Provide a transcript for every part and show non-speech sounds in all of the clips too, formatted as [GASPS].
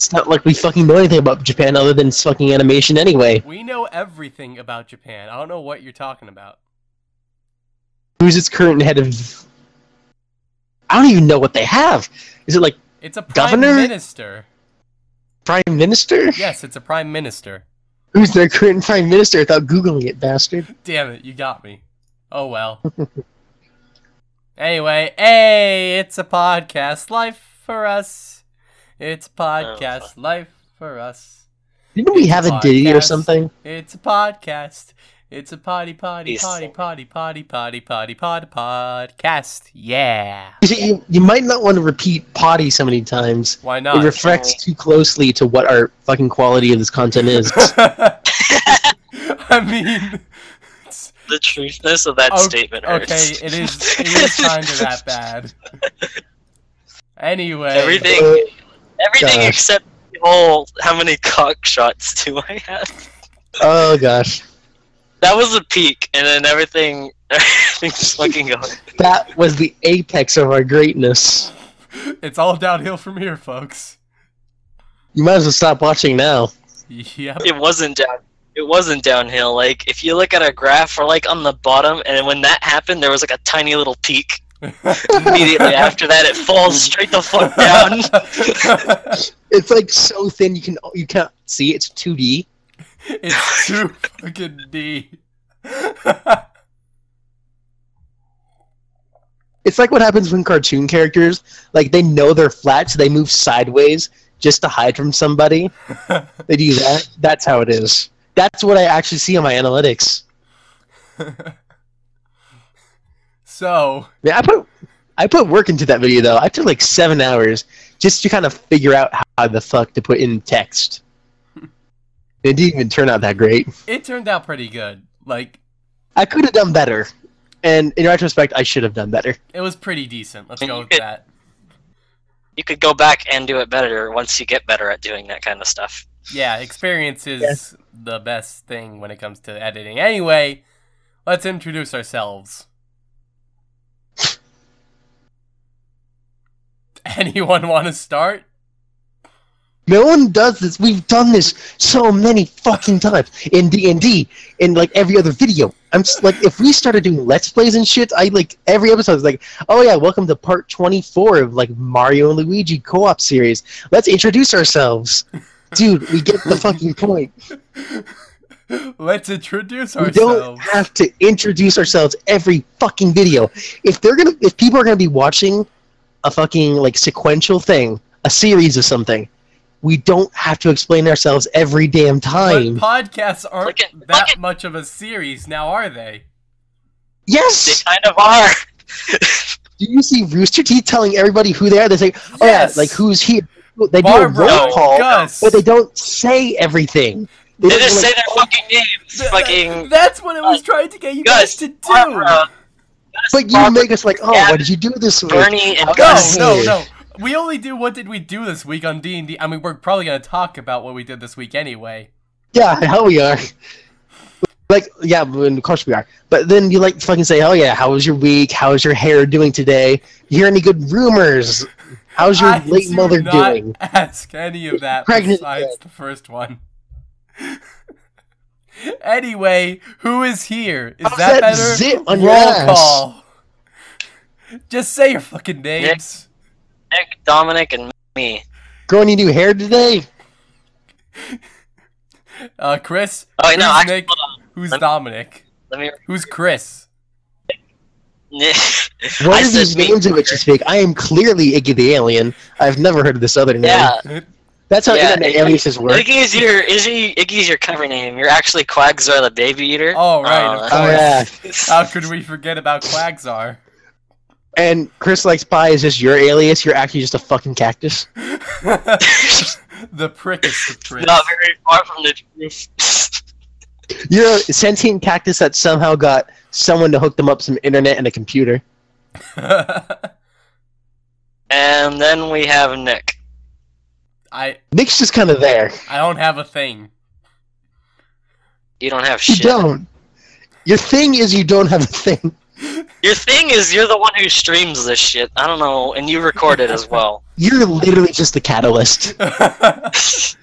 It's not like we fucking know anything about Japan other than fucking animation anyway. We know everything about Japan. I don't know what you're talking about. Who's its current head of... I don't even know what they have. Is it like It's a prime Governor? minister. prime minister? Yes, it's a prime minister. Who's their current prime minister without googling it, bastard? Damn it, you got me. Oh well. [LAUGHS] anyway, hey, it's a podcast life for us. It's oh, a podcast life for us. Didn't we It's a have a ditty or something? It's a podcast. It's a potty potty He's potty singing. potty potty potty potty pod podcast. Yeah. You, see, you, you might not want to repeat potty so many times. Why not? It reflects too closely to what our fucking quality of this content is. [LAUGHS] I mean, it's- The truthness of that Okay- statement hurts. okay, it is. It is kind of that bad. [LAUGHS] Anyway, Everything, everything Gosh. except the whole how many cock shots [LAUGHS] do I have? oh gosh. That was the peak, and then everything, [LAUGHS] everything's fucking going. That was the apex of our greatness. it's all downhill from here, folks. You might as well stop watching now. Yep. It wasn't down. It wasn't downhill. Like if you look at a graph, we're like on the bottom, and when that happened, there was like a tiny little peak. Immediately after that, it falls straight the fuck down. [LAUGHS] It's like so thin you can you can't see. It's 2D. it's too fucking D. [LAUGHS] It's like what happens when cartoon characters like they know they're flat, so they move sideways just to hide from somebody. [LAUGHS] They do that. That's how it is. That's what I actually see on my analytics. So, Yeah, I put I put work into that video though. I took like seven hours just to kind of figure out how the fuck to put in text. [LAUGHS] It didn't even turn out that great. it turned out pretty good. Like, I could have done better, and in retrospect, I should have done better. it was pretty decent. Let's And go with could- that. You could go back and do it better once you get better at doing that kind of stuff. Yeah, experience is the best thing when it comes to editing. Anyway, let's introduce ourselves. [LAUGHS] Anyone want to start? No one does this. We've done this so many fucking times in D and D, in like every other video. I'm s- like, if we started doing let's plays and shit, I like every episode is like, oh yeah, welcome to part 24 of like Mario and Luigi co-op series. Let's introduce ourselves, [LAUGHS] dude. We get the fucking point. [LAUGHS] Let's introduce ourselves. We don't have to introduce ourselves every fucking video. If they're gonna, if people are gonna be watching a fucking like sequential thing, a series of something, we don't have to explain ourselves every damn But time. podcasts aren't Look at- that look much of a series now, are they? Yes, they kind of are. [LAUGHS] Do you see Rooster Teeth telling everybody who they are? They say, "Oh Yes. yeah, like who's here." They Barbara, do a roll call, Gus. but they don't say everything. They don't, just like, say their fucking names. Th- fucking That's what it was trying to get you guys to do. Barbara, But you make us like, "Oh, Gavin, what did you do this week?" Burnie, and oh, No, No, no, We only do what did we do this week on D and D. I mean, we're probably gonna talk about what we did this week anyway. Yeah, hell we are. Like, yeah, of course we are. But then you like fucking say, "Oh yeah, how was your week? How's your hair doing today? You hear any good rumors? How's your I late do mother not doing?" Ask any of that Pregnant besides yet. the first one. [LAUGHS] anyway, who is here? Is How's that, that better? zit on your Roll ass? call. [LAUGHS] Just say your fucking names. Nick, Dominic, and me. Growing any new hair today? [LAUGHS] Uh, Chris. Oh, wait, no, who's actually, Nick? hold. Who's Let- Dominic? Let me. Who's Chris? Nick. [LAUGHS] What I are these names of which you speak? I am clearly Iggy the Alien. I've never heard of this other name. Yeah, That's how Yeah, internet Iggy- aliases work. Iggy's your Iggy, Iggy's your cover name. You're actually Quagzar the Baby Eater. Oh, right, of Uh, Oh yeah. How could we forget about Quagsar? And Chris likes pie is just your alias. You're actually just a fucking cactus. [LAUGHS] [LAUGHS] the prickest of pricks. Not very far from the truth. [LAUGHS] You're a sentient cactus that somehow got someone to hook them up some internet and a computer. and then we have Nick. I Nick's just kind of there. I don't have a thing. You don't have shit. You don't. Your thing is you don't have a thing. [LAUGHS] Your thing is you're the one who streams this shit. I don't know, and you record it as well. [LAUGHS] You're literally just the catalyst [LAUGHS]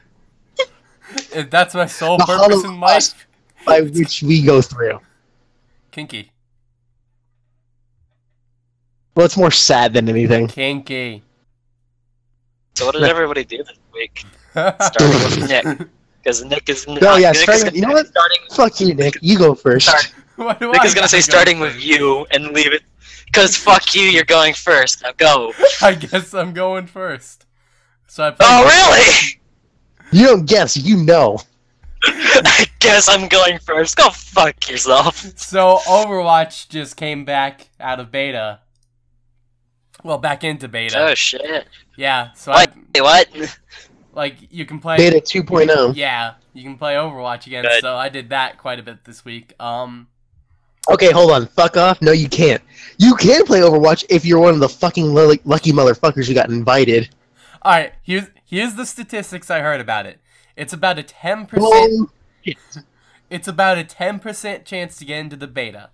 that's my sole The purpose in life. by which we go through. Kinky. Well, it's more sad than anything. Kinky. So what did [LAUGHS] everybody do this week? Starting with [LAUGHS] Nick, because Nick is. Oh, yeah, Nick starting- gonna- you know what? Starting, Fuck you, Nick. You go first. Sorry. [LAUGHS] Why do Nick I is gonna say go starting with you and leave it. Because fuck you, you're going first. Now go. I guess I'm going first. So I played Oh really? You don't guess. You know. I guess I'm going first. Go fuck yourself. So Overwatch just came back out of beta. Well, back into beta. Oh shit. Yeah, so I Wait, what? like you can play Beta 2.0. Yeah, you can play Overwatch again. Good. So I did that quite a bit this week. Um Okay, hold on. Fuck off. No, you can't. You can play Overwatch if you're one of the fucking lu- lucky motherfuckers who got invited. all right, here's here's the statistics I heard about it. It's about a 10% Well, it's about a 10% chance to get into the beta.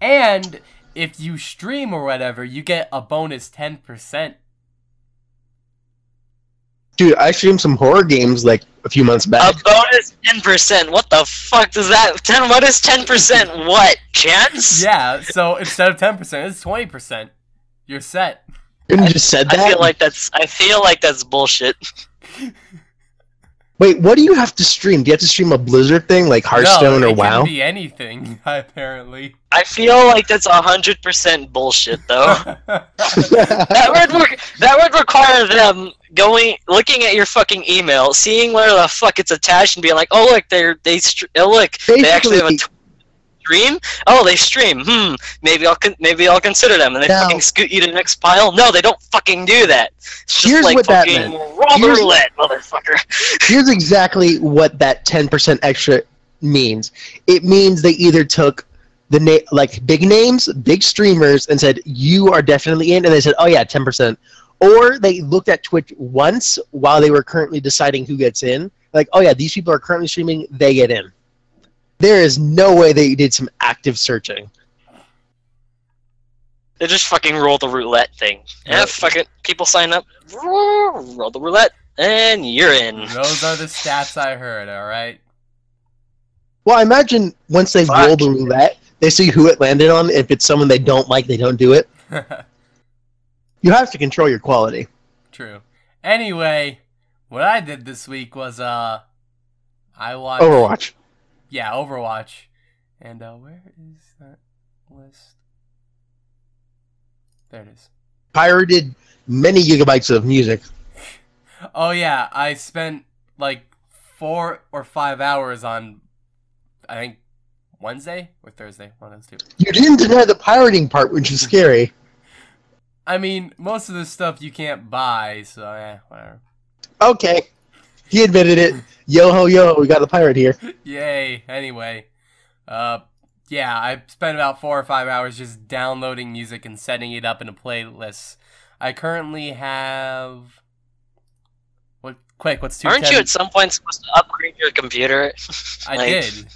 And if you stream or whatever, you get a bonus 10%. dude, I streamed some horror games like a few months back. A bonus ten percent. What the fuck does that? Ten. What is ten percent? What chance? Yeah, so instead of 10%, it's 20%. You're set. You just said that. I feel like that's. I feel like that's bullshit. [LAUGHS] Wait, what do you have to stream? Do you have to stream a Blizzard thing like Hearthstone no, or it WoW? can be anything, [LAUGHS] apparently. I feel like that's hundred percent bullshit, though. [LAUGHS] that would re- that would require them going, looking at your fucking email, seeing where the fuck it's attached, and being like, "Oh look, they're they str- oh look, they actually have a Basically- t- stream. Oh, they stream. Hmm. Maybe I'll maybe I'll consider them." And they Now- fucking scoot you to the next pile. No, they don't fucking do that. It's just Here's like what that fucking meant. roll Here's- roulette, motherfucker. [LAUGHS] Here's exactly what that 10% extra means. It means they either took the na- like big names, big streamers, and said you are definitely in, and they said, oh yeah, 10%. Or they looked at Twitch once while they were currently deciding who gets in, like, oh yeah, these people are currently streaming, they get in. There is no way that you did some active searching. They just fucking roll the roulette thing. Yeah, Yep. fuck it. People sign up. Roll the roulette, and you're in. Those are the stats I heard, alright? Well, I imagine once they Fuck. roll the roulette, they see who it landed on. If it's someone they don't like, they don't do it. [LAUGHS] You have to control your quality. True. Anyway, what I did this week was, uh, I watched. Overwatch. Yeah, Overwatch. And, uh, where is that list? There it is. Pirated many gigabytes of music. [LAUGHS] Oh, yeah, I spent, like, four or five hours on, I think, Wednesday or Thursday. One of those two. You didn't deny the pirating part, which is scary. [LAUGHS] [LAUGHS] I mean, most of this stuff you can't buy, so, yeah, whatever. Okay. He admitted it. Yo ho yo, we got a pirate here. Yay. Anyway, uh, yeah, I spent about four or five hours just downloading music and setting it up in a playlist. I currently have. What? Quick, what's two? Aren't you at some point supposed to upgrade your computer? [LAUGHS] I like- did.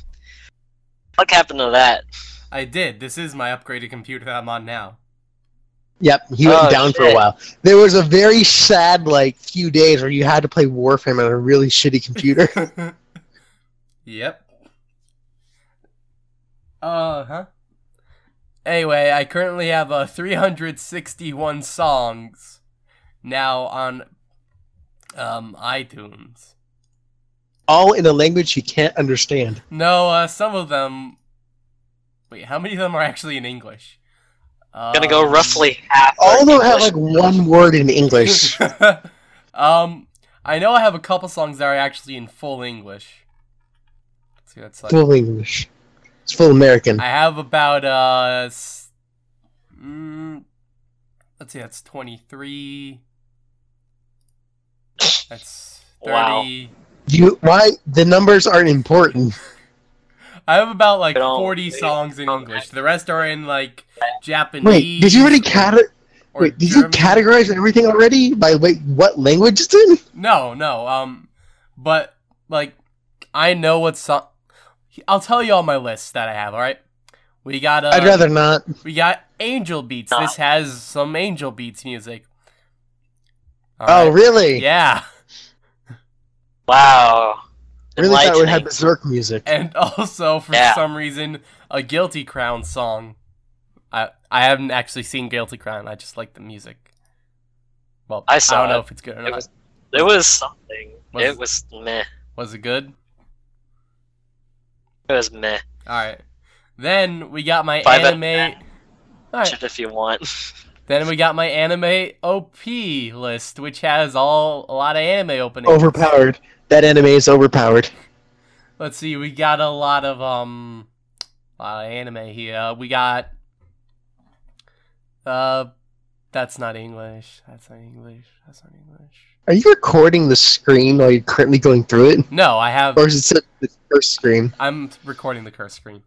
What happened to that? I did. This is my upgraded computer that I'm on now. Yep, he went Oh, down for a while. There was a very sad like few days where you had to play Warframe on a really shitty computer. [LAUGHS] yep. Uh huh. Anyway, I currently have uh, 361 songs now on um, iTunes. All in a language you can't understand. No, uh, some of them. Wait, how many of them are actually in English? Gonna go Um, roughly half. All of them have like one word in English. [LAUGHS] [LAUGHS] um, I know I have a couple songs that are actually in full English. Let's see, that's like full English. It's full American. I have about uh, mm, let's see, that's twenty three. That's thirty. Wow. You why the numbers aren't important. I have about like don't- forty songs in English. The rest are in like Japanese. Wait, did you already cate- or wait, did you categorize everything already by wait what language it's in? No, no. Um, but like, I know what song. I'll tell you all my lists that I have. All right. We got uh, I'd rather not. we got Angel Beats. No. This has some Angel Beats music. Oh, Alright. really? Yeah, Wow. I really thought it would have Berserk music. and [LAUGHS] also for Yeah. some reason a Guilty Crown song. I I haven't actually seen Guilty Crown. I just like the music. Well, I saw I don't know if it's good or It not. was, it was something. Was- it was meh. Was it good? It was meh. All right. Then we got my Five out of anime. All right. Shit if you want. [LAUGHS] Then we got my anime OP list, which has all a lot of anime openings. Overpowered. That anime is overpowered. Let's see, we got a lot of um, a lot of anime here. We got, uh, that's not English. That's not English. That's not English. Are you recording the screen while you're currently going through it? No, I have. Or is it the first screen? I'm recording the curse screen.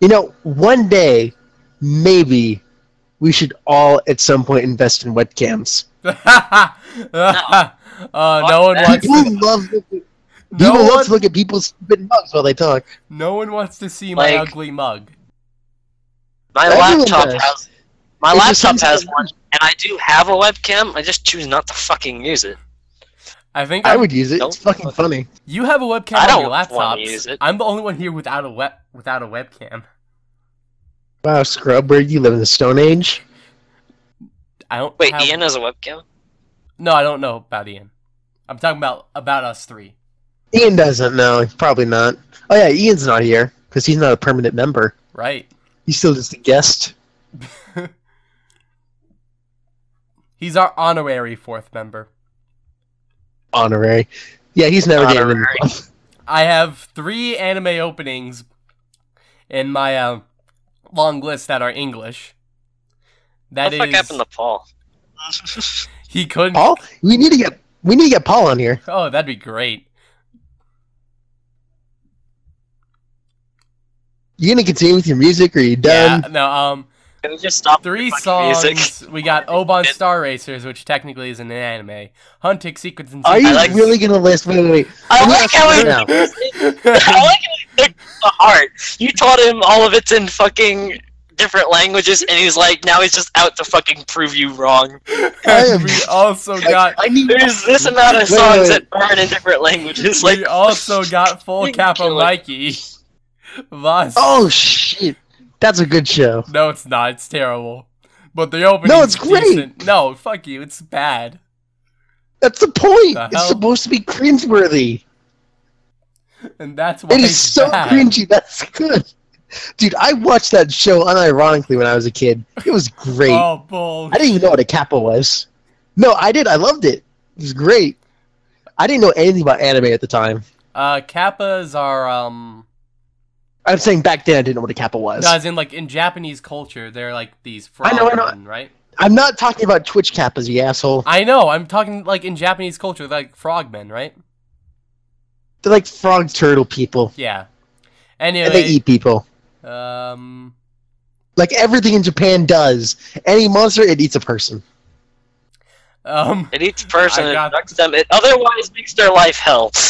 You know, one day, maybe, we should all at some point invest in webcams. [LAUGHS] [LAUGHS] uh, no one wants. People To, love, people no love one. to look at people's stupid mugs while they talk. No one wants to see my ugly mug. My Everyone laptop does. has my It just laptop has like- one, and I do have a webcam. I just choose not to fucking use it. I think I I'm- would use it. It's fucking funny. You have a webcam I on your don't wanna laptop. use it. I'm the only one here without a web without a webcam. Wow, Scrub, where do you live in the Stone Age? I don't. Wait, have... Ian has a webcam. No, I don't know about Ian. I'm talking about about us three. Ian doesn't know. Probably not. Oh yeah, Ian's not here because he's not a permanent member. Right. He's still just a guest. [LAUGHS] He's our honorary fourth member. Honorary. Yeah, he's never getting Honorary. involved. I have three anime openings in my uh, long list that are English. That what the fuck happened to Paul? [LAUGHS] he couldn't. Paul, we need to get we need to get Paul on here. Oh, that'd be great. You gonna continue with your music, or are you done? Yeah. No. Um. Can we just stop Three songs. music? We got [LAUGHS] Oban Star Racers, which technically isn't an anime. Hunting Sequence and Are you I like- really gonna list? Wait, wait, wait. I like ask how you he right now. I like how he took the heart. You taught him all of it's in fucking different languages, and he's like, now he's just out to fucking prove you wrong. I And am- we also got I need. There's this amount of Wait, songs wait. that burn in different languages. Like, we also got Full Fucking Kappa kill it. Mikey. Vas. Oh shit, that's a good show. No, it's not. It's terrible. But the opening. No, it's great. No, fuck you. It's bad. That's the point. The it's supposed to be cringeworthy. And that's why It is it's so bad. cringy. That's good. Dude, I watched that show unironically when I was a kid. It was great. Oh, bull. I didn't even know what a kappa was. No, I did. I loved it. It was great. I didn't know anything about anime at the time. Uh, Kappas are um. I'm saying back then I didn't know what a kappa was. No, as in like in Japanese culture, they're like these I know, I know. frogmen, right? I'm not talking about Twitch kappas, you asshole. I know. I'm talking like in Japanese culture, like frogmen, right? They're like frog turtle people. Yeah. And they eat people. um, Like everything in Japan does. Any monster, it eats a person. um, it eats a person I got- abducts them. It otherwise makes their life hell. [LAUGHS]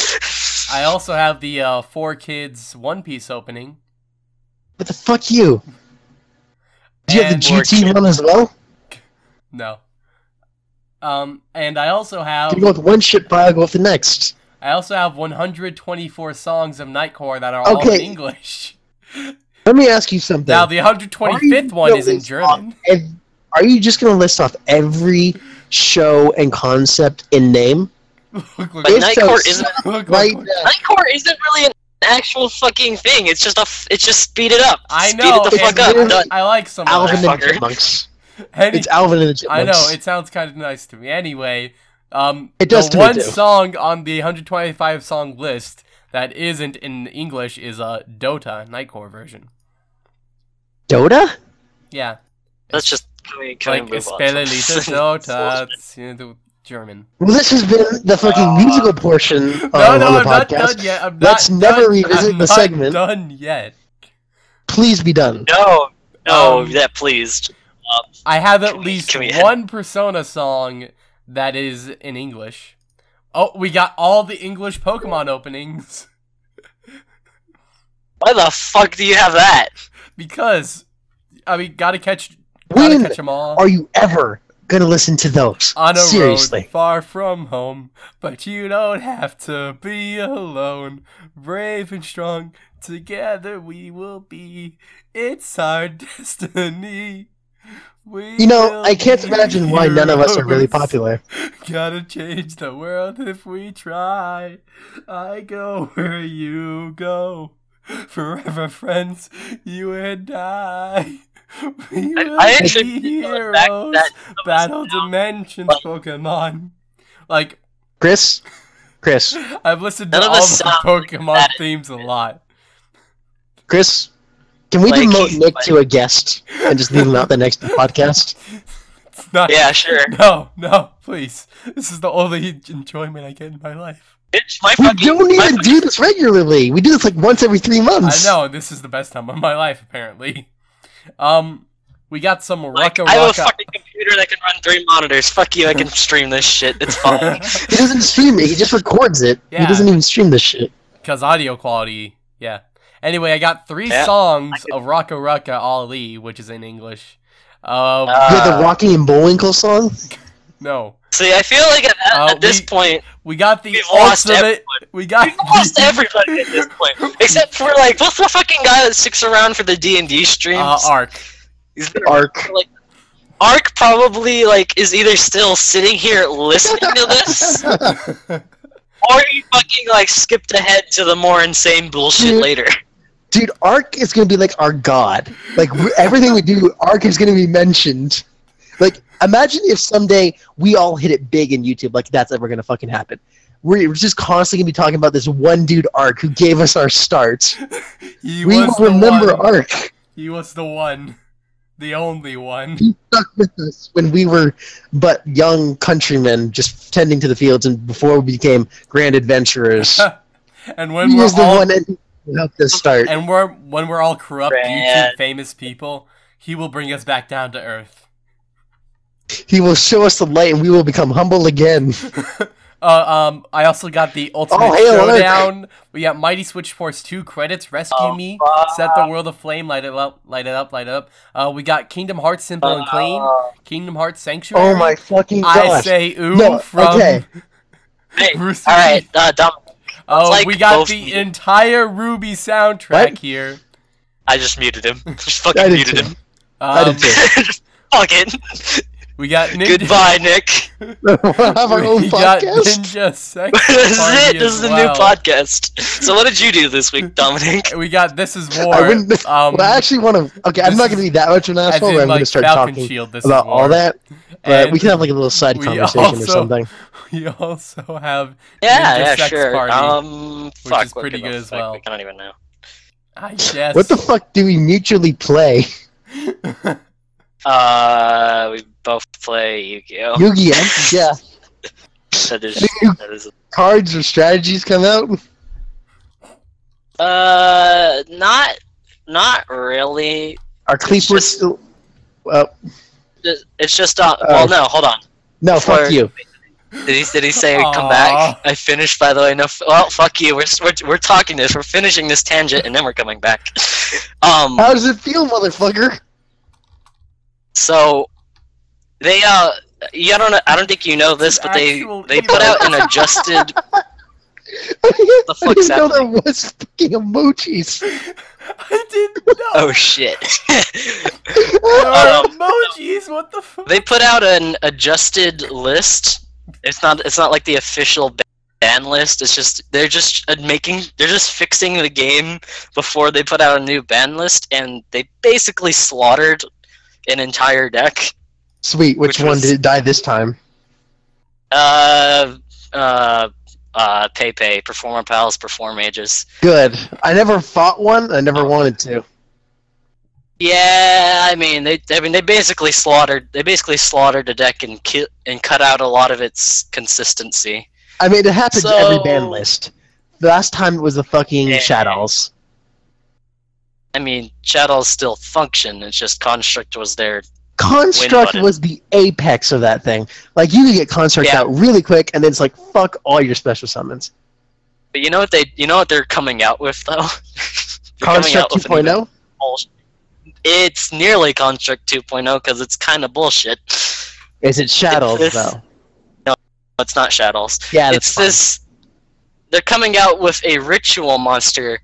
I also have the uh, Four Kids One Piece opening. What the fuck you? Do you have the GT one as well? No. Um, and I also have You go with one shit file, go with the next. I also have 124 songs of Nightcore that are all in Okay. English. [LAUGHS] Let me ask you something. Now the 125th one is in German. are you just going to list off every show and concept in name? Look, look, But If so, Nightcore isn't look, look, Right look. now. Nightcore isn't really an actual fucking thing. It's just a. F- it's just speed it up. I Speed know. it the fuck it's up. I like some Alvin and the Chipmunks. [LAUGHS] Any- It's Alvin and the Chipmunks. I know it sounds kind of nice to me. Anyway, um, It does the to one too. song on the 125 song list that isn't in English is a uh, Dota Nightcore version. Dota? Yeah, Let's just. Can we, can like we move Spelle on? Lite [LAUGHS] Dota. It's, you know, German. Well, this has been the fucking Uh, musical portion [LAUGHS] of No, no, on I'm the not podcast. done yet. I'm Let's not never done. revisit I'm the not segment. Done yet? Please be done. No, no, Um, that please. I have at Can we- least we- one Persona song that is in English. Oh, we got all the English Pokemon openings. [LAUGHS] Why the fuck do you have that? Because, I mean, gotta catch, gotta When catch them all. are you ever gonna listen to those? on a Seriously. road far from home, but you don't have to be alone. Brave and strong, together we will be. It's our [LAUGHS] destiny. We You know, I can't imagine why none of us are really popular. [LAUGHS] Gotta change the world if we try. I go [LAUGHS] where you go. Forever friends, you and I. We I- will I actually be feel back heroes. that Battle Dimensions Like- Pokemon. Like, Chris, Chris, I've listened to None of all us the Pokemon that- themes a lot. Chris, can we Like, demote Nick like- to a guest and just leave him out the next [LAUGHS] podcast? Not. Yeah, sure. [LAUGHS] No, no, please. This is the only enjoyment I get in my life. Bitch, my We fucking, don't my even do this regularly. We do this like once every three months. I know this is the best time of my life, apparently. Um, we got some Like, Rucka I have a fucking computer that can run three monitors. Fuck you, I can [LAUGHS] stream this shit. It's fine. [LAUGHS] He doesn't stream it. He just records it. He doesn't even stream this shit. Because audio quality, yeah. Anyway, I got three Yeah, songs of Rucka Rucka Ali, which is in English. Um, Uh, you have the Rocky and Bullwinkle song. [LAUGHS] no. See, I feel like at, Uh, at this we- point, We got the We've lost ultimate. We got we've lost everybody at this point. Except for, like, what's the fucking guy that sticks around for the D&D streams? uh, Arc. Is there- Arc. Like, Ark probably, like, is either still sitting here listening to this, [LAUGHS] or he fucking, like, skipped ahead to the more insane bullshit Dude. later. Dude, Arc is gonna be like our god. Like everything we do, Arc is gonna be mentioned. Like, imagine if someday we all hit it big in YouTube. Like that's ever gonna fucking happen. We're we're just constantly gonna be talking about this one dude, Arc, who gave us our start. [LAUGHS] We will remember one. Arc. He was the one. The only one. He stuck with us when we were but young countrymen, just tending to the fields, and before we became grand adventurers. [LAUGHS] and when he we're was the all one that helped us start. and we're when we're all corrupt Brad. YouTube famous people, he will bring us back down to earth. He will show us the light, and we will become humble again. [LAUGHS] Uh, um, I also got the Ultimate Oh, hail Arc. Showdown. We got Mighty Switch Force 2 credits, Rescue Oh, Me, fuck. Set the World aflame, Light it up, light it up, light it up. Uh, we got Kingdom Hearts Simple and Clean, Uh, Kingdom Hearts Sanctuary. Oh my fucking I say ooh No, from okay. [LAUGHS] hey, Rooster alright, Teeth. uh, Dom, Oh, like we got the muted. entire RWBY soundtrack What? here. I just muted him. [LAUGHS] Just fucking muted too. him. I Um, did too. just fuck it. We got Ninja. Goodbye, [LAUGHS] Nick. we'll have our own we got podcast. Ninja Sex [LAUGHS] this is it. This is the well. new podcast. So, what did you do this week, [LAUGHS] Dominic? We got This Is War. I wouldn't. um, well, I actually want to. Okay, I'm not going to be that much of an as asshole. in, where I'm going to start Falcon talking Shield, This about Is War. all that. But And we can have like a little side conversation also- or something. We also have Yeah, Ninja yeah, Sex sure. Party, um, fuck, is pretty good as fuck? well. I don't even know. I guess. What the fuck do we mutually play? Uh, we both play Yu-Gi-Oh. Yu-Gi-Oh. Yeah, [LAUGHS] That is, that is. cards or strategies come out. Uh, not, not really. Our cleats were just- still. Well, It's- It's just uh. Oh. Well, no, hold on. no, fuck Before- you. Did he? Did he say come Aw. back? I finished, by the way. No. f- Well, fuck you. We're we're we're talking this. We're finishing this tangent, and then we're coming back. [LAUGHS] Um. How does it feel, motherfucker? So, they uh. Yeah, I don't know. I don't think you know this, but they Actual they put out an adjusted. I [LAUGHS] didn't, The I didn't know happening? there was fucking emojis. [LAUGHS] I didn't know. Oh shit. Um, [LAUGHS] emojis. What the fuck? they put out an adjusted list. It's not. It's not like the official ban list. It's just they're just uh, making. They're just fixing the game before they put out a new ban list, and they basically slaughtered an entire deck. Sweet. Which, Which one was- did die this time? Uh, uh, uh, Pepe, Performapals, Perform Mages. Good. I never fought one. I never wanted to. Yeah, I mean they. I mean they basically slaughtered. They basically slaughtered the deck and ki- and cut out a lot of its consistency. I mean, it happens to every So- ban list. The last time it was the fucking Yeah. Shaddolls. I mean, Shaddolls still function. It's just Construct was there. Construct was the apex of that thing. Like you could get Construct Yeah. out really quick, and then it's like fuck all your special summons. But you know what they? You know what they're coming out with though? [LAUGHS] Construct out with an even 2.0? It's nearly Construct 2.0 because it's kind of bullshit. Is it Shaddolls, this- though? No, it's not Shaddolls. Yeah, that's it's this. They're coming out with a ritual monster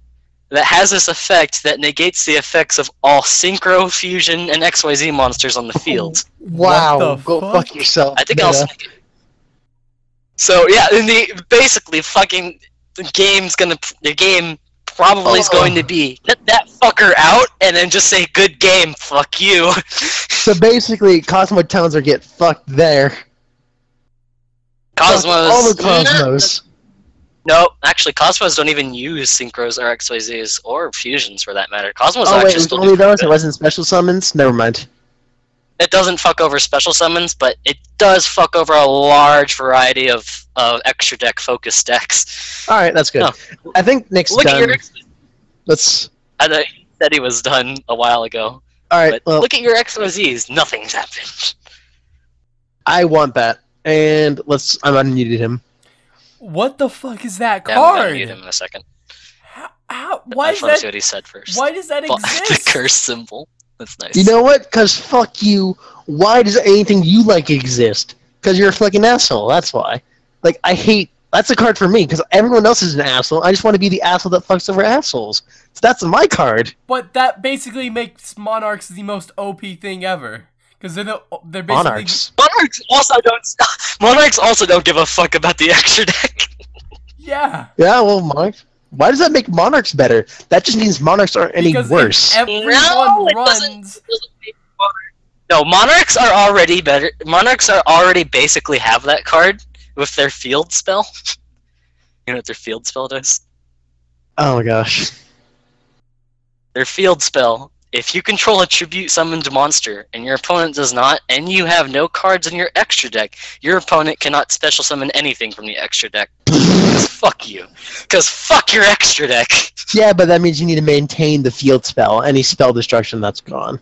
that has this effect that negates the effects of all synchro, fusion, and XYZ monsters on the field. Wow, the go fuck? fuck yourself. I think Meta. I'll. sneak it. So yeah, and the basically fucking the game's gonna the game probably is Oh. going to be get that fucker out and then just say good game, fuck you. [LAUGHS] So basically, Cosmo Towns are get fucked there. Cosmos. All the Cosmos. No, actually, Cosmos don't even use synchros or XYZs or fusions for that matter. Cosmos Oh wait, actually it was still only those? It wasn't special summons? Never mind. It doesn't fuck over special summons, but it does fuck over a large variety of, of extra deck focus decks. Alright, that's good. No. I think Nick's Look done. at your. Let's... I know he said he was done a while ago, Alright, but well, look at your XYZs. Nothing's happened. I want that. And let's... I'm unmuted him. What the fuck is that Yeah, I'm gonna card? mute him in a second. How, how, I why just is want to see that? what he said first. Why does that But [LAUGHS] the curse symbol. That's nice. You know what? Because fuck you. Why does anything you like exist? Because you're a fucking asshole. That's why. Like, I hate... That's a card for me, because everyone else is an asshole. I just want to be the asshole that fucks over assholes. So that's my card. But that basically makes Monarchs the most OP thing ever. Because they're they're basically Monarchs. Monarchs also don't. [LAUGHS] Monarchs also don't give a fuck about the [LAUGHS] extra deck. yeah. Yeah, well, Monarchs. Why does that make Monarchs better? That just means Monarchs aren't any because worse. everyone No, it doesn't. runs. No, monarchs are already better. Monarchs are already basically have that card with their field spell. [LAUGHS] You know what their field spell does? Oh my gosh. Their field spell. If you control a tribute summoned monster and your opponent does not, and you have no cards in your extra deck, your opponent cannot special summon anything from the extra deck. 'Cause fuck you. Because fuck your extra deck. [LAUGHS] Yeah, but that means you need to maintain the field spell. Any spell destruction, that's gone.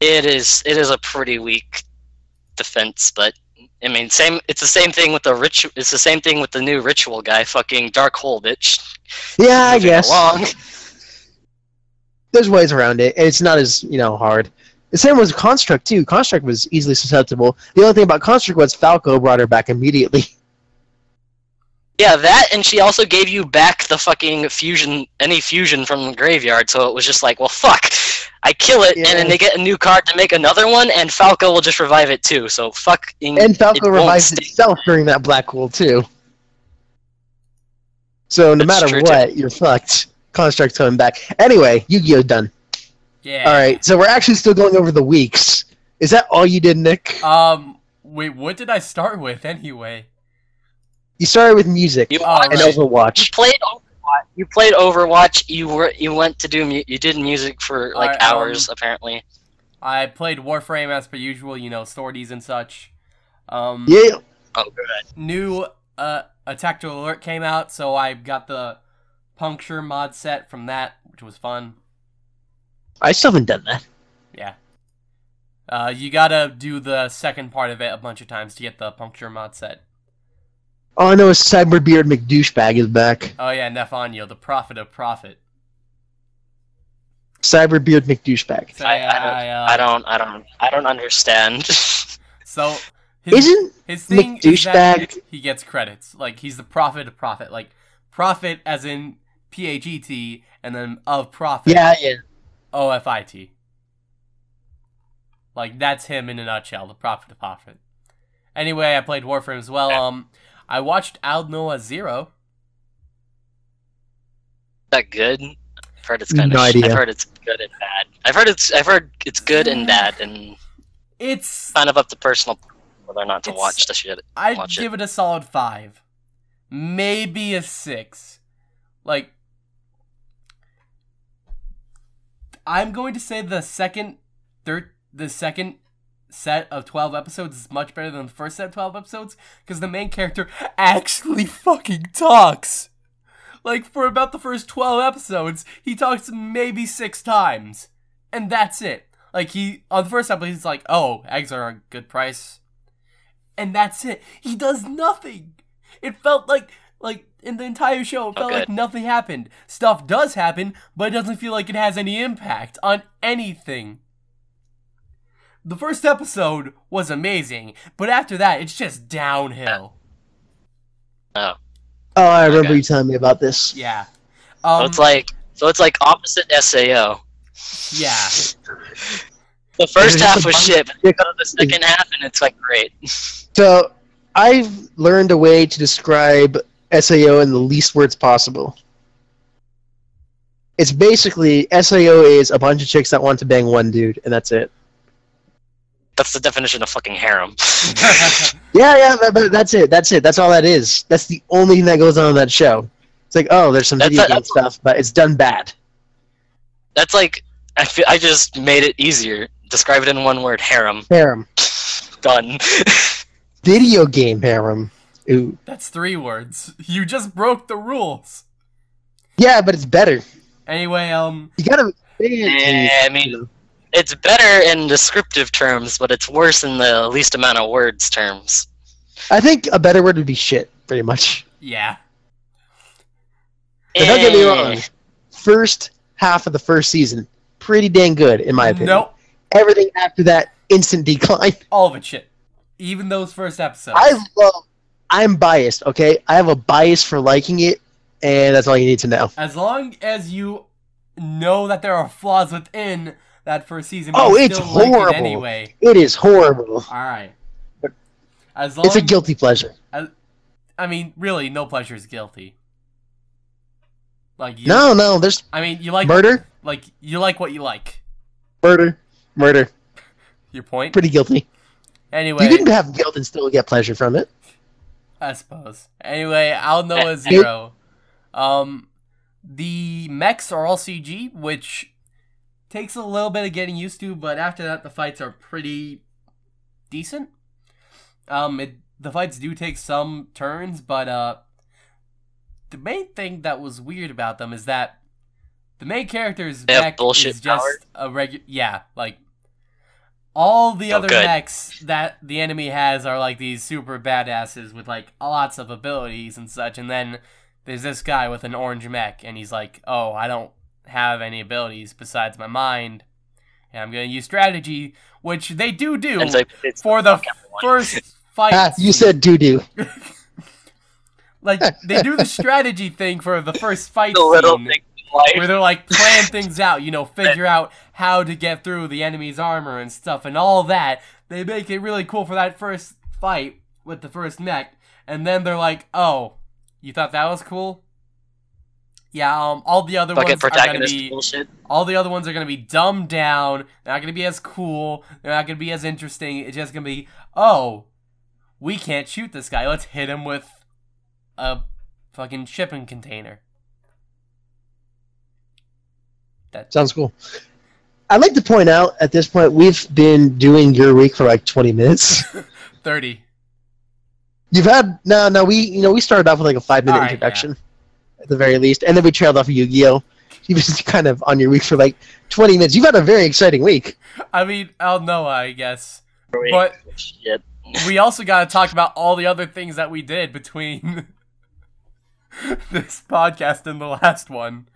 It is it is a pretty weak defense, but I mean same it's the same thing with the ritual it's the same thing with the new ritual guy, fucking Dark Hole bitch. Yeah, I guess. along. There's ways around it, and it's not as, you know, hard. The same was Construct, too. Construct was easily susceptible. The only thing about Construct was Falco brought her back immediately. [LAUGHS] Yeah, that and she also gave you back the fucking fusion any fusion from the graveyard, so it was just like, well fuck. I kill it and then they get a new card to make another one and Falco will just revive it too. So fucking And Falco it revives itself during that black hole, too. So no That's matter what, you're fucked. Construct's coming back. Anyway, Yu-Gi-Oh! done. Yeah. Alright, so we're actually still going over the weeks. Is that all you did, Nick? Um. Wait. What did I start with anyway? You started with music You watched- and right. you Overwatch. played Overwatch. You played Overwatch. You were you went to do you did music for like Alright, um, hours apparently. I played Warframe as per usual. You know, stories and such. Um. Yeah, Oh good. New uh Attack to Alert came out, so I got the puncture mod set from that, which was fun. I still haven't done that. Yeah. Uh, you gotta do the second part of it a bunch of times to get the puncture mod set. All I know is Cyberbeard McDouchebag is back. Oh yeah, Nef Anyo, the prophet of profit. Cyberbeard McDouchebag. So, I, I, don't, uh, I don't I don't I don't understand. [LAUGHS] So his, Isn't his thing is that he gets credits. Like he's the prophet of profit. Like profit as in P H E T, and then of profit. yeah, yeah. O F I T. Like that's him in a nutshell, the prophet of profit. Anyway, I played Warframe as well. Um, I watched Aldnoah Zero. that good? I've heard it's kind No of. idea. I've heard it's good and bad. I've heard it's. I've heard it's good and bad, and It's kind of up to personal whether or not to watch the shit. I'd Watch it. give it a solid five, maybe a six. Like, I'm going to say the second, third, the second set of twelve episodes is much better than the first set of twelve episodes because the main character [LAUGHS] actually fucking talks. Like for about the first twelve episodes, he talks maybe six times, and that's it. Like he on the first episode, he's like, "Oh, eggs are a good price." and that's it. He does nothing. It felt like Like in the entire show, it felt Okay. like nothing happened. Stuff does happen, but it doesn't feel like it has any impact on anything. The first episode was amazing, but after that, it's just downhill. Oh, Oh, I remember Okay. you telling me about this. Yeah. so Um, it's like so it's like opposite SAO. yeah. [LAUGHS] The first half was shit, but of dick- go to the second half and it's like great. [LAUGHS] So, I've learned a way to describe SAO in the least words possible. It's basically SAO is a bunch of chicks that want to bang one dude, and that's it. That's the definition of fucking harem. [LAUGHS] Yeah, yeah, but, but that's it. That's it. That's all that is. That's the only thing that goes on in that show. It's like, oh, there's some That's video a- game stuff, but it's done bad. That's like I feel, I just made it easier. Describe it in one word: harem. Harem. [LAUGHS] Done. [LAUGHS] Video game harem. Ooh. That's three words. You just broke the rules. Yeah, but it's better. Anyway, um, You gotta expand Eh, I mean, it's better in descriptive terms, but it's worse in the least amount of words terms. I think a better word would be shit, pretty much. yeah. But don't get me Eh, wrong. First half of the first season, pretty dang good, in my opinion. Nope. Everything after that, instant decline. All of it shit. Even those first episodes. I love. I'm biased, okay? I have a bias for liking it, and that's all you need to know. As long as you know that there are flaws within that first season, Oh, it's still like it horrible. anyway. It is horrible. All right. As long, It's a guilty pleasure. I mean, really, no pleasure is guilty. Like you, No, no, there's I mean, you like murder, like you like what you like. murder, murder. Your point. Pretty guilty. Anyway, You can have guilt and still get pleasure from it. I suppose. Anyway, Aldnoah Zero. Um, the mechs are all CG, which takes a little bit of getting used to, but after that, the fights are pretty decent. Um, it, the fights do take some turns, but uh, the main thing that was weird about them is that the main character's They mech is just power? a regular. Yeah, like all the Oh, other good. mechs that the enemy has are like these super badasses with like lots of abilities and such, and then there's this guy with an orange mech, and he's like, "Oh, I don't have any abilities besides my mind, and I'm gonna use strategy," which they do do it's like, it's for the first [LAUGHS] fight. Ah, you said do do. [LAUGHS] like they do the strategy thing for the first [LAUGHS] fight the little scene, thing in life. Where they're like plan [LAUGHS] things out, you know, figure out how to get through the enemy's armor and stuff and all that. They make it really cool for that first fight with the first mech, and then they're like, "Oh, you thought that was cool?" Yeah, um, all the other ones are gonna be bullshit. all the other ones are gonna be dumbed down. They're not gonna be as cool. They're not gonna be as interesting. It's just gonna be, oh, we can't shoot this guy. Let's hit him with a fucking shipping container. That Sounds cool. I'd like to point out at this point we've been doing your week for like 20 minutes. [LAUGHS] thirty. You've had no, no. We you know we started off with like a five minute Alright, introduction at the very least, and then we trailed off of Yu-Gi-Oh. You've been [LAUGHS] kind of on your week for like 20 minutes. You've had a very exciting week. I mean, I'll know, I guess. But Shit. we also got to talk about all the other things that we did between [LAUGHS] this podcast and the last one.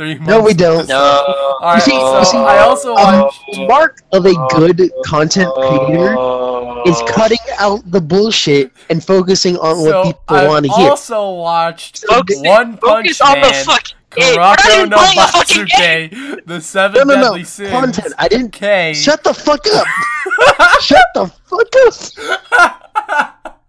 Three months. No, we don't. No. All right, You see- so you see, I also watched. mark of a good content oh. creator is cutting out the bullshit and focusing on what people want to hear. I also watched Focus- One Punch Focus on the Man, fucking game. We're not Kuroko even no playing a fucking game. The Seven No, no, no. Deadly Sins. Content. I didn't. Okay. Shut the fuck up. [LAUGHS] Shut the fuck up.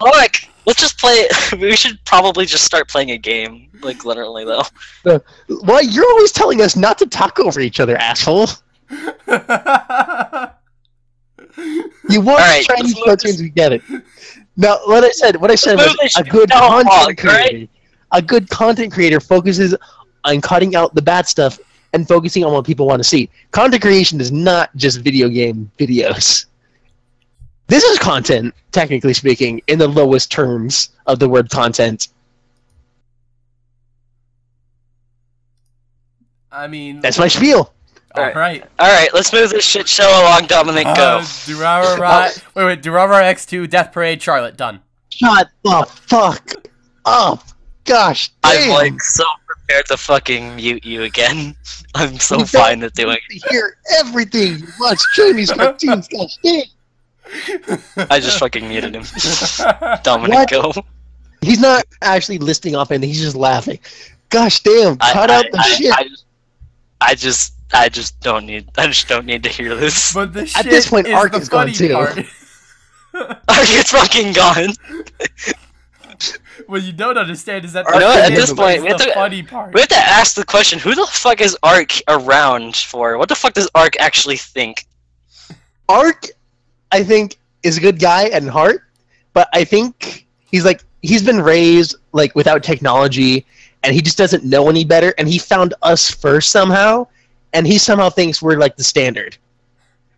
Look, let's just play. [LAUGHS] we should probably just start playing a game. Like literally, though. Why you're always telling us not to talk over each other, asshole? You watch Alright, Chinese cartoons, we get it. Now, what I said, what I said was a good content Hog, right? creator. A good content creator focuses on cutting out the bad stuff and focusing on what people want to see. Content creation is not just video game videos. This is content, technically speaking, in the lowest terms of the word content. I mean, That's my spiel. all right. All right, let's move this shit show along, Dominic. Uh, Go. Durarara, [LAUGHS] wait, wait, Durarara X2, Death Parade, Charlotte, done. Shut the fuck up. Gosh damn. I'm like so prepared to fucking mute you again. [LAUGHS] I'm so fine with doing it. to hear everything you watch Jamie's [LAUGHS] cartoons. Gosh damn. I just fucking muted him. [LAUGHS] Dominic, What? go. He's not actually listing off anything. He's just laughing. Gosh damn. I, Cut I, out the I, shit. I, just, I just, I just don't need. I just don't need to hear this. but the At shit this point, is Ark the is gone, funny too. part. [LAUGHS] it's fucking gone. what you don't understand is that You the know at this point, we have the to- funny part. We have to ask the question: Who the fuck is Ark around for? What the fuck does Ark actually think? Ark, I think, is a good guy at heart, but I think he's like he's been raised like without technology, and he just doesn't know any better. And he found us first somehow, and he somehow thinks we're like the standard.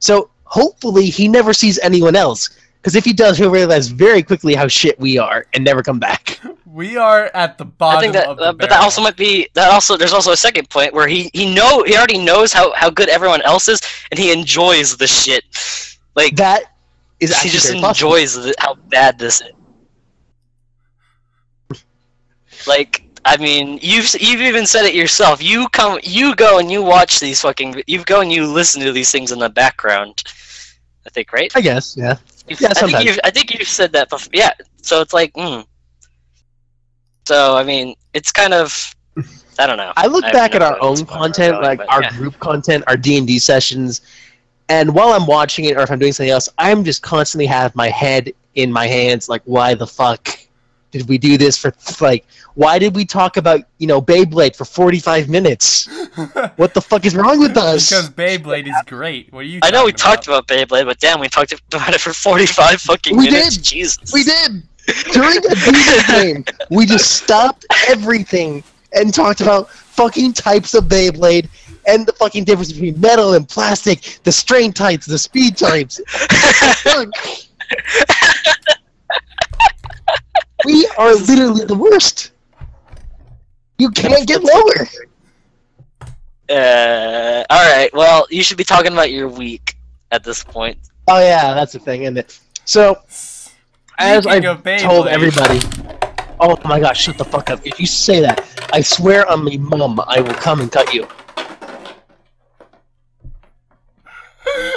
So hopefully he never sees anyone else, because if he does, he'll realize very quickly how shit we are and never come back. [LAUGHS] We are at the bottom I think that, of the uh, but that also might be that also. There's also a second point where he he know he already knows how how good everyone else is, and he enjoys the shit. Like That is she just enjoys how bad this is. Like, I mean, you've you've even said it yourself. You come, you go and you watch these fucking. You go and you listen to these things in the background. I think, right? I guess, yeah. You've- Yeah, I think you've I think you've said that before. Yeah. So it's like, mm. So I mean, it's kind of. I don't know. I look have back at our own content, like our yeah. group content, our D and D sessions, and while I'm watching it or if I'm doing something else, I'm just constantly have my head in my hands, like, why the fuck did we do this for? Like, why did we talk about you know Beyblade for 45 minutes? [LAUGHS] What the fuck is wrong with us? because Beyblade is great. What are you? I know we talking talked about Beyblade, but damn, we talked about it for 45 fucking minutes. We minutes. did. Jesus. We did during a D [LAUGHS] game. We just stopped everything and talked about fucking types of Beyblade and the fucking difference between metal and plastic, the strain types, the speed types. [LAUGHS] We are literally the worst. You can't get lower. Uh, all right. Well, you should be talking about your week at this point. Oh yeah, that's the thing, isn't it? So as I've of Beyblade, told everybody. Oh my gosh, shut the fuck up. If you say that, I swear on my mom, I will come and cut you.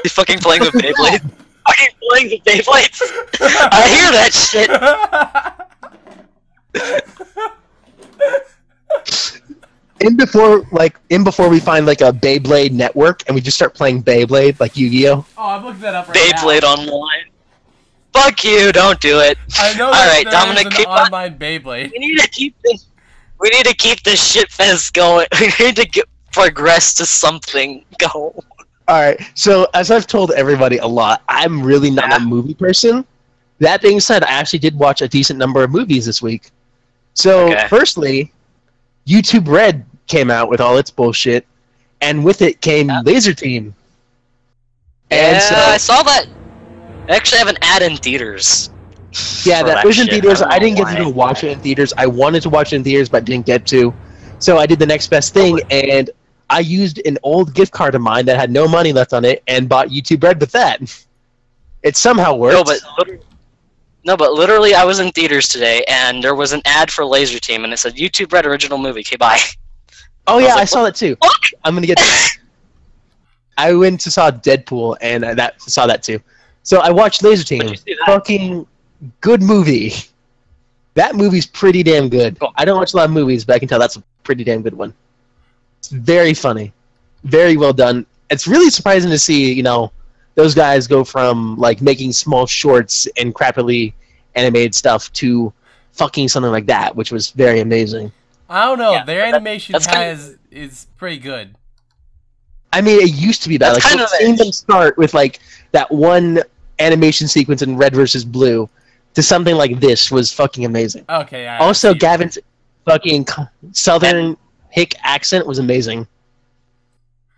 You fucking playing with Beyblade? [LAUGHS] fucking playing with Beyblades? I hear that shit. In before, like, in before we find like a Beyblade network and we just start playing Beyblade, like Yu-Gi-Oh. oh, I'm looking that up right Beyblade now. online. Fuck you! Don't do it. I know All right, that right, there Dominic, is keep an on- online Beyblade. We need to keep this. We need to keep this shit fest going. [LAUGHS] We need to get progress to something. Go. All right. So as I've told everybody a lot, I'm really not a movie person. That being said, I actually did watch a decent number of movies this week. So Okay. firstly, YouTube Red came out with all its bullshit, and with it came Yeah. Laser Team. Yeah, And so I saw that. I actually have an ad in theaters. Yeah, that was in theaters. don't I, didn't get to go watch it in theaters. I wanted to watch it in theaters, but didn't get to. So I did the next best thing, oh and I used an old gift card of mine that had no money left on it, and bought YouTube Red with that. It somehow worked. No, but no, but literally, I was in theaters today, and there was an ad for Laser Team, and it said YouTube Red original movie. Okay, bye. oh I yeah, like, I saw that too. Fuck. I'm gonna get. that. [LAUGHS] I went to saw Deadpool, and I that saw that too. So I watched Laser Team. What'd you see that? Fucking good movie. That movie's pretty damn good. Cool. I don't watch a lot of movies, but I can tell that's a pretty damn good one. It's very funny, very well done. It's really surprising to see, you know, those guys go from like making small shorts and crappily animated stuff to fucking something like that, which was very amazing. I don't know. Yeah, Their but that- animation that's kinda- is pretty good. I mean, it used to be bad. That's like kind of seeing them start with like that one animation sequence in Red versus Blue to something like this was fucking amazing. Okay. I Also. Gavin's fucking co- southern hick accent was amazing.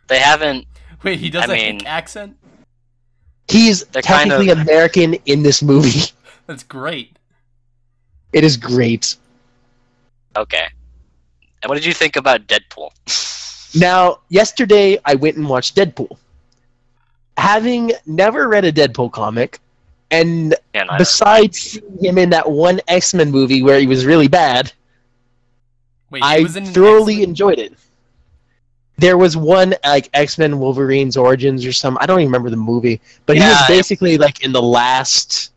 They haven't. Wait, he does I a hick mean- accent. He's They're kind technically of- American in this movie. [LAUGHS] That's great. It is great. Okay. And what did you think about Deadpool? Now, yesterday I went and watched Deadpool. Having never read a Deadpool comic, And Yeah, besides seeing him in that one X-Men movie where he was really bad, Wait, I thoroughly enjoyed it. There was one like X-Men Wolverine's Origins or some I don't even remember the movie, but he was Yeah, basically like in the last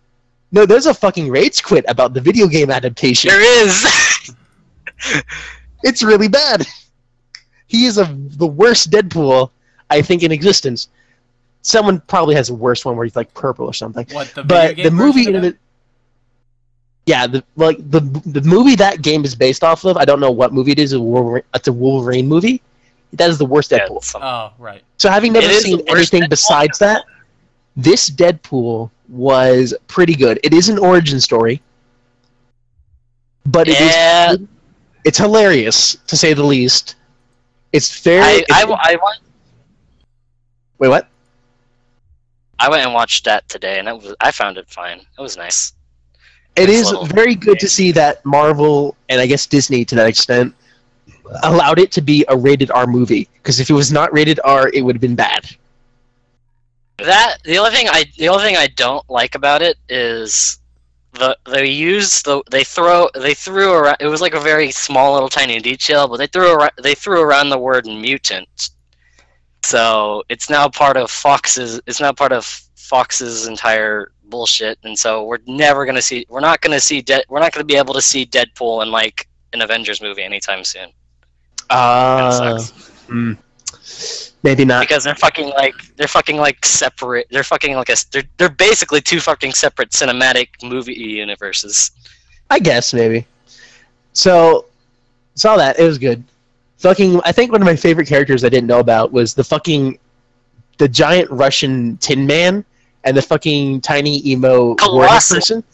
No, there's a fucking rage quit about the video game adaptation. there is. [LAUGHS] It's really bad. He is a the worst Deadpool I think in existence. Someone probably has a worse one where he's like purple or something. What the but the movie version of in it? it, yeah, the like the the movie that game is based off of. I don't know what movie it is. A Wolverine, it's a Wolverine movie. That is the worst Yeah, Deadpool. some- Oh, right. So having never seen anything Deadpool. besides that, this Deadpool was pretty good. It is an origin story, but it is yeah, it's hilarious to say the least. It's very. I, I, it's- I, went, wait, what? I went and watched that today, and it was, I found it fine. It was nice. It Nice very good to see that Marvel and I guess Disney to that extent allowed it to be a rated R movie. Because if it was not rated R, it would have been bad. That the only thing I the only thing I don't like about it is the they use the they throw they threw around it was like a very small little tiny detail, but they threw around they threw around the word mutant. So it's now part of Fox's it's now part of Fox's entire bullshit, and so we're never gonna see we're not gonna see Dead we're not gonna be able to see Deadpool in like an Avengers movie anytime soon. Uh, hmm. maybe not. because they're fucking like they're fucking like separate. They're fucking like a they're they're basically two fucking separate cinematic movie universes. I guess maybe. So saw that it was good. Fucking, I think one of my favorite characters I didn't know about was the fucking the giant Russian Tin Man and the fucking tiny emo Colossal. person.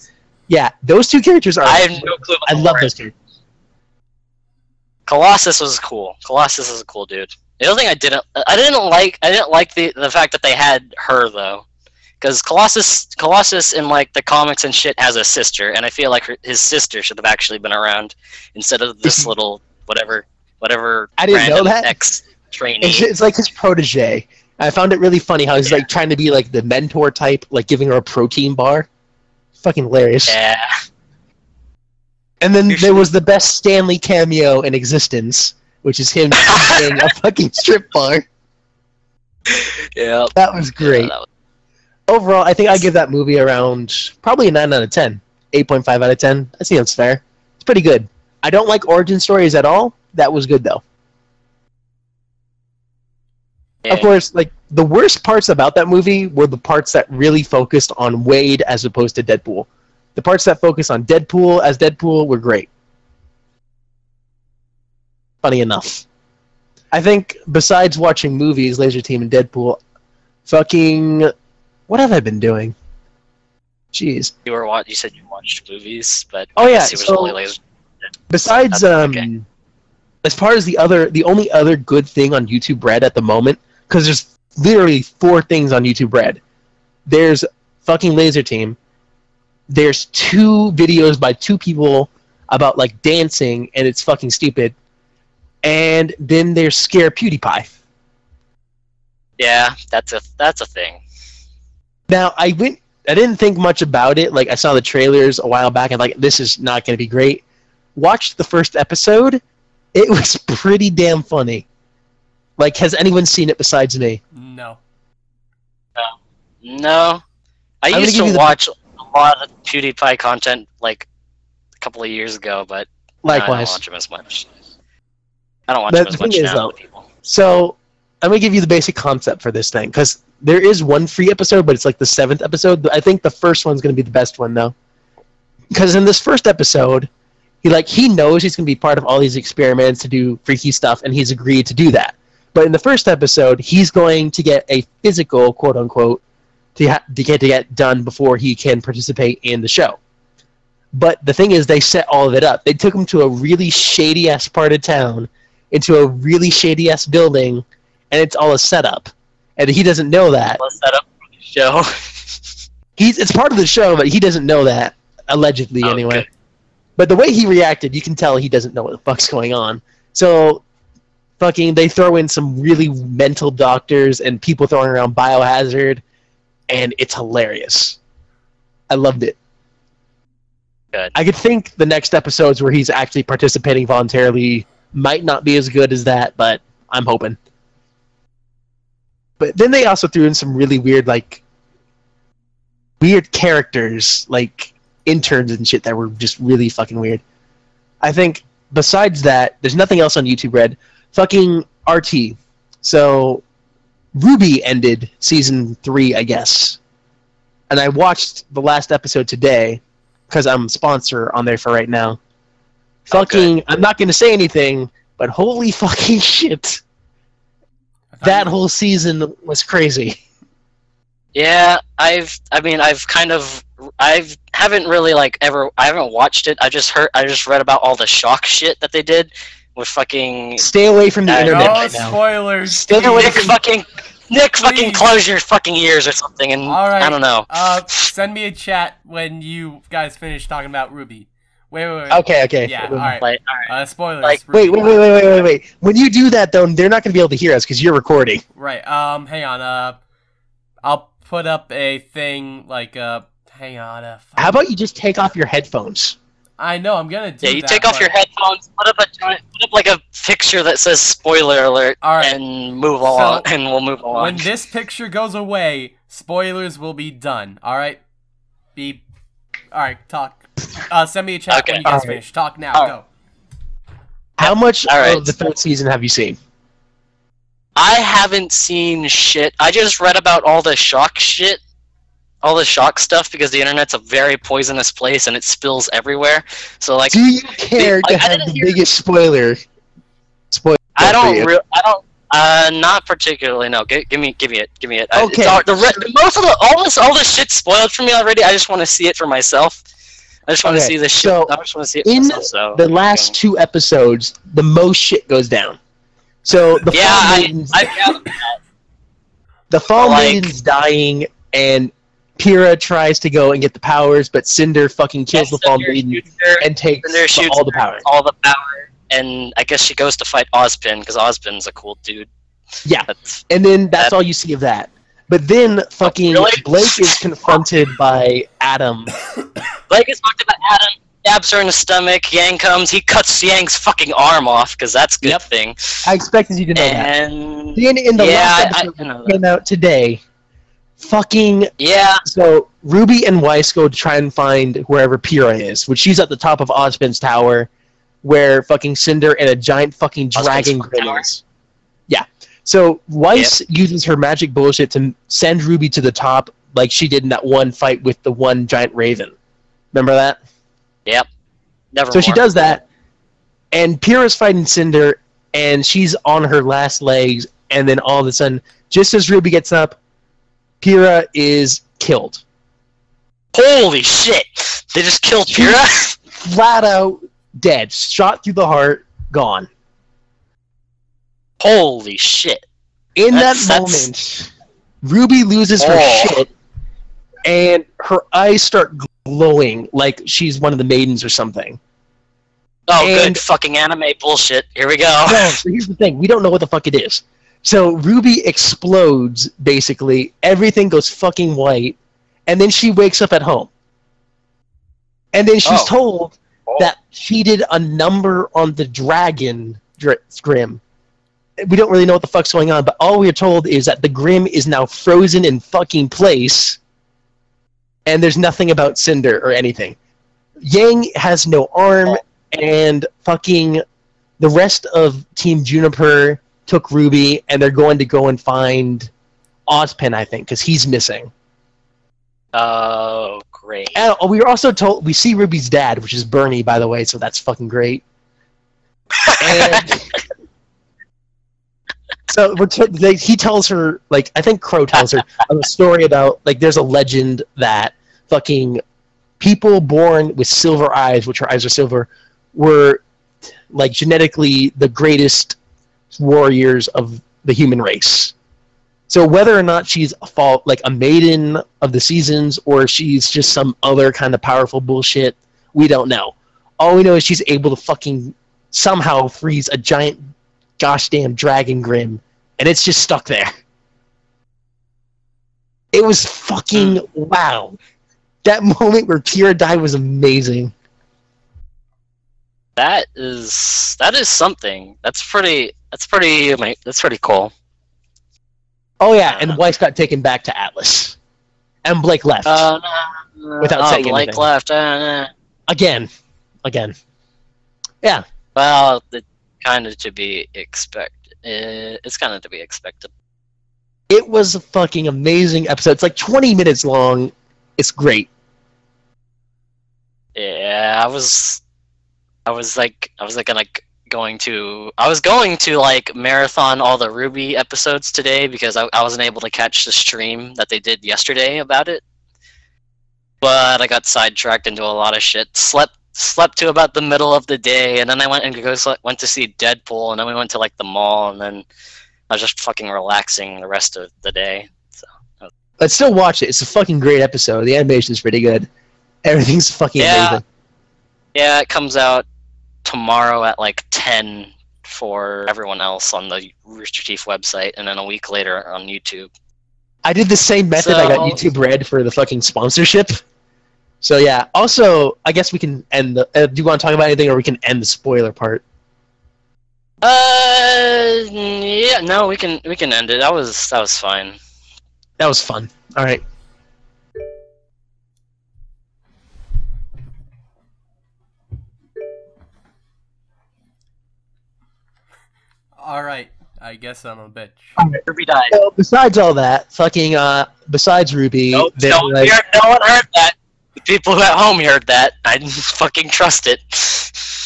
Yeah, those two characters are. I have no clue. About I love those characters. Colossus was cool. Colossus is a cool dude. The only thing I didn't I didn't like I didn't like the the fact that they had her though. Because Colossus, Colossus in like the comics and shit has a sister, and I feel like her, his sister should have actually been around instead of this [LAUGHS] little whatever, whatever. I didn't know that. Ex trainee. It's, it's like his protege. I found it really funny how he's like trying to be like the mentor type, like giving her a protein bar. Fucking hilarious. Yeah, And then there was the best Stan Lee cameo in existence, which is him [LAUGHS] eating a fucking strip bar. yeah. That was great. Yeah, that was- Overall, I think I give that movie around probably a 9 out of 10. 8.5 out of 10. I think that's fair. It's pretty good. I don't like origin stories at all. That was good, though. Yeah. Of course, like, the worst parts about that movie were the parts that really focused on Wade as opposed to Deadpool. The parts that focused on Deadpool as Deadpool were great. Funny enough. I think besides watching movies, Laser Team and Deadpool, fucking what have I been doing? Jeez. You were what? You said you watched movies, but Oh, yeah, it was so- only laser. Besides um okay. as far as the other the only other good thing on YouTube Red at the moment cuz there's literally four things on YouTube Red. There's fucking Laser Team. There's two videos by two people about like dancing and it's fucking stupid. And then there's Scare PewDiePie. Yeah, that's a that's a thing. Now I went. I didn't think much about it. Like I saw the trailers a while back, and like this is not going to be great. Watched the first episode. It was [LAUGHS] pretty damn funny. Like, has anyone seen it besides me? No. Um, no, I gonna used to you the- watch a lot of PewDiePie content like a couple of years ago, but now I don't Likewise. watch him as much. I don't watch But him the as thing much is, now. though, people. So I'm gonna give you the basic concept for this thing because there is one free episode, but it's like the seventh episode. I think the first one's gonna be the best one though, because in this first episode, he like he knows he's gonna be part of all these experiments to do freaky stuff, and he's agreed to do that. But in the first episode, he's going to get a physical, quote unquote, to, ha- to get to get done before he can participate in the show. But the thing is, they set all of it up. They took him to a really shady ass part of town, into a really shady ass building, and it's all a setup. And he doesn't know that. Let's set up for the show. [LAUGHS] He's it's part of the show, but he doesn't know that allegedly Oh, anyway. But the way he reacted, you can tell he doesn't know what the fuck's going on. So, fucking, they throw in some really mental doctors and people throwing around biohazard, and it's hilarious. I loved it. Good. I could think the next episodes where he's actually participating voluntarily might not be as good as that, but I'm hoping. But then they also threw in some really weird, like, weird characters, like interns and shit that were just really fucking weird. I think besides that, there's nothing else on YouTube Red. Fucking RT. So RWBY ended season three, I guess. And I watched the last episode today because I'm a sponsor on there for right now. Fucking, I'm not going to say anything, but holy [LAUGHS] fucking shit. That um, whole season was crazy. Yeah, I've. I mean, I've kind of. I've haven't really like ever. I haven't watched it. I just heard. I just read about all the shock shit that they did with fucking Stay away from the Uh, internet No right now. spoilers. Stay away Nick from- fucking Nick fucking close your fucking ears or something. And All right. I don't know. Uh, send me a chat when you guys finish talking about RWBY. Wait, wait, wait. Okay, okay. Yeah, all right. Like, all right. Uh, spoilers. Like- Wait, wait, wait, wait, wait, wait, wait. When you do that, though, they're not going to be able to hear us because you're recording. Right. Um. Hang on. Uh, I'll put up a thing like uh. Hang on. Uh. How about you just take off your headphones? I know. I'm gonna do Yeah, you that, take off but- your headphones, put up a giant, put up like a picture that says "spoiler alert" All right. and move along, and we'll move along. When this picture goes away, spoilers will be done. All right. Be. All right. Talk. Uh, send me a chat Okay. when you guys All right. finish. Talk now. All right. Go. How much All right. of the third season have you seen? I haven't seen shit. I just read about all the shock shit, all the shock stuff because the internet's a very poisonous place and it spills everywhere. So like, Do you care like, to I have the hear- biggest spoiler? Spoiler. I don't, re- I don't, uh, not particularly. No, give, give me, give me it, give me it. I- it's Okay. all- the re- most of the all this, all this shit spoiled for me already. I just want to see it for myself. I just want to Okay, see this shit. so I just want to see it in myself. So The last two episodes, the most shit goes down. So the yeah, Fall I, Maidens, I gathered the Fall like- Maiden's dying, and Pyrrha tries to go and get the powers, but Cinder fucking kills the Fall Maiden and takes all the power. all the power, and I guess she goes to fight Ozpin because Ozpin's a cool dude. Yeah. That's And then that's That- all you see of that. But then fucking really? Blake is confronted by Adam. [COUGHS] Blake is talked about Adam. Stabs her in the stomach. Yang comes. He cuts Yang's fucking arm off because that's a good Yep. thing. I expected you to know that. And Then in the yeah, last I, episode I know that that. came out today, fucking Yeah, so Ruby and Weiss go to try and find wherever Pyrrha is, which she's at the top of Ozpin's tower, where fucking Cinder and a giant fucking dragon is. Yeah. So Weiss uses her magic bullshit to send Ruby to the top, like she did in that one fight with the one giant raven. Remember that? Yep. Never. So she does that, and Pyrrha's fighting Cinder, and she's on her last legs, and then all of a sudden, just as Ruby gets up, Pyrrha is killed. Holy shit! They just killed Pyrrha. Flat out dead. Shot through the heart, gone. Holy shit! In That's- that that's- moment, Ruby loses her Oh. shit, and her eyes start glowing like she's one of the maidens or something. Oh, And- good fucking anime bullshit. Here we go. No, so here's the thing. We don't know what the fuck it is. So Ruby explodes, basically. Everything goes fucking white. And then she wakes up at home. And then she's Oh. told oh. that she did a number on the dragon dr- Grimm. We don't really know what the fuck's going on, but all we are told is that the Grimm is now frozen in fucking place. And there's nothing about Cinder or anything. Yang has no arm, oh. and fucking the rest of Team JNPR took Ruby, and they're going to go and find Ozpin, I think, because he's missing. Oh, great. And oh, we were also told we see Ruby's dad, which is Burnie, by the way, so that's fucking great. And [LAUGHS] so we're t- they, he tells her, like, I think Qrow tells her a story about, like, there's a legend that fucking people born with silver eyes, which her eyes are silver, were, like, genetically the greatest warriors of the human race. So whether or not she's a fault, like a maiden of the seasons, or she's just some other kind of powerful bullshit, we don't know. All we know is she's able to fucking somehow freeze a giant gosh damn dragon Grimm, and it's just stuck there. It was fucking hmm. wow. That moment where Kira died was amazing. That is that is something. That's pretty. That's pretty. That's pretty cool. Oh yeah, and Weiss got taken back to Atlas, and Blake left Uh, Without oh, saying Blake anything. left. Uh, nah. again, again. Yeah, Well, kind of to be expected. Uh, it's kind of to be expected. it was a fucking amazing episode. It's like 20 minutes long. It's great. Yeah, I was, I was like, I was like gonna going to, I was going to like marathon all the RWBY episodes today because I, I wasn't able to catch the stream that they did yesterday about it. But I got sidetracked into a lot of shit. Slept slept to about the middle of the day, and then I went and go went to see Deadpool, and then we went to like the mall, and then I was just fucking relaxing the rest of the day. So But still watch it. It's a fucking great episode. The animation's pretty good. Everything's fucking Yeah. amazing. yeah, it comes out tomorrow at like ten for everyone else on the Rooster Teeth website, and then a week later on YouTube. I did the same method. I got YouTube Red for the fucking sponsorship. So yeah. Also, I guess we can end the. Uh, do you want to talk about anything, or we can end the spoiler part? Uh, yeah, no, we can we can end it. That was that was fine. That was fun. All right. All right, I guess I'm a bitch. Ruby died. So besides all that, fucking uh, besides RWBY, No, they, no, like- heard- no one heard that. The people at home heard that. I didn't [LAUGHS] fucking trust it.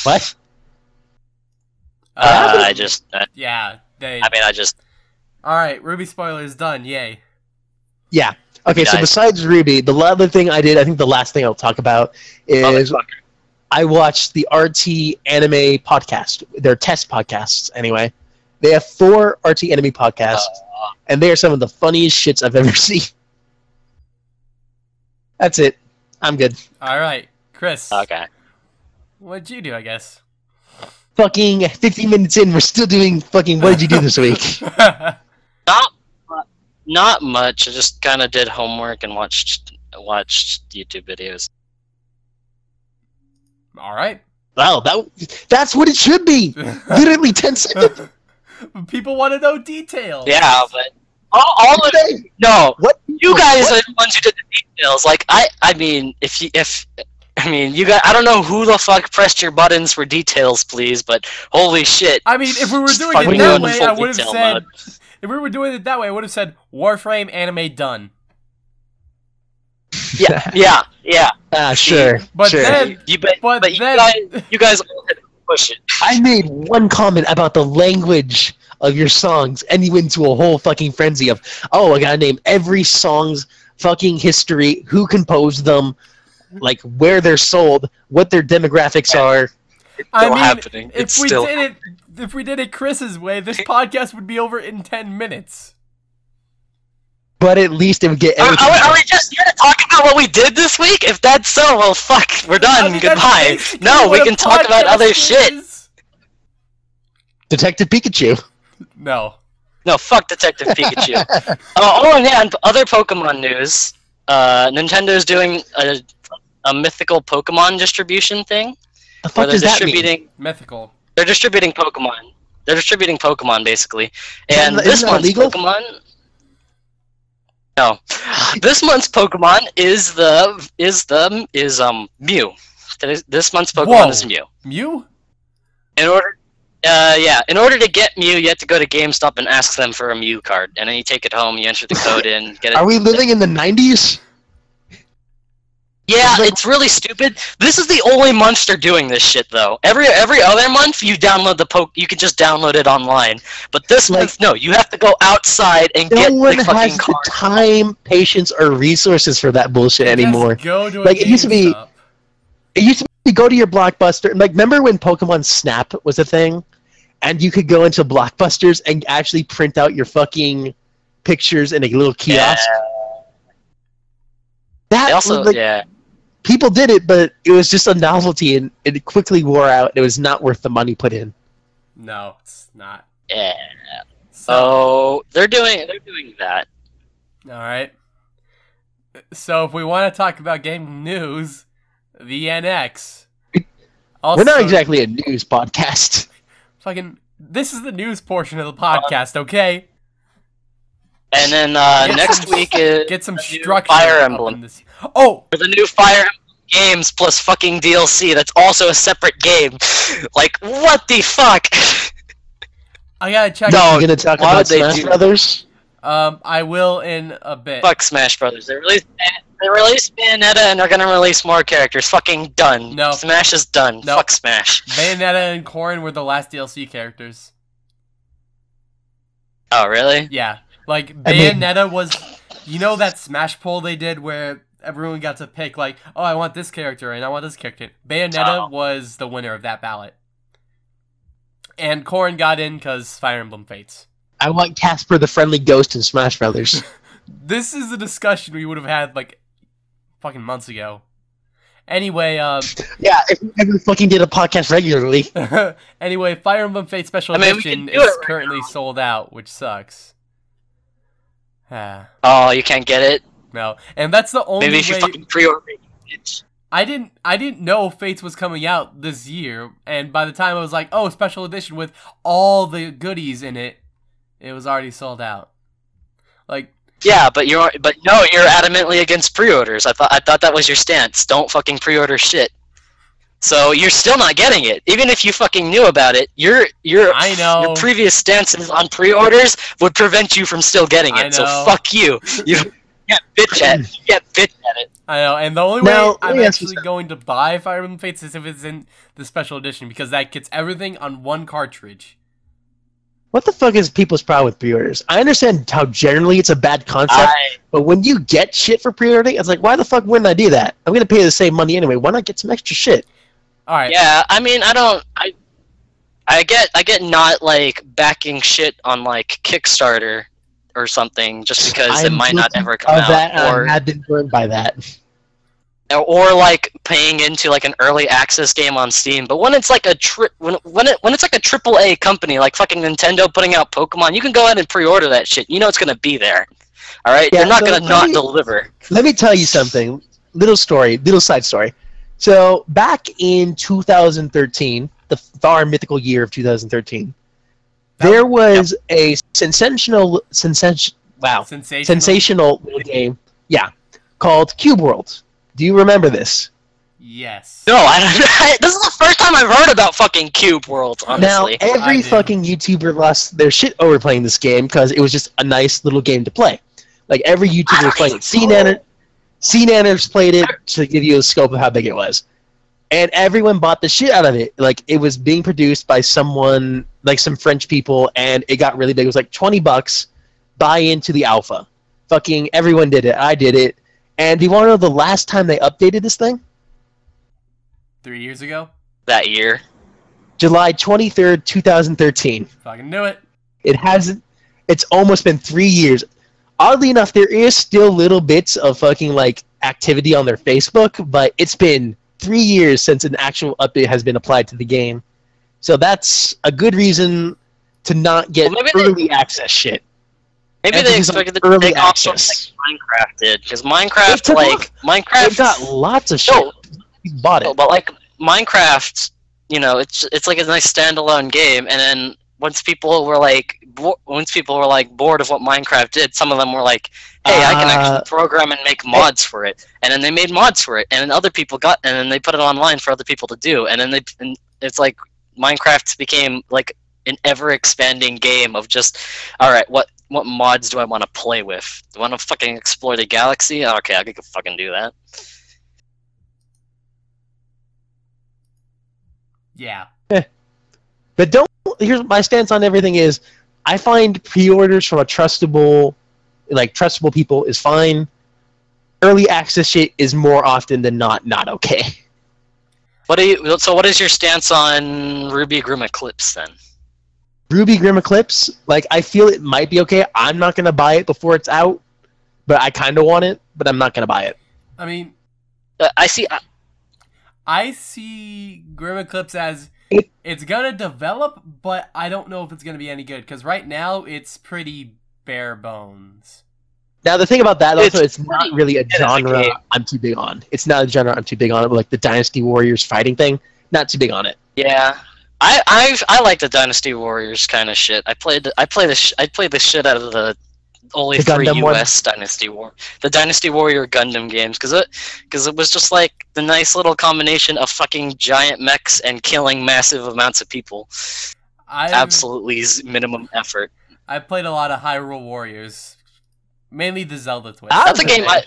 what? Uh, I just, uh, yeah, they. I mean, I just. All right, RWBY spoilers done. Yay. Yeah. Okay, so besides RWBY, the other thing I did, I think the last thing I'll talk about is I watched the RT Anime podcast. They're test podcasts, anyway. They have four RT Anime podcasts, Uh, and they are some of the funniest shits I've ever [LAUGHS] seen. That's it. I'm good. All right, Chris. okay. What'd you do? I guess. Fucking 50 minutes in, we're still doing fucking what did you do this [LAUGHS] week? Not, not much. I just kind of did homework and watched watched YouTube videos. All right. Wow, that, that's what it should be. [LAUGHS] Literally 10 seconds. People want to know details. Yeah, but all, all of it. No, What? you guys are the ones who did the details. Like I, I mean, if you, if, I mean, you got. I don't know who the fuck pressed your buttons for details, please, but holy shit. I mean, if we were doing it that way, I would have said. mode. If we were doing it that way, I would have said Warframe anime done. Yeah, [LAUGHS] yeah, yeah. Ah, sure. But sure. then- You bet. But But, you then- guys, you guys all had to push it. I made one comment about the language of your songs, and you went into a whole fucking frenzy of, oh, I gotta name every song's fucking history, who composed them, like where they're sold, what their demographics are. I still mean, happening. if It's we still did it, if we did it Chris's way, this podcast would be over in ten minutes. But at least it would get Are, everything. are, are we just here to talk about what we did this week? If that's so, well, fuck, we're I done. mean, Goodbye. No, we can talk about podcast other shit. Detective Pikachu. No. No, fuck Detective Pikachu. [LAUGHS] uh, oh, and yeah, and other Pokemon news. Uh, Nintendo's doing a, a mythical Pokemon distribution thing. The fuck they're does that mean? distributing, Mythical. they're distributing Pokemon. They're distributing Pokemon basically, and Isn't that- this isn't that illegal? Pokemon. No, this month's Pokemon is the is the is um Mew. This- This month's Pokemon Whoa. is Mew. Mew? In order, uh, yeah, in order to get Mew, you have to go to GameStop and ask them for a Mew card, and then you take it home, you enter the code in, get it. Are we living in the 90s? Yeah, It's like- it's really stupid. This is the only month they're doing this shit though. Every every other month you download the poke you can just download it online. But this Like- month no, you have to go outside and No get one the has fucking the card. time, patience, or resources for that bullshit anymore. Go to a Like, it used to be- GameStop. It used to be go to your Blockbuster. Like, remember when Pokemon Snap was a thing? And you could go into Blockbusters and actually print out your fucking pictures in a little Yeah. Kiosk? That They also like, yeah. people did it, but it was just a novelty, and it quickly wore out. It was not worth the money put in. No, it's not. Yeah. So, So they're doing they're doing that. all right. So if we want to talk about game news, the NX. We're not exactly a news podcast. Fucking. This is the news portion of the podcast, okay? And then uh, next some- week is Get some structure. Fire Emblem. in this- Oh, the new Fire Emblem games plus fucking DLC. That's also a separate game. [LAUGHS] Like what the fuck? I gotta check. No, You're gonna talk why about would they Smash do- Brothers? Um, I will in a bit. Fuck Smash Brothers. They released they released Bayonetta and they're gonna release more characters. Fucking done. No. Smash is done. No. Fuck Smash. Bayonetta and Corrin were the last DLC characters. Oh really? Yeah, like I mean- Bayonetta was. You know that Smash poll they did where everyone got to pick like, oh, I want this character and I want this character. Bayonetta Oh. was the winner of that ballot, and Corrin got in because Fire Emblem Fates. I want Casper the Friendly Ghost in Smash Brothers. [LAUGHS] This is a discussion we would have had like fucking months ago. Anyway, um, [LAUGHS] yeah, if we ever fucking did a podcast regularly. [LAUGHS] anyway, Fire Emblem Fate Special I mean, Edition is right currently sold out, which sucks. Ah, Oh, you can't get it. no, and that's the only Maybe you way. fucking pre-order it. I didn't I didn't know Fates was coming out this year, and by the time I was like, oh, special edition with all the goodies in it, it was already sold out. Like, Yeah, but you're but no, you're adamantly against pre-orders. I thought I thought that was your stance. Don't fucking pre-order shit. So you're still not getting it, even if you fucking knew about it. Your your I know. your previous stances on pre-orders would prevent you from still getting I it. So fuck you. You can't bitch at you can't bitch at it. I know, and the only Now, way I'm me ask you actually going to buy Fire Emblem Fates is if it's in the special edition because that gets everything on one cartridge. What the fuck is people's problem with pre-orders? I understand how generally it's a bad concept, I, but when you get shit for pre-ordering, it's like, why the fuck wouldn't I do that? I'm gonna pay the same money anyway. Why not get some extra shit? All right, yeah, I mean, I don't. I I get I get not like backing shit on like Kickstarter or something just because it I'm might not ever come of out that, or I have been burned by that. or like paying into like an early access game on Steam. But when it's like a tri- when when it when it's like a triple A company like fucking Nintendo putting out Pokemon, you can go ahead and pre-order that shit. You know it's gonna be there. All right, Yeah, they're not so gonna let not me- deliver. Let me tell you something. Little story, little side story. So back in 2013, the far mythical year of 2013, there was a sensational, sensation, wow, sensational. sensational little game, yeah, called Cube World. Do you remember this? Yes. No, I don't. [LAUGHS] this is the first time I've heard about fucking Cube World. Honestly, Now, every fucking YouTuber lost their shit over playing this game because it was just a nice little game to play. Like every YouTuber was playing it. CNANers, CNANers played it to give you a scope of how big it was. And everyone bought the shit out of it. Like it was being produced by someone, like some French people, and it got really big. It was like 20 bucks, buy into the alpha. Fucking everyone did it. I did it. And do you want to know the last time they updated this thing? Three years ago. that year. July 23rd, 2013. Fucking knew it. It hasn't. It's almost been three years. Oddly enough, there is still little bits of fucking like activity on their Facebook, but it's been three years since an actual update has been applied to the game. So that's a good reason to not get Well, maybe they- early access shit. Maybe And they expected to early take access. like Minecraft did, because Minecraft, like off. Minecraft, They've got lots of shit. No. You bought No, it. but like Minecraft, you know, it's it's like a nice standalone game, and then once people were like, bo- once people were like bored of what Minecraft did, some of them were like, "Hey, I can Uh, actually program and make mods for it," and then they made mods for it, and then other people got, and then they put it online for other people to do, and then they, and it's like Minecraft became like an ever expanding game of just, all right, what what mods do I want to play with? Do I want to fucking explore the galaxy? Okay, I could fucking do that. Yeah. [LAUGHS] But don't. Here's my stance on everything: is I find pre-orders from a trustable, like trustable people is fine. Early access shit is more often than not not okay. What do you? So, what is your stance on RWBY Grimm Eclipse then? RWBY Grimm Eclipse, like I feel it might be okay. I'm not gonna buy it before it's out, but I kind of want it, but I'm not gonna buy it. I mean, Uh, I see. I, I see Grimm Eclipse as It- it's gonna develop, but I don't know if it's gonna be any good because right now it's pretty bare bones. Now the thing about that also, It's it's, not really a good as a genre game. I'm too big on. It's not a genre I'm too big on. Like the Dynasty Warriors fighting thing, not too big on it. Yeah, I I I like the Dynasty Warriors kind of shit. I played I play the sh- I played the shit out of the only The three Gundam one? U.S. Dynasty War the Dynasty Warrior Gundam games because it because it was just like the nice little combination of fucking giant mechs and killing massive amounts of people. I Absolutely minimum effort. I played a lot of Hyrule Warriors, mainly the Zelda twist. That's a game. I.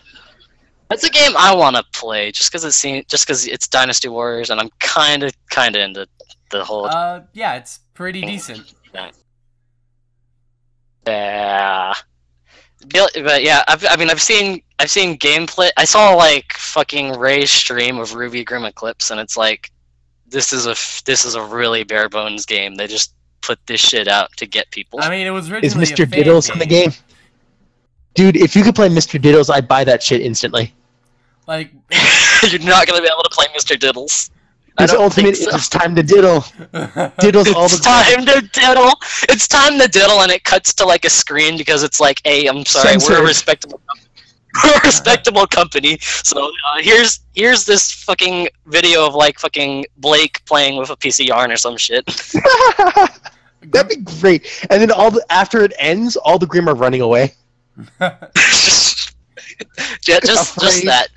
That's a game I want to play just because it's seen, just because it's Dynasty Warriors and I'm kind of kind of into the whole Uh, yeah, it's pretty decent. Yeah. But but yeah, I've, I mean, I've seen I've seen gameplay. I saw like fucking Ray's stream of RWBY Grimm Eclipse, and it's like, this is a f- this is a really bare bones game. They just put this shit out to get people. I mean, it was Is originally a Mr. fan Diddles in the game? Dude, if you could play Mr. Diddles, I'd buy that shit instantly. Like, [LAUGHS] You're not gonna be able to play Mr. Diddles. I His ultimate think so. is time to diddle. [LAUGHS] Diddles all It's the time. time to diddle. It's time to diddle, and it cuts to like a screen because it's like, "Hey, I'm sorry, we're a respectable, [LAUGHS] we're a respectable company." So uh, here's here's this fucking video of like fucking Blake playing with a piece of yarn or some shit. [LAUGHS] That'd be great. And then all the after it ends, all the Grimm are running away. yeah, just just that.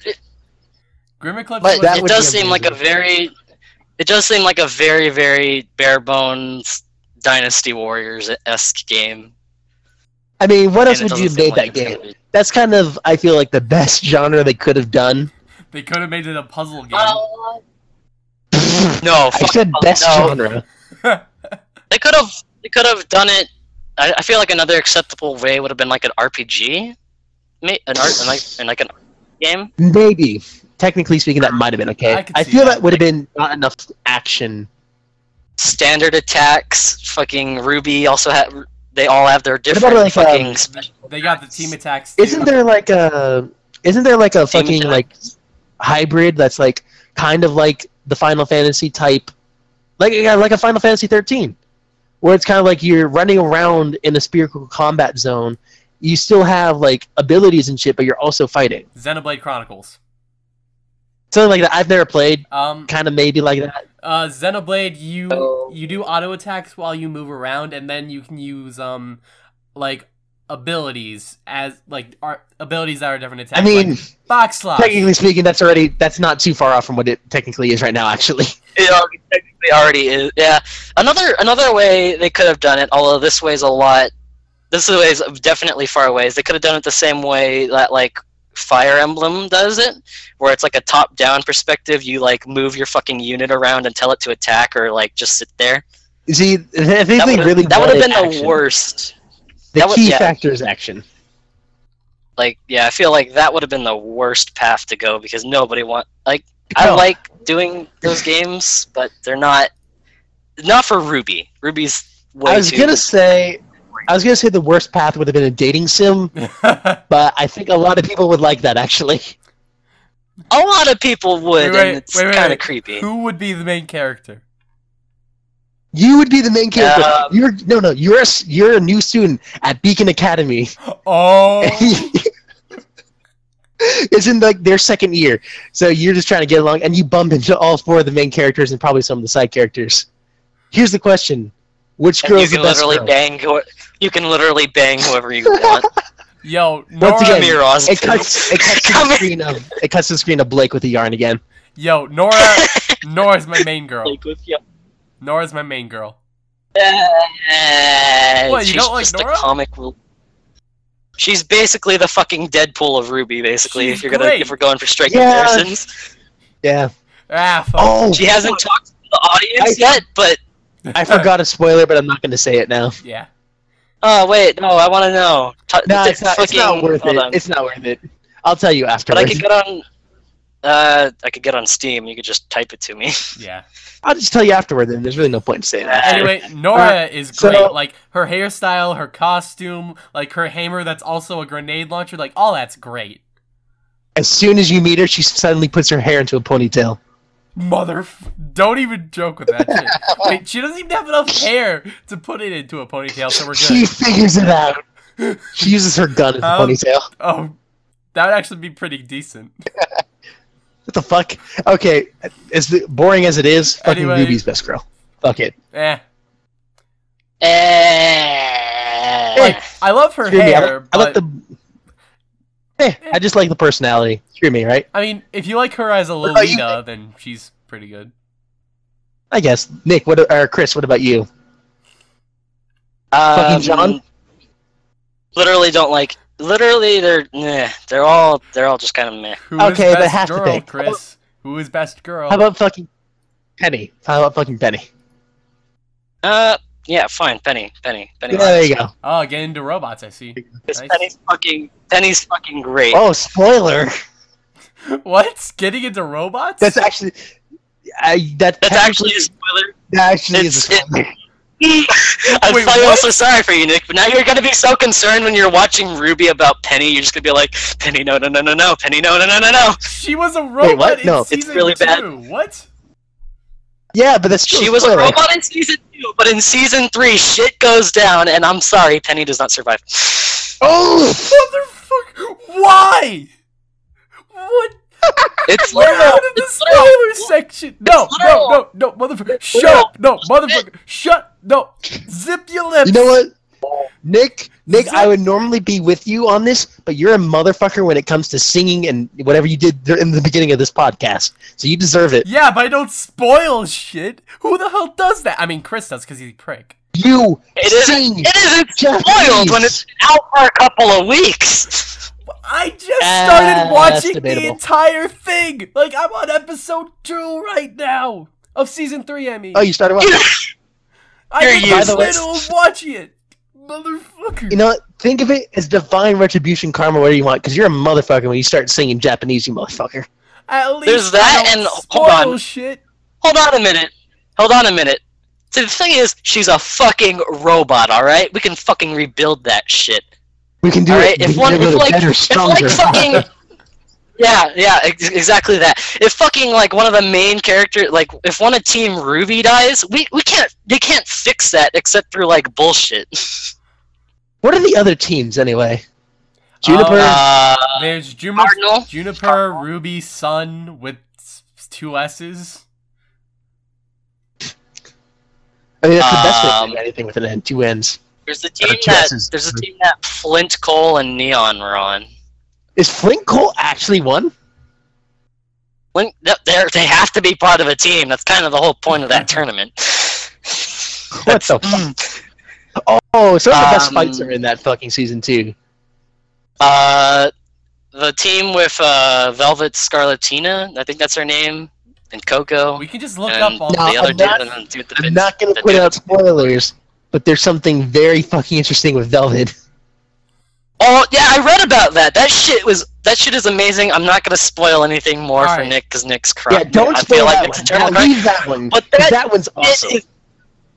Grimm Eclipse But that it does be seem like a very, it does seem like a very very bare bones Dynasty Warriors esque game. I mean, what else would you doesn't have made like that game? be- That's kind of, I feel like, the best [LAUGHS] genre they could have done. they could have made it a puzzle game. Uh, [LAUGHS] no, I fuck said no. best genre. [LAUGHS] They could have they could have done it. I, I feel like another acceptable way would have been like an RPG, an art, like, and like an game. Maybe. Technically speaking, that might have been okay. I I, feel that. that, would have been not enough action. Standard attacks. Fucking Ruby also had. They all have their different like, um, fucking special. they got the team attacks. Too. Isn't there like a isn't there like a Team fucking attack. like hybrid that's like kind of like the Final Fantasy type like yeah, like a Final Fantasy 13 where it's kind of like you're running around in a spherical combat zone you still have like abilities and shit but you're also fighting Xenoblade Chronicles? Something like that I've never played Um, kind of maybe like that uh, Xenoblade, you Oh. you do auto attacks while you move around, and then you can use um, like abilities as like art abilities that are different attacks. I mean like box slash. technically speaking that's already that's not too far off from what it technically is right now actually [LAUGHS] It already, technically already is. Yeah. Another another way they could have done it, although this way's a lot. This way is definitely far away. Is they could have done it the same way that like Fire Emblem does it, where it's like a top-down perspective. You like move your fucking unit around and tell it to attack, or like just sit there. see if anything really have that would have been the worst. the that would- key yeah. factor is action Like yeah, I feel like that would have been the worst path to go because nobody want like I like doing those games, but they're not not for RWBY. Ruby's way I was too gonna say, I was gonna say the worst path would have been a dating sim, [LAUGHS] but I think a lot of people would like that actually. A lot of people would, Wait, wait, and it's wait, wait, kind of creepy. Who would be the main character? You would be the main character. Um, you're no, no. You're a s- you're a new student at Beacon Academy. [GASPS] Oh, [LAUGHS] it's in like their second year, so you're just trying to get along, and you bump into all four of the main characters and probably some of the side characters. Here's the question: Which girl is girl's the can best literally girl? bang. Who, you can literally bang whoever you want. [LAUGHS] yo, Once Nora. again, Come here, It cuts. It cuts to the screen of. It cuts to the screen of Blake with the yarn again. Yo, Nora. [LAUGHS] Nora's my main girl. Like with you. Nora's my main girl. Uh, What, you she's don't like just Nora? a comic. rel- She's basically the fucking Deadpool of RWBY, basically. She's if you're gonna, if we're going for straight Yeah. comparisons, Yeah. Ah, fuck. Oh, she hasn't talked to the audience I- yet. But I forgot a spoiler, but I'm not going to say it now. Yeah. Oh wait, no, I want to know. T- No, t- it's not. It's not worth hold it. on. It's not worth it. I'll tell you But I could get on. Uh, I could get on Steam. You could just type it to me. [LAUGHS] Yeah. I'll just tell you afterward. Then there's really no point in saying that. Anyway, Nora is so- great. Like her hairstyle, her costume, like her hammer that's also a grenade launcher, like all that's great. As soon as you meet her, she suddenly puts her hair into a ponytail. Mother, don't even joke with that shit. [LAUGHS] Wait, she doesn't even have enough hair to put it into a ponytail, so we're good. She figures it out. [LAUGHS] She uses her gun as a Um, ponytail. Oh, that would actually be pretty decent. [LAUGHS] What the fuck? Okay, as the, boring as it is, fucking Anyway. Ruby's best girl. Fuck it. Eh. Eh. Like, I love her Screw me. I, hair, like- I like but the. Eh, I just like the personality. Screw me, right? I mean, if you like her as a What Lolita, then she's pretty good. I guess. Nick, what? Or Chris, what about you? Um, Fucking John? Literally don't like. Literally, they're meh. They're all they're all just kind of meh. Who is Okay, but best have to girl, pick. Chris? Who is best girl? How about fucking Penny? How about fucking Penny? Uh, yeah, fine. Penny, Penny, Penny. Yeah, there you go. Oh, get into robots, I see. Nice. Penny's fucking Penny's fucking great. Oh, spoiler! [LAUGHS] What? Getting into robots? That's actually. I, that That's actually a spoiler. that actually is a it's- spoiler. [LAUGHS] I'm Wait, finally what? also sorry for you, Nick. But now you're gonna be so concerned when you're watching RWBY about Penny. You're just gonna be like, Penny, no, no, no, no, no, Penny, no, no, no, no, no. She was a robot what? in No. It's really two. bad. What? Yeah, but that's still She was a robot in season two, but in season three, shit goes down, and I'm sorry, Penny does not survive. Oh, Motherfucker! Why? What? [LAUGHS] It's We're literal. out of the spoiler section. No, no, no, no, motherfucker! Shut! up. No, motherfucker! Shut! No! Zip your lips. you know what? Nick, Nick, Zip- I would normally be with you on this, but you're a motherfucker when it comes to singing and whatever you did in the beginning of this podcast. So you deserve it. Yeah, but I don't spoil shit. Who the hell does that? I mean, Chris does because he's a prick. You It isn't. sing. It isn't Japanese. spoiled when it's out for a couple of weeks. I just started ah, that's watching the entire thing. Like I'm on episode two right now of season three. I mean, Oh, you started watching. I'm [LAUGHS] you're in the useless. middle watching it, motherfucker. You know what? Think of it as divine retribution karma, whatever you want, because you're a motherfucker when you start singing Japanese, you motherfucker. At least There's that I don't and- hold on. shit. Hold on a minute. Hold on a minute. See, the thing is, she's a fucking robot. All right, we can fucking rebuild that shit. We can do All it. right, if one, if like, better, if like [LAUGHS] fucking, yeah, yeah, ex- exactly that. If fucking like one of the main characters, like if one of Team RWBY dies, we we can't, they can't fix that except through like bullshit. [LAUGHS] what are the other teams anyway? JNPR. Uh, There's JNPR, Cardinal. JNPR, RWBY, Sun with two S's. I mean, that's the best way to um, do anything with an N. Two N's. there's a team that S's. there's a team that Flint, Cole, and Neon were on. Is Flint Cole actually one? Flint, they they have to be part of a team. That's kind of the whole point of that [LAUGHS] tournament. What the [LAUGHS] fuck? Oh, some of the best Um, fights are in that fucking season two. Uh, the team with uh, Velvet Scarlatina, I think that's her name, and Coco, We can just look up all. the No, other I'm dude, not- and dude the I'm bit- not gonna put out spoilers, but there's something very fucking interesting with Velvet. Oh yeah, I read about that. That shit was that shit is amazing. I'm not gonna spoil anything more for Alright. Nick because Nick's crying. Yeah, crying. don't I spoil feel like that Nick's one. eternal Now leave that one. But 'cause that- that one's awesome. It is-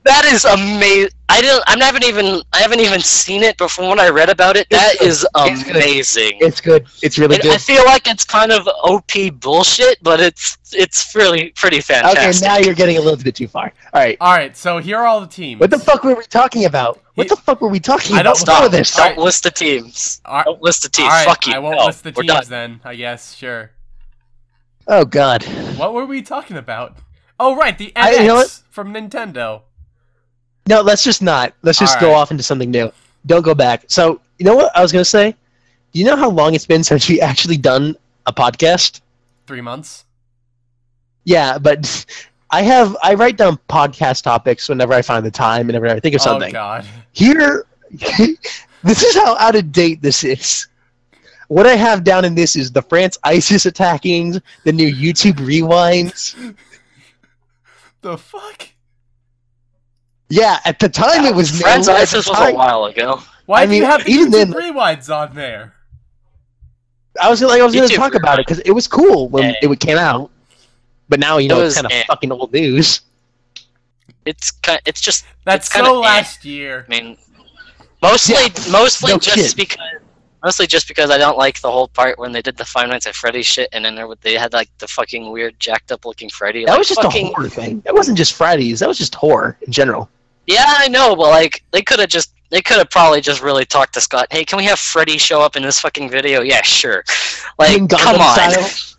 that is amazing. I didn't. I haven't even. I haven't even seen it, but from what I read about it, that It's good. is It's good. amazing. It's good. It's really It- I feel like it's kind of OP bullshit, but it's it's really pretty fantastic. Okay, now you're getting a little bit too far. All right. All right, so here are all the teams. What the fuck were we talking about? What the fuck were we talking I don't- before Stop. this? Don't Alright. list the teams. All Don't list the teams. all right, Fuck you. I won't No, list the we're teams done. then. I guess sure. Oh god. What were we talking about? Oh right, the NX I- you know from Nintendo. No, let's just not. Let's just All go right. off into something new. Don't go back. So, you know what I was gonna say? Do you know how long it's been since we actually done a podcast? Three months. Yeah, but I have I write down podcast topics whenever I find the time and whenever I think of something. Oh something. god. Here, [LAUGHS] this is how out of date this is. What I have down in this is the France ISIS attackings, the new YouTube rewinds. [LAUGHS] The fuck? Yeah, at the time it was Friends new. At ISIS was a while ago. Why I do you mean, have the even YouTube then- rewinds on there? I was like, I was going to YouTube talk about it because it was cool when Yeah. it came out, but now you know It it's kind of eh. fucking old news. It's kind. It's just. That's it's kinda so eh. last year. I mean, mostly, mostly no just kid. because. Mostly just because I don't like the whole part when they did the Five Nights at Freddy's shit, and then there, they had like the fucking weird jacked up looking Freddy. That like, was just fucking, a horror thing. That wasn't just Freddy's. That was just horror in general. Yeah, I know, but like they could have just they could have probably just really talked to Scott. Hey, can we have Freddy show up in this fucking video? Yeah, sure. Like, come on. Style. [LAUGHS]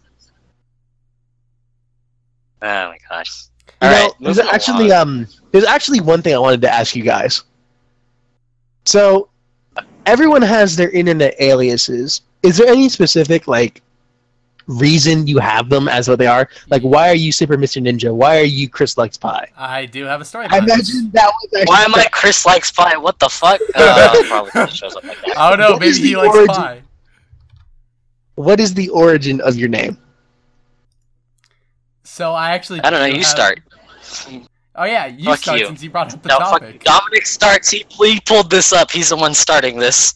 Oh my gosh. You All know, right, there's actually um there's actually one thing I wanted to ask you guys. So everyone has their internet aliases. Is there any specific like reason you have them as what they are? Like why are you Super Mr. Ninja? Why are you Chris Likes Pie? I do have a story. I About this. imagine that was actually Why am I Chris likes pie? What the fuck? [LAUGHS] Uh, probably shows up like that. I don't know. What Maybe he likes origin- pie. What is the origin of your name? So I actually. I don't know. do You have- start. Oh yeah, you Fuck start you. since you brought up the No, fuck topic. Dominic starts. He, he pulled this up. He's the one starting this.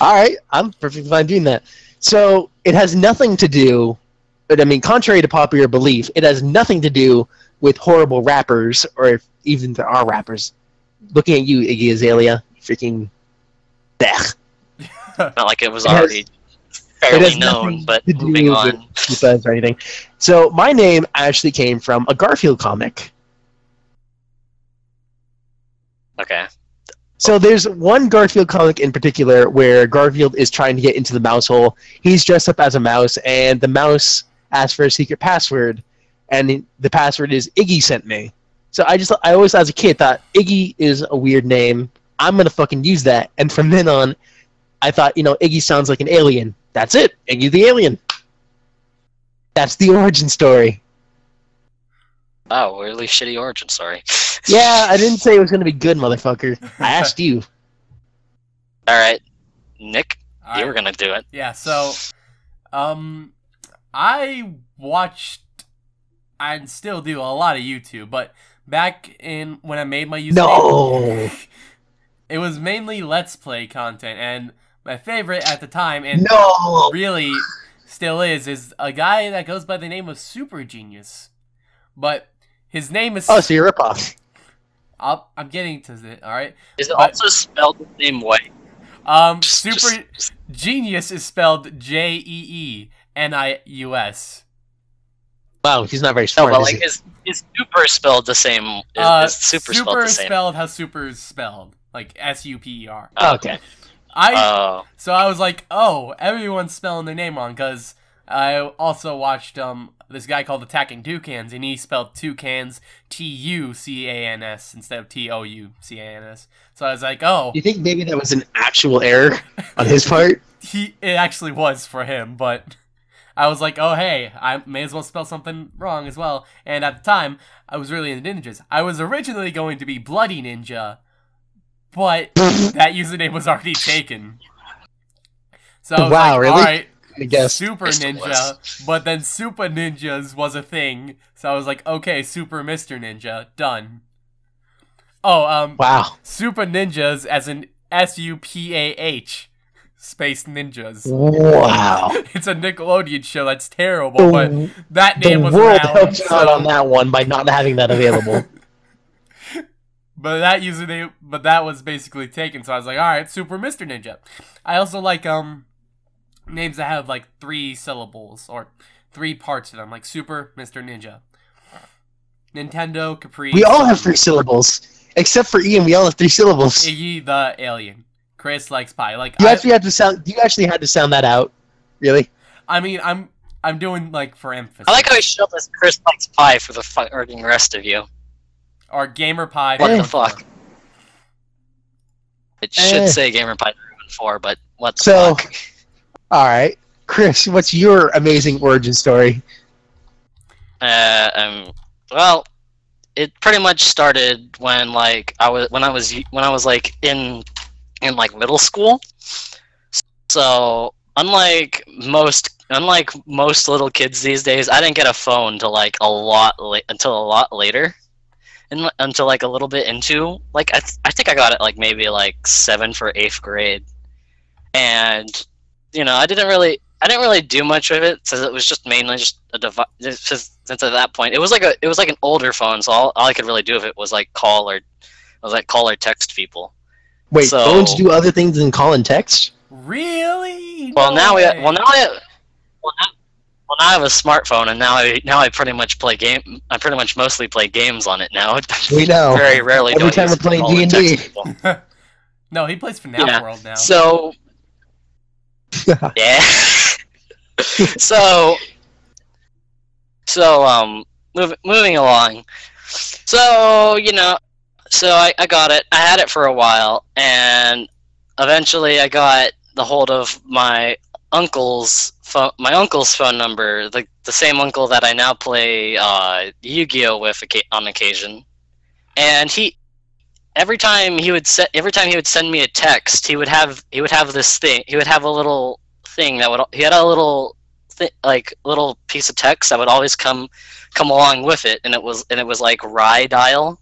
All right, I'm perfectly fine doing that. So it has nothing to do, but I mean, contrary to popular belief, it has nothing to do with horrible rappers, or if even there are rappers. Looking at you, Iggy Azalea, freaking, blech. [LAUGHS] Not like it was It already it fairly has known, but moving on. Or anything. So my name actually came from a Garfield comic. Okay. So there's one Garfield comic in particular where Garfield is trying to get into the mouse hole. He's dressed up as a mouse, and the mouse asks for a secret password, and the password is Iggy sent me. So I just I always as a kid thought Iggy is a weird name. I'm gonna fucking use that, and from then on, I thought you know Iggy sounds like an alien. That's it, Iggy the alien. That's the origin story. Oh, really shitty origin sorry. [LAUGHS] Yeah, I didn't say it was gonna be good, motherfucker. I [LAUGHS] asked you. All right, Nick, All you right. were gonna do it. Yeah, so um I watched and still do a lot of YouTube, but back in when I made my YouTube No, [LAUGHS] it was mainly let's play content and my favorite at the time and no. really still is is a guy that goes by the name of Super Genius. But his name is Oh, so you're a ripoff. I'll, I'm getting to it, all right? Is it But- also spelled the same way? Um Just- Super just- Genius is spelled J E E N I U S. Wow, he's not very no, smart. but is like he? is is super spelled the same? Is, Uh, is super, spelled the same? spelled how super is spelled, like S U P E R. Oh, okay. I Oh, so I was like, oh, everyone's spelling their name wrong because I also watched um this guy called Attacking Toucans and he spelled toucans T U C A N S instead of T O U C A N S. So I was like, oh, you think maybe that was an actual error on his part? [LAUGHS] he it actually was for him, but I was like, oh hey, I may as well spell something wrong as well. And at the time, I was really into ninjas. I was originally going to be Bloody Ninja, but [LAUGHS] that username was already taken. So Wow, like, really? Alright, I guess. Super Yes, it Ninja, but then Supah Ninjas was a thing. So I was like, okay, Super Mr. Ninja, done. Oh, um, Wow. Supah Ninjas as an S U P A H space ninjas. Wow. [LAUGHS] It's a Nickelodeon show that's terrible, but The, that the name was world around. helped you out on that one by not having that available. [LAUGHS] But that username, but that was basically taken. So I was like, all right, Super Mr. Ninja. I also like um names that have like three syllables or three parts to them, like Super Mr. Ninja. Nintendo Capri. we all have three syllables. Except for Ian, we all have three syllables. Iggy the Alien. Chris likes pie. Like You I, actually had to sound. You actually had to sound that out. Really? I mean, I'm I'm doing like for emphasis. I like how he showed up as Chris likes pie for the fucking rest of you. or Gamer Pie. What Eh. the fuck? It should Eh. say Gamer Pie 4, but what the So- fuck? All right, Chris. What's your amazing origin story? Uh, um, well, it pretty much started when like I was when I was when I was like in in like middle school. So unlike most unlike most little kids these days, I didn't get a phone till like a lot until a lot later, and until like a little bit into like I th- I think I got it like maybe like seventh or eighth grade, and you know I didn't really I didn't really do much with it since it was just mainly just a device. Since, since at that point, it was like a it was like an older phone, so all, all I could really do with it was like call or was like call or text people. Wait, So- phones do other things than call and text? Really? Well, No now we way. well now I well now, well now I have a smartphone, and now I now I pretty much play game. I pretty much mostly play games on it now. [LAUGHS] We know. Very rarely. Every I time use we're playing D&D. [LAUGHS] No, he plays FNAF Yeah. World now. So [LAUGHS] yeah. [LAUGHS] so so um move, moving along. So, you know, so I, I got it. I had it for a while and eventually I got the hold of my uncle's phone my uncle's phone number, the the same uncle that I now play uh Yu-Gi-Oh with on occasion. And he every time he would set every time he would send me a text, he would have he would have this thing. He would have a little thing that would he had a little like little piece of text that would always come come along with it, and it was and it was like Rye dial,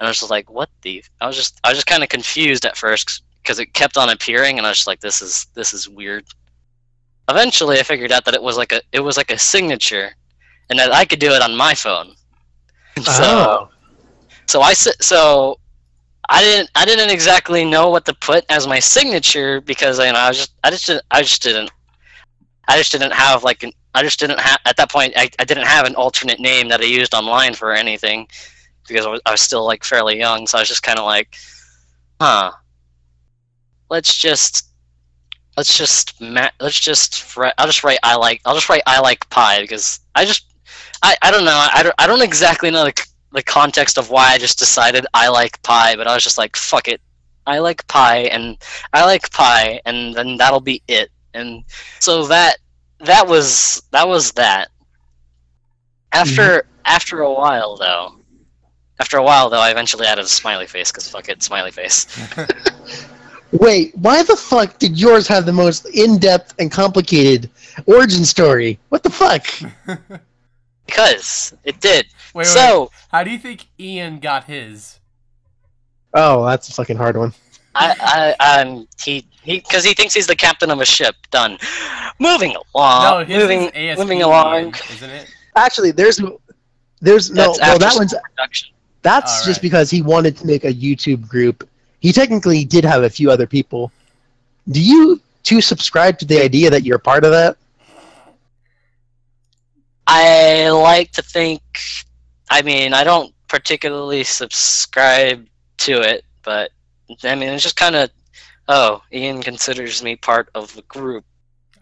and I was just like, what the? I was just I was just kind of confused at first because it kept on appearing, and I was just like, this is this is weird. Eventually, I figured out that it was like a it was like a signature, and that I could do it on my phone. [LAUGHS] So Oh. so I s- so I didn't I didn't exactly know what to put as my signature because you know I was just I just didn't I just didn't I just didn't have like an I just didn't have at that point I, I didn't have an alternate name that I used online for anything because I was, I was still like fairly young. So I was just kind of like huh let's just let's just let's just I'll just write I like I'll just write I like pie because I just I, I don't know. I don't, I don't exactly know the, the context of why I just decided I like pie but I was just like fuck it. I like pie and I like pie and then that'll be it. And so that that was that was that. After mm-hmm. after a while though after a while though I eventually added a smiley face because fuck it smiley face. [LAUGHS] Wait, why the fuck did yours have the most in-depth and complicated origin story? What the fuck? [LAUGHS] because it did wait, wait, so how do you think Ian got his? Oh, that's a fucking hard one. I, I, um, he, he, because he thinks he's the captain of a ship. Done. Moving along. no, his moving, is ASP, moving along. isn't it? Actually, there's there's no That's well that one's Production. that's All just because he wanted to make a YouTube group. He technically did have a few other people. Do you two subscribe to the idea that you're part of that? I like to think. I mean, I don't particularly subscribe to it, but I mean, it's just kind of. Oh, Ian considers me part of the group.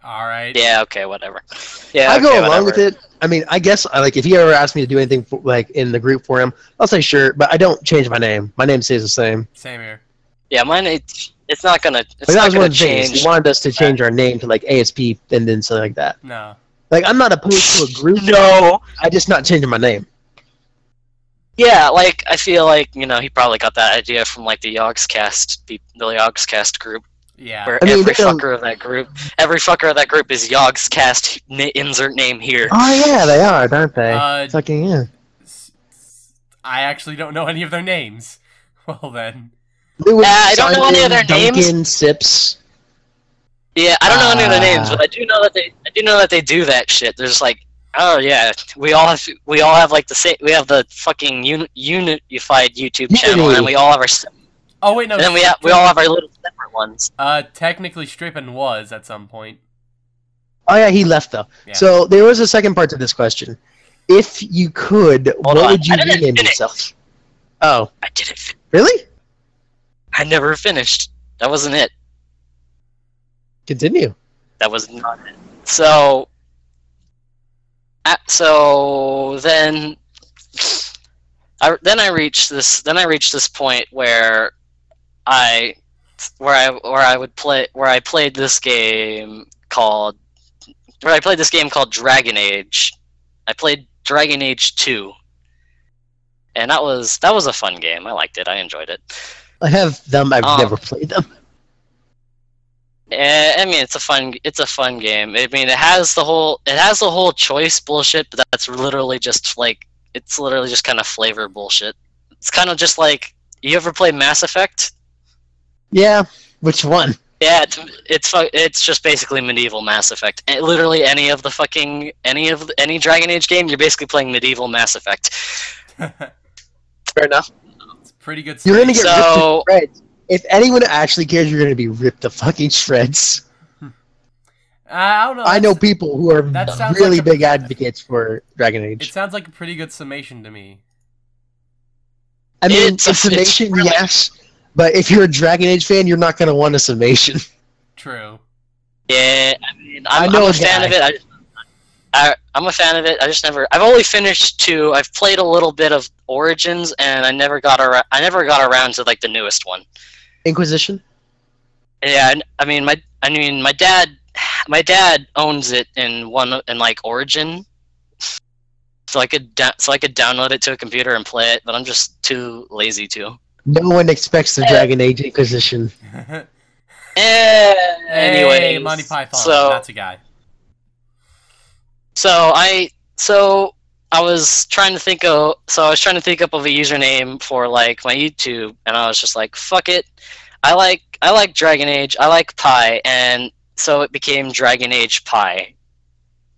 All right. Yeah. Okay. Whatever. [LAUGHS] Yeah. I go okay, along whatever. with it. I mean, I guess I like if he ever asked me to do anything for, like in the group for him, I'll say sure, but I don't change my name. My name stays the same. Same here. Yeah, mine. It, it's not gonna. It's Like, that was one gonna of the things. change. He wanted us to uh, change our name to like ASP and then something like that. No. Like I'm not opposed to a group. No. I just not changing my name. Yeah, like I feel like you know he probably got that idea from like the Yogscast, the, the Yogscast group, Yeah. where I mean, every fucker of that group, every fucker of that group is Yogscast. na- Insert name here. Oh yeah, they are, aren't they? Uh, Fucking yeah. I actually don't know any of their names. [LAUGHS] Well then. Lewis, Uh, I don't know any of their Duncan, names. Sips. Yeah, I don't know any of their names, but I do know that they, I do know that they do that shit. There's like, oh yeah, we all have, we all have like the same, we have the fucking uni, unified YouTube channel, Unity. and we all have our, Oh wait, no. and then we have, we all have our little separate ones. Uh, technically, Strippin was at some point. Oh yeah, he left though. Yeah. So there was a second part to this question. If you could, what on, would you I didn't rename yourself? Oh, I didn't, really? I never finished. That wasn't it. Continue. That was not it. So, Uh, so then, I then I reached this. Then I reached this point where I, where I where I would play where I played this game called where I played this game called Dragon Age. I played Dragon Age Two, and that was that was a fun game. I liked it. I enjoyed it. I have them. I've Oh. never played them. Eh, I mean, it's a fun, it's a fun game. I mean, it has the whole, it has the whole choice bullshit, but that's literally just like, it's literally just kind of flavor bullshit. It's kind of just like, you ever play Mass Effect? Yeah. Which one? Yeah, it's it's it's just basically medieval Mass Effect. And literally any of the fucking any of any Dragon Age game, you're basically playing medieval Mass Effect. [LAUGHS] Fair enough. it's pretty good. You're gonna get So- ripped to shreds. If anyone actually cares, you're gonna be ripped to fucking shreds. I don't know. I know people who are really like a- big advocates for Dragon Age. It sounds like a pretty good summation to me. I mean, It's a- it's really- yes, But if you're a Dragon Age fan, you're not going to want a summation. [LAUGHS] True. Yeah, I mean, I I'm, know I'm a a fan guy. of it. I, I, I'm a fan of it. I just never. I've only finished two. I've played a little bit of Origins, and I never got around. I never got around to like the newest one. Inquisition? Yeah, I, I mean, my. I mean, my dad. My dad owns it in one in like Origin, so I could da- so I could download it to a computer and play it. But I'm just too lazy to. No one expects the Dragon Age Inquisition. [LAUGHS] Eh, Anyway, anyway, Monty Python. so That's a guy. So I so I was trying to think of so I was trying to think up of a username for like my YouTube, and I was just like, "Fuck it, I like I like Dragon Age, I like Pie," and so it became Dragon Age Pie.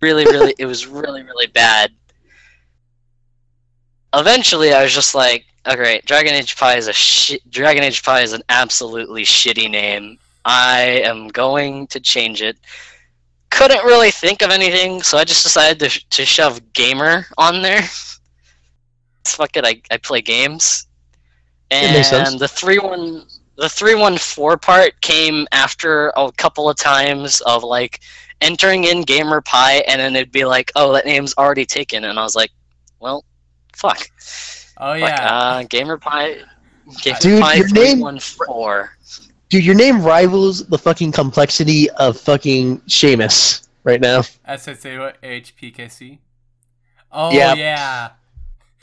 Really, [LAUGHS] really, it was really, really bad. Eventually, I was just like, "Okay, Dragon Age Pie is a shit. Dragon Age Pie is an absolutely shitty name. I am going to change it." Couldn't really think of anything, so I just decided to, to shove gamer on there. [LAUGHS] Fuck it, I, I play games. It makes sense. And the three one the three one four part came after a couple of times of like entering in gamer pie and then it'd be like, oh that name's already taken and I was like, Well, fuck. Oh Fuck, yeah. uh, gamer pie Gamer Dude, pie your three name- one four. Dude, your name rivals the fucking complexity of fucking Seamus right now. SSAHPKC. Oh Yep. yeah.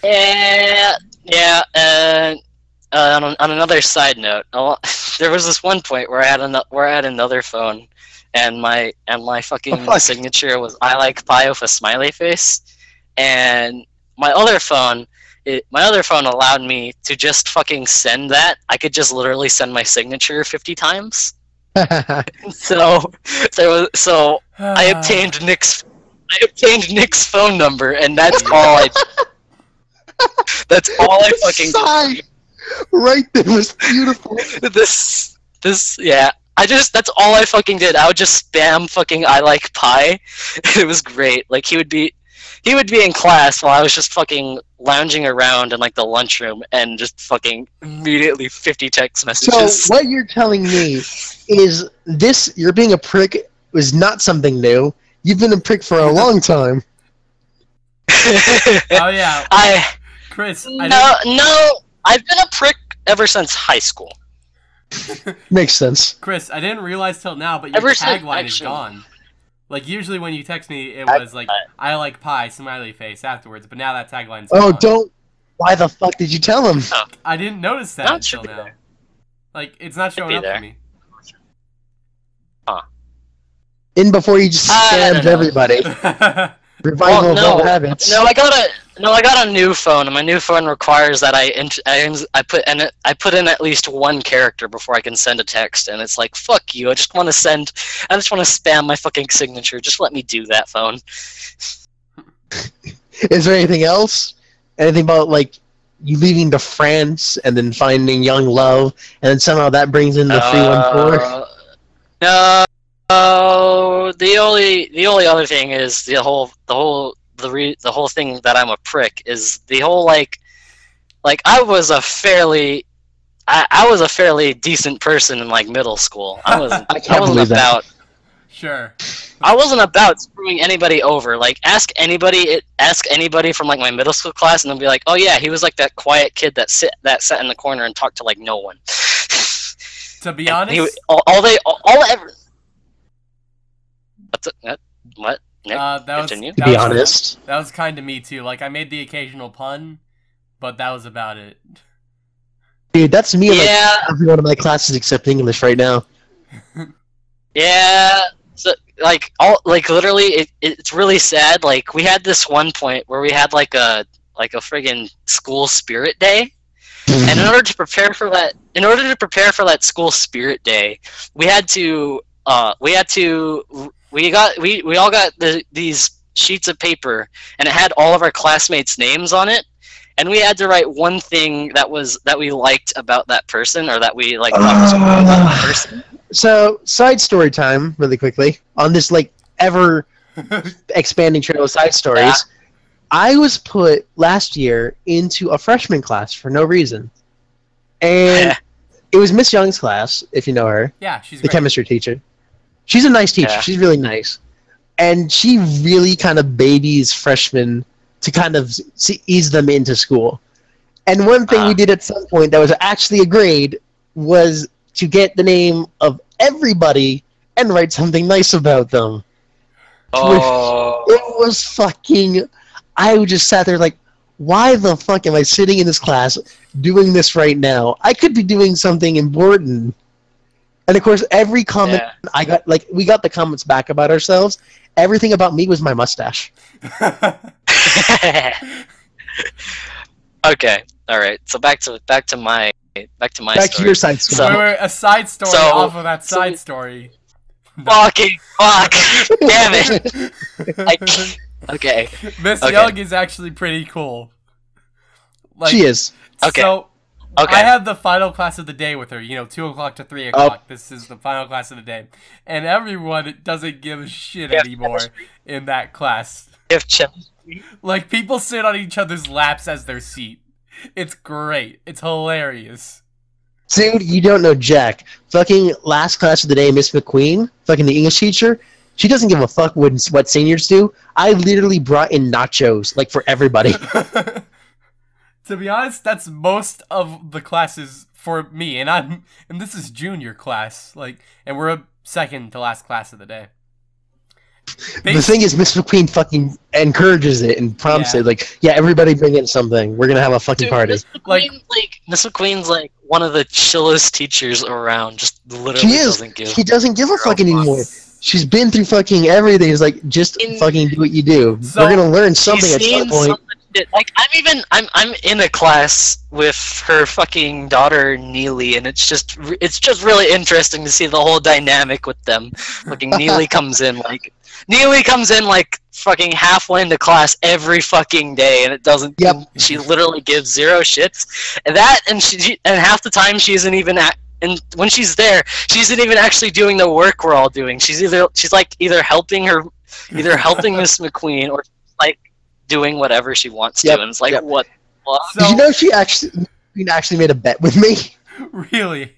Yeah, yeah. And uh, on, on another side note, a lo- [LAUGHS] there was this one point where I had an, where I had another phone, and my and my fucking Oh, [LAUGHS] fuck. signature was I like pie with a smiley face, and my other phone. It, my other phone allowed me to just fucking send that. I could just literally send my signature 50 times. [LAUGHS] So, there was, so I [SIGHS] obtained Nick's I obtained Nick's phone number, and that's all I. [LAUGHS] that's all I fucking Sigh right there was beautiful. [LAUGHS] this this yeah. I just that's all I fucking did. I would just spam fucking I like pie. It was great. Like he would be he would be in class while I was just fucking lounging around in like the lunchroom and just fucking immediately 50 text messages. So messages. what you're telling me is this: you're being a prick was not something new. You've been a prick for a long time. [LAUGHS] Oh yeah. [LAUGHS] I Chris, I no no I've been a prick ever since high school. Makes sense. Chris, I didn't realize till now, but your Ever since- tagline is gone. Like usually when you text me, it I- was like I like pie, smiley face afterwards, but now that tagline's Oh, gone. don't. Why the fuck did you tell him? Oh. I didn't notice that No, until now. there. Like it's not showing up there. for me. In before you just ah, I don't spammed know. everybody. [LAUGHS] Well, Revival no. of old habits. No, I got a no. I got a new phone, and my new phone requires that I int- I, ins- I put in I put in at least one character before I can send a text, and it's like fuck you. I just want to send. I just want to spam my fucking signature. Just let me do that phone. [LAUGHS] Is there anything else? Anything about like you leaving to France and then finding young love, and then somehow that brings in the three one four? Uh, No, no. The only the only other thing is the whole the whole the re- the whole thing that I'm a prick is the whole like like I was a fairly I, I was a fairly decent person in like middle school. I [LAUGHS] was I I, can't wasn't believe that. about Sure. I wasn't about screwing anybody over. Like ask anybody it ask anybody from like my middle school class and they'll be like, "Oh yeah, he was like that quiet kid that sit that sat in the corner and talked to like no one." [LAUGHS] To be He- honest, all, all they all, all ever. What's it? What? What? Nick? uh, that was continue. To that be was- honest, That was kind of me too. Like I made the occasional pun, but that was about it. dude, that's me. in, Like yeah, every one of my classes except English right now. [LAUGHS] yeah. So like all like literally, it, it's really sad. Like we had this one point where we had like a like a friggin' school spirit day, and in [LAUGHS] order to prepare for that, in order to prepare for that school spirit day, we had to uh we had to we got we we all got the these sheets of paper and it had all of our classmates' names on it. And we had to write one thing that was that we liked about that person, or that we like thought was cool about that uh, person. So, side story time, really quickly on this like ever [LAUGHS] expanding trail of side stories. Yeah. I was put last year into a freshman class for no reason, and [LAUGHS] it was Miss Young's class, if you know her, Yeah, she's the great. chemistry teacher. She's a nice teacher. Yeah. She's really nice, and she really kind of babies freshmen to kind of see, ease them into school. And one thing Ah. we did at some point that was actually a grade was to get the name of everybody and write something nice about them. Oh, It was fucking. I just sat there like, why the fuck am I sitting in this class doing this right now? I could be doing something important. And of course, every comment yeah. I got, like, we got the comments back about ourselves. Everything about me was my mustache. [LAUGHS] [LAUGHS] okay, all right. So back to back to my back to my Back to your side So- story. Wait, wait, a side story So- off of that so- side story. [LAUGHS] Fucking fuck! Damn it! I Okay. Miss Okay. Young is actually pretty cool. Like, she is. Okay. So, Okay. I have the final class of the day with her. You know, two o'clock to Oh. three o'clock. This is the final class of the day, and everyone doesn't give a shit Yeah. anymore in that class. If Chim- Like people sit on each other's laps as their seat. It's great. It's hilarious. Dude, you don't know Jack. Fucking last class of the day, Miss McQueen, fucking the English teacher, she doesn't give a fuck what, what seniors do. I literally brought in nachos, like, for everybody. [LAUGHS] to be honest, that's most of the classes for me, and I'm and this is junior class. Like, and we're a second to last class of the day. the thing is, Miss McQueen fucking encourages it and prompts Yeah. it. Like, yeah, everybody bring in something. We're gonna have a fucking Dude, party. Miss McQueen, Like- like, Miss McQueen's like one of the chillest teachers around. Just literally She is. doesn't give. She doesn't give a Girl fuck boss. anymore. She's been through fucking everything. It's like, just In- fucking do what you do. So- We're gonna learn something at some point. some Like I'm even I'm I'm in a class with her fucking daughter Neely, and it's just it's just really interesting to see the whole dynamic with them. Fucking Neely [LAUGHS] comes in like Neely comes in like fucking halfway into class every fucking day, and it doesn't. Yep. She literally gives zero shits, and that and she and half the time she isn't even at. And when she's there, she isn't even actually doing the work we're all doing. She's either she's like either helping her, either helping [LAUGHS] Miss McQueen or doing whatever she wants Yep, to. And it's like yep. what? what? So, Did you know she actually, McQueen actually made a bet with me? [LAUGHS] really?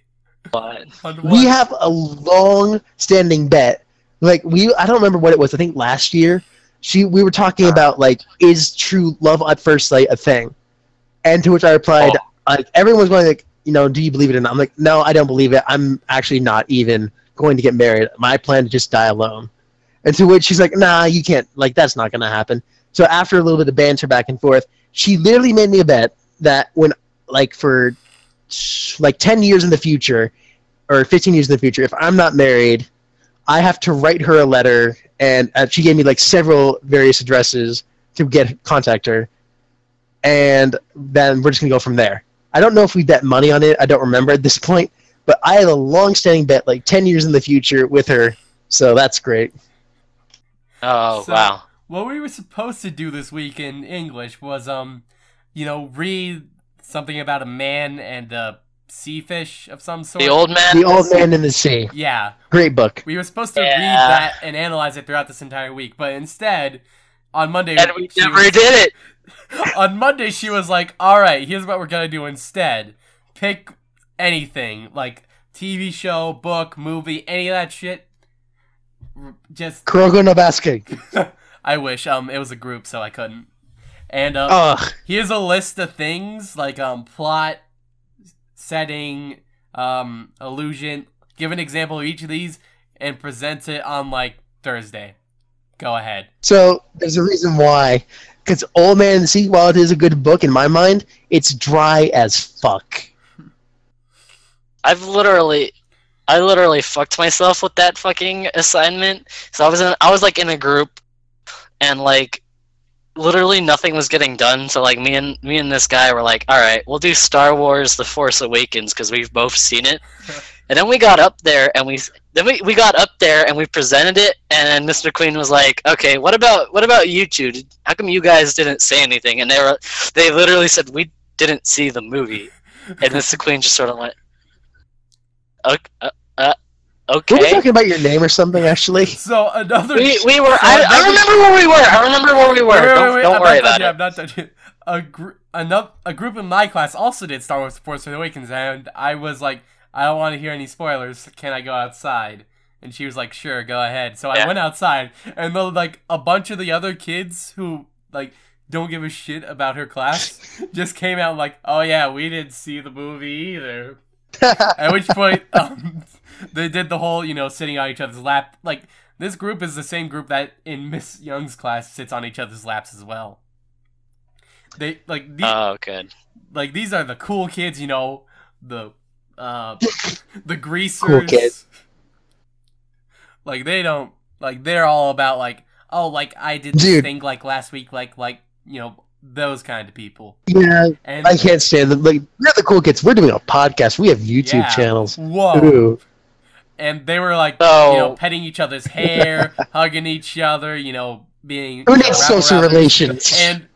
what? On we have a long standing bet like we i don't remember what it was i think last year she we were talking about like is true love at first sight a thing and to which i replied Oh. like everyone was going like you know do you believe it or not i'm like no i don't believe it i'm actually not even going to get married my plan to just die alone and to which she's like nah you can't like that's not going to happen so after a little bit of banter back and forth she literally made me a bet that when like for like 10 years in the future or 15 years in the future, if I'm not married, I have to write her a letter, and uh, she gave me like several various addresses to get contact her, and then we're just gonna go from there. I don't know if we bet money on it. I don't remember at this point, but I have a long-standing bet, like 10 years in the future, with her. So that's great. Oh So- wow. What we were supposed to do this week in English was, um, you know, read something about a man and a sea fish of some sort. The old man. The Old Man in the Sea. Yeah, Great book. we were supposed to read that and analyze it throughout this entire week, but instead, on Monday, and we she never was- did it. [LAUGHS] on Monday she was like, "All right, here's what we're gonna do instead. Pick anything, like TV show, book, movie, any of that shit. Just, Kuroko no Basket. I wish. Um, it was a group, so I couldn't. And um, Ugh. here's a list of things like um plot, setting, um illusion. Give an example of each of these and present it on like Thursday. Go ahead. So there's a reason why. Because Old Man in the Sea, while it is a good book in my mind, it's dry as fuck. I've literally, I literally fucked myself with that fucking assignment. So I was in, I was like in a group, and like, literally nothing was getting done. So like me and me and this guy were like, all right, we'll do Star Wars: The Force Awakens because we've both seen it. [LAUGHS] And then we got up there and we then we, we got up there and we presented it and Mr. Queen was like, "Okay, what about what about you two? How come you guys didn't say anything?" And they were they literally said, "We didn't see the movie." And Mr. [LAUGHS] Queen just sort of went, "Okay, uh, uh, Were we okay." talking about your name or something, actually? [LAUGHS] So another. We, we were. so I, I remember where we were. I remember where we were. Wait, wait, don't wait, don't I'm worry about yet, it. I'm not done yet. A, gr- another, a group in my class also did Star Wars: Force Awakens, and I was like, I don't want to hear any spoilers. Can I go outside? And she was like, sure, go ahead. So I went outside, and then like a bunch of the other kids who like don't give a shit about her class [LAUGHS] just came out like, oh yeah, we didn't see the movie either. [LAUGHS] At which point, um, they did the whole, you know, sitting on each other's lap. Like this group is the same group that in Miss Young's class sits on each other's laps as well. They like the, Oh, good. like these are the cool kids, you know, the uh [LAUGHS] the greasers. kids. Like they don't like they're all about like oh like I did this Dude. thing like last week like like you know those kind of people. yeah, And I can't stand them. Like, we're the cool kids. We're doing a podcast. We have YouTube Yeah. channels. whoa. Ooh. And they were like So- you know petting each other's hair, [LAUGHS] hugging each other, you know, being Who you know, needs social relations? And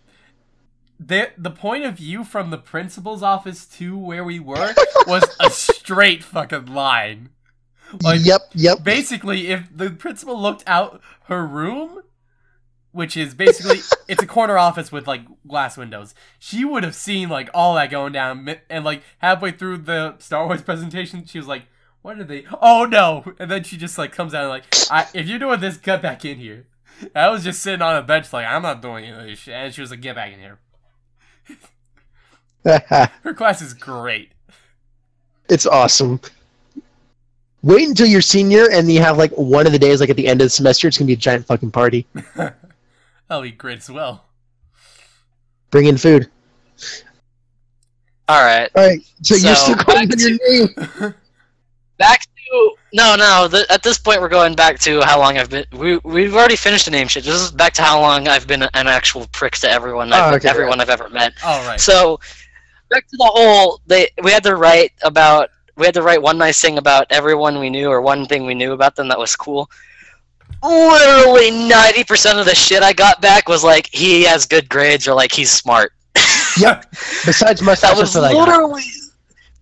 the the point of view from the principal's office to where we were [LAUGHS] was a straight fucking line. Like yep, yep. basically, if the principal looked out her room, which is basically [LAUGHS] it's a corner office with like glass windows, she would have seen like all that going down. And like halfway through the Star Wars presentation, she was like, "What are they? Oh no!" And then she just like comes out and like, I, "If you're doing this, get back in here." I was just sitting on a bench like, "I'm not doing any of this shit," and she was like, "Get back in here." [LAUGHS] Her class is great. it's awesome. Wait until you're senior and you have like one of the days, like at the end of the semester, it's gonna be a giant fucking party. [LAUGHS] That'll be great as well. Bring in food. All right. All right, so, you're still calling back on your name. [LAUGHS] Back to no, no. The, at this point, we're going back to how long I've been. We we've already finished the name shit. This is back to how long I've been an actual prick to everyone. I've, Oh, okay, everyone I've ever met. All right. So back to the whole. They we had to write about. We had to write one nice thing about everyone we knew, or one thing we knew about them that was cool. Literally ninety percent of the shit I got back was like he has good grades or like he's smart. Yep. [LAUGHS] Besides mustache, That was that's I got. literally.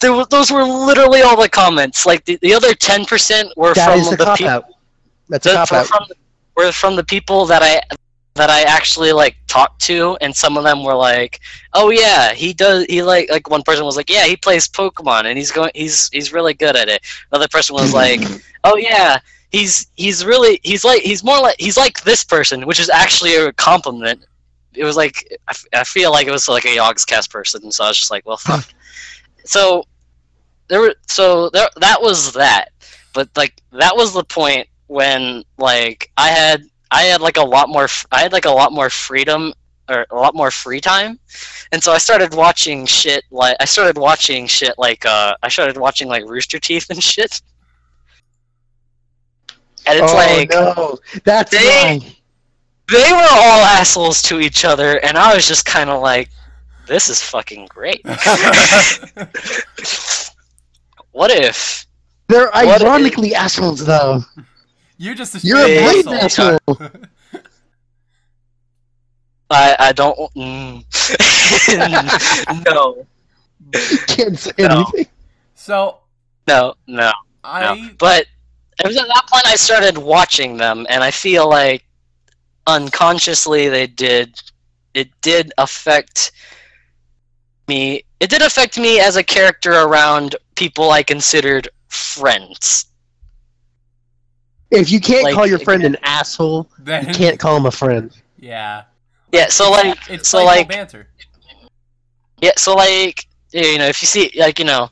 There those were literally all the comments. Like the, the other ten percent were That from the the people. That's a the- cop were out. from were from the people that I that I actually like talked to, and some of them were like, "Oh yeah, he does. He like like one person was like, yeah, he plays Pokemon, and he's going, he's he's really good at it." Another person was like, [LAUGHS] "Oh yeah." He's he's really he's like he's more like he's like this person, which is actually a compliment. It was like I, f- I feel like it was like a Yogscast person, so I was just like, well, fuck. [LAUGHS] so there were so there that was that, but like that was the point when like I had I had like a lot more I had like a lot more freedom or a lot more free time, and so I started watching shit like I started watching shit like uh I started watching like Rooster Teeth and shit. And it's oh like no, that's They- why. they were all assholes to each other, and I was just kind of like, "This is fucking great." [LAUGHS] [LAUGHS] [LAUGHS] what if? They're What ironically assholes, though. You're just a You're a blatant asshole. asshole. [LAUGHS] I I don't. Mm. [LAUGHS] no, Can't say No. anything. So no, no. I No. But it was at that point I started watching them, and I feel like unconsciously they did. It did affect me. It did affect me as a character around people I considered friends. If you can't Like, call your friend an asshole, then you can't call him a friend. Yeah. Yeah. So like, It's so like, banter. yeah. So like, you know, if you see, like, you know,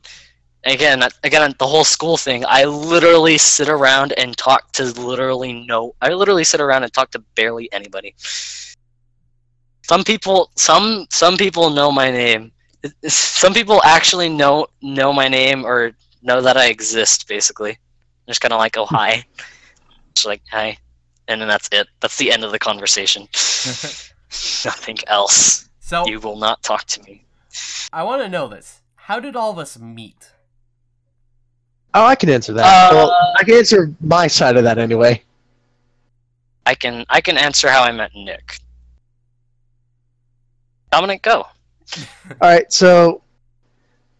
again, again, the whole school thing. I literally sit around and talk to literally no. I literally sit around and talk to barely anybody. Some people, some some people know my name. Some people actually know know my name or know that I exist. Basically, just kind of like, oh hi, just like hi, and then that's it. That's the end of the conversation. [LAUGHS] Nothing else. So You will not talk to me. I want to know this. How did all of us meet? Oh, I can answer that. Uh, well, I can answer my side of that anyway. I can I can answer how I met Nick. Dominic, go. [LAUGHS] All right, so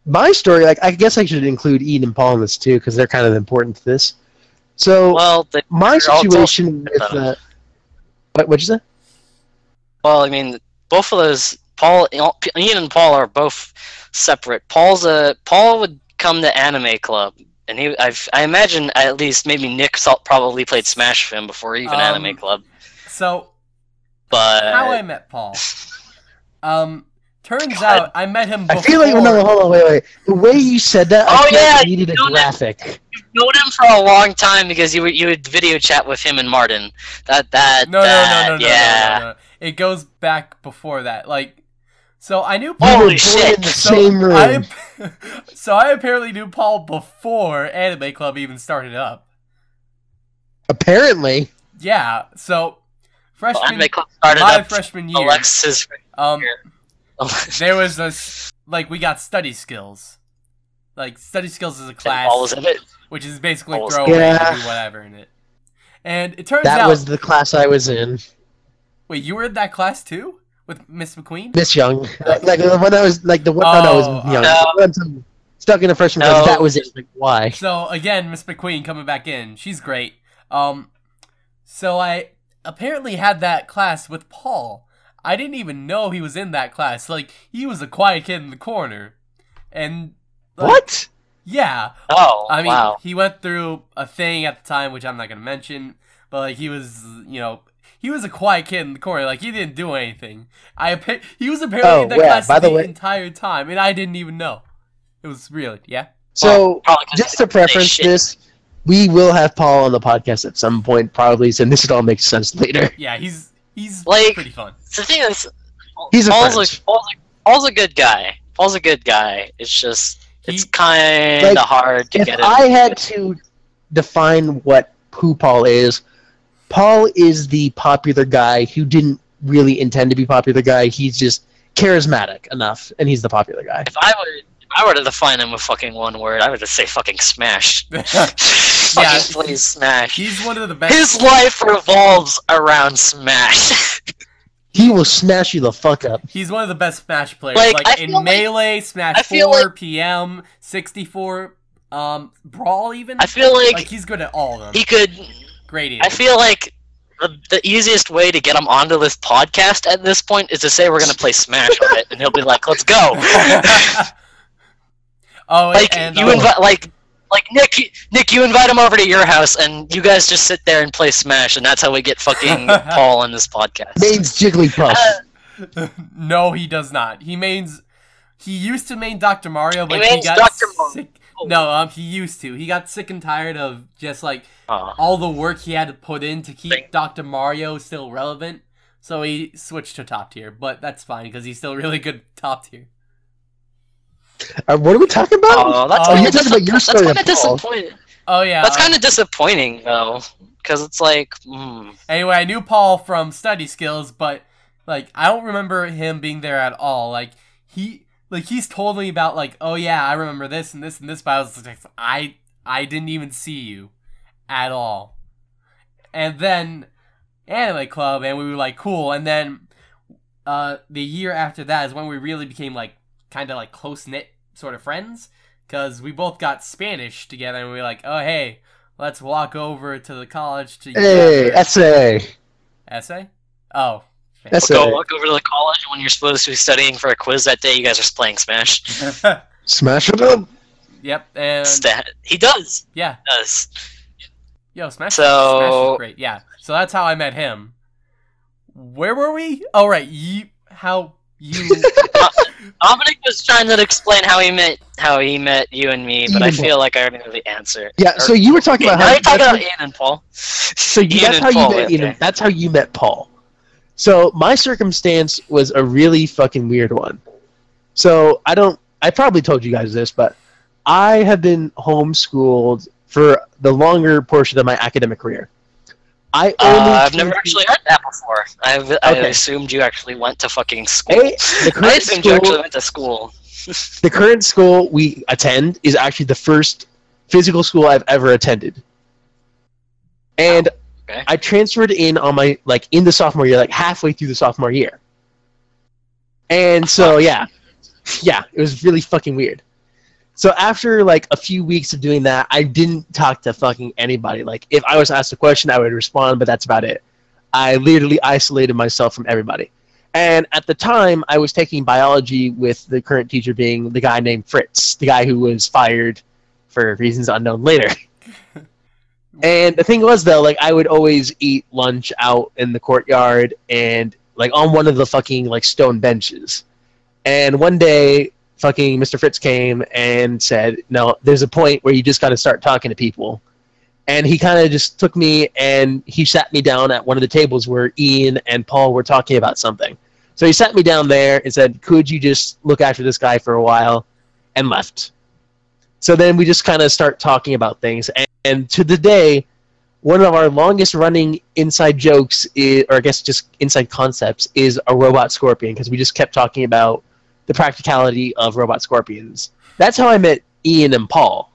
my story, like, I guess I should include Ian and Paul in this too, because they're kind of important to this. So Well, the, my situation with uh, what? What'd you say? well, I mean, both of those Paul, Ian and Paul are both separate. Paul's a Paul would come to Anime Club, and he, I've, I imagine at least maybe Nick Salt probably played Smash with him before even Um, Anime Club. So But how I met Paul. [LAUGHS] Um, turns out I met him. Before. I feel like no, hold on, wait, wait. The way you said that, Oh, I feel yeah, like needed a you know that- graphic. known him for a long time because you would you would video chat with him and Martin. That that No, no, that, no, no, no, yeah. no, no, no. It goes back before that. Like, so I knew Paul. Holy shit. in the so same room. I, [LAUGHS] so I apparently knew Paul before Anime Club even started up. Apparently, Yeah. So Well, freshman, Anime Club started my up freshman year, Alexis. um, [LAUGHS] there was this like we got study skills. Like study skills is a class, All was in it. which is basically Balls. throw away Yeah. and do whatever in it. And it turns that out, that was the class I was in. wait, you were in that class too with Miss McQueen? Miss Young, like, like the one I was like the one no, no, I was Oh, young. no. Stuck in the freshman No. class. That was it. Like why? So again, Miss McQueen coming back in. She's great. Um, so I apparently had that class with Paul. I didn't even know he was in that class. Like he was a quiet kid in the corner, and like, What? Yeah, Oh, I mean, wow. he went through a thing at the time, which I'm not gonna mention, but like he was, you know, he was a quiet kid in the corner. Like he didn't do anything. I he was apparently Oh, in that yeah, class by the, the way- entire time, and I didn't even know. It was really, yeah. So Probably 'cause just to preference shit. this, we will have Paul on the podcast at some point, probably. So this all makes sense later. Yeah, he's he's Like- pretty fun. The thing is, He's a Paul's a, Paul's, a, Paul's a good guy. Paul's a good guy. It's just it's kind of Like, hard to If get him. I had to define what who Paul is, Paul is the popular guy who didn't really intend to be popular guy. He's just charismatic enough, and he's the popular guy. If I were, if I were to define him with fucking one word, I would just say fucking smash. [LAUGHS] [LAUGHS] fucking Yeah. please smash. he's one of the best. His life revolves around Smash. [LAUGHS] He will smash you the fuck up. He's one of the best Smash players. Like, Like, in feel like- Melee, Smash 4, like- PM, 64, um, Brawl even. I feel like, like he's good at all of them. he could. Great. I feel like the, the easiest way to get him onto this podcast at this point is to say we're gonna play Smash on it, and he'll be like, "Let's go." Oh, like and you um, invite like like Nick you- Nick you invite him over to your house and you guys just sit there and play Smash and that's how we get fucking [LAUGHS] Paul on this podcast. Name's Jigglypuff. Uh, [LAUGHS] no, he does not. He mains. He used to main Dr. Mario, but he, mains got Dr. Mario. sick. No, um, he used to. He got sick and tired of just like aw. all the work he had to put in to keep Thank- Dr. Mario still relevant. So he switched to top tier, but that's fine because he's still really good top tier. Uh, what are we talking about? Oh, that's Oh, kind you're of talking about your story of disappointing. Oh yeah. That's kind of disappointing though, because it's like, mm, Anyway, I knew Paul from study skills, but like I don't remember him being there at all. Like he like he's told me about like, oh yeah, I remember this and this and this, but I was like I I didn't even see you at all. And then Anime Club and we were like cool and then uh the year after that is when we really became like kind of like close knit sort of friends cuz we both got Spanish together and we were like, "Oh hey, let's walk over to the college to Hey, essay. Essay? Oh. Essay. go walk over to the college when you're supposed to be studying for a quiz that day. You guys are playing Smash. [LAUGHS] Smash it up. yep, and Stat. He does. yeah, He does. yo, Smash, So- Smash is great. Yeah, so that's how I met him. Where were we? Oh right, you how you [LAUGHS] Dominic was trying to explain how he met how he met you and me, but I Ian Paul. feel like I already know the answer. Yeah, Or- so you were talking Okay, about how you're talking about Ian and Paul. so you, that's and how you Paul, met Ian. okay. That's how you met Paul. So my circumstance was a really fucking weird one. So I don't. I probably told you guys this, but I have been homeschooled for the longer portion of my academic career. I only Uh, I've never actually heard that before. I've, I assumed you actually went to fucking school. The [LAUGHS] I assumed you actually school, went to school. [LAUGHS] the current school we attend is actually the first physical school I've ever attended. And okay. I transferred in on my like in the sophomore year, like halfway through the sophomore year. And so [LAUGHS] yeah. Yeah, it was really fucking weird. So after like a few weeks of doing that, I didn't talk to fucking anybody. Like if I was asked a question, I would respond, but that's about it. I literally isolated myself from everybody. And at the time, I was taking biology with the current teacher being the guy named Fritz, the guy who was fired for reasons unknown later. [LAUGHS] and the thing was, though, like I would always eat lunch out in the courtyard and like on one of the fucking like stone benches. And one day, fucking Mr. Fritz came and said, "No, there's a point where you just got to start talking to people." And he kind of just took me and he sat me down at one of the tables where Ian and Paul were talking about something. So he sat me down there and said, "Could you just look after this guy for a while?" and left. So then we just kind of start talking about things and, and to the day one of our longest running inside jokes is, or I guess just inside concepts is a robot scorpion because we just kept talking about the practicality of robot scorpions. That's how I met Ian and Paul.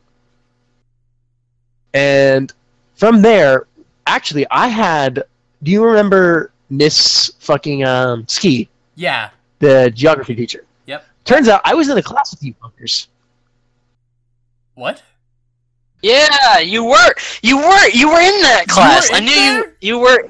And from there, actually, I had. Do you remember Miss fucking um, Ski, Yeah. the geography teacher? Yep. Turns out I was in a class with you fuckers. What? Yeah, you were. You were. You were in that class. were I knew there? you. You were.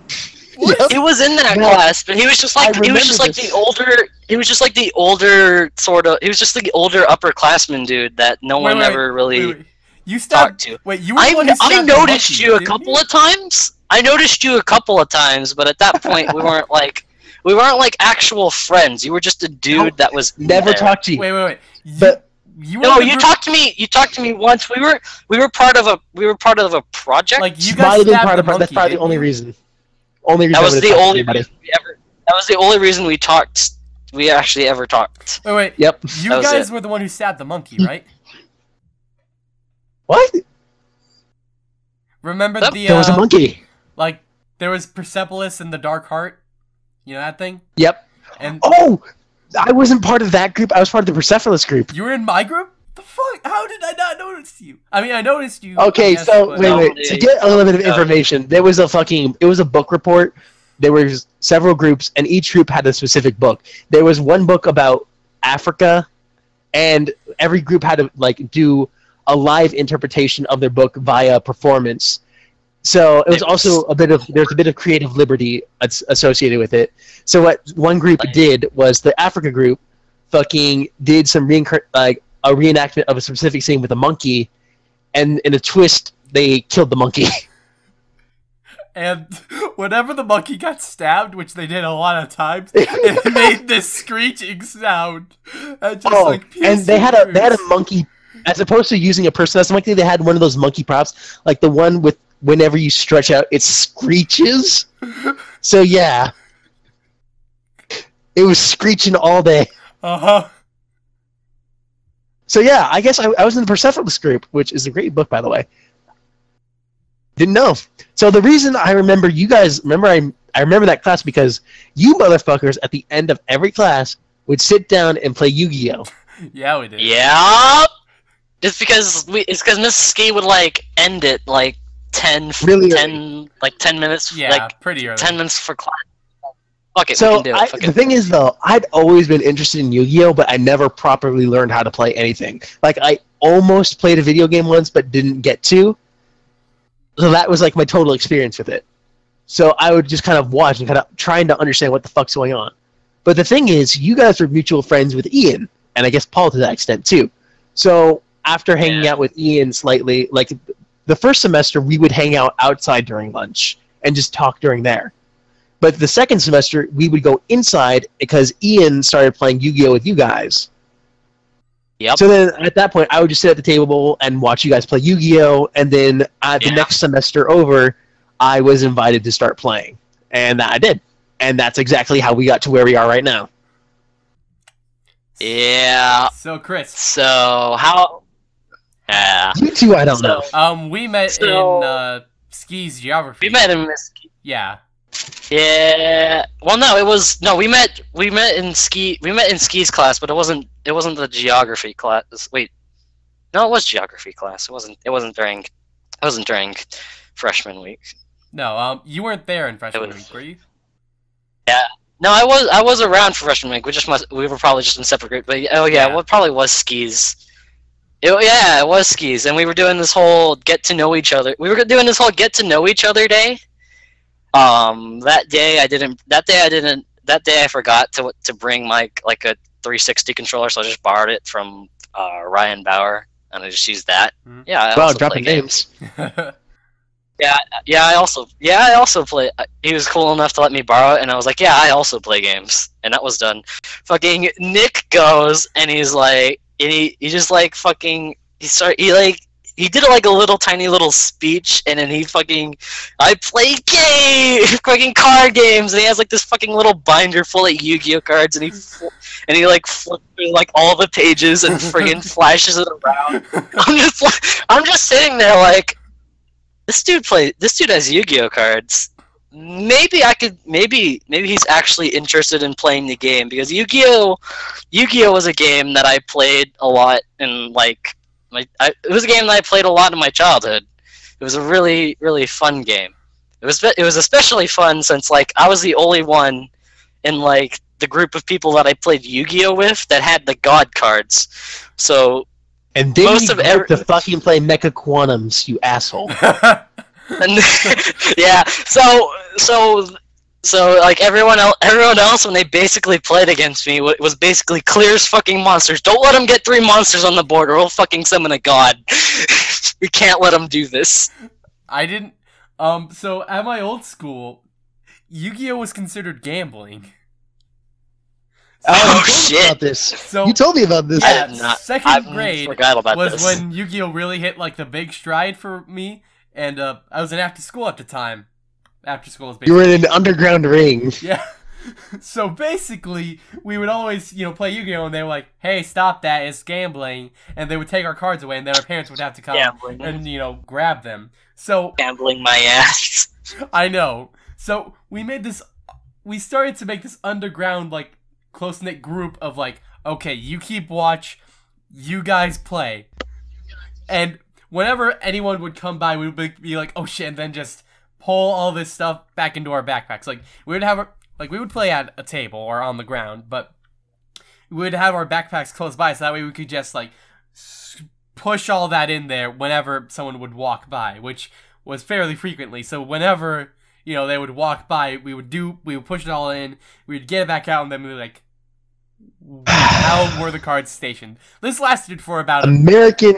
Yep. He was in that Well, class, but he was just like I he was just like this. the older. He was just like the older sort of. He was just the older upperclassman dude that no Wait, one wait, ever really Wait, wait. You stabbed. talked to. Wait, you were I the one who I noticed monkey, you a didn't couple of times. I noticed you a couple of times, but at that point we weren't like we weren't like actual friends. You were just a dude No, that was Never there. talked to you. Wait, wait, wait. You, But- you were No, you talked to me. You talked to me once. We were we were part of a we were part of a project. like you Might guys have been part the of, that's probably the didn't only you? reason. Only reason that was the only reason we ever. That was the only reason we talked. We actually ever talked. Wait, wait. Yep. You guys it. were the one who stabbed the monkey, Hmm. right? What? Remember Yep. the There was a uh, monkey. like there was Persepolis in the Dark Heart. You know that thing? Yep. And Oh, I wasn't part of that group. I was part of the Persepolis group. you were in my group. Fuck? How did I not notice you? I mean, I noticed you. Okay, guess, so but- wait, wait. To get a little bit of information, there was a fucking. It was a book report. There were several groups, and each group had a specific book. There was one book about Africa, and every group had to like do a live interpretation of their book via performance. So it was It was- also a bit of there's a bit of creative liberty as- associated with it. So what one group did was the Africa group fucking did some like a reenactment of a specific scene with a monkey, and in a twist they killed the monkey. [LAUGHS] And whenever the monkey got stabbed, which they did a lot of times, it [LAUGHS] made this screeching sound. And just oh, like and they had a they had a monkey as opposed to using a person as a monkey. They had one of those monkey props, like the one with whenever you stretch out, it screeches. [LAUGHS] So yeah, it was screeching all day. Uh-huh. So yeah, I guess I, I was in the Persepolis group, which is a great book, by the way. Didn't know. So the reason I remember you guys remember I I remember that class because you motherfuckers at the end of every class would sit down and play Yu-Gi-Oh. [LAUGHS] Yeah, we did. Yeah. It's because we. It's because Miss Ski would like end it like 10, Really 10 like ten minutes. Yeah, Like pretty early. ten minutes for class. Fuck it, So can do it. I, Fuck the it. thing is, though, I'd always been interested in Yu-Gi-Oh, but I never properly learned how to play anything. Like I almost played a video game once, but didn't get to. So that was like my total experience with it. So I would just kind of watch and kind of trying to understand what the fuck's going on. But the thing is, you guys were mutual friends with Ian, and I guess Paul to that extent too. So after hanging Yeah. out with Ian slightly, like the first semester, we would hang out outside during lunch and just talk during there. But the second semester, we would go inside because Ian started playing Yu-Gi-Oh with you guys. Yep. So then at that point, I would just sit at the table and watch you guys play Yu-Gi-Oh. And then uh, the Yeah. next semester over, I was invited to start playing, and I did. And that's exactly how we got to where we are right now. Yeah. So Chris, So how? Yeah. You two, I don't So- know. um, we met So- in uh, skis geography. We met in Miss. Yeah. Yeah. Well, no, it was no. We met. We met in ski. We met in skis class, but it wasn't. It wasn't the geography class. Wait. No, it was geography class. It wasn't. It wasn't during. It wasn't during freshman week. No, um, you weren't there in freshman was- week, were you? Yeah. No, I was. I was around for freshman week. We just must. We were probably just in separate groups. But oh yeah, Yeah. well, it probably was skis. It, yeah, it was skis, and we were doing this whole get to know each other. We were doing this whole get to know each other day. Um, that day I didn't. That day I didn't. that day I forgot to to bring my like a 360 controller, so I just borrowed it from uh, Ryan Bauer, and I just used that. Mhm. Yeah, I Wow, also play dropping games. yeah, Yeah, I also yeah I also play. He was cool enough to let me borrow it, and I was like, yeah, I also play games, and that was done. Fucking Nick goes and he's like, and he he just like fucking he start he like he did like a little tiny little speech, and then he fucking I play game [LAUGHS] fucking card games, and he has like this fucking little binder full of Yu-Gi-Oh cards, and he [LAUGHS] and he like flips through like all the pages and friggin' [LAUGHS] flashes it around. I'm just like, I'm just sitting there like this dude play this dude has Yu-Gi-Oh cards. Maybe I could maybe maybe he's actually interested in playing the game because Yu-Gi-Oh Yu-Gi-Oh was a game that I played a lot in like my I, it was a game that I played a lot in my childhood. It was a really really fun game. It was it was especially fun since like I was the only one in like the group of people that I played Yu-Gi-Oh with that had the god cards. So And then Most you of get every- to fucking play Mecha Quantums, you asshole. [LAUGHS] [LAUGHS] And [LAUGHS] yeah, so so so like everyone else, everyone else when they basically played against me wa- was basically clears fucking monsters. Don't let them get three monsters on the board, or we'll fucking summon a god. [LAUGHS] we can't let them do this. I didn't. Um. So at my old school, Yu-Gi-Oh was considered gambling. Oh, Oh, you told me shit. About this. So You told me about this. I yeah, have not. second I grade about was this. when Yu-Gi-Oh really hit like the big stride for me, and uh, I was in after school at the time. After school was You were in an underground ring. [LAUGHS] yeah. So basically, we would always, you know, play Yu-Gi-Oh, and they were like, "Hey, stop that! It's gambling!" And they would take our cards away, and then our parents would have to come gambling, and you know grab them. So gambling my ass. [LAUGHS] I know. So we made this. We started to make this underground, like close knit group of like, okay, you keep watch, you guys play, and whenever anyone would come by, we would be, be like, oh shit, and then just pull all this stuff back into our backpacks. Like we would have, our, like we would play at a table or on the ground, but we would have our backpacks close by, so that way we could just like push all that in there whenever someone would walk by, which was fairly frequently. So whenever you know they would walk by, we would do we would push it all in, we would get it back out, and then we would like, how were the cards stationed? This lasted for about American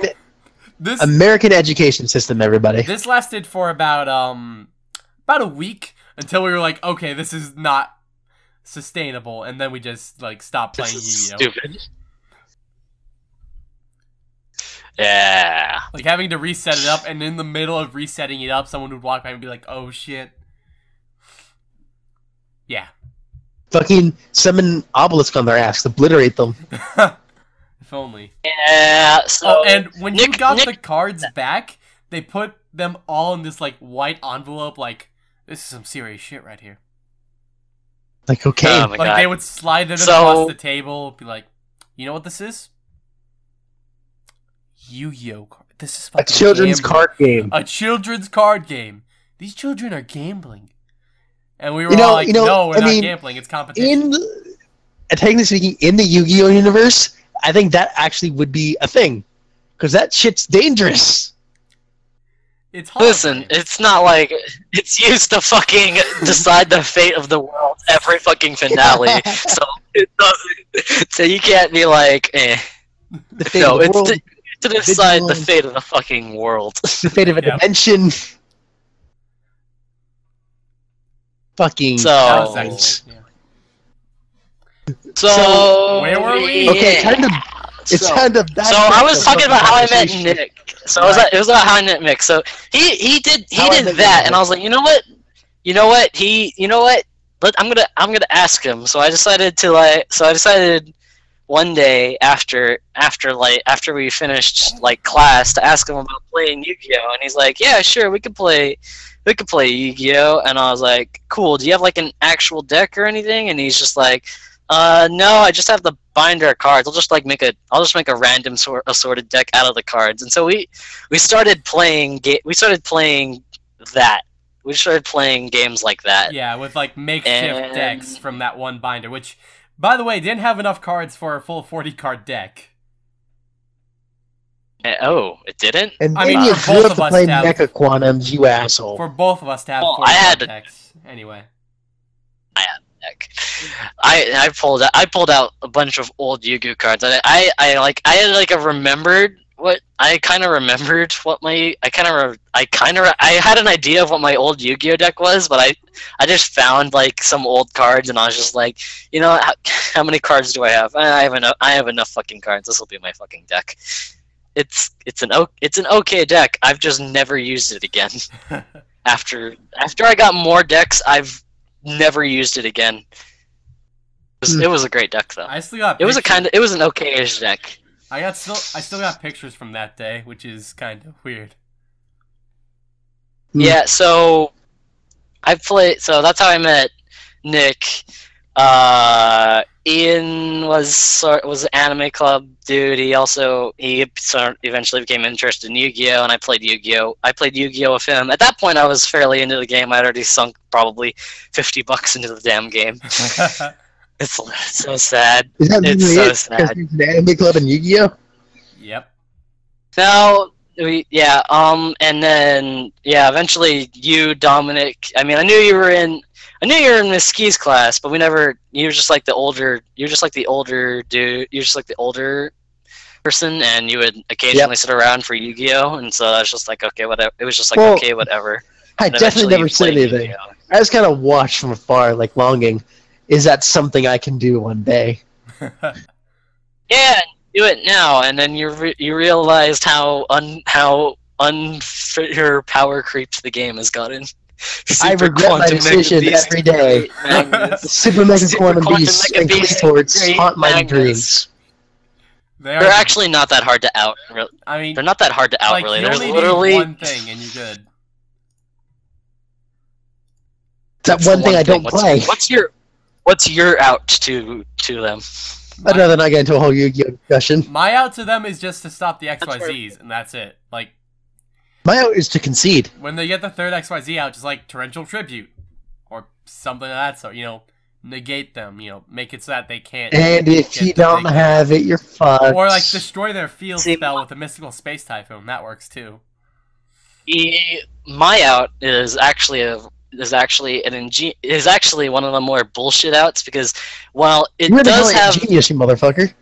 this American education system, everybody. this lasted for about um about a week until we were like, okay, this is not sustainable, and then we just like stopped playing This is Yu-Gi-Oh. stupid. Yeah. Like having to reset it up, and in the middle of resetting it up, someone would walk by and be like, "Oh shit." Yeah. Fucking summon obelisk on their ass, obliterate them. [LAUGHS] if only. Yeah. So Oh, and when you got Nick- the cards back, they put them all in this like white envelope. Like this is some serious shit right here. Like, okay. Oh Like god. they would slide it So- across the table, be like, "You know what this is? Yu-Gi-Oh card. This is a children's gambling. card game. a children's card game. These children are gambling. And we were You know- all like, you know, no, we're I not mean, gambling. It's competition. In, the- technically speaking, in the Yu-Gi-Oh universe, I think that actually would be a thing. Because that shit's dangerous. It's hard. Listen, it's not like [LAUGHS] it's used to fucking decide the fate of the world every fucking finale. [LAUGHS] so it doesn't. So you can't be like, eh. The fate No, of the it's world, to, to decide the Vigilant. fate of the fucking world. [LAUGHS] the fate of a Yep. dimension. Fucking So- That was counts. actually- yeah. So, where were we? Okay, yeah. kind of. It's So- kind of. So I was talking about how I met Nick. So it was, Right. it was how I met Nick. So he he did he How did that, and I was like, you know what, you know what, he you know what, Let, I'm gonna I'm gonna ask him. So I decided to like so I decided one day after after like after we finished like class to ask him about playing Yu-Gi-Oh, and he's like, yeah, sure, we could play. We could play Yu-Gi-Oh, and I was like, "Cool. Do you have like an actual deck or anything?" And he's just like, uh, no, I just have the binder of cards. I'll just like make a, I'll just make a random sort assorted deck out of the cards. And so we, we started playing ga- we started playing that. We started playing games like that. Yeah, with like makeshift And- decks from that one binder, which, by the way, didn't have enough cards for a full 40 card deck. Eh, Oh, it didn't. And I mean, you for both up of to us play to have- Mecha Quantums, you asshole. For both of us to have Well, 40 I card had- decks. Anyway. I I pulled out I pulled out a bunch of old Yu-Gi-Oh cards. I I, I like I had like a remembered what I kind of remembered what my I kind of I kind of I had an idea of what my old Yu-Gi-Oh deck was, but I I just found like some old cards and I was just like, you know, how, how many cards do I have? I have enough. I have enough fucking cards. This will be my fucking deck. It's it's an it's an okay deck. I've just never used it again. [LAUGHS] after after I got more decks, I've never used it again. It was, Hmm. it was a great deck though. I still got. It was a kind of it was an okay-ish deck. I got still. I still got pictures from that day, which is kind of weird. Hmm. Yeah, so I played. So that's how I met Nick. Uh, Ian was sort was an anime club dude. He also he sort eventually became interested in Yu-Gi-Oh, and I played Yu-Gi-Oh. I played Yu-Gi-Oh with him. At that point, I was fairly into the game. I would already sunk probably fifty bucks into the damn game. [LAUGHS] It's, it's so sad. Is that It's really so it? sad. An anime club in Yu-Gi-Oh. yep. No, we yeah, um, and then yeah, eventually you, Dominic. I mean, I knew you were in. I knew you were in Miss Ski's class, but we never. You were just like the older. You're just like the older dude. You're just like the older person, and you would occasionally sit around for Yu-Gi-Oh. And so I was just like, okay, whatever. It was just like, Well, okay, whatever. I And definitely never said anything. Yu-Gi-Oh. I just kind of watched from afar, like longing. Is that something I can do one day? [LAUGHS] Yeah, do it now, and then you re- you realized how un how unfair power creeps the game has gotten. [LAUGHS] I regret my decision mega every day. great [LAUGHS] magnets. [LAUGHS] Super Mega Super Quantum Quantum Beasts Mega and Beasts, Claytorts haunt my magnets. dreams. they are. They're actually not that hard to out. re- I mean, They're not that hard to out, like really. you There's literally one thing and you're good. That What's one thing I don't What's- play. What's your what's your out to to them? I'd rather not get into a whole Yu-Gi-Oh discussion. my out to them is just to stop the where- XYZs, and that's it. Like My out is to concede. when they get the third XYZ out, just like torrential tribute or something of that sort. You know, negate them. You know, make it so that they can't. And if you don't big- have it, you're fucked. or like destroy their field See, spell with a mystical space typhoon. That works too. E- my out is actually a is actually an ingen- is actually one of the more bullshit outs because while it You're the does have genius, you motherfucker.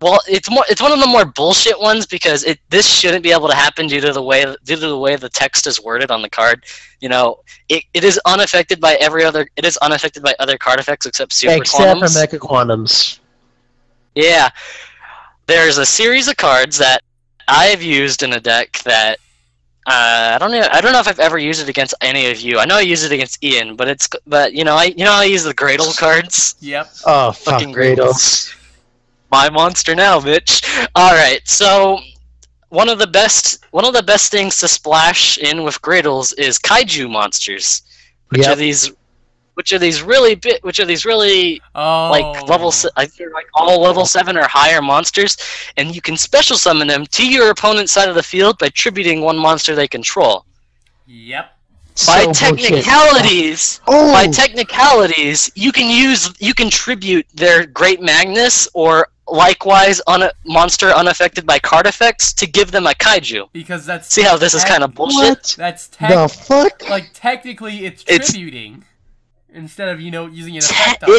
Well, it's more it's one of the more bullshit ones because it this shouldn't be able to happen due to the way due to the way the text is worded on the card. You know, it, it is unaffected by every other it is unaffected by other card effects except super Except for quantums. Mecha Quantums. Yeah. There's a series of cards that I've used in a deck that uh, I don't know. I don't know if I've ever used it against any of you. I know I used it against Ian, but it's but you know I you know I use the Graydle cards. Yep. Oh, fuck Fucking Graydle. My monster now, bitch. All right, so one of the best one of the best things to splash in with Graydles is kaiju monsters, which are these which are these really bit which are these really Oh. like level se- I think like all level seven or higher monsters, and you can special summon them to your opponent's side of the field by tributing one monster they control. Yep. By So technicalities, Oh, by technicalities, you can use you can tribute their Great Magnus or likewise un- monster unaffected by card effects to give them a kaiju. Because that's See how this is kind of bullshit? what That's the fuck? Like technically, it's It's- tributing instead of you know using an Te- effect on them.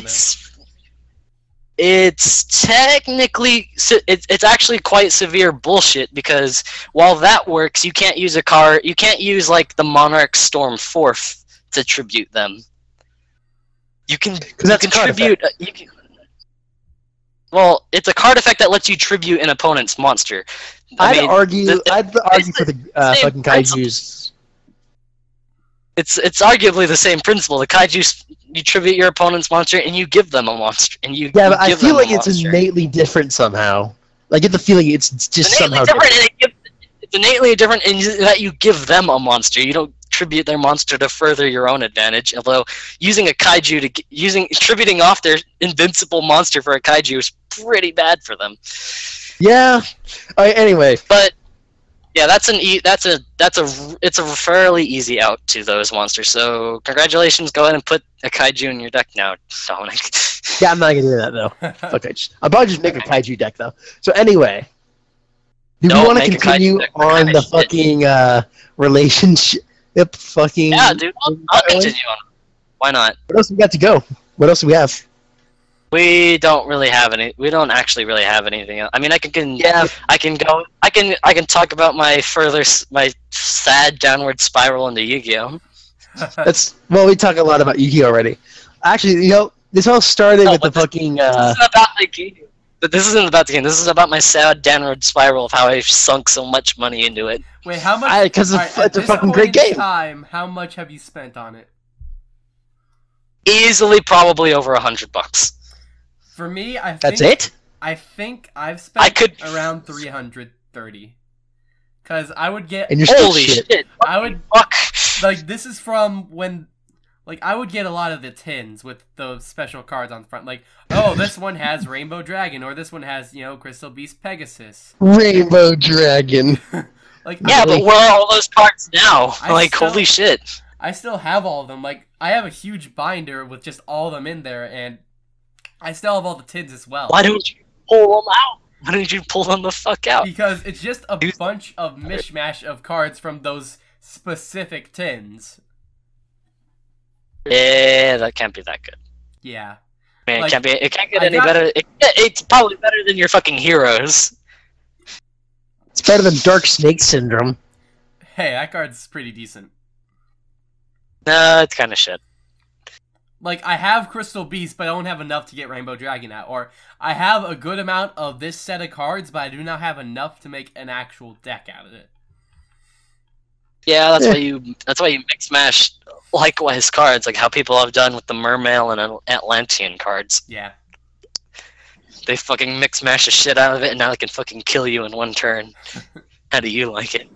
It's technically it's it's actually quite severe bullshit because while that works, you can't use a card. You can't use like the Monarch Stormforth to tribute them. You can you that's can tribute. uh, You can, well, it's a card effect that lets you tribute an opponent's monster. I I'd mean, argue. I'd argue for the uh, fucking kaiju's. It's it's arguably the same principle. The kaiju, you tribute your opponent's monster and you give them a monster, and you Yeah, you but I feel like it's monster. innately different somehow. I get the feeling it's just innately somehow different, different. it's innately different in that you give them a monster. You don't tribute their monster to further your own advantage. Although using a kaiju to using tributing off their invincible monster for a kaiju is pretty bad for them. Yeah. Right, anyway, But yeah, that's an e- that's a that's a it's a fairly easy out to those monsters. So congratulations, go ahead and put a kaiju in your deck now, Dominic. [LAUGHS] yeah, I'm not gonna do that though. [LAUGHS] Okay, just, I'll probably just make a kaiju deck though. So anyway, do we want to make a kaiju continue on the fucking uh, relationship? Fucking yeah, dude, I'll, I'll continue on. Why not? What else we got to go? What else do we have? We don't really have any. We don't actually really have anything. Else. I mean, I can, can Yeah. I can go. I can I can talk about my further my sad downward spiral into Yu-Gi-Oh. [LAUGHS] That's well, we talk a lot about Yuki already. Actually, you know, this all started No, with the this- fucking. Uh, This isn't about the game. But this isn't about the game. This is about my sad downward spiral of how I've sunk so much money into it. Wait, how much? 'cause all it's- at it's a fucking great game. Time, how much have you spent on it? Easily, probably over a hundred bucks. For me, I think that's it. I think I've spent I could- around three hundred thirty. Cause I would get And you're still Holy shit. shit! I would Fuck. like this is from when like I would get a lot of the tins with those special cards on the front. Like, oh, this one has Rainbow Dragon, or this one has you know Crystal Beast Pegasus. Rainbow Dragon. [LAUGHS] Like, Yeah, but where are all those cards now? I [LAUGHS] like, still- holy shit! I still have all of them. Like, I have a huge binder with just all of them in there, and I still have all the tins as well. Why don't you pull them out? Why don't you pull them the fuck out? Because it's just a Dude. bunch of mishmash of cards from those specific tins. Yeah, that can't be that good. Yeah. I mean, Like, it can't be. It can't get I any got- better. It, it's probably better than your fucking heroes. It's better than Dark Snake Syndrome. Hey, that card's pretty decent. No, it's kind of shit. Like, I have Crystal Beast, but I don't have enough to get Rainbow Dragon out. Or, I have a good amount of this set of cards, but I do not have enough to make an actual deck out of it. Yeah, that's Yeah. why you. That's why you mix mash likewise cards, like how people have done with the Mermail and Atlantean cards. Yeah. They fucking mix mash the shit out of it, and now they can fucking kill you in one turn. [LAUGHS] how do you like it?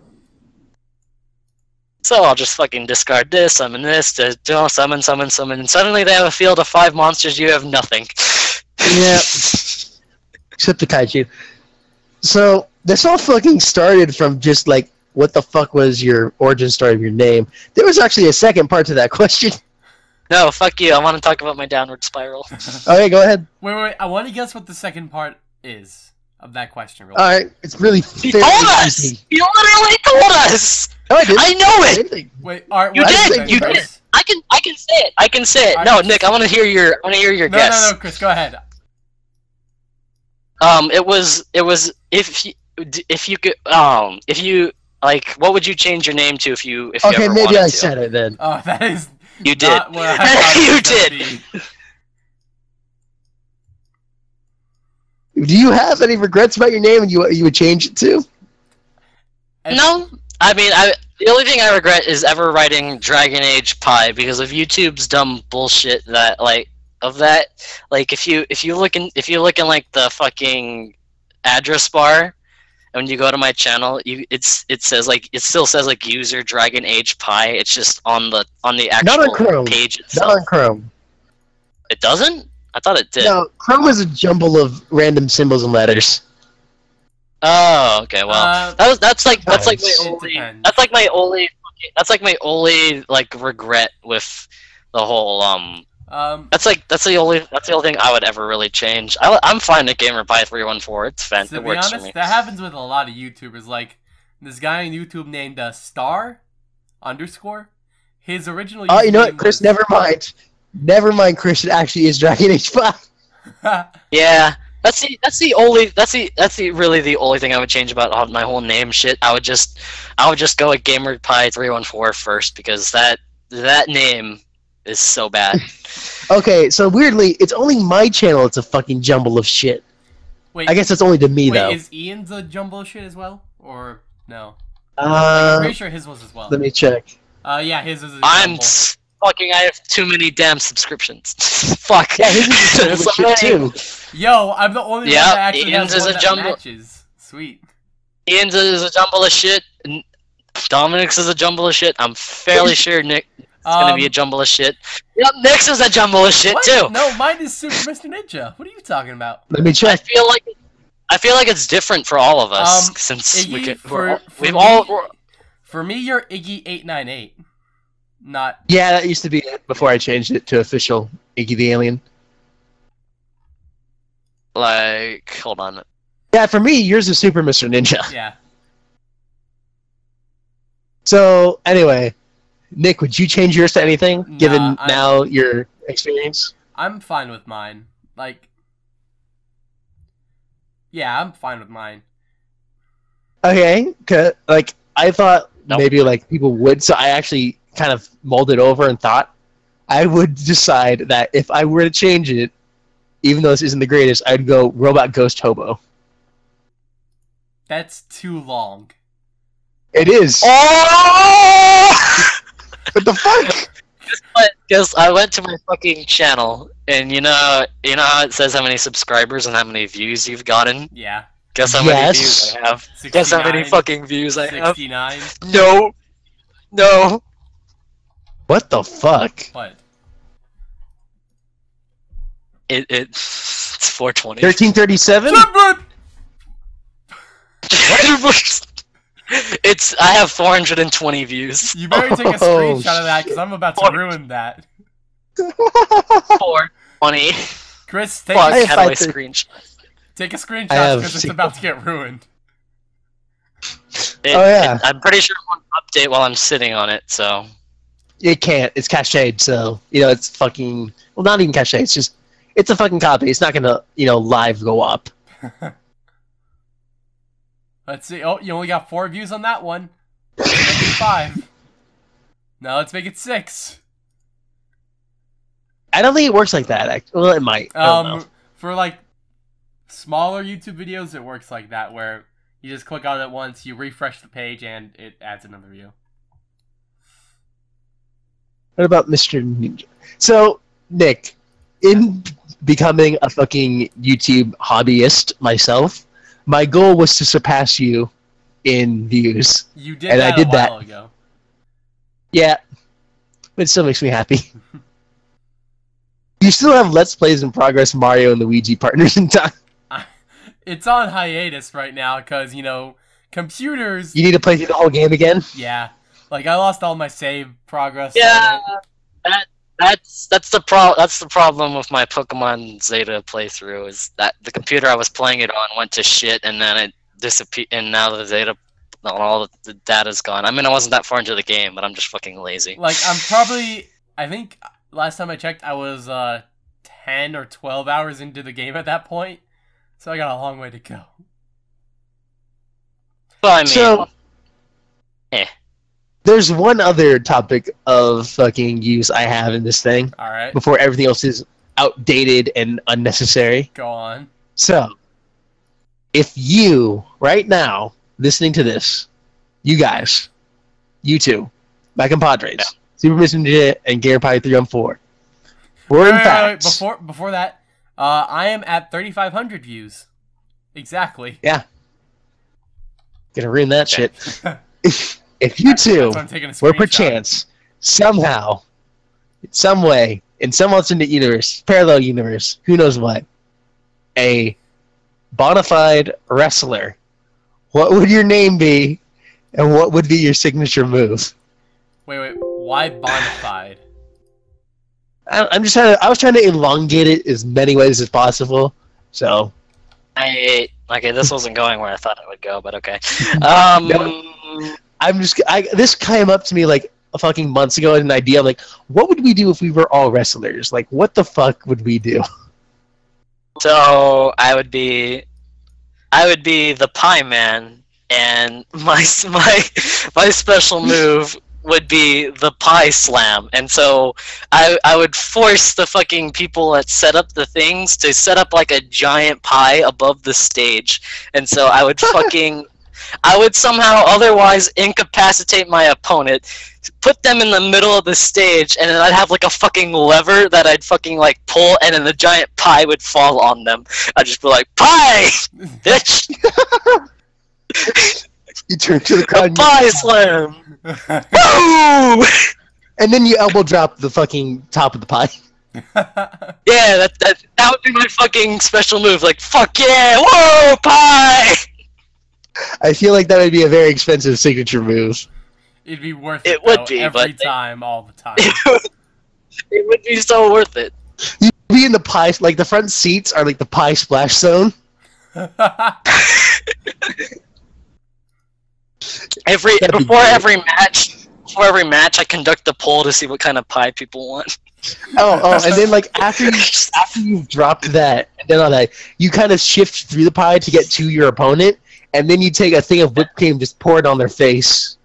So I'll just fucking discard this, summon this, to, to summon, summon, summon, and suddenly they have a field of five monsters. You have nothing. Yeah. [LAUGHS] Except the kaiju. So this all fucking started from just like what the fuck was your origin story of your name? There was actually a second part to that [LAUGHS] question. No, fuck you. I want to talk about my downward spiral. Okay, go ahead. Wait, wait, wait. I want to guess what the second part is of that question. Real All right, it's really He told us. easy. You literally told us. No, I didn't. I know it. Anything. Wait, Art, You did, it, you Chris? did. I can. I can say it. I can say it. No, Alright. Nick. I want to hear your. I want to hear your No, guess. no, no, Chris, go ahead. Um, it was. It was. If you. If you could. Um. If you. Like, what would you change your name to if you. If you Okay, ever maybe I to? said it then. Oh, [LAUGHS] that is You did. not what I [LAUGHS] You did. Do you have any regrets about your name and you you would change it to? No, I mean, I the only thing I regret is ever writing Dragon Age Pi because of YouTube's dumb bullshit that like of that. Like if you if you look in if you look in like the fucking address bar, and when you go to my channel, you it's it says like it still says like user Dragon Age Pi. It's just on the on the actual Not on actual Chrome. page Not on Chrome. It doesn't. I thought it did. No, Chrome is a jumble of random symbols and letters. Oh, okay. Well, Uh, that was that's like that's like my only that's like my only that's like my only like regret with the whole um um, that's like that's the only that's the only thing I would ever really change. I, I'm fine with Gamer Pie three one four. It's fan. to It be works for honest, me. that happens with a lot of YouTubers. Like this guy on YouTube named uh, Star underscore. His original. Oh, you know what, Chris? was- Never mind. Never mind, Christian actually is Dragon Age Five. [LAUGHS] Yeah, that's the that's the only that's the that's the really the only thing I would change about my whole name shit. I would just I would just go with Gamer Pie three one four first because that that name is so bad. [LAUGHS] Okay, so weirdly, it's only my channel. It's a fucking jumble of shit. Wait, I guess it's only to me wait, though. is Ian's a jumble shit as well, or no? I'm Uh, pretty sure his was as well. let me check. Uh, yeah, his is a I'm jumble. s- fucking. I have too many damn subscriptions. [LAUGHS] Fuck. Yeah, his is a jumble shit too. Yo, I'm the only Yeah, one that actually Ian's has is one a that jumble. matches. Sweet. Ian's is a jumble of shit. Dominic's is a jumble of shit. I'm fairly [LAUGHS] sure Nick is gonna be a Um, jumble of shit. Yep, Nick's is a jumble of shit what? too. No, mine is Super Mr. Ninja. What are you talking about? Let me check. I feel like I feel like it's different for all of us Um, since we Iggy, could, for- we're, all- for we've me- all we're- For me, you're Iggy898. Not. Yeah, that used to be it before I changed it to official Iggy the Alien. like hold on. Yeah, for me, yours is Super Mr. Ninja. [LAUGHS] Yeah. So anyway, Nick, would you change yours to anything, Nah, given I- now your experience? I'm fine with mine. Like, yeah, I'm fine with mine. Okay, like I thought Nope. maybe like people would, so I actually kind of molded over and thought I would decide that if I were to change it, even though this isn't the greatest, I'd go Robot Ghost Hobo. That's too long. It is. Oh! [LAUGHS] What the fuck? Because I went to my fucking channel, and you know, you know how it says how many subscribers and how many views you've gotten. Yeah. Guess how Yes. many views I have. 69, Guess how many fucking views I have. 69. No, no. What the fuck? What? It it it's 420. Thirteen thirty-seven. [LAUGHS] it's I have 420 views. You better take a Oh, screenshot of that because I'm about to ruin that. 420. Chris, take, Fuck, I a, have how do I screenshot? take a I screenshot because it's six- about to get ruined. It- Oh, yeah. it- I'm pretty sure it won't update while I'm sitting on it. So It can't. It's cached, so you know it's fucking. Well, not even cached. It's just it's a fucking copy. It's not gonna you know live go up. [LAUGHS] Let's see. Oh, you only got four views on that one. Let's make it five. [LAUGHS] Now let's make it six. I don't think it works like that. act- Well, it might. I don't know. Um, for like smaller YouTube videos, it works like that, where you just click on it once, you refresh the page, and it adds another view. What about Mr. Ninja? So, Nick, in becoming a fucking YouTube hobbyist myself, my goal was to surpass you in views. You did And I did a that. ago. Yeah, but it still makes me happy. you still have Let's Plays in progress, Mario and Luigi partners in time. [LAUGHS] It's on hiatus right now because you know computers. You need to play through the whole game again. Yeah, like I lost all my save progress. yeah, that that's that's the pro that's the problem with my Pokemon Zeta playthrough is that the computer I was playing it on went to shit and then it disappeared and now the Zeta all the data's gone. I mean I wasn't that far into the game, but I'm just fucking lazy. Like I'm probably. I think last time I checked, I was uh ten or twelve hours into the game at that point. So I got a long way to go. But I mean, So- eh. There's one other topic of fucking use I have in this thing All right, before everything else is outdated and unnecessary. go on. So, if you, right now, listening to this, you guys, you two, Back and Padres, Yeah. Super Mission Ninja, and Gear Pie 3 on 4, we're in fact, before before that, uh, I am at 3,500 views. Exactly. Yeah. Gonna ruin that shit. [LAUGHS] [LAUGHS] if, if you That's two why I'm taking a were perchance, somehow, in some way, in some alternate universe, parallel universe, who knows what, a bona fide wrestler, what would your name be, and what would be your signature move? Wait, wait. Why bonafide? I, I'm just trying to. I was trying to elongate it as many ways as possible. So I okay, this wasn't going where I thought it would go, but okay. [LAUGHS] Um, No. I'm just. I this came up to me like a fucking months ago. An idea. I'm like, what would we do if we were all wrestlers? Like, what the fuck would we do? [LAUGHS] So I would be, I would be the Pie Man, and [LAUGHS] my my my special move would be the Pie Slam, and so I I would force the fucking people that set up the things to set up like a giant pie above the stage, and so I would [LAUGHS] fucking. I would somehow otherwise incapacitate my opponent, put them in the middle of the stage, and then I'd have like a fucking lever that I'd fucking like pull, and then the giant pie would fall on them. I'd just be like, "Pie, [LAUGHS] bitch, You turn to the crowd, and, pie slam, [LAUGHS] you- woo!" and then you elbow drop the fucking top of the pie. Yeah, that that that would be my fucking special move. Like, fuck yeah, whoa, pie. I feel like that would be a very expensive signature move. It'd be worth it. It would though, be, every but they- time, all the time. [LAUGHS] It would, it would be so worth it. You'd be in the pie, like the front seats are like the pie splash zone. [LAUGHS] Every That'd before great. every match, before every match, I conduct the poll to see what kind of pie people want. Oh, oh, and then like [LAUGHS] after you after you've dropped that and then all that, you kind of shift through the pie to get to your opponent, and then you take a thing of whipped cream, just pour it on their face,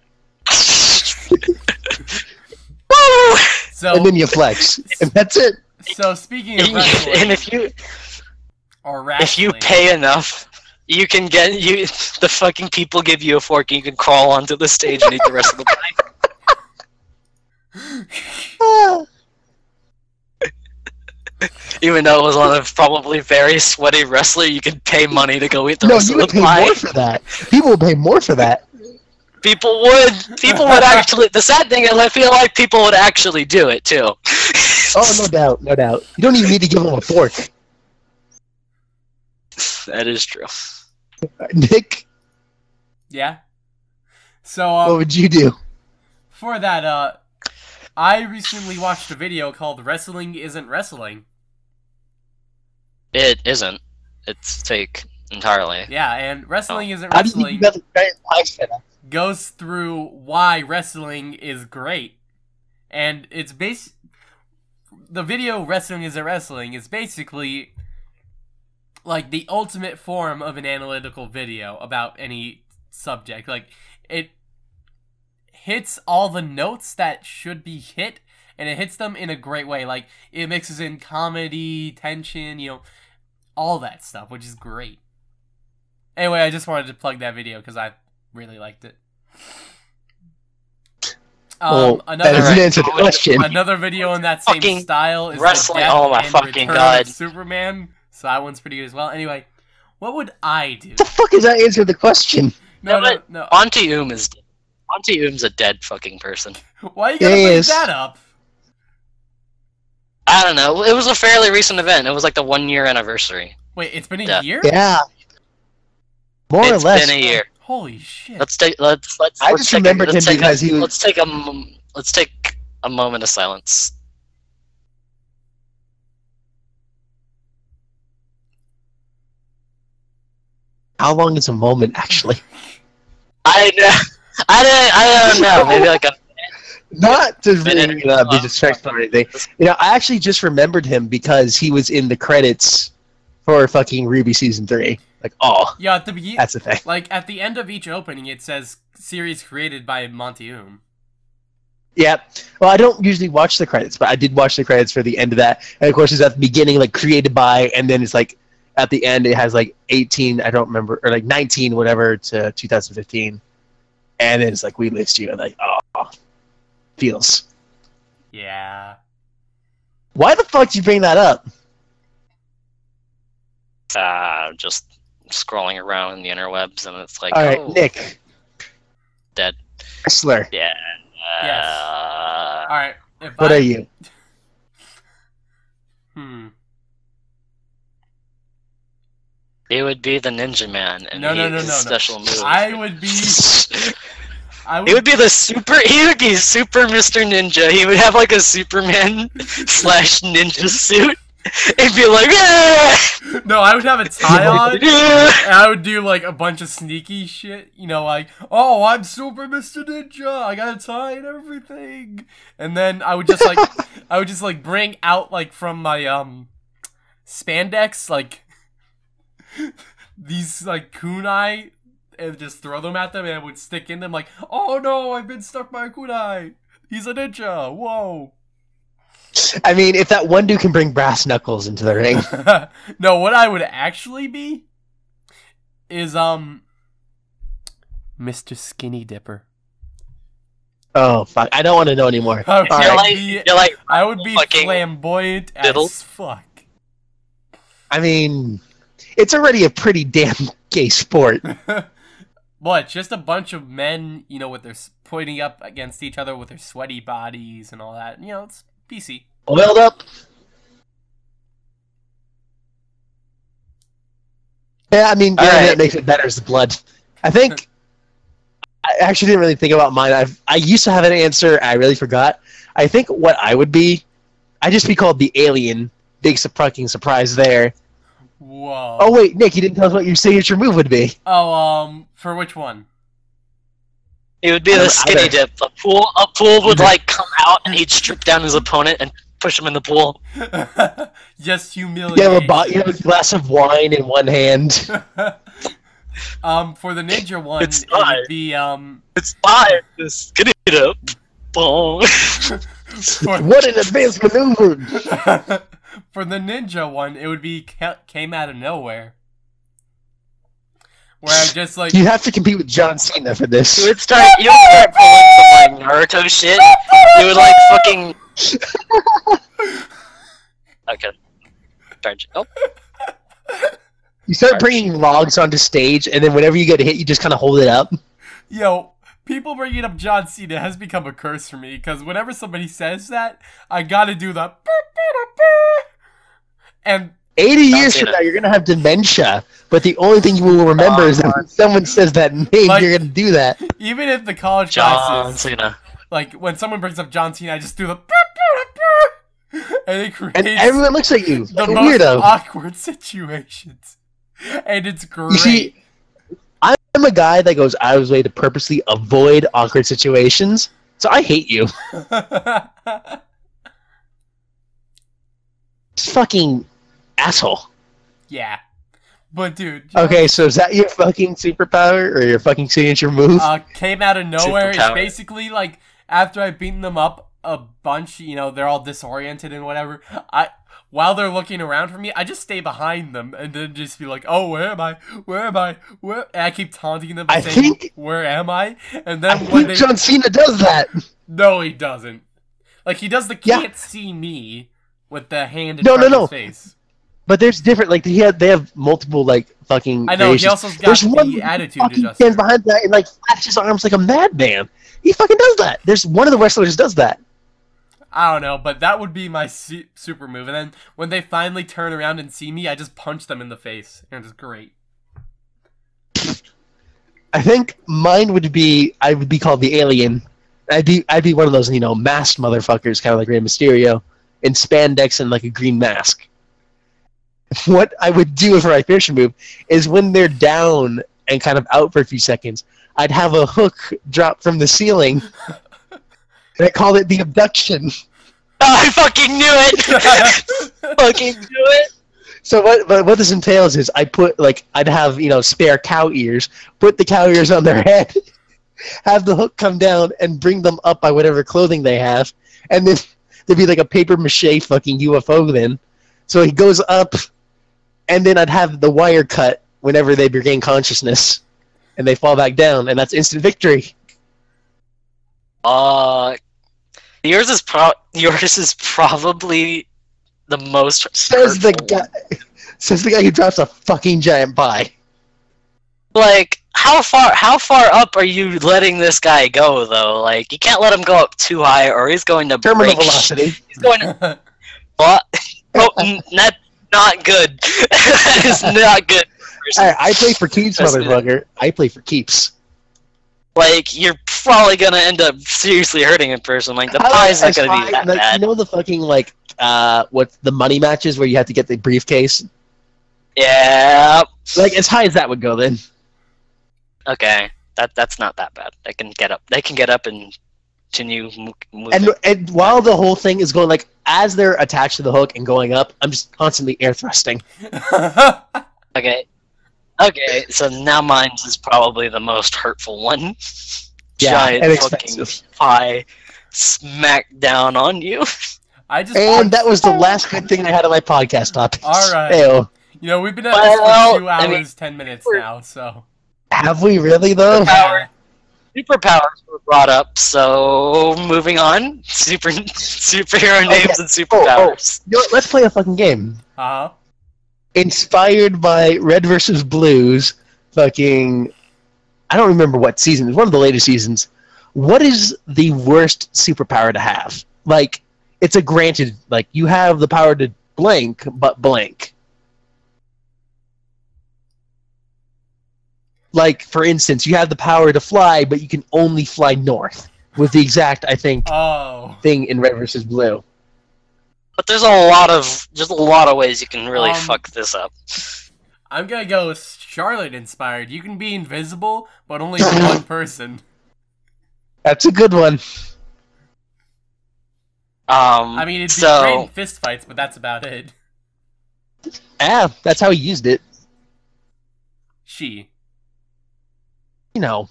Woo! So, and then you flex, and that's it. so speaking of And, wrestling and if you or wrestling, if you pay enough, you can get you the fucking people give you a fork and you can crawl onto the stage and eat the rest of the [LAUGHS] pie. [LAUGHS] Even though it was on a probably very sweaty wrestler, you could pay money to go eat the no, rest you of would the pay pie. more for that. People would pay more for that. People would. People would actually. The sad thing is, I feel like people would actually do it too. Oh, no doubt, no doubt. You don't even need to give them a fork. that is true. Nick, yeah. So what um, would you do? for that, uh, I recently watched a video called "Wrestling Isn't Wrestling." It isn't. It's fake entirely. Yeah, and "Wrestling oh. Isn't How do you think Wrestling" you the giant pie goes through why wrestling is great, and it's base. The video "Wrestling Isn't Wrestling" is basically like the ultimate form of an analytical video about any subject. Like it hits all the notes that should be hit and it hits them in a great way. Like it mixes in comedy, tension, you know, all that stuff, which is great. Anyway, I just wanted to plug that video because I really liked it. Um, well, that another doesn't answer the question. another video in that same Fucking style is wrestling- Death oh my and fucking Return God. Superman. So that one's pretty good as well. Anyway, what would I do? The fuck is that answer the question? No, No, no, but- no. Monty Oom is. Monty Oom's a dead fucking person. Why are you gotta bring Yes. that up? I don't know. It was a fairly recent event. It was like the one year anniversary. Wait, it's been a Yeah. year? Yeah. More It's or less. It's been a year. Holy shit. Let's take. Let's let's. I let's just remembered a, him because a, he was- Let's take a. Let's take a moment of silence. How long is a moment, actually? I know. I don't. I don't know. [LAUGHS] Maybe like a. Not to really uh, be distracted or anything. You know, I actually just remembered him because he was in the credits for fucking RWBY Season 3. Like, oh, yeah, at the beginning, that's the thing. like at the end of each opening, it says series created by Monty Oom. Yeah. Well, I don't usually watch the credits, but I did watch the credits for the end of that. And of course, it's at the beginning, like created by, and then it's like at the end, it has like 18, I don't remember, or like 19, whatever, to 2015. And then it's like, we list you, and like, oh, feels. Yeah. Why the fuck did you bring that up? Uh, just scrolling around in the interwebs, and it's like, All right, oh, Nick. Dead. Wrestler. Yeah. Yes. Uh, All right. If What I, are you? [LAUGHS] Hmm. It would be the Ninja Man, and No, no, no, no, no. special move. I would be. [LAUGHS] I would. He would be the super. He would be Super Mr. Ninja. He would have like a Superman [LAUGHS] slash ninja suit. He'd be like, "Ah!" no, I would have a [LAUGHS] tie on. Ah!" And I would do like a bunch of sneaky shit, you know, like, oh, I'm Super Mr. Ninja, I got a tie and everything. And then I would just like, I would just like bring out like from my um spandex like [LAUGHS] these like kunai and just throw them at them and I would stick in them like, oh no, I've been stuck by a kunai. He's a ninja. Whoa. I mean, if that one dude can bring brass knuckles into the ring. [LAUGHS] no, what I would actually be is um Mr. Skinny Dipper. Oh, fuck. I don't want to know anymore. I would, You're right. like, be, you're like, I would be flamboyant diddle. as fuck. I mean, it's already a pretty damn gay sport. [LAUGHS] what? Just a bunch of men, you know, with their s- pointing up against each other with their sweaty bodies and all that. You know, it's PC. Oiled up. Yeah, I mean, the All right. that makes it better is the blood. I think. [LAUGHS] I actually didn't really think about mine. I've I used to have an answer. I really forgot. I think what I would be, I'd just be called the alien. Big su- fucking surprise there. Whoa. Oh wait, Nick, you didn't tell us what your signature move would be. Oh, um, for which one? It would be the skinny don't- dip. A pool, a pool would like come out and he'd strip down his opponent and push him in the pool. [LAUGHS] Just You humiliation. have a you have a glass of wine in one hand. [LAUGHS] um, for the ninja one, It's it not. would be um. It's fine. The skinny dip. Boom. [LAUGHS] For, What an advanced maneuver! For the ninja one, it would be came out of nowhere. Where I just like You have to compete with John Cena for this. You would start. You would start pulling some like Naruto shit. You would like fucking. [LAUGHS] Okay. Charge. Oh, You start bringing logs onto stage, and then whenever you get hit, you just kind of hold it up. Yo, people bringing up John Cena has become a curse for me because whenever somebody says that, I gotta do the [LAUGHS] and 80 years John from Cena. now, you're gonna have dementia, but the only thing you will remember is that when someone says that name, Like- you're gonna do that. even if the college John classes, Cena. like when someone brings up John Cena, I just do the [LAUGHS] and it creates And everyone looks at you the like a most weirdo. awkward [LAUGHS] situations, and it's great. You see, I'm a guy that goes out of his way to purposely avoid awkward situations, so I hate you. [LAUGHS] Fucking asshole. yeah, but dude, John Okay, so is that your fucking superpower or your fucking signature move? uh, came out of nowhere. It's basically like after I've beaten them up a bunch, you know, they're all disoriented and whatever. I while they're looking around for me, I just stay behind them and then just be like, "Oh, where am I? Where am I? Where?" And I keep taunting them, I saying, think- "Where am I?" And I then when think they John Cena does that. no, he doesn't. Like he does the Yeah. can't see me with the hand in No, no, no. his face. But there's different, like he had, they have multiple like fucking. I know he variations. also got There's the one attitude fucking adjuster. stands behind that and like flaps his arms like a madman. He fucking does that. There's one of the wrestlers does that. I don't know, but that would be my super move. And then when they finally turn around and see me, I just punch them in the face, and it's great. I think mine would be I would be called the alien. I'd be I'd be one of those you know masked motherfuckers, kind of like Rey Mysterio, in spandex and like a green mask. What I would do for my finisher move is when they're down and kind of out for a few seconds, I'd have a hook drop from the ceiling, [LAUGHS] and I called it the abduction. Oh, I fucking knew it. [LAUGHS] fucking knew it. So what, but what this entails is I put like I'd have you know spare cow ears, put the cow ears on their head, [LAUGHS] have the hook come down and bring them up by whatever clothing they have, and then [LAUGHS] there'd be like a paper mache fucking UFO then. So he goes up, and then I'd have the wire cut whenever they regain consciousness, and they fall back down, and that's instant victory. Uh, yours is pro. Yours is probably the most. Says the guy. Says the guy who drops a fucking giant pie. like how far how far up are you letting this guy go though like you can't let him go up too high or he's going to Terminal break velocity. he's going to [LAUGHS] what oh n- not not good [LAUGHS] that is not good I, I play for keeps, motherfucker. I play for keeps. like you're probably gonna end up seriously hurting a person like the How pie's not as gonna high- be that like, bad You know the fucking like uh what the money matches where you have to get the briefcase? yeah Like as high as that would go then. okay that that's not that bad they can get up they can get up and continue moving And and while the whole thing is going like as they're attached to the hook and going up, I'm just constantly air thrusting. [LAUGHS] Okay. Okay, so now mine's is probably the most hurtful one. [LAUGHS] Yeah, Giant and fucking pie smack down on you. [LAUGHS] I just And that was the last good thing I had on my podcast topic. All right. [LAUGHS] Ew. you know we've been at this Well, for two hours I mean- ten minutes now, so Have we really though? Power. Superpowers were brought up, so moving on. Super [LAUGHS] superhero Okay. names and Oh, oh. superpowers. You know what, let's play a fucking game. uh huh. Inspired by Red versus Blues, fucking I don't remember what season. It's one of the latest seasons. What is the worst superpower to have? Like, it's a granted, like, you have the power to blank, but blank. Like, for instance, you have the power to fly, but you can only fly north. With the exact, I think, Oh. thing in Red versus Blue. But there's a lot of there's a lot of ways you can really Um, fuck this up. I'm gonna go with Charlotte inspired. You can be invisible, but only to one [LAUGHS] person. That's a good one. Um, I mean, it'd be so great in fist fights, but that's about it. Yeah, that's how he used it. She. You know,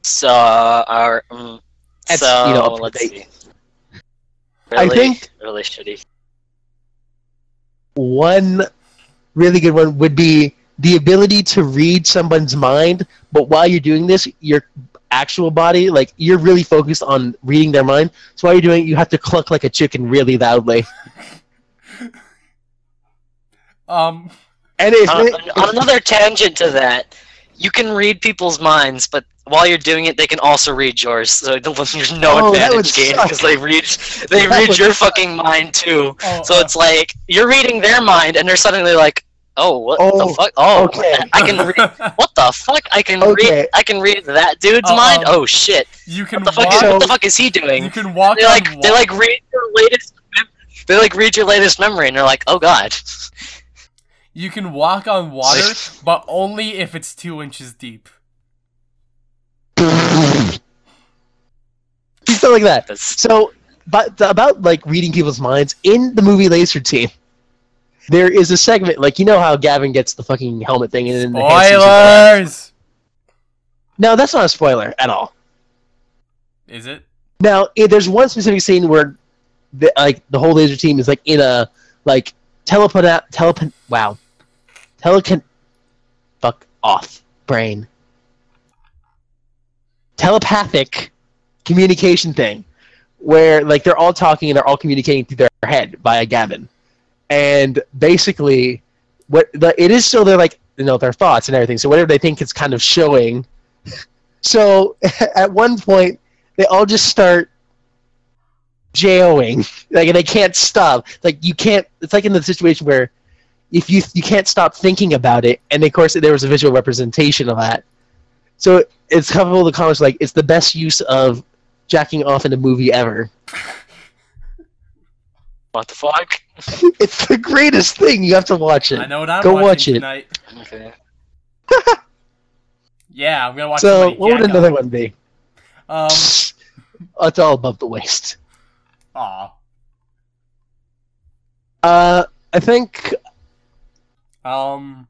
so our um, so you know, let's date. see. I think- really shitty. one really good one would be the ability to read someone's mind, but while you're doing this, your actual body, like you're really focused on reading their mind. So while you're doing it, you have to cluck like a chicken really loudly. [LAUGHS] Um. And if on, it, on another tangent to that, you can read people's minds, but while you're doing it, they can also read yours. So [LAUGHS] there's no Oh, advantage gained because they read [LAUGHS] they That read would your fucking mind too. Oh, So uh, it's like you're reading their mind, and they're suddenly like, "Oh, what Oh, the fuck? Oh, okay. [LAUGHS] I can read. [LAUGHS] What the fuck? I can Okay. read. I can read that dude's Oh, mind. Oh shit! you can What the fuck? walk. Is, So- what the fuck is he doing? you can walk They on like they wa- like read your latest. They like read your latest memory, and they're like, "Oh god." You can walk on water, [LAUGHS] but only if it's two inches deep. stuff like that. So, but about like reading people's minds in the movie Lazer Team, there is a segment like you know how Gavin gets the fucking helmet thing and then the Spoilers. No, that's not a spoiler at all. Is it? Now, there's one specific scene where, the, like, the whole laser team is like in a like teleport telepon wow, telecon fuck off brain telepathic communication thing, where like they're all talking and they're all communicating through their head via Gavin, and basically, what the it is still their like you know their thoughts and everything. So whatever they think it's kind of showing. [LAUGHS] So [LAUGHS] at one point they all just start jaoing [LAUGHS] like and they can't stop like you can't it's like in the situation where if you you can't stop thinking about it and of course there was a visual representation of that so it's a couple of the comments like it's the best use of jacking off in a movie ever what the fuck. [LAUGHS] it's the greatest thing you have to watch it. I know what I'm Go watching watch it. tonight. Okay. [LAUGHS] Yeah, I'm gonna watch. It. So somebody what would another one be Um. [LAUGHS] it's all above the waist Aw. uh i think Um.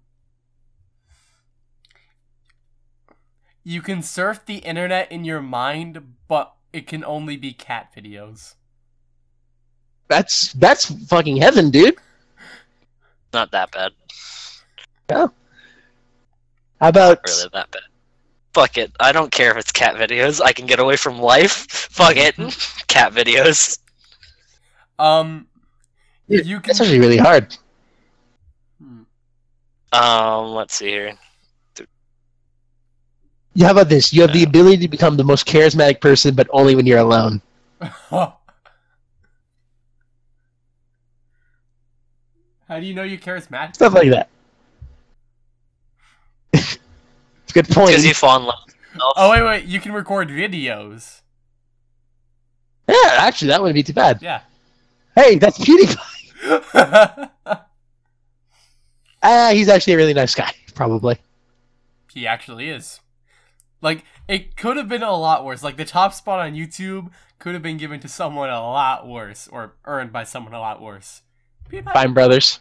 You can surf the internet in your mind, but it can only be cat videos. That's that's fucking heaven dude Not that bad. how about Not really that bad. Fuck it. I don't care if it's cat videos. I can get away from life. [LAUGHS] Fuck it. cat videos. Um. Yeah, You can. that's actually really hard Hmm. Um, let's see here. Yeah, how about this? You have the ability to become the most charismatic person, but only when you're alone. [LAUGHS] How do you know you're charismatic? Stuff like that. [LAUGHS] it's a good point. Because you fall in love. Oh wait, wait. You can record videos. Yeah, actually, that wouldn't be too bad. Yeah. Hey, that's PewDiePie. [LAUGHS] Ah, he's actually a really nice guy, [LAUGHS] probably. he actually is. Like it could have been a lot worse. Like the top spot on YouTube could have been given to someone a lot worse, or earned by someone a lot worse. PewDiePie. Fine Brothers.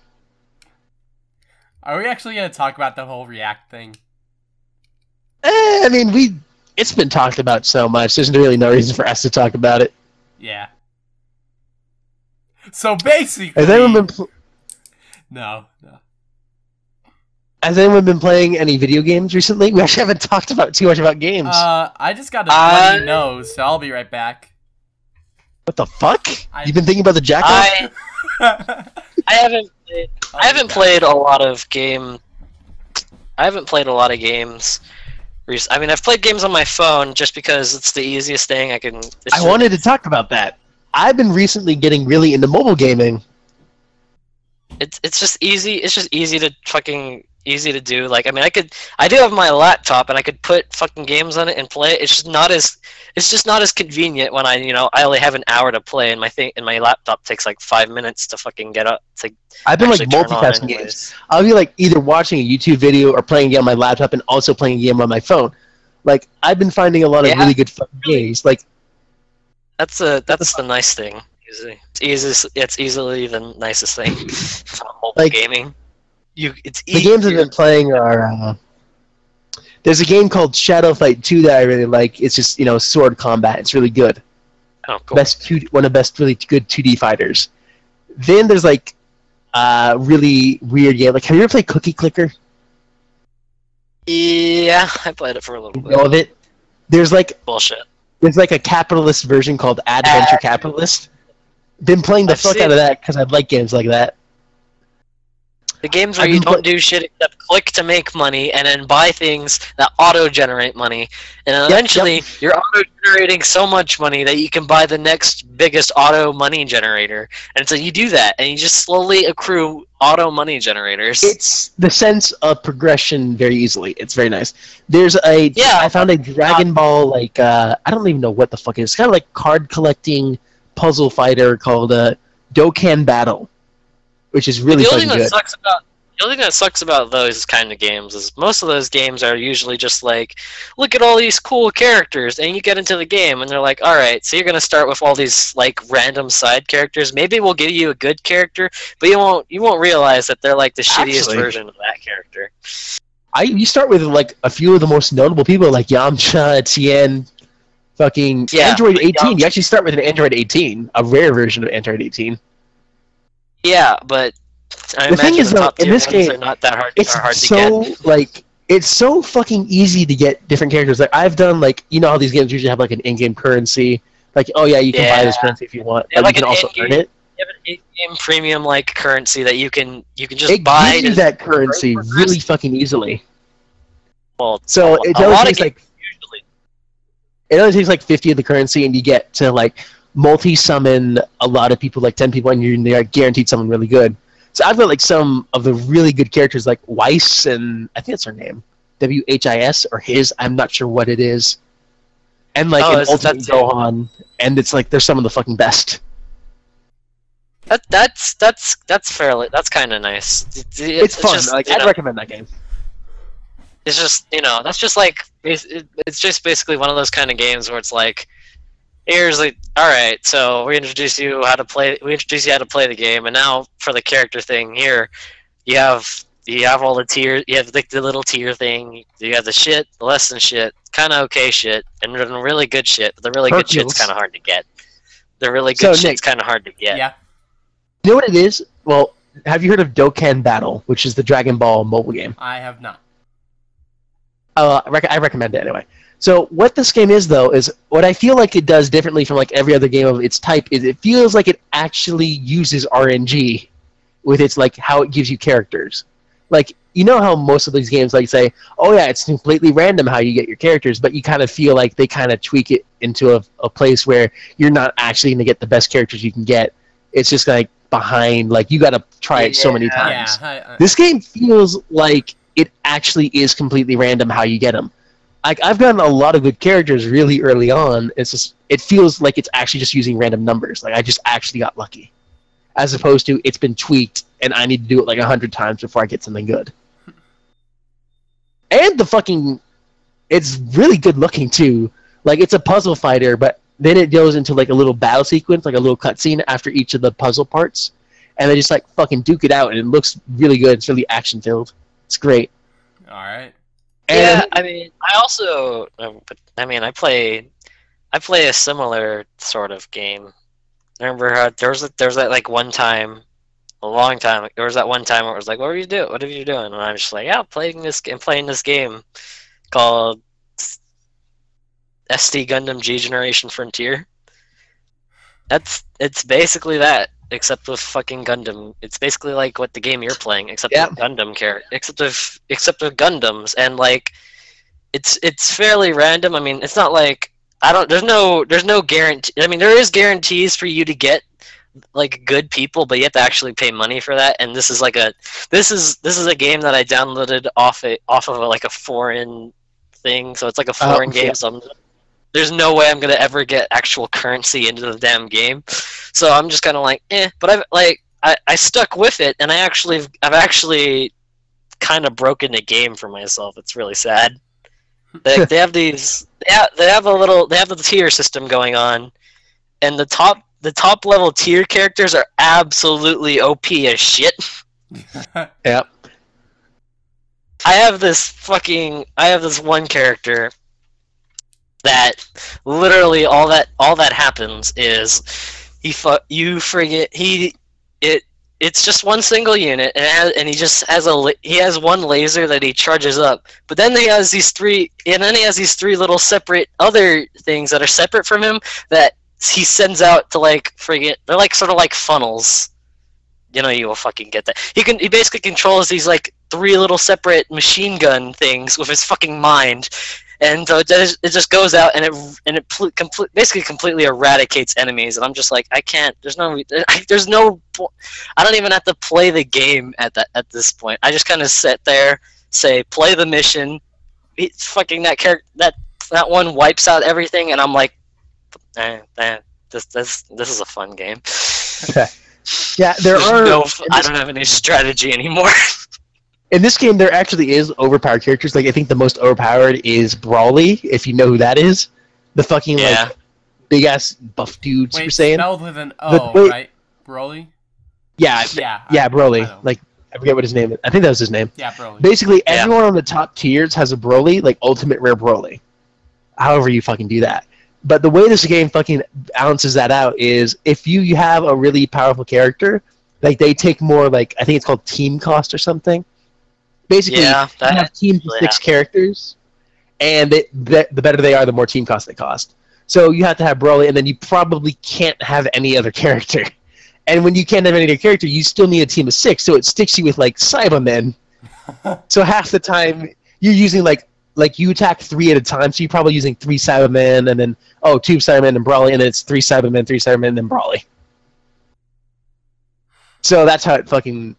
Are we actually gonna talk about the whole React thing? Eh, I mean, we. It's been talked about so much. There's really no reason for us to talk about it. Yeah. So basically, Has anyone been pl- no, no. Has anyone been playing any video games recently? We actually haven't talked about too much about games. Uh, I just got a bloody nose, so I'll be right back. what the fuck? I- You've been thinking about the jack I I haven't played, I haven't played a lot of game. I haven't played a lot of games. I mean, I've played games on my phone just because it's the easiest thing I can. I just- wanted to talk about that. I've been recently getting really into mobile gaming. It's it's just easy. It's just easy to fucking easy to do. Like I mean, I could I do have my laptop and I could put fucking games on it and play it. It's just not as it's just not as convenient when I you know I only have an hour to play and my thing and my laptop takes like five minutes to fucking get up to I've been like multitasking games. I'll be like either watching a YouTube video or playing a game on my laptop and also playing a game on my phone. Like I've been finding a lot of really good fucking games. Like That's a that's the nice thing. It's easy. It's easily the nicest thing [LAUGHS] mobile Like, gaming. You, it's the games I've been playing are. Uh, there's a game called Shadow Fight 2 that I really like. It's just you know sword combat. It's really good. Oh, cool. Best two, one of the best really good 2D fighters. Then there's like uh really weird game. Like have you ever played Cookie Clicker? Yeah, I played it for a little You bit. know of it? There's like Bullshit. there's like a capitalist version called Adventure Capitalist. Been playing the I've fuck out of that because I like games like that. The games where you don't do shit except click to make money and then buy things that auto-generate money, and then Yep, eventually you're auto-generating so much money that you can buy the next biggest auto money generator. And so you do that, and you just slowly accrue auto money generators. It's the sense of progression very easily. It's very nice. There's a Yeah. I found a Dragon Ball like uh, I don't even know what the fuck it is. It's kind of like card collecting puzzle fighter called uh, Dokkan Battle, which is really the only thing that sucks about the only thing that sucks about those kind of games is most of those games are usually just like, look at all these cool characters, and you get into the game, and they're like, all right, so you're gonna start with all these like random side characters. Maybe we'll give you a good character, but you won't you won't realize that they're like the shittiest Actually- version of that character. I you start with like a few of the most notable people like Yamcha, Tien, fucking Yeah, Android like 18. You actually start with an Android 18, a rare version of Android 18. Yeah, but I The thing is, the though, in this game, not that hard. It's hard to so get. like it's so fucking easy to get different characters. Like I've done like you know how these games usually have like an in-game currency. Like oh yeah, you can buy this currency if you want, Yeah, but like you can also earn it. You have an in-game premium like currency that you can you can just It buy. gives you that currency really fucking easily. well, So it only takes like usually it only takes like 50 of the currency, and you get to like multi-summon a lot of people, like 10 people, and you're you're guaranteed someone really good. So I've got like some of the really good characters, like Whis, and I think that's her name, W H I S or his. I'm not sure what it is. And like Oh, an Ultimate? Gohan, and it's like they're some of the fucking best. That that's that's that's fairly that's kind of nice. It's, It's, fun. just, like I'd know, recommend that game. it's just you know that's just like it's, it- it's just basically one of those kind of games where it's like here's like all right so we introduce you how to play we introduce you how to play the game and now for the character thing here you have you have all the tiers you have like the little tier thing you have the shit the less than shit kind of okay shit and then really good shit but the really good shit's kind of hard to get the really good Nick- shit's kind of hard to get Yeah. You know what it is? Well, have you heard of Dokkan Battle, which is the Dragon Ball mobile game? I have not. Uh, I, rec- I recommend it anyway. So what this game is, though, is what I feel like it does differently from like every other game of its type is it feels like it actually uses RNG with its like how it gives you characters. Like you know how most of these games like say, oh yeah, it's completely random how you get your characters, but you kind of feel like they kind of tweak it into a, a place where you're not actually going to get the best characters you can get. It's just like behind, like you got to try it so many Yeah. Yeah. times. I, I, This game feels like it actually is completely random how you get them. Like I've gotten a lot of good characters really early on. It's just it feels like it's actually just using random numbers. Like I just actually got lucky, as opposed to it's been tweaked and I need to do it like a hundred times before I get something good. And the fucking, it's really good looking too. Like it's a puzzle fighter, but then it goes into like a little battle sequence, like a little cutscene after each of the puzzle parts, and they just like fucking duke it out, and it looks really good. It's really action filled. It's great. all right. Yeah, I mean, I also, um, but I mean, I play, I play a similar sort of game. Remember, uh, there was a, there was that like one time, a long time. There was that one time where it was like, "What are you doing? What are you doing?" And I'm just like, "Yeah, playing this, I'm playing this game called SD Gundam G Generation Frontier." That's it's basically that, except with fucking Gundam. It's basically like what the game you're playing, except Yeah. with Gundam character, except with except with Gundams, and like, it's it's fairly random. I mean, it's not like I don't. There's no there's no guarantee. I mean, there is guarantees for you to get like good people, but you have to actually pay money for that. And this is like a this is this is a game that I downloaded off a off of a, like a foreign thing, so it's like a Oh, foreign game. yeah. So I'm, there's no way I'm gonna ever get actual currency into the damn game. So I'm just kind of like, eh. But I've like I, I stuck with it, and I actually I've actually kind of broken the game for myself. It's really sad. [LAUGHS] They, they have these. They have, they have a little. They have the tier system going on, and the top the top level tier characters are absolutely OP as shit. [LAUGHS] [LAUGHS] Yep. I have this fucking I have this one character that literally all that all that happens is he fu- you forget he it it's just one single unit and has, and he just has a he has one laser that he charges up. But then he has these three and then he has these three little separate other things that are separate from him that he sends out to like friggin' they're like sort of like funnels. You know you will fucking get that. He can he basically controls these like three little separate machine gun things with his fucking mind and so it just, it just goes out and it and it pl- complete, basically completely eradicates enemies and i'm just like i can't there's no [LAUGHS] there's no i don't even have to play the game at that at this point i just kind of sit there say play the mission it's fucking that character that that one wipes out everything and i'm like eh, eh, this this this is a fun game [LAUGHS] Yeah, there There's are. no, [LAUGHS] I don't have any strategy anymore. In this game, there actually is overpowered characters. Like I think the most overpowered is Brawly, if you know who that is. The fucking Yeah. like big ass buff dude Super Wait, Saiyan. spelled with an The- O, wait. right? Broly? yeah, Yeah. yeah, I- Broly. I. Like I forget what his name is. I think that was his name. Yeah, Broly. Basically, Yeah. everyone on the top tiers has a Broly, like ultimate rare Broly. However you fucking do that. But the way this game fucking balances that out is if you, you have a really powerful character, like they take more like I think it's called team cost or something. Basically, yeah, you have teams of yeah. six characters, and it, the, the better they are, the more team cost they cost. So you have to have Broly, and then you probably can't have any other [LAUGHS] character. And when you can't have any other character, you still need a team of six, so it sticks you with like Saibamen. [LAUGHS] so half the time you're using like like you attack three at a time, so you're probably using three Saibamen, and then oh two Saibamen and Brawly, and then it's three Saibamen, three Saibamen, and then Brawly. So that's how it fucking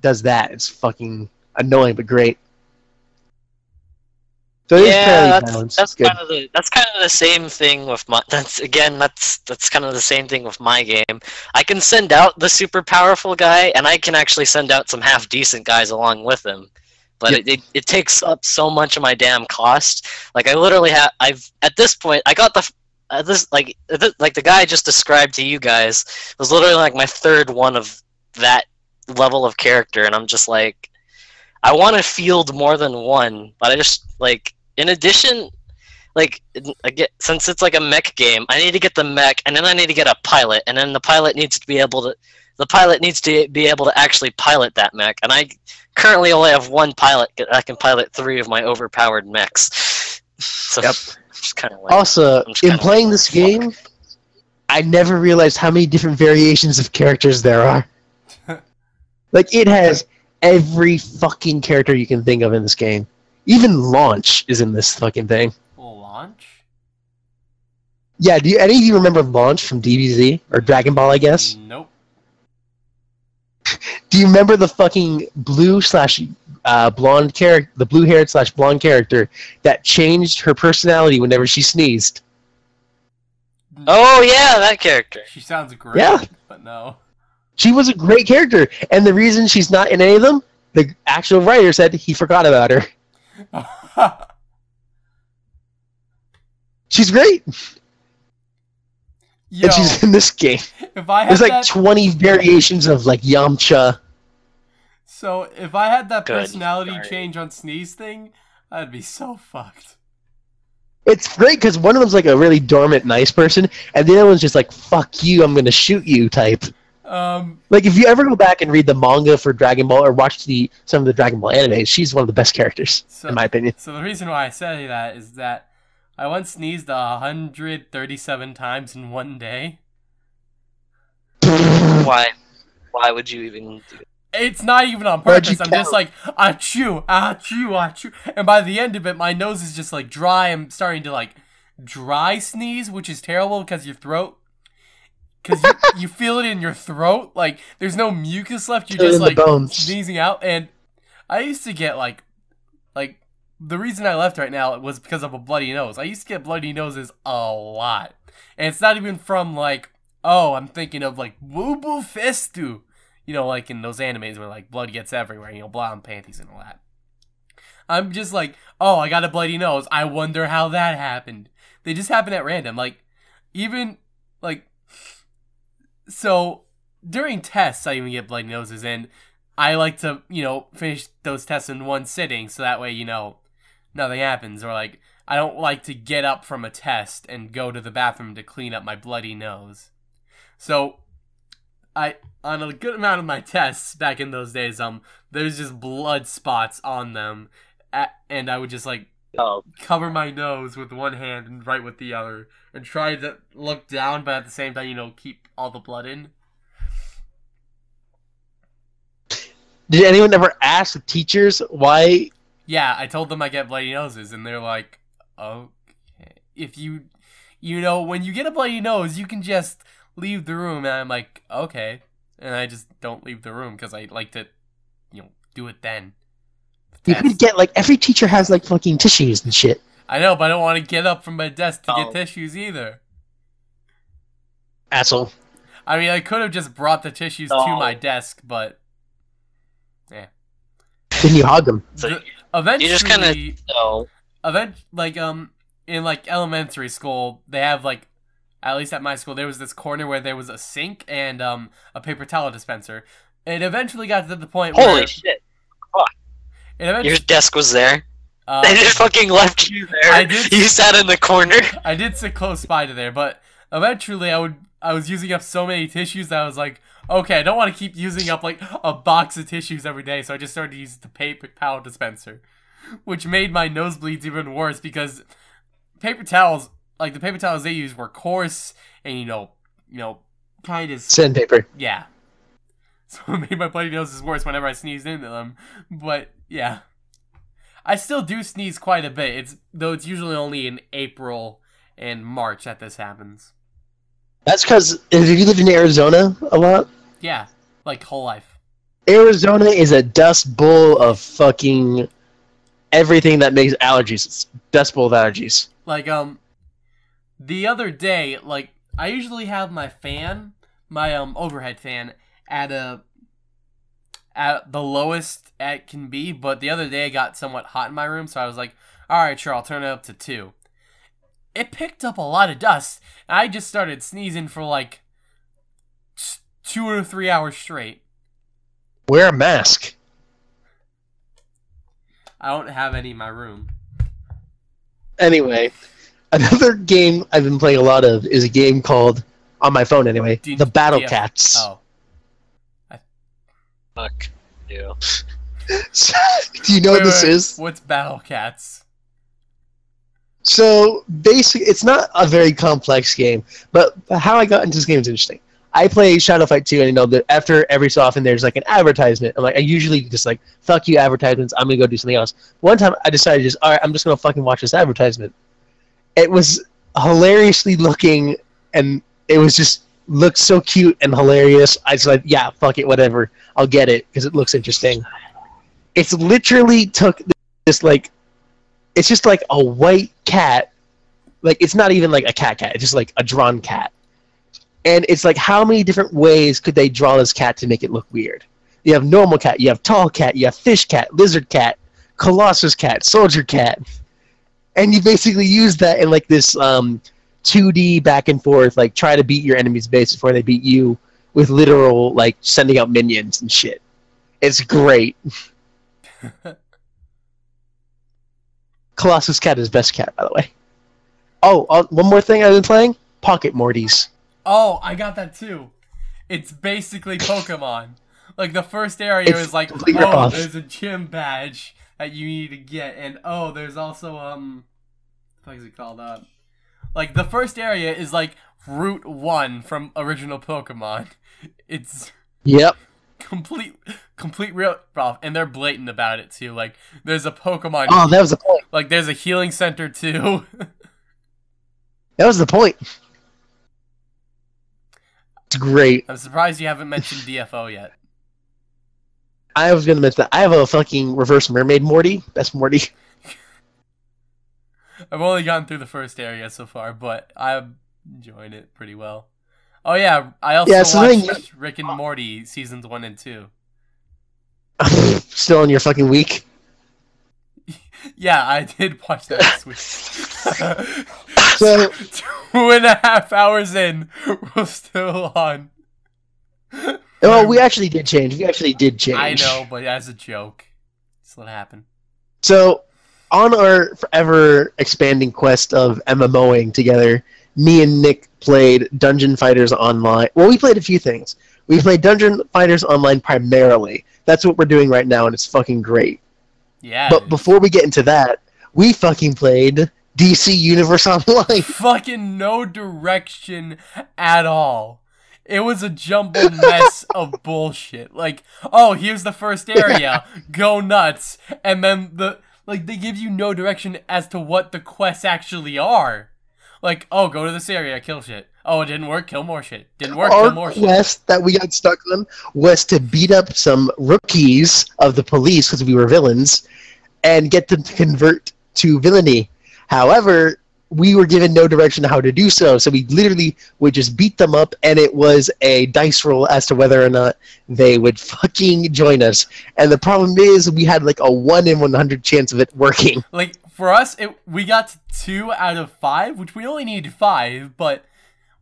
does that. It's fucking annoying but great. So yeah, that's, that's kind of the that's kind of the same thing with my. That's again, that's that's kind of the same thing with my game. I can send out the super powerful guy, and I can actually send out some half decent guys along with him. But Yep. it, it, it takes up so much of my damn cost. Like I literally have, I've at this point, I got the uh, this like uh, th- like the guy I just described to you guys was literally like my third one of that level of character, and I'm just like, I want to field more than one, but I just like in addition, like in- get, since it's like a mech game, I need to get the mech, and then I need to get a pilot, and then the pilot needs to be able to the pilot needs to be able to actually pilot that mech, and I currently only have one pilot that can pilot three of my overpowered mechs. So Yep. kind of like Also, just in playing like, this fuck. game, I never realized how many different variations of characters there are. [LAUGHS] like, it has every fucking character you can think of in this game. Even Launch is in this fucking thing. Launch? Yeah, do you, any of you remember Launch from DBZ? Or Dragon Ball, I guess? Nope. [LAUGHS] Do you remember the fucking blue slash uh, blonde character, the blue haired slash blonde character that changed her personality whenever she sneezed? Oh yeah, that character. She sounds great, Yeah. but no. She was a great character, and the reason she's not in any of them, the actual writer said he forgot about her. [LAUGHS] She's great, Yo, and she's in this game. if I had There's like that, 20 variations of like Yamcha. so if I had that Good. personality Sorry. change on Sneeze thing, I'd be so fucked. It's great because one of them's like a really dormant, nice person, and the other one's just like "fuck you, I'm gonna shoot you" type. Um, Like if you ever go back and read the manga for Dragon Ball or watch the some of the Dragon Ball animes, she's one of the best characters so in my opinion. so the reason why I say that is that I once sneezed 137 times in one day. [LAUGHS] Why? Why would you even do it? It's not even on purpose. I'm just like achoo, achoo, achoo, and by the end of it, my nose is just like dry. I'm starting to like dry sneeze, which is terrible because your throat, because you, you feel it in your throat. Like there's no mucus left. You're just like sneezing out. And I used to get like, like the reason I left right now was because of a bloody nose. I used to get bloody noses a lot, and it's not even from like, oh, I'm thinking of like woo boo festu you know, like in those animes where like blood gets everywhere, you know, blood on panties and all that. I'm just like, oh, I got a bloody nose. I wonder how that happened. They just happen at random. Like, even like, so during tests, I even get bloody noses, and I like to, you know, finish those tests in one sitting, so that way, you know, nothing happens. Or like, I don't like to get up from a test and go to the bathroom to clean up my bloody nose. So, I on a good amount of my tests back in those days, um, there's just blood spots on them, and I would just like Oh, cover my nose with one hand and write with the other, and try to look down, but at the same time, you know, keep all the blood in. Did anyone ever ask the teachers why? Yeah, I told them I get bloody noses, and they're like, "Okay, if you, you know, when you get a bloody nose, you can just leave the room." And I'm like, "Okay," and I just don't leave the room because I like to, you know, do it then. You could get like every teacher has like fucking tissues and shit. I know, but I don't want to get up from my desk to Oh. get tissues either. Asshole. I mean, I could have just brought the tissues to Oh. my desk, but yeah. Then you hog them. so The- eventually, just kinda- oh, event like um in like elementary school they have like at least at my school there was this corner where there was a sink and um a paper towel dispenser it eventually got to the point where holy shit! it eventually, Your desk was there. uh, they just fucking left you there. I did- You sat in the corner. I did sit close by to there but eventually I would I was using up so many tissues that I was like okay I don't want to keep using up like a box of tissues every day so I just started to use the paper towel dispenser which made my nosebleeds even worse because paper towels like the paper towels they used were coarse and you know you know kind of Sandpaper. yeah [LAUGHS] so it made my bloody noses worse whenever I sneezed into them. But yeah. I still do sneeze quite a bit. It's though it's usually only in April and March that this happens. That's because if you lived in Arizona a lot, yeah like whole life. Arizona is a dust bowl of fucking everything that makes allergies. It's dust bowl of allergies. Like um the other day, like I usually have my fan, my um overhead fan at a at the lowest it can be, but the other day it got somewhat hot in my room, so I was like, "All right, sure, I'll turn it up to 2." It picked up a lot of dust, and I just started sneezing for like 2 or 3 hours straight. Wear a mask. I don't have any in my room. Anyway, another game I've been playing a lot of is a game called, on my phone anyway, D- The Battle DF Cats. Oh. Fuck you. [LAUGHS] Do you know what this wait, is? What's Battle Cats? So basically, it's not a very complex game, but how I got into this game is interesting. I play Shadow Fight 2, and you know that after every so often there's like an advertisement. I'm like, I usually just like, fuck you advertisements, I'm gonna go do something else. One time I decided just, alright, I'm just gonna fucking watch this advertisement. It was hilariously looking, and it was just looked so cute and hilarious. I was like, yeah, fuck it, whatever, I'll get it because it looks interesting. It's literally took this like it's just like a white cat. Like it's not even like a cat cat. It's just like a drawn cat. And it's like how many different ways could they draw this cat to make it look weird? You have normal cat, you have tall cat, you have fish cat, lizard cat, colossus cat, soldier cat. And you basically use that in like this um 2D back and forth, like try to beat your enemy's base before they beat you with literal like sending out minions and shit. It's great. [LAUGHS] Colossus Cat is best cat, by the way. Oh, uh, one more thing I've been playing: Pocket Mortys. Oh, I got that too. It's basically [LAUGHS] Pokemon. Like the first area It's is like, oh, ripoff. there's a gym badge that you need to get, and oh, there's also um, what is it called? Uh, like the first area is like Route One from original Pokemon. [LAUGHS] It's Yep. complete, complete real off, and they're blatant about it too. Like there's a Pokemon, Oh, that was the point. like there's a healing center too. [LAUGHS] That was the point. It's great. I'm surprised you haven't mentioned [LAUGHS] DFO yet. I was gonna mention that I have a fucking reverse mermaid Morty. Best Morty. I've only gotten through the first area so far, but I'm enjoying it pretty well. Oh yeah, I also Yeah, so watched thing- Rick and Morty seasons one and two. [LAUGHS] Still in your fucking week. [LAUGHS] Yeah, I did watch that this week. [LAUGHS] So Two and a half hours in, we're still on. oh, we actually did change. We actually did change. I know, but as a joke. That's what happened. So, on our forever expanding quest of MMOing together, me and Nick played Dungeon Fighters Online. Well, we played a few things. We played Dungeon Fighters Online primarily. That's what we're doing right now, and it's fucking great. Yeah. But before we get into that, we fucking played DC Universe [LAUGHS] Online. fucking no direction at all. It was a jumbled mess [LAUGHS] of bullshit. Like, oh, here's the first area, go nuts, and then the like they give you no direction as to what the quests actually are. Like, oh, go to this area, kill shit. Oh, it didn't work, kill more shit. Didn't work, Our kill more shit. quest that we got stuck on was to beat up some rookies of the police because we were villains and get them to convert to villainy. However, we were given no direction how to do so, so we literally would just beat them up, and it was a dice roll as to whether or not they would fucking join us. And the problem is, we had like a 1 in 100 chance of it working. [LAUGHS] Like for us, it we got to two out of five, which we only needed five, but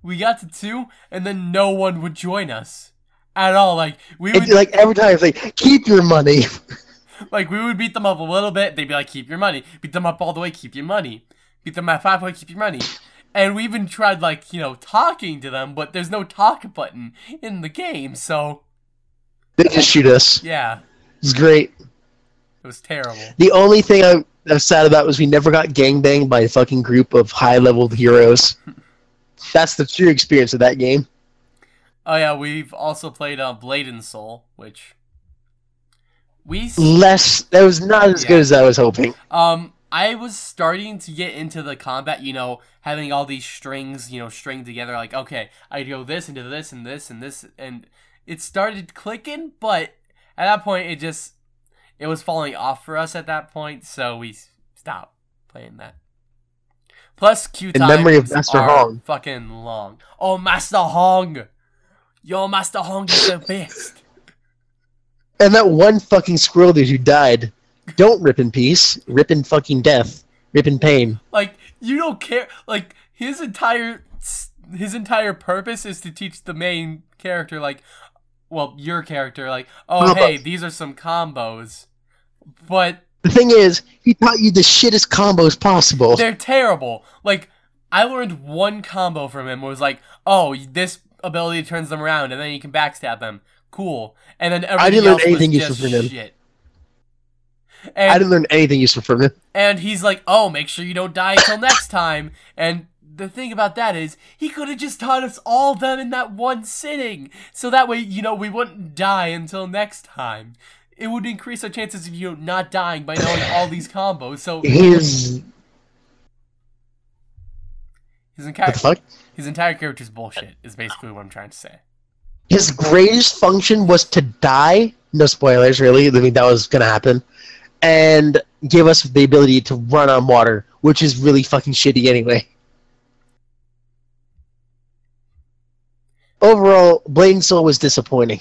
we got to two, and then no one would join us at all. Like we would It's like every time, it's like, keep your money. [LAUGHS] like we would beat them up a little bit. They'd be like, "Keep your money." Beat them up all the way. Keep your money. Beat them at halfway. Keep your money. And we even tried like you know talking to them, but there's no talk button in the game, so they just shoot us. yeah, It's great. it was terrible. The only thing I'm, I'm sad about was we never got gangbanged by a fucking group of high-level heroes. [LAUGHS] That's the true experience of that game. Oh yeah, we've also played uh, Blade and Soul, which we Less, that was not as Yeah. good as I was hoping. Um, I was starting to get into the combat, you know, having all these strings, you know, stringed together. Like, okay, I go this into this and this and this, and it started clicking. But at that point, it just it was falling off for us at that point, so we stopped playing that. Plus, Q In times memory of Master Hong. fucking long. Oh, Master Hong, yo, Master Hong is the best. [LAUGHS] And that one fucking squirrel dude who died, don't rip in peace. Rip in fucking death. Rip in pain. Like you don't care. Like his entire his entire purpose is to teach the main character, like, well, your character, like, oh hey, these are some combos, but The thing is, he taught you the shittest combos possible. they're terrible. Like I learned one combo from him. Was like, oh, this ability turns them around, and then you can backstab them. Cool. And then everything didn't learn else anything was useful just from him. shit. I And didn't learn anything useful from him. And he's like, "Oh, make sure you don't die until next time." And the thing about that is, he could have just taught us all them in that one sitting, so that way, you know, we wouldn't die until next time. It would increase our chances of you not dying by knowing all these combos. So His... his entire his entire character's bullshit. Is basically what I'm trying to say. His greatest function was to die. No spoilers, really. I mean, that was gonna happen. And give us the ability to run on water, which is really fucking shitty anyway. Overall, Blade and Soul was disappointing.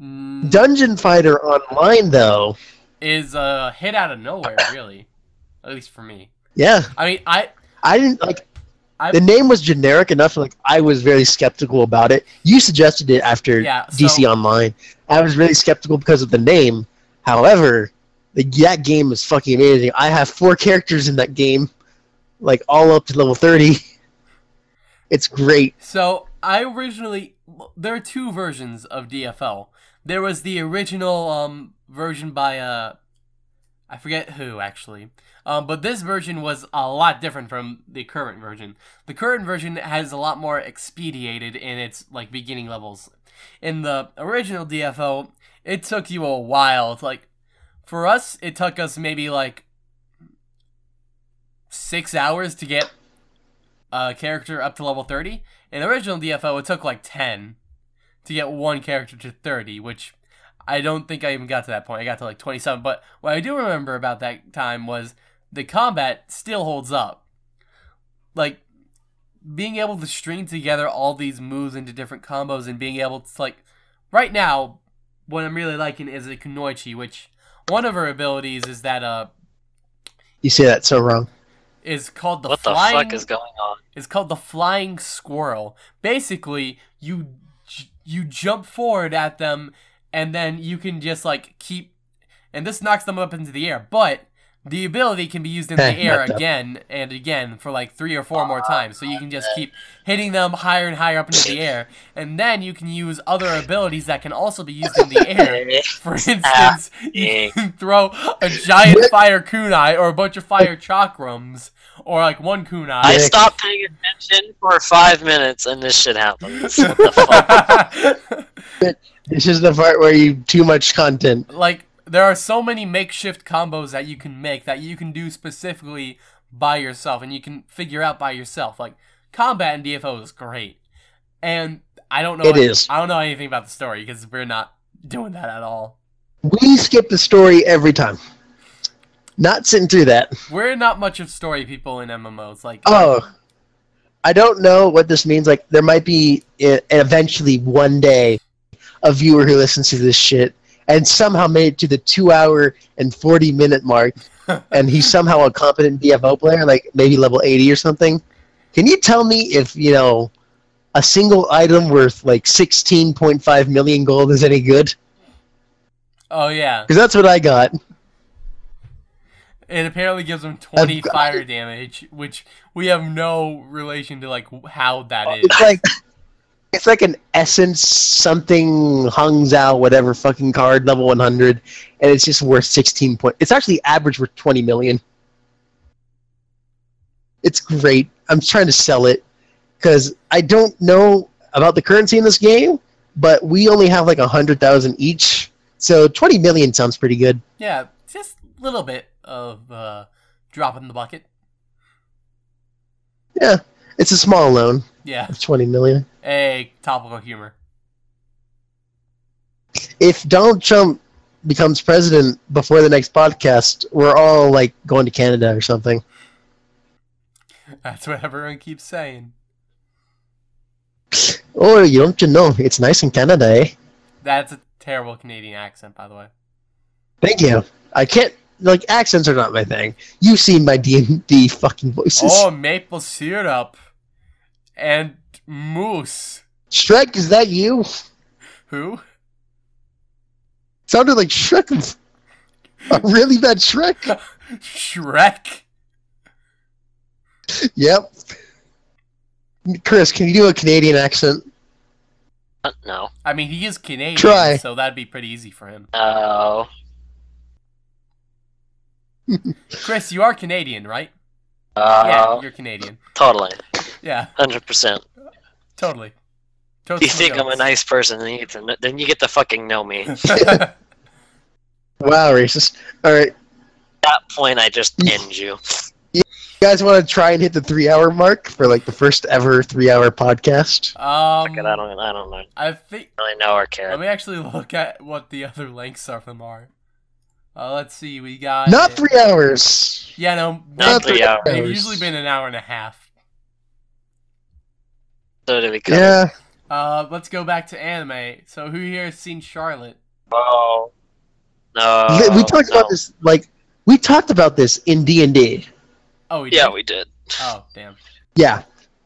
Mm, Dungeon Fighter Online, though, is a hit out of nowhere, really. At least for me. yeah, I mean, I I didn't like. I- the name was generic enough. Like I was very skeptical about it. You suggested it after Yeah, DC so- Online. I was really skeptical because of the name. However, the, that game is fucking amazing. I have four characters in that game, like all up to level thirty. [LAUGHS] It's great. So I originally there are two versions of DFO. There was the original um version by uh I forget who actually. Um, but this version was a lot different from the current version. The current version has a lot more expedited in its like beginning levels. In the original DFO, it took you a while. Like for us, it took us maybe like six hours to get a character up to level 30. In the original DFO, it took like 10 to get one character to 30, which I don't think I even got to that point. I got to like 27. But what I do remember about that time was the combat still holds up. Like, being able to string together all these moves into different combos and being able to, like, right now, what I'm really liking is a Kunoichi, which one of her abilities is that, uh, You say that so wrong. is called the what the flying. fuck is going on? It's called the flying squirrel. Basically, you you jump forward at them, and then you can just like keep, and this knocks them up into the air. But the ability can be used in the air again and again for like three or four more times. So you can just keep hitting them higher and higher up into the air, and then you can use other abilities that can also be used in the [LAUGHS] air. For ah, instance, you can [LAUGHS] throw a giant fire kunai or a bunch of fire chakrams, or like one kunai. I stopped paying attention for five minutes and this shit happens. What the fuck? [LAUGHS] This is the part where you too much content. like there are so many makeshift combos that you can make that you can do specifically by yourself and you can figure out by yourself. Like combat in DFO is great. And I don't know It is. I don't know anything about the story because we're not doing that at all. We skip the story every time. Not sitting through that. We're not much of story people in MMOs. Like Oh, I don't know what this means. Like, there might be eventually one day a viewer who listens to this shit and somehow made it to the two hour and 40 minute mark, [LAUGHS] and he's somehow a competent DFO player, like maybe level 80 or something. Can you tell me if, you know, a single item worth like 16.5 million gold is any good? oh yeah. Because that's what I got. It apparently gives him 20 got- fire damage, which we have no relation to like how that uh, is. It's like [LAUGHS] it's like an essence something Hung Zhao whatever fucking card level 100 and it's just worth 16 point. It's actually average worth 20 million. It's great. I'm trying to sell it cuz I don't know about the currency in this game, but we only have like 100,000 each. So 20 million sounds pretty good. Yeah, just a little bit of uh, drop in the bucket. Yeah. It's a small loan Yeah, of 20 million. A topical humor. if Donald Trump becomes president before the next podcast, we're all like going to Canada or something. That's what everyone keeps saying. Oh, you don't you know? It's nice in Canada, eh? That's a terrible Canadian accent, by the way. Thank you. I can't like accents are not my thing. You've seen my D and D fucking voices. Oh, maple syrup and Moose. Shrek, is that you? Who? Sounded like Shrek. A really bad Shrek. Shrek. Yep. Chris, can you do a Canadian accent? Uh, no. I mean, he is Canadian, Try. so that'd be pretty easy for him. Oh. [LAUGHS] Chris, you are Canadian, right? Uh, yeah, you're Canadian. Totally. Yeah. 100%. Totally. totally you think. I'm a nice person, then you, to, then you get to fucking know me. [LAUGHS] wow, racist. All right. At that point, I just end you. You guys want to try and hit the three-hour mark for like the first ever three-hour podcast? Um, Fuck it, I don't, I don't know. I think I really know or care. Let me actually look at what the other lengths of them are. Uh, let's see, we got not it. three hours. Yeah, no, not three hours. They've usually been an hour and a half. So did we cover? Yeah. Uh, let's go back to anime. So who here has seen Charlotte? Oh. No. We talked no. about this like we talked about this in D and D. Oh, we Yeah, did? we did. Oh, damn. Yeah.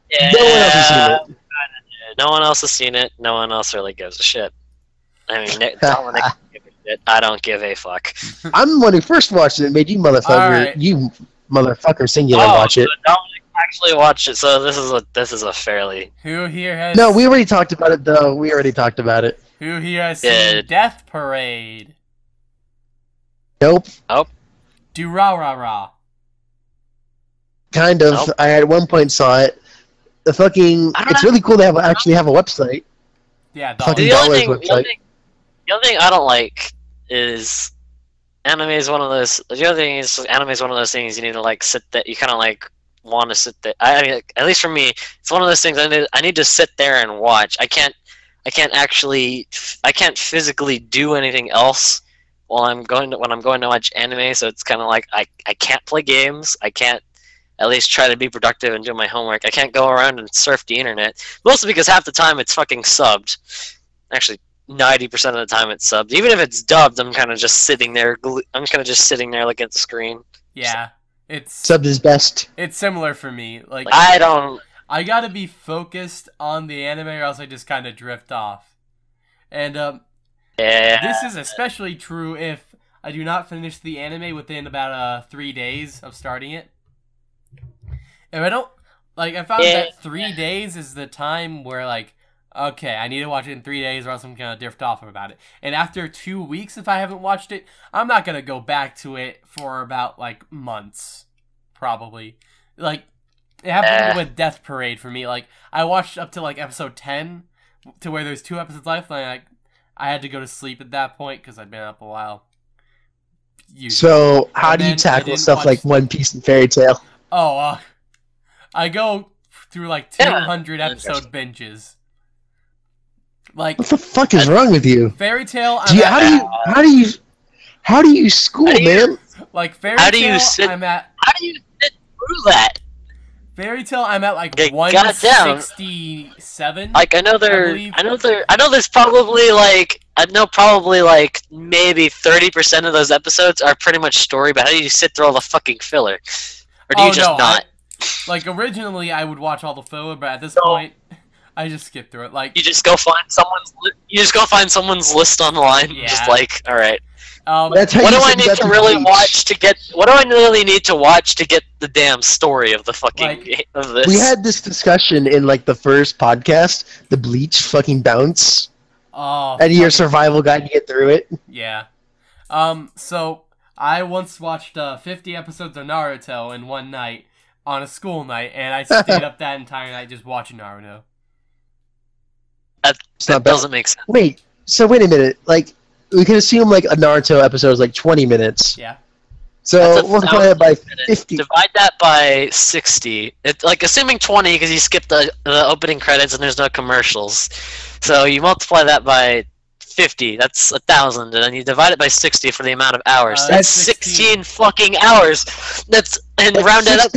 Yeah. No one else has seen it. No one else has seen it. No one else really gives a shit. I mean, Nick, [LAUGHS] Dominic give a shit. I don't give a fuck. I'm the one who first watched it. Made you motherfucker, Alright. you motherfucker, singular oh, watch it. Dominic actually watched it. So this is a this is a fairly Who here has No, we already talked about it though. We already talked about it. Who here has Yeah. seen Death Parade? Nope. Nope. Durarara. Kind of. Nope. I at one point saw it. The fucking. It's know. really cool to have actually have a website. Yeah, Fucking the dollars. only, Dollars thing, the, only website. thing, the only thing I don't like is anime is one of those. The other thing is anime is one of those things you need to like sit that You kind of like want to sit there. I, mean, at least for me, it's one of those things I need. I need to sit there and watch. I can't. I can't actually. I can't physically do anything else while I'm going to when I'm going to watch anime. So it's kind of like I I can't play games. I can't. At least try to be productive and do my homework. I can't go around and surf the internet. Mostly because half the time it's fucking subbed. Actually, ninety percent of the time it's subbed. Even if it's dubbed, I'm kind of just sitting there. I'm kind of just sitting there looking at the screen. Yeah. It's Subbed is best. it's similar for me. Like I don't. I gotta be focused on the anime, or else I just kind of drift off. And um, Yeah. this is especially true if I do not finish the anime within about uh three days of starting it. If I don't like, I found Yeah. that three days is the time where like, okay, I need to watch it in three days, or else I'm gonna drift off about it. And after two weeks, if I haven't watched it, I'm not gonna go back to it for about like months, probably. Like it happened Eh. with Death Parade for me. Like I watched up to like episode ten, to where there's two episodes left, and I like I had to go to sleep at that point because I'd been up a while. Usually. So how And do you tackle stuff watch- like One Piece and Fairy Tail? Oh, uh, I go through like Yeah. 200 episode binges. Like What the fuck is wrong with you? Fairy Tail, Do I'm you at, how do you how do you how do you school, How do you- man? like Fairy How do you Tale, sit- I'm at How do you sit through that? Fairy Tail, I'm at like Okay, 167. Like I know there, I, know there, I know there's probably like I know probably like maybe thirty percent of those episodes are pretty much story. But how do you sit through all the fucking filler, or do Oh, you just no, not? like originally, I would watch all the filler, but at this No. point, I just skip through it. Like, You just go find someone's. Li- you just go find someone's list online. Yeah. Just like, all right, um, what do I need to really Bleach. watch to get? What do I really need to watch to get the damn story of the fucking Like- [LAUGHS] of this? We had this discussion in like the first podcast, the Bleach fucking bounce, oh, and your fucking- survival guide to get through it. Yeah. Um, so I once watched uh, 50 episodes of Naruto in one night on a school night, and I stayed [LAUGHS] up that entire night just watching Naruto. It's that not bad. doesn't make sense. Wait, so wait a minute. Like we can assume like a Naruto episode is like 20 minutes. Yeah. So That's a multiply that by 50. Divide that by sixty. It's like assuming twenty because you skip the the opening credits and there's no commercials. So you multiply that by fifty. That's a thousand, and then you divide it by sixty for the amount of hours. Uh, that's 16. sixteen fucking hours. That's and That's round it up.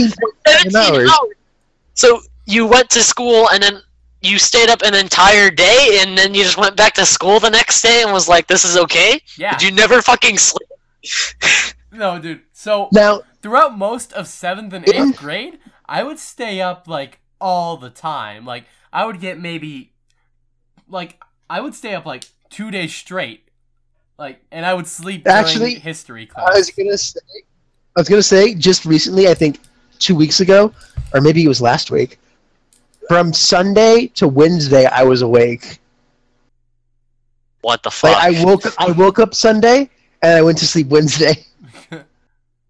17 hours. hours. So you went to school and then you stayed up an entire day and then you just went back to school the next day and was like, "This is okay." Yeah. Did you never fucking sleep? [LAUGHS] No, dude. So Now, throughout most of seventh and In- eighth grade, I would stay up like all the time. Like I would get maybe, like I would stay up like two days straight. Like, and I would sleep during Actually, history I was class. gonna say, I was gonna say just recently, I think two weeks ago, or maybe it was last week. From Sunday to Wednesday, I was awake. What the fuck? Like I woke, I woke up Sunday and I went to sleep Wednesday. [LAUGHS]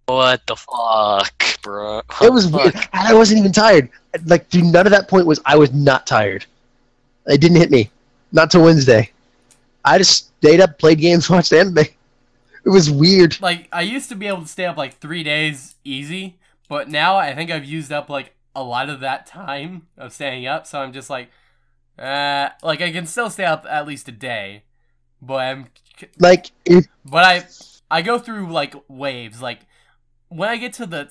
What the fuck, bro? It was Fuck. weird. And I wasn't even tired. Like, dude, none of that point was I was not tired. It didn't hit me. Not till Wednesday. I just stayed up, played games, [LAUGHS] watched anime. It was weird. like I used to be able to stay up like three days easy, but now I think I've used up like a lot of that time of staying up. So I'm just like, uh, like I can still stay up at least a day, but I'm, Like, if, but I, I go through like waves. Like when I get to the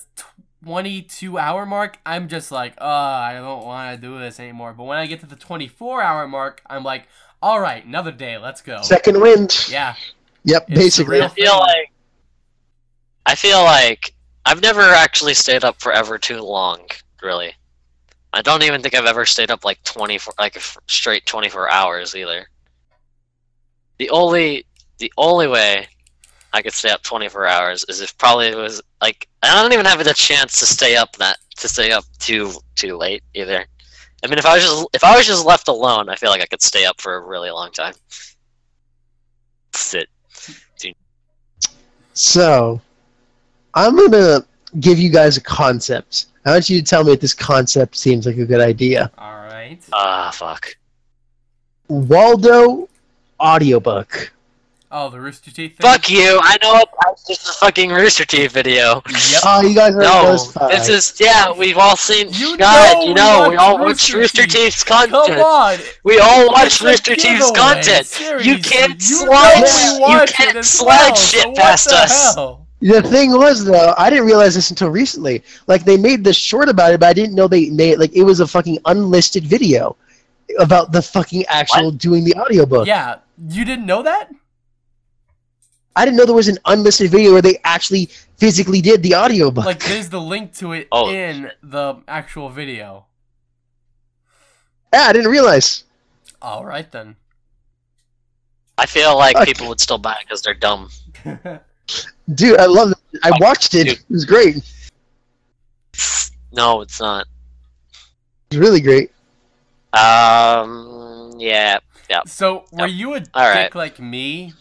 22 hour mark, I'm just like, oh, I don't want to do this anymore. But when I get to the 24 hour mark, I'm like, all right, another day, let's go. second wind. Yeah, Yep, It's basically. I feel like I feel like I've never actually stayed up forever too long. Really, I don't even think I've ever stayed up like twenty four, like f- straight twenty four hours either. The only the only way I could stay up twenty four hours is if probably it was like I don't even have the chance to stay up that to stay up too too late either. I mean, if I was just if I was just left alone, I feel like I could stay up for a really long time. Sit. So, I'm gonna give you guys a concept. I want you to tell me if this concept seems like a good idea. all right. Ah, fuck. Waldo audiobook. Oh, the Rooster Teeth thing. Fuck you! I know it. it's just a fucking Rooster Teeth video. Yep. Oh, you guys are No, notified. this is yeah. We've all seen. You God, know you we know, we watch all watch Rooster Rooster Teeth. Teeth's Come content. on. We all watch It's Rooster Teeth's content. Seriously, You can't you slide. we You watch it can't as slide well, shit so past us. hell? The thing was though, I didn't realize this until recently. Like they made this short about it, but I didn't know they made like it was a fucking unlisted video about the fucking actual doing the audiobook. Yeah, you didn't know that? I didn't know there was an unlisted video where they actually physically did the audiobook. Like, there's the link to it Oh. in the actual video. yeah, I didn't realize. All right then. I feel like Okay. people would still buy it because they're dumb. [LAUGHS] Dude, I love it. I watched it. dude. It was great. No, it's not. was really great. Um, yeah. yeah. so, were Yep. you a dick All right. like me,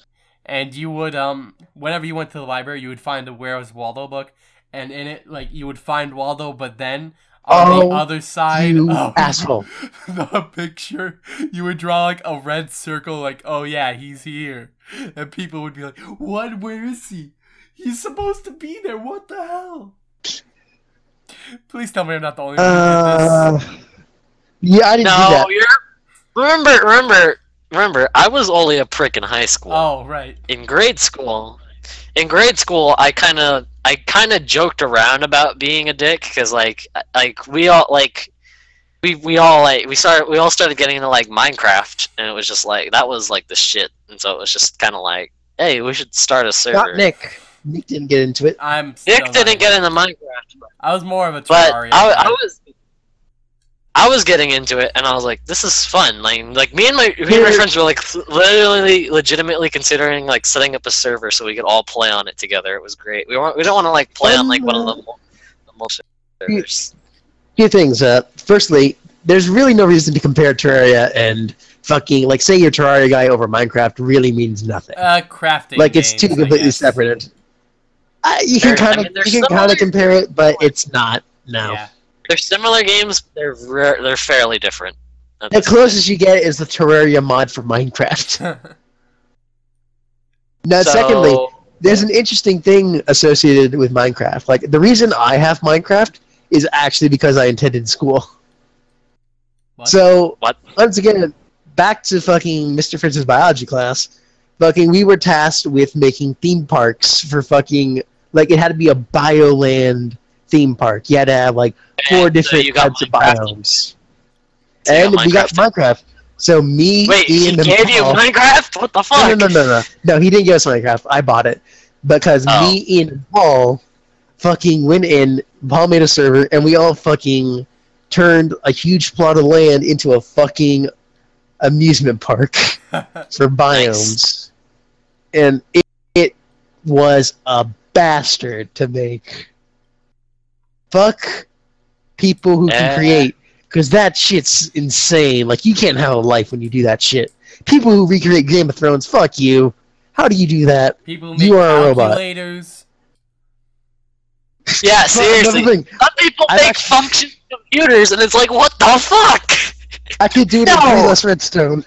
and you would um, whenever you went to the library, you would find a Where's Waldo book, and in it, like, you would find Waldo, but then on Oh, the other side of [LAUGHS] asshole. the picture, you would draw like a red circle, like, oh yeah, he's here, and people would be like, what? Where is he? He's supposed to be there. What the hell? Please tell me I'm not the only one who did this. Uh, yeah, I didn't do that. you're. Remember, remember, remember. I was only a prick in high school. Oh right. In grade school, in grade school, I kind of, I kind of joked around about being a dick because, like, like we all like. We, we all like we started we all started getting into like Minecraft and it was just like that was like the shit and so it was just kind of like hey we should start a server. Not Nick. Nick didn't get into it. I'm. Nick didn't in get into Minecraft, but I was more of a but Terraria. I. I was I was getting into it and I was like this is fun like like me and my me and my friends were like literally legitimately considering like setting up a server so we could all play on it together it was great we weren't we don't want to like play on like one of the, mul- the multi servers few things. Uh, firstly, there's really no reason to compare Terraria and fucking like say you're Terraria guy over Minecraft really means nothing. uh, crafting. like it's two completely separate. Uh, you can kind of mean, you can kind of compare it, but it's not. No, Yeah. they're similar games they're rare, they're fairly different the closest you get is the Terraria mod for Minecraft. [LAUGHS] Now, so, secondly, there's an interesting thing associated with Minecraft. Like the reason I have Minecraft is actually because I attended school. What? So What? once again, back to fucking Mr. Fritz's biology class. Fucking, we were tasked with making theme parks for fucking like it had to be a bioland theme park. You had to have like four and, uh, different you got types of biomes, So and got we got Minecraft. Minecraft. So me, wait he Ian, and gave you Minecraft what the fuck no, no, no, no, no. No, he didn't give us Minecraft. I bought it because Oh. me, Ian, and Paul fucking went in. Paul made a server, and we all fucking turned a huge plot of land into a fucking amusement park [LAUGHS] for biomes, and it, it was a bastard to make. Fuck people who can Eh. create, because that shit's insane. Like you can't have a life when you do that shit. People who recreate Game of Thrones, fuck you. How do you do that? People You are a robot. [LAUGHS] yeah seriously thing, some people I've make actually- function computers and it's like what the fuck I could do it in No. three less redstone.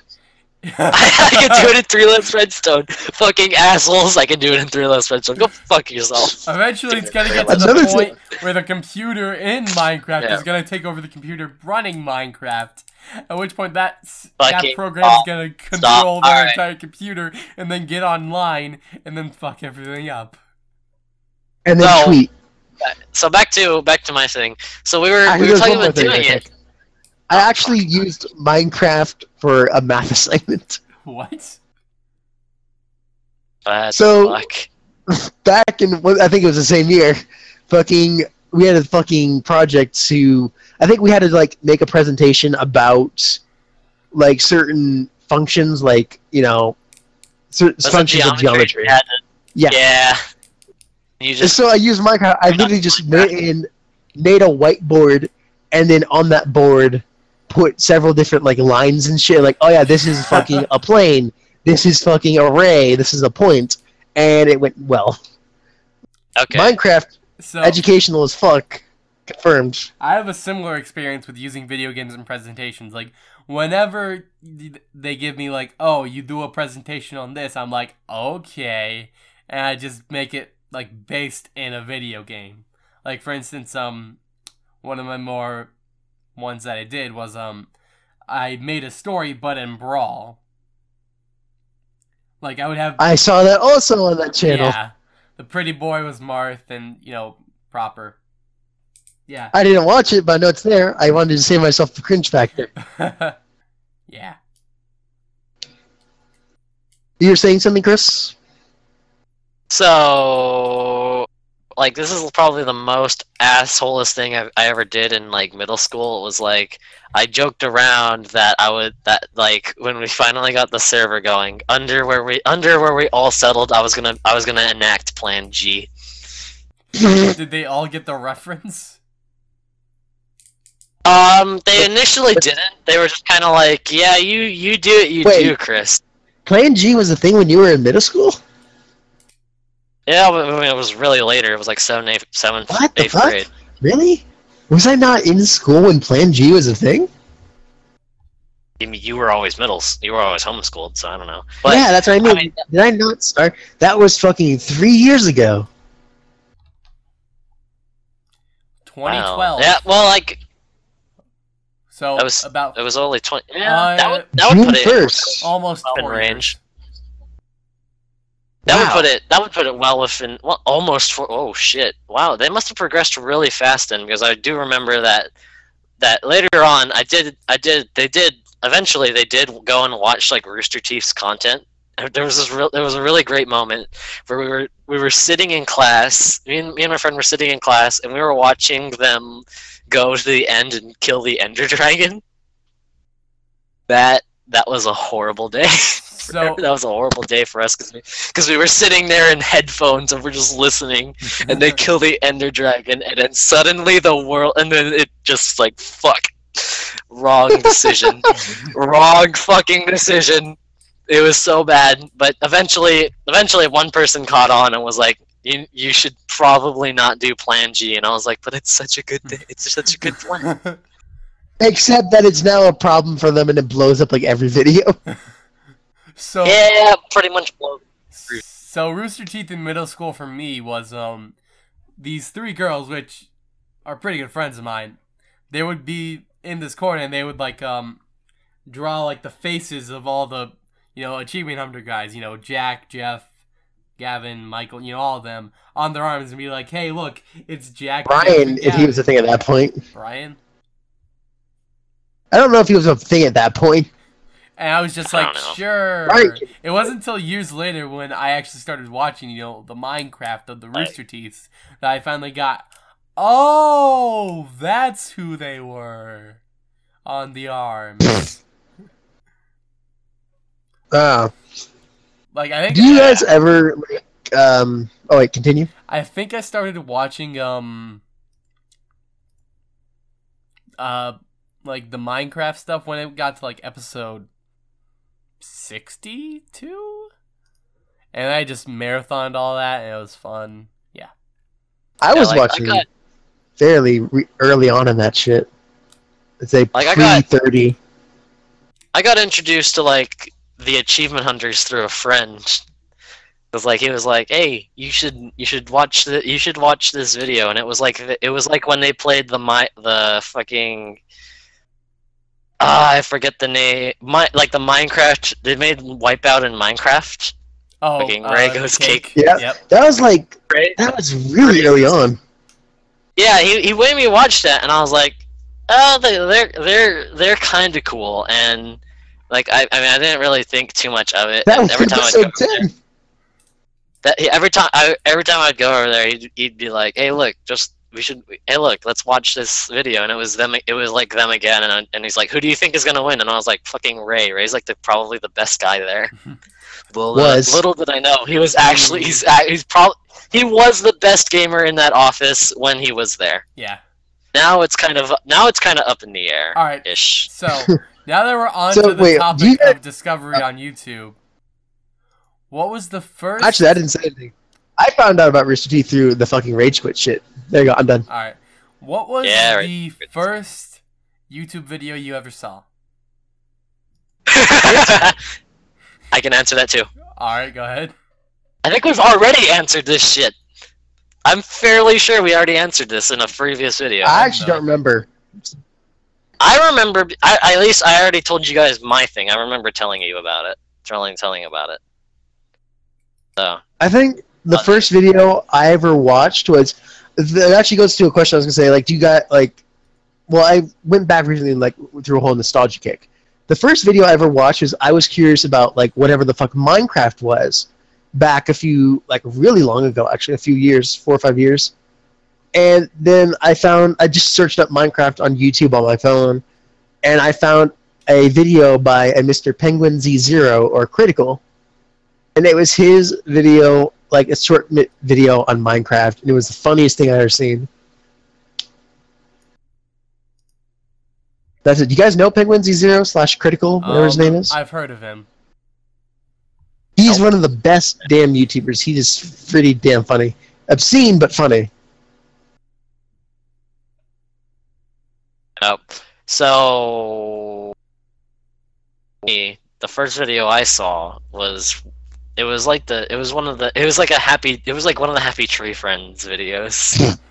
I can do it in three less redstone. Fucking assholes, I can do it in three less redstone. Go fuck yourself. Eventually, it's gonna get to Another the thing- point where the computer in Minecraft Yeah. is gonna take over the computer running Minecraft. At which point, that s- that program is gonna control the Alright. entire computer and then get online and then fuck everything up. And then No. tweet. Uh, so back to back to my thing. So we were ah, Actually, we were talking about doing I it. Think. I actually oh, used Minecraft for a math [LAUGHS] assignment. What? But So- fuck. [LAUGHS] Back in, I think it was the same year, fucking, we had a fucking project to, I think we had to, like, make a presentation about, like, certain functions, like, you know, certain Was it functions of geometry. Had to- Yeah. Yeah. You just so I used Minecraft. I literally just made, in, made a whiteboard, and then on that board, put several different like lines and shit. Like, oh yeah, this is fucking [LAUGHS] a plane. This is fucking a ray. This is a point, and it went well. okay. Minecraft So educational as fuck. Confirmed. I have a similar experience with using video games in presentations. Like, whenever they give me, like, oh, you do a presentation on this, I'm like, okay. And I just make it, like, based in a video game. Like, for instance, um, one of my more ones that I did was, um, I made a story, but in Brawl. Like, I would have. I saw that also on that channel. Yeah. The pretty boy was Marth, and, you know, proper. Yeah. I didn't watch it, but I know it's there. I wanted to save myself the cringe factor. [LAUGHS] yeah. You were saying something, Chris? So, like, this is probably the most assholest thing I've, I ever did in like middle school. It was like I joked around that I would that like when we finally got the server going under where we under where we all settled, I was gonna I was gonna enact Plan G. Did they all get the reference? Um, they initially didn't. They were just kind of like, "Yeah, you you do it, you Wait. do, Chris." Plan G was a thing when you were in middle school? Yeah, I mean, it was really later. It was like seventh, eighth, seventh, What the eighth fuck? grade. Really? Was I not in school when Plan G was a thing? I mean, you were always middles. You were always homeschooled, so I don't know. But yeah, that's what I mean. I mean- Did I not start? That was fucking three years ago. 2012. wow. Yeah, well, like So That was- about it was only twenty. Yeah, Uh, that would that would June put it. first. almost in four range. That would put it. That would put it well within. Well, almost for. Oh shit! Wow, they must have progressed really fast then, because I do remember that. That later on, I did. I did. They did. Eventually, they did go and watch like Rooster Teeth's content. There was this real. There was a really great moment where we were we were sitting in class. Me and me and my friend were sitting in class, and we were watching them go to the end and kill the Ender Dragon. That that was a horrible day. [LAUGHS] So that was a horrible day for us because we, 'cause we were sitting there in headphones and we're just listening [LAUGHS] and they kill the ender dragon and then suddenly the world and then it just like fuck. Wrong [LAUGHS] decision. Wrong fucking decision. It was so bad but eventually eventually one person caught on and was like you, you should probably not do plan G and I was like but it's such a good day. It's such a good plan Except that it's now a problem for them and it blows up like every video. [LAUGHS] so yeah pretty much blow so Rooster Teeth in middle school for me was um these three girls which are pretty good friends of mine. They would be in this corner and they would like um draw like the faces of all the you know achievement hunter guys, you know Jack, Geoff, Gavin, Michael, you know all of them on their arms and be like, "Hey, look, it's Jack." Ryan, and if he was a thing at that point. Ryan. I don't know if he was a thing at that point. And I was just I like, sure. Right. It wasn't until years later when I actually started watching, you know, the Minecraft of the Right. Rooster Teeth that I finally got. Oh, that's who they were on the arm. Uh, [LAUGHS] like I think do you guys ever, like, um, oh wait, continue? I think I started watching um uh like the Minecraft stuff when it got to like episode 62 and I just marathoned all that and it was fun. Yeah. I Yeah, was like, I watching got- fairly re- early on in that shit. It's a Like, I got- pre-30. I got introduced to like the achievement hunters through a friend. Cause like he was like, "Hey, you should you should watch the you should watch this video," and it was like it was like when they played the my the fucking ah I forget the name my like the Minecraft they made Wipeout in Minecraft. Oh, Fucking uh, Rago's the cake. Yeah. Yep. That was like, Right? that was really early on. Yeah, he he made me watch that, and I was like, "Oh, they, they're they're they're kind of cool." And like I I mean I didn't really think too much of it. That was every time I'd episode go over there, 10. that he- every time I every time I'd go over there, he'd, he'd be like, "Hey, look, just we should. Hey, look, let's watch this video." And it was them. It was like them again. And I- and he's like, "Who do you think is gonna win?" And I was like, "Fucking Ray. Ray's like the probably the best guy there." [LAUGHS] [LAUGHS] Little, uh, Was. little did I know, he was actually he's he's probably he was the best gamer in that office when he was there. Yeah. Now it's kind of now it's kind of up in the air All right. ish. So, [LAUGHS] now that we're on So, to the wait, topic you of discovery on YouTube. What was the first Actually, I didn't say anything. I found out about Rooster Teeth through the fucking Rage Quit shit. There you go, I'm done. All right. What was Yeah, right. the first YouTube video you ever saw? [LAUGHS] I can answer that too. All right, go ahead. I think we've already answered this shit. I'm fairly sure we already answered this in a previous video. I actually no. don't remember. I remember, I, at least I already told you guys my thing. I remember telling you about it. Telling, telling about it. So, I think the Uh, first video I ever watched was. It actually goes to a question I was gonna say. Like, do you got like? Well, I went back recently, like through a whole nostalgia kick. The first video I ever watched was I was curious about like whatever the fuck Minecraft was, back a few like really long ago, actually a few years, four or five years. And then I found I just searched up Minecraft on YouTube on my phone, and I found a video by a Mr. Penguin Z0 or Critical, and it was his video, like a short video on Minecraft, and it was the funniest thing I ever seen. That's it. Do you guys know Penguin Z0 slash Critical, whatever his Um, name is? I've heard of him. He's one of the best damn YouTubers. He is pretty damn funny. Obscene, but funny. Oh, so the first video I saw was it was like the it was one of the it was like a happy it was like one of the Happy Tree Friends videos. [LAUGHS]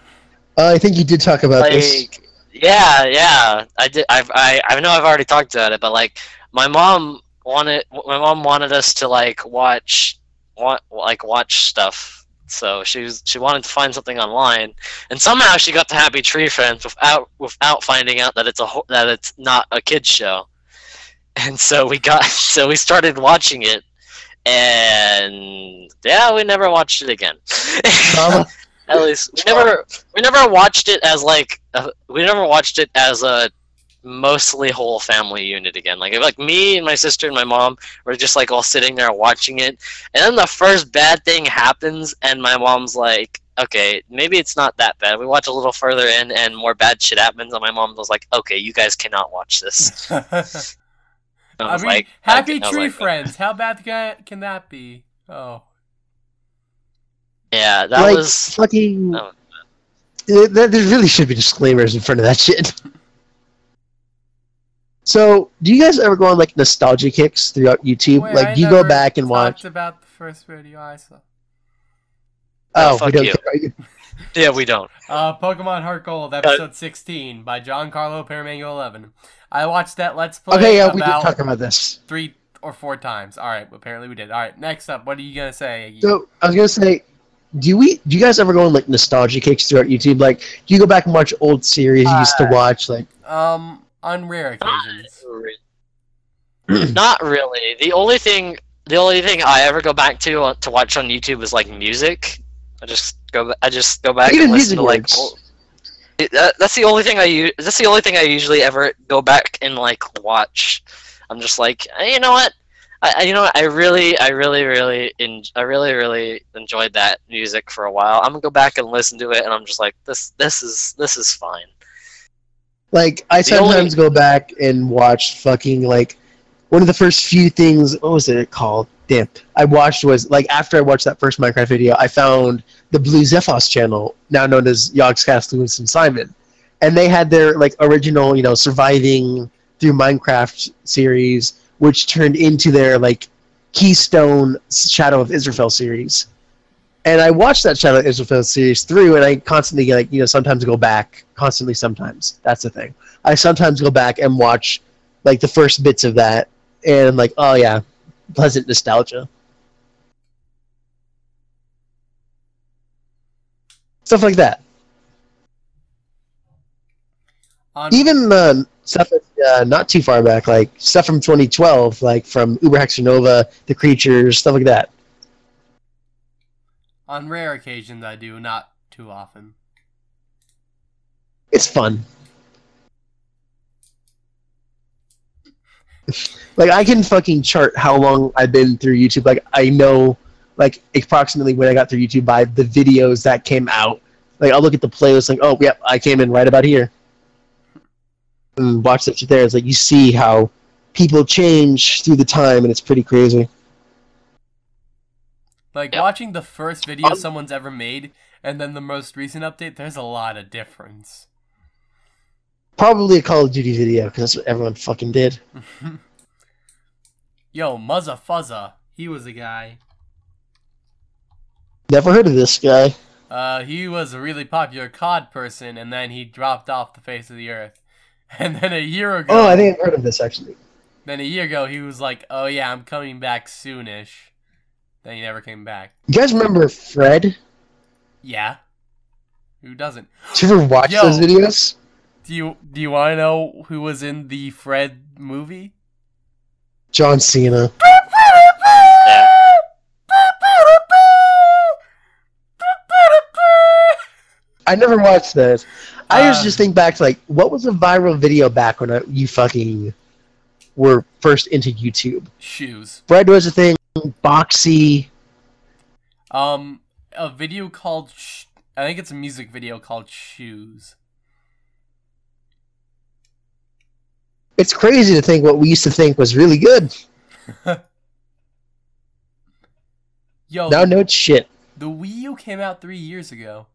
Uh, I think you did talk about this. yeah, yeah, I did. I've, I I know I've already talked about it, but like my mom wanted my mom wanted us to like watch want like watch stuff. So she was she wanted to find something online, and somehow she got to Happy Tree Friends without without finding out that it's a that it's not a kids show. And so we got [LAUGHS] so we started watching it, and yeah, we never watched it again. [LAUGHS] At least we never we never watched it as like a, we never watched it as a mostly whole family unit again. Like like me and my sister and my mom were just like all sitting there watching it, and then the first bad thing happens, and my mom's like, "Okay, maybe it's not that bad." We watch a little further in, and more bad shit happens, and my mom was like, "Okay, you guys cannot watch this." [LAUGHS] And I I mean, like, Happy I was Tree like, Friends. How bad can, can that be? Oh. Yeah, that like, was fucking... Oh. Uh, there there really should be disclaimers in front of that [LAUGHS] shit. So, do you guys ever go on like nostalgia kicks throughout YouTube? Wait, like, I you go back and watch. Talked about the first video I saw. Oh, Oh, we fuck don't you. care. [LAUGHS] yeah. We don't. Uh, Pokemon Heart Gold, episode 16 by John Carlo Paramango 11. I watched that Let's Play Okay, yeah, we did about talk about this. three or four times. All right, apparently we did. All right, next up, what are you gonna say? So, I was gonna say, do we? Do you guys ever go on like nostalgia kicks throughout YouTube? Like, do you go back and watch old series you used to watch? Like, um, on rare occasions. [CLEARS THROAT] Not really. The only thing, the only thing I ever go back to uh, to watch on YouTube is like music. I just go, I just go back Even and listen music to like. works. old- It- that, that's the only thing I use. That's the only thing I usually ever go back and like watch. I'm just like, "Eh, you know what? I, I- you know what? I really, I really, really, en- I really, really enjoyed that music for a while. I'm gonna go back and listen to it, and I'm just like, this, this is, this is fine. like I The only- sometimes go back and watch fucking like one of the first few things. What was it called? Damn, I watched was like after I watched that first Minecraft video, I found the BlueXephos channel, now known as Yogscast Lewis and Simon, and they had their like original, you know, surviving through Minecraft series, which turned into their like Keystone Shadow of Israphel series. And I watched that Shadow of Israphel series through, and I constantly like you know sometimes go back, constantly sometimes. That's the thing. I sometimes go back and watch like the first bits of that, and like, oh yeah, pleasant nostalgia. Stuff like that. On, Even uh, stuff uh, not too far back, like stuff from 2012, like from UberHaxorNova, The Creatures, stuff like that. on rare occasions, I do, not too often. It's fun. Like I can fucking chart how long I've been through YouTube. Like I know like approximately when I got through YouTube by the videos that came out. Like I'll look at the playlist like, oh yep, I came in right about here. And watch that shit there. It's like you see how people change through the time and it's pretty crazy. Like Yep. watching the first video Um, someone's ever made and then the most recent update, there's a lot of difference. Probably a Call of Duty video because that's what everyone fucking did. [LAUGHS] Yo, Muzza Fuzza, he was a guy. Never heard of this guy. Uh, he was a really popular COD person, and then he dropped off the face of the earth. [LAUGHS] And then a year ago, Oh, I think I've heard of this actually. then a year ago, he was like, "Oh yeah, I'm coming back soonish." Then he never came back. You guys remember Fred? Yeah, who doesn't? Did you ever watch Yo. those videos? Do you do you want to know who was in the Fred movie? John Cena. I never watched this. I um, just think back to like what was a viral video back when uh, you fucking were first into YouTube. Shoes. Fred was a thing. Boxy. Um, a video called. I think it's a music video called Shoes. It's crazy to think what we used to think was really good. [LAUGHS] Yo, Now no it's shit. the Wii U came out three years ago.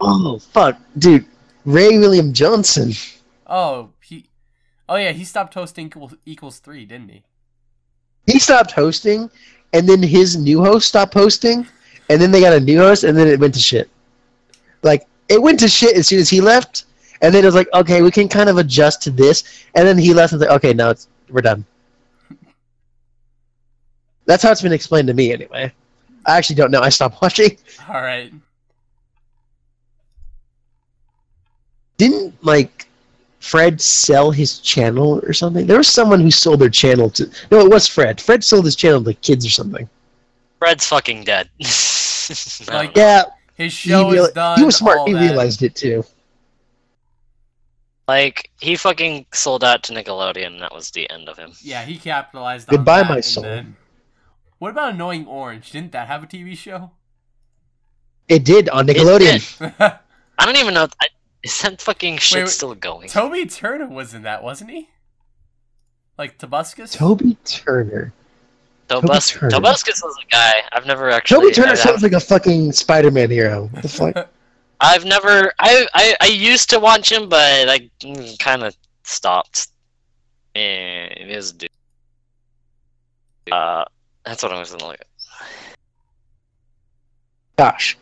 Oh fuck, dude. Ray William Johnson. Oh, he. Oh yeah, he stopped hosting equals, equals three, didn't he? He stopped hosting, and then his new host stopped hosting, and then they got a new host, and then it went to shit. Like it went to shit as soon as he left, and then it was like, okay, we can kind of adjust to this, and then he left and was like, okay, now it's we're done. That's how it's been explained to me, anyway. I actually don't know. I stopped [LAUGHS] watching. All right. Didn't like Fred sell his channel or something? There was someone who sold their channel to. No, it was Fred. Fred sold his channel to kids or something. Fred's fucking dead. [LAUGHS] Like- Yeah, His he, show real- is done. he was smart. He that. realized it too. Like he fucking sold out to Nickelodeon. and That was the end of him. Yeah, he capitalized Goodbye, on that. my and soul. then- What about Annoying Orange? Didn't that have a TV show? It did on Nickelodeon. I don't even know. I, is that fucking shit wait. still going? Toby Turner was in that, wasn't he? Like Tobuscus? Toby Turner. Toby Tobus- Turner. Tobuscus was a guy. I've never actually. Toby Turner I, sounds like a fucking Spider-Man hero. What the fuck? [LAUGHS] I've never. I, I I used to watch him, but I kind of stopped. And it is. dude. Uh, that's what I was gonna look at. Gosh.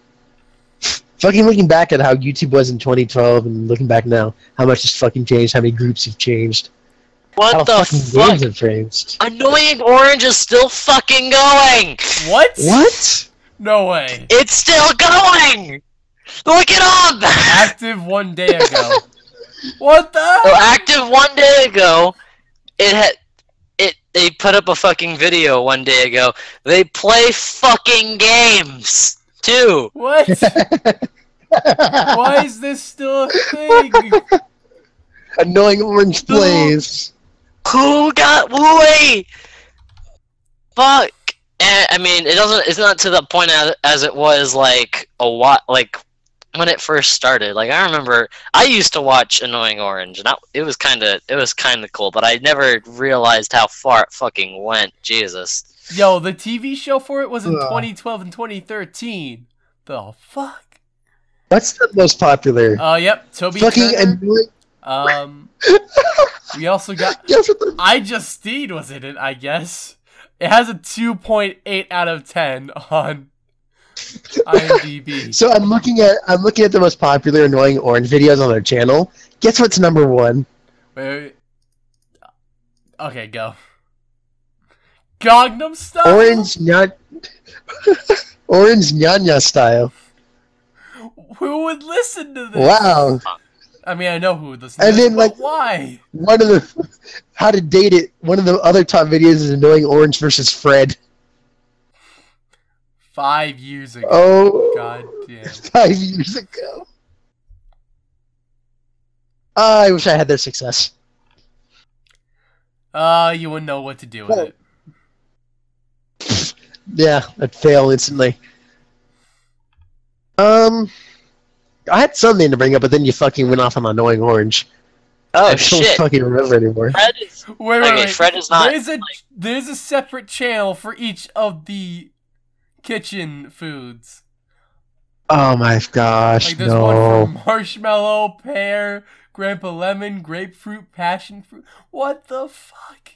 fucking looking back at how YouTube was in 2012 and looking back now, how much has fucking changed, how many groups have changed, how What the fucking fuck? games have changed. Annoying Orange is still fucking going. What? What? No way. It's still going. Look it up. Active one day ago. what the? So active one day ago, it had it. They put up a fucking video one day ago. They play fucking games too. What? [LAUGHS] Why is this still a thing? Annoying orange plays. Who got wait? Fuck. And, I mean, it doesn't. It's not to the point as, as it was like a what like when it first started. Like I remember, I used to watch Annoying Orange, and that, it was kind of it was kind of cool. But I never realized how far it fucking went. Jesus. Yo, the TV show for it was in Ugh. 2012 and 2013. The fuck? What's the most popular? Uh, yep. Toby fucking annoying. Um, [LAUGHS] we also got Guess what the iJustine was in it. I guess it has a 2.8 out of 10 on IMDb. So I'm looking at I'm looking at the most popular annoying orange videos on their channel. Guess what's number one? Wait. Okay, go. Gangnam Style. Orange Nyan Orange Nyanya style. Who would listen to this? Wow. I mean, I know who would listen. And to this, then, but like- why? One of the [LAUGHS] how to date it. One of the other top videos is annoying orange versus Fred. Five years ago. Oh, God damn. [LAUGHS] five years ago. I wish I had their success. Uh, you wouldn't know what to do with Well, it. [LAUGHS] Yeah, I'd fail instantly. Um, I had something to bring up, but then you fucking went off on annoying orange. Oh I don't shit. fucking remember anymore. Fred is Wait, wait, okay. wait. Fred is not. there's a there's a separate channel for each of the kitchen foods. Oh my gosh, Like there's no. one for marshmallow, pear, grandpa lemon, grapefruit, passion fruit. What the fuck?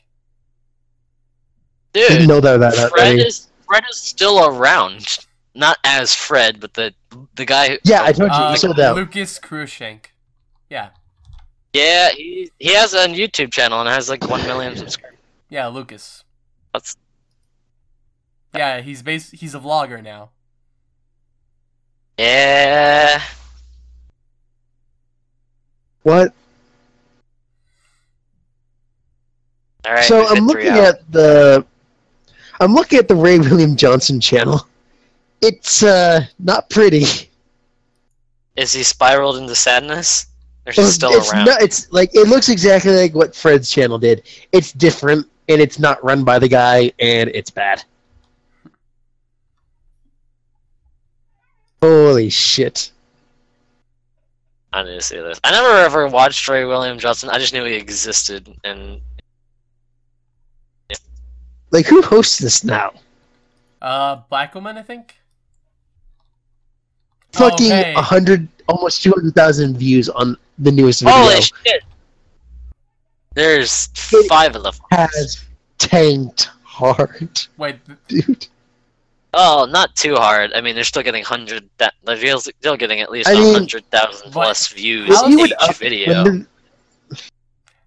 I didn't Dude, know that. that, that Fred many. is Fred is still around. Not as Fred, but the the guy. Who, Yeah, I told you, Uh, you sold out. Lucas Cruikshank. Yeah, Yeah, he he has a YouTube channel and has like one million subscribers. yeah, Lucas. That's Yeah, he's bas- he's a vlogger now. yeah. What? All right. so I'm looking out. at the, I'm looking at the Ray William Johnson channel. It's uh not pretty. Is he spiraled into sadness? Or is he still it's around? not- it's like it looks exactly like what Fred's channel did. It's different, and it's not run by the guy, and it's bad. Holy shit! I need to see this. I never ever watched Ray William Johnson. I just knew he existed, and Like, who hosts this now? Uh, Black Woman, I think. Oh, Fucking hey. a hundred, almost two hundred thousand views on the newest video. holy shit! There's It- five of them. has tanked hard, Wait, dude. Oh, not too hard. I mean, they're still getting hundred. That the videos still getting at least I a mean- hundred thousand plus views each would up- video. When,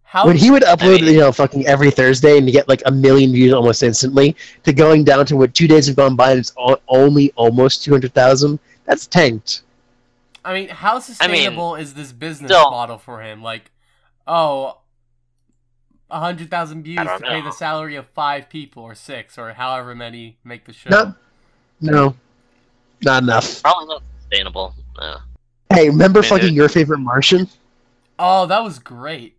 how? when he would upload, mean- you know, fucking every Thursday and get like a million views almost instantly, to going down to what two days have gone by and it's o- only almost two hundred thousand. That's tanked. I mean, how sustainable is this business still- model for him? Like, oh, a hundred thousand views to don't pay the salary of five people or six or however many make the show. Not, no, not enough. Probably not sustainable. No. Hey, remember Man, fucking dude. your favorite Martian? Oh, that was great.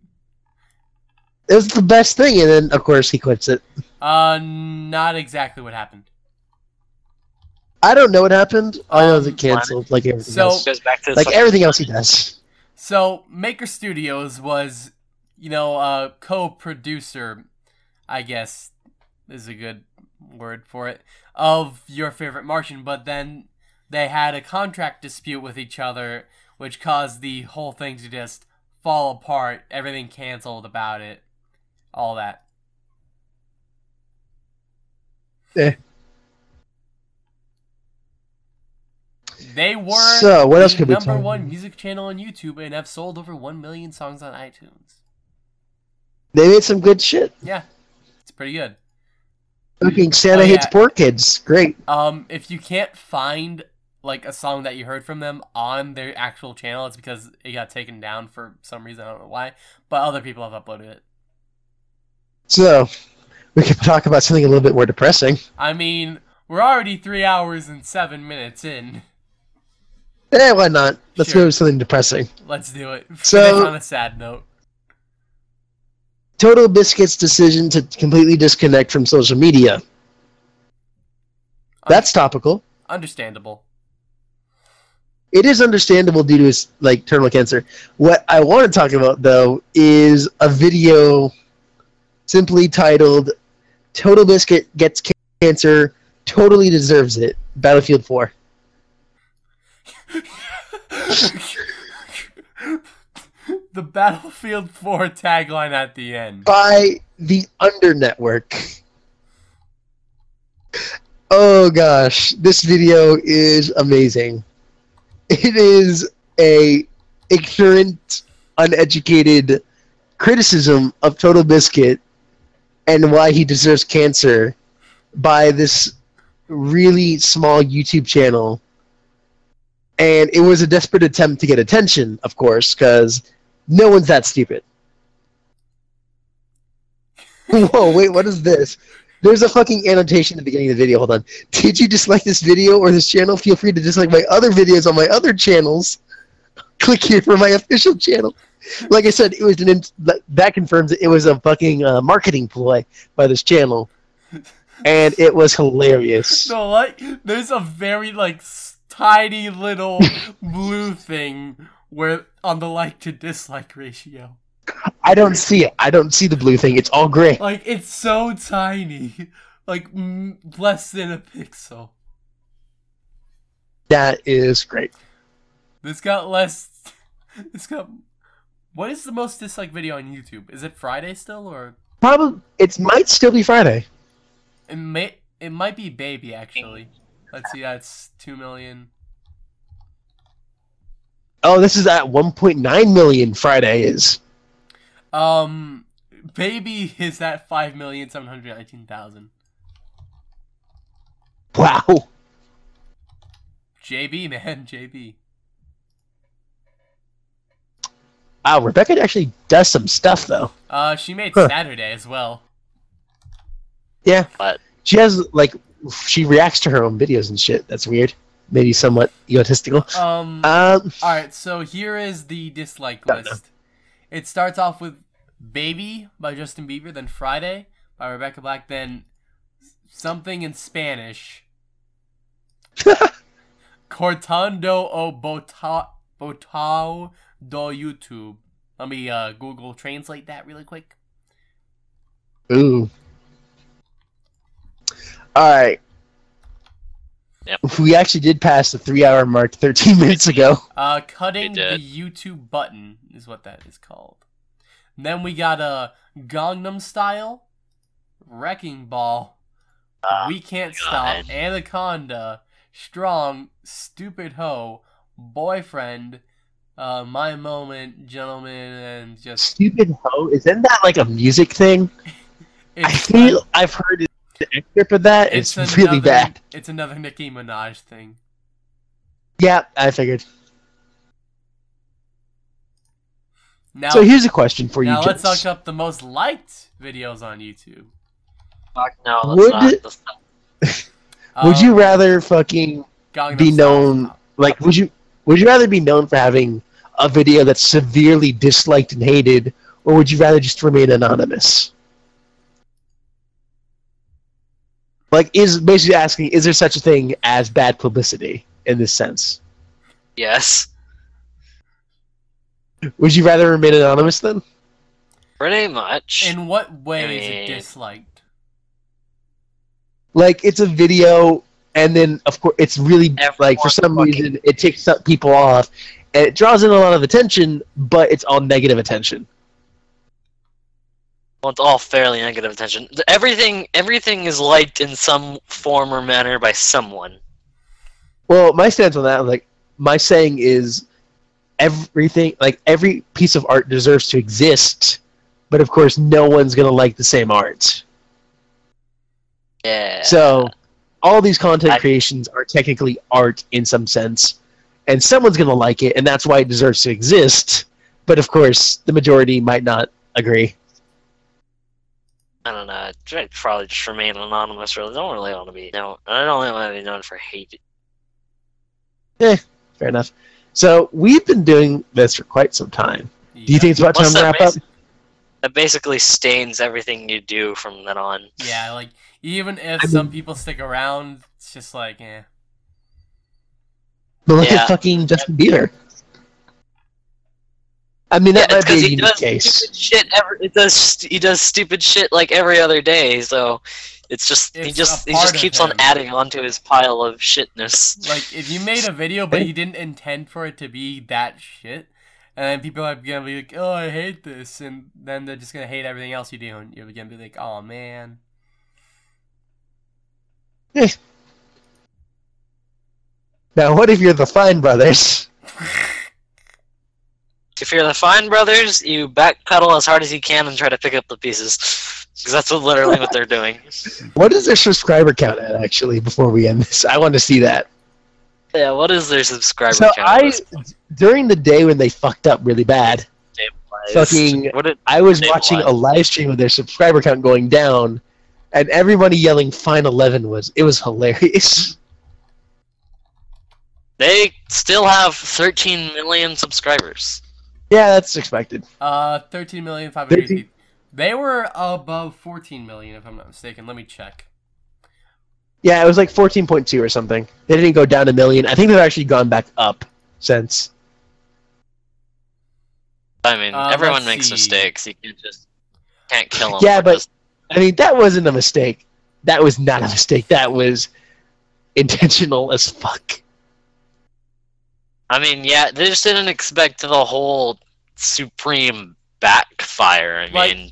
It was the best thing, and then of course he quits it. Uh, not exactly what happened. I don't know what happened. All I know is Um, it canceled, like everything so- else. Goes back to Like everything else he does. So, Maker Studios was, you know, a co-producer, I guess is a good word for it, of your favorite Martian, but then they had a contract dispute with each other, which caused the whole thing to just fall apart, everything canceled about it, all that. Eh. They were So, what else the could we number one music channel on YouTube and have sold over one million songs on iTunes. They made some good shit. Yeah, it's pretty good. Fucking Santa Oh, hates yeah. poor kids. Great. Um, if you can't find like a song that you heard from them on their actual channel, it's because it got taken down for some reason. I don't know why, but other people have uploaded it. So, we can talk about something a little bit more depressing. I mean, we're already three hours and seven minutes in. Eh, why not? Let's Sure. go with something depressing. Let's do it. Finish So- on a sad note. TotalBiscuit's decision to completely disconnect from social media. That's topical. Understandable. It is understandable due to his like terminal cancer. What I want to talk about though is a video simply titled "TotalBiscuit Gets Cancer, Totally Deserves It." Battlefield 4. [LAUGHS] the Battlefield 4 tagline at the end. by the Under Network. Oh gosh, this video is amazing. It is a ignorant, uneducated criticism of TotalBiscuit and why he deserves cancer by this really small YouTube channel. And it was a desperate attempt to get attention, of course, because no one's that stupid. [LAUGHS] Whoa, wait, what is this? There's a fucking annotation at the beginning of the video. Hold on. Did you dislike this video or this channel? Feel free to dislike my other videos on my other channels. Click here for my official channel. Like I said, it was an in- that- confirms it, it was a fucking uh, marketing ploy by this channel, and it was hilarious. [LAUGHS] So like, there's a very like tiny little [LAUGHS] blue thing where on the like to dislike ratio. I don't see it. I don't see the blue thing. It's all gray. Like it's so tiny, like less than a pixel. That is great. This got less. [LAUGHS] This got. What is the most disliked video on YouTube? Is it Friday still, or Probably it might still be Friday. it may? It might be Baby actually. Let's see. That's two million. Oh, this is at 1.9 million. Friday is. Um, Baby is at five million seven hundred nineteen thousand. Wow. JB man, [LAUGHS] JB. Wow, Rebecca actually does some stuff though. Uh, she made Huh. Saturday as well. Yeah. But- She has like she reacts to her own videos and shit. That's weird. Maybe somewhat egotistical. [LAUGHS] Um. [LAUGHS] Um, all right. So here is the dislike list. It starts off with "Baby" by Justin Bieber, then "Friday" by Rebecca Black, then something in Spanish. [LAUGHS] Cortando o bota, botao do YouTube. Let me uh, Google translate that really quick. ooh. All right. Yep. [LAUGHS] We actually did pass the three-hour mark 13 minutes ago. Uh, [LAUGHS] cutting the. YouTube button is what that is called. then we got a uh, Gangnam Style, Wrecking Ball, Ah, We Can't God. Stop, Anaconda, Strong, Stupid Hoe, Boyfriend, uh, My Moment, Gentleman, and just Stupid hoe. Isn't that like a music thing? [LAUGHS] I it's, feel I've heard an excerpt of that. It's, really another- bad. It's another Nicki Minaj thing. Yeah, I figured. Now, so here's a question for you, now let's gents. look up the most liked videos on YouTube. Fuck no, that's Would- not. That's [LAUGHS] not Would Um, you rather fucking Gangnam be known- top. like? Would you would you rather be known for having a video that's severely disliked and hated, or would you rather just remain anonymous? Like, is basically asking, is there such a thing as bad publicity in this sense? yes. Would you rather remain anonymous then? Pretty much. In what way is it disliked? Like, it's a video, and then of course it's really like for some reason it takes people off, and it draws in a lot of attention, but it's all negative attention. Well, it's all fairly negative attention. Everything, everything is liked in some form or manner by someone. Well, my stance on that, like, my saying is everything, like, every piece of art deserves to exist, but of course, no one's going to like the same art. Yeah. So, all these content I- creations are technically art in some sense, and someone's going to like it, and that's why it deserves to exist, but of course, the majority might not agree. I don't know. I'd probably just remain anonymous. Really, don't really want to be known. I don't really want to be known for hate. Yeah, Fair enough. So, we've been doing this for quite some time. Do you think it's about time to that wrap up? That basically stains everything you do from then on. Yeah, like even if I some mean- people stick around, it's just like, eh. But look Yeah. at fucking Justin Bieber. I mean, that yeah, might be a he unique does case. stupid shit. Every, it does. He does stupid shit like every other day. So it's just he just he just part of keeps on adding onto his pile of shitness. Like if you made a video but you didn't intend for it to be that shit, and then people are gonna be like, "Oh, I hate this," and then they're just gonna hate everything else you do, and you're gonna be like, "Oh man." [LAUGHS] Now, what if you're the Fine Brothers? [LAUGHS] If you're the Fine Brothers, you backpedal as hard as you can and try to pick up the pieces. Because that's what, literally what they're doing. [LAUGHS] What is their subscriber count at, actually, before we end this? I want to see that. Yeah, what is their subscriber So, count? I, during the day when they fucked up really bad, fucking- What did, I was watching a live stream of their subscriber count going down, and everybody yelling Fine 11 was, it was hilarious. [LAUGHS] they still have 13 million subscribers. Yeah, that's expected. Uh, thirteen million five hundred. 13? They were above fourteen million, if I'm not mistaken. Let me check. Yeah, it was like 14.2 or something. They didn't go down a million. I think they've actually gone back up since. I mean, Uh, everyone makes see. mistakes. You can't just can't kill them. Yeah, but- I mean, that wasn't a mistake. That was not a mistake. That was intentional as fuck. I mean, yeah, they just didn't expect the whole supreme backfire. I Like- mean,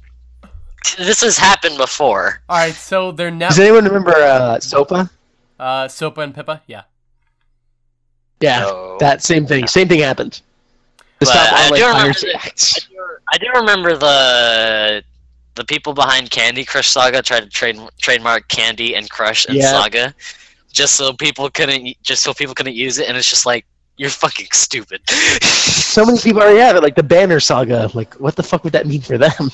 this has happened before. All right, so their now. Does anyone remember uh, SOPA? Uh, SOPA and PIPA. Yeah. Yeah, So, that same thing. Same thing happened. The But stop I do remember piracy. I do, I do remember the the people behind Candy Crush Saga tried to trade, trademark Candy and Crush and Yeah. Saga, just so people couldn't just so people couldn't use it, and it's just like you're fucking stupid. [LAUGHS] So many people already have it, like the Banner Saga. Like, what the fuck would that mean for them?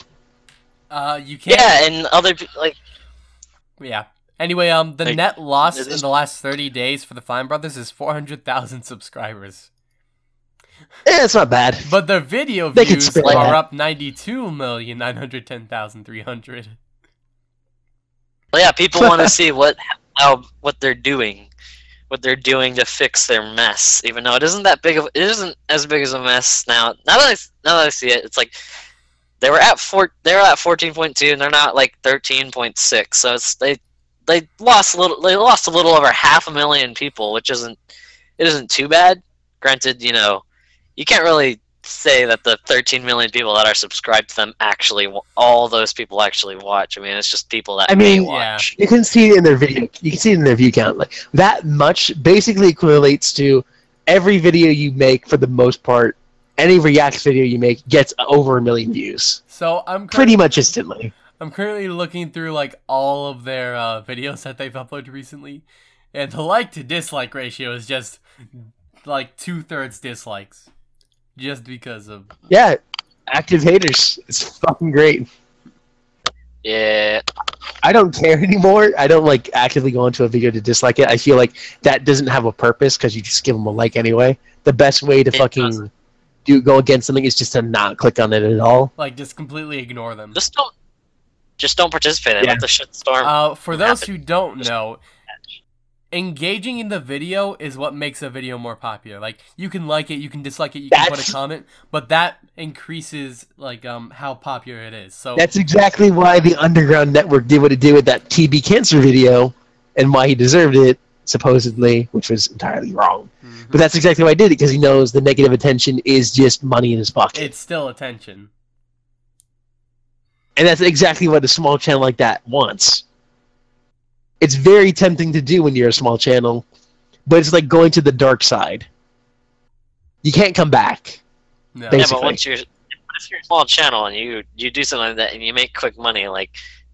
Uh, you can't. yeah, and other like Yeah. Anyway, um, the Like, net loss in the last 30 days for the Fine Brothers is 400,000 subscribers. Yeah, it's not bad. But their video They views split are that. up 92,910,300. Well, yeah, people want to see what how what they're doing, what they're doing to fix their mess. Even though it isn't that big of it isn't as big as a mess now. Now that I now that I see it, it's like they were at four they were at fourteen point two and they're not like thirteen point six. So it's they they lost a little they lost a little over half a million people, which isn't it isn't too bad. Granted, you know, you can't really say that the 13 million people that are subscribed to them actually all those people actually watch. I mean, it's just people that I may mean- watch. You can see it in their video. You can see it in their view count. Like that much basically equates to every video you make for the most part. Any React video you make gets over a million views, So I'm pretty much instantly. I'm currently looking through like all of their uh, videos that they've uploaded recently, and the like to dislike ratio is just like two thirds dislikes, just because of Yeah, active haters. It's fucking great. Yeah, I don't care [LAUGHS] anymore. I don't like actively go into a video to dislike it. I feel like that doesn't have a purpose because you just give them a like anyway. The best way to It fucking doesn't. do go against something is just to not click on it at all. like just completely ignore them. just don't, just don't participate. and Yeah. Let the shitstorm. Uh, for those happen. who don't know, engaging in the video is what makes a video more popular. Like you can like it, you can dislike it, you can put a comment, but that increases like um how popular it is. So That's exactly why the Underground Network did what it did with that TB cancer video, and why he deserved it supposedly, which was entirely wrong. Mhm. But that's exactly why he did it because he knows the negative attention is just money in his pocket, it's still attention. and that's exactly what a small channel like that wants. It's very tempting to do when you're a small channel, but it's like going to the dark side. You can't come back. No. yeah, basically. but once you're, if you're a small channel and you you do something like that and you make quick money, like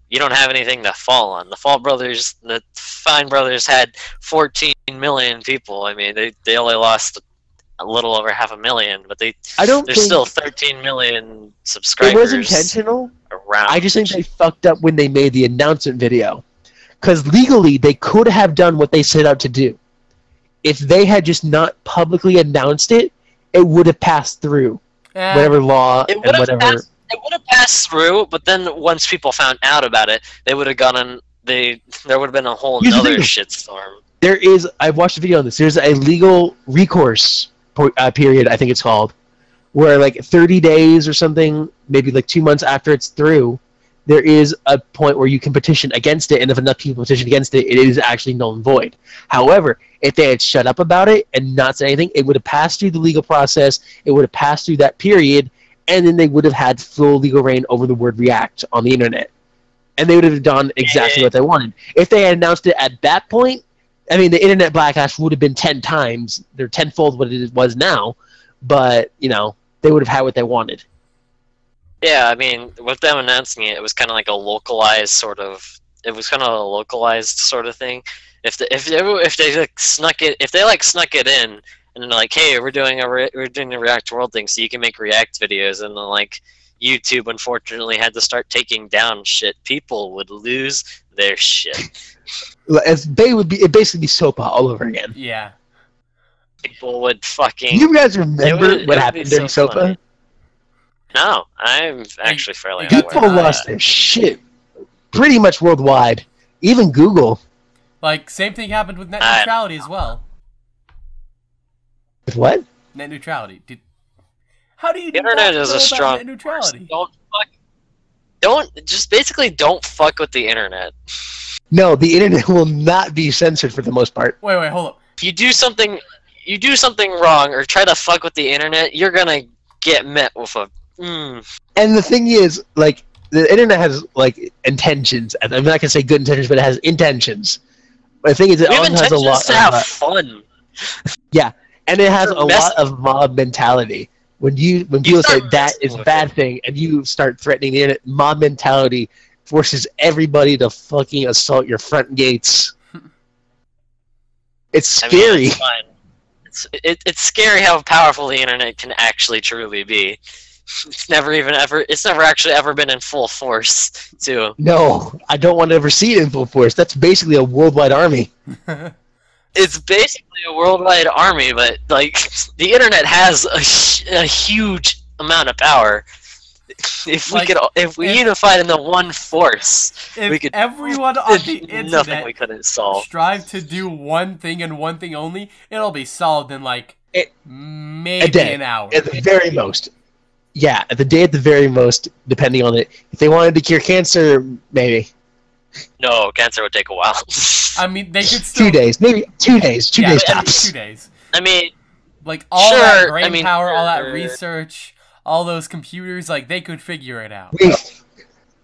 you don't have anything to fall on. The Fall Brothers, the Fine Brothers had 14 million people. I mean, they they only lost a little over half a million, but they I don't there's still 13 million subscribers. it was intentional. around. I just think they fucked up when they made the announcement video. Because legally, they could have done what they set out to do. If they had just not publicly announced it, it would have passed through Eh, whatever law It and would have whatever. passed. It would have passed through, but then once people found out about it, they would have gotten. They there would have been a whole Here's the shitstorm. There is. I've watched a video on this. There's a legal recourse po- uh, period. I think it's called, where like 30 days or something, maybe like two months after it's through, there is a point where you can petition against it, and if enough people petition against it, it is actually null and void. However, if they had shut up about it and not said anything, it would have passed through the legal process. It would have passed through that period, and then they would have had full legal reign over the word React on the internet, and they would have done exactly what they wanted. If they had announced it at that point, I mean, the internet backlash would have been ten times, they're tenfold what it was now, but you know they would have had what they wanted. Yeah, I mean, with them announcing it, it was kind of like a localized sort of. It was kind of a localized sort of thing. If the, if they, if they like snuck it, if they like snuck it in, and they're like, hey, we're doing a re- we're doing the React World thing, so you can make React videos, and then like YouTube, unfortunately, had to start taking down shit. People would lose their shit. As Bay would be, it basically be SOPA all over again. yeah. People would fucking. You guys remember would- what happened be during SOPA? funny. No, I'm actually fairly People People lost their shit pretty much worldwide. Even Google. Like same thing happened with net neutrality as well. With what? Net neutrality. Did how do you The internet is a strong net neutrality? Don't fuck. Don't just basically don't fuck with the internet. No, the internet [LAUGHS] will not be censored for the most part. Wait, wait, hold up. If you do something, you do something wrong or try to fuck with the internet, you're gonna get met with a. Mm, And the thing is, like, the internet has like intentions. I'm not gonna say good intentions, but it has intentions. But the thing is, it we also has a lot to of, have uh, fun. Yeah, and it has a lot of mob mentality. When you when people say that is a bad thing, and you start threatening the internet, mob mentality forces everybody to fucking assault your front gates. [LAUGHS] It's I mean, scary. it's. It's, it, it's scary how powerful the internet can actually truly be. It's never even ever. It's never actually ever been in full force, too. No, I don't want to ever see it in full force. That's basically a worldwide army. [LAUGHS] It's basically a worldwide army, but like the internet has a, a huge amount of power. If we Like, could, if we if- unified into one force, if we could. everyone [LAUGHS] on the There's nothing internet we couldn't solve. strive to do one thing and one thing only, it'll be solved in like It- maybe a day. an hour. At the very most. Yeah, the day at the very most, depending on it. If they wanted to cure cancer, maybe. No, cancer would take a while. [LAUGHS] I mean, they could still Two days. Maybe two days. Two yeah, days tops. Two days. I mean, Like all that Sure, brain I mean, power, all that research, all those computers, like they could figure it out. We,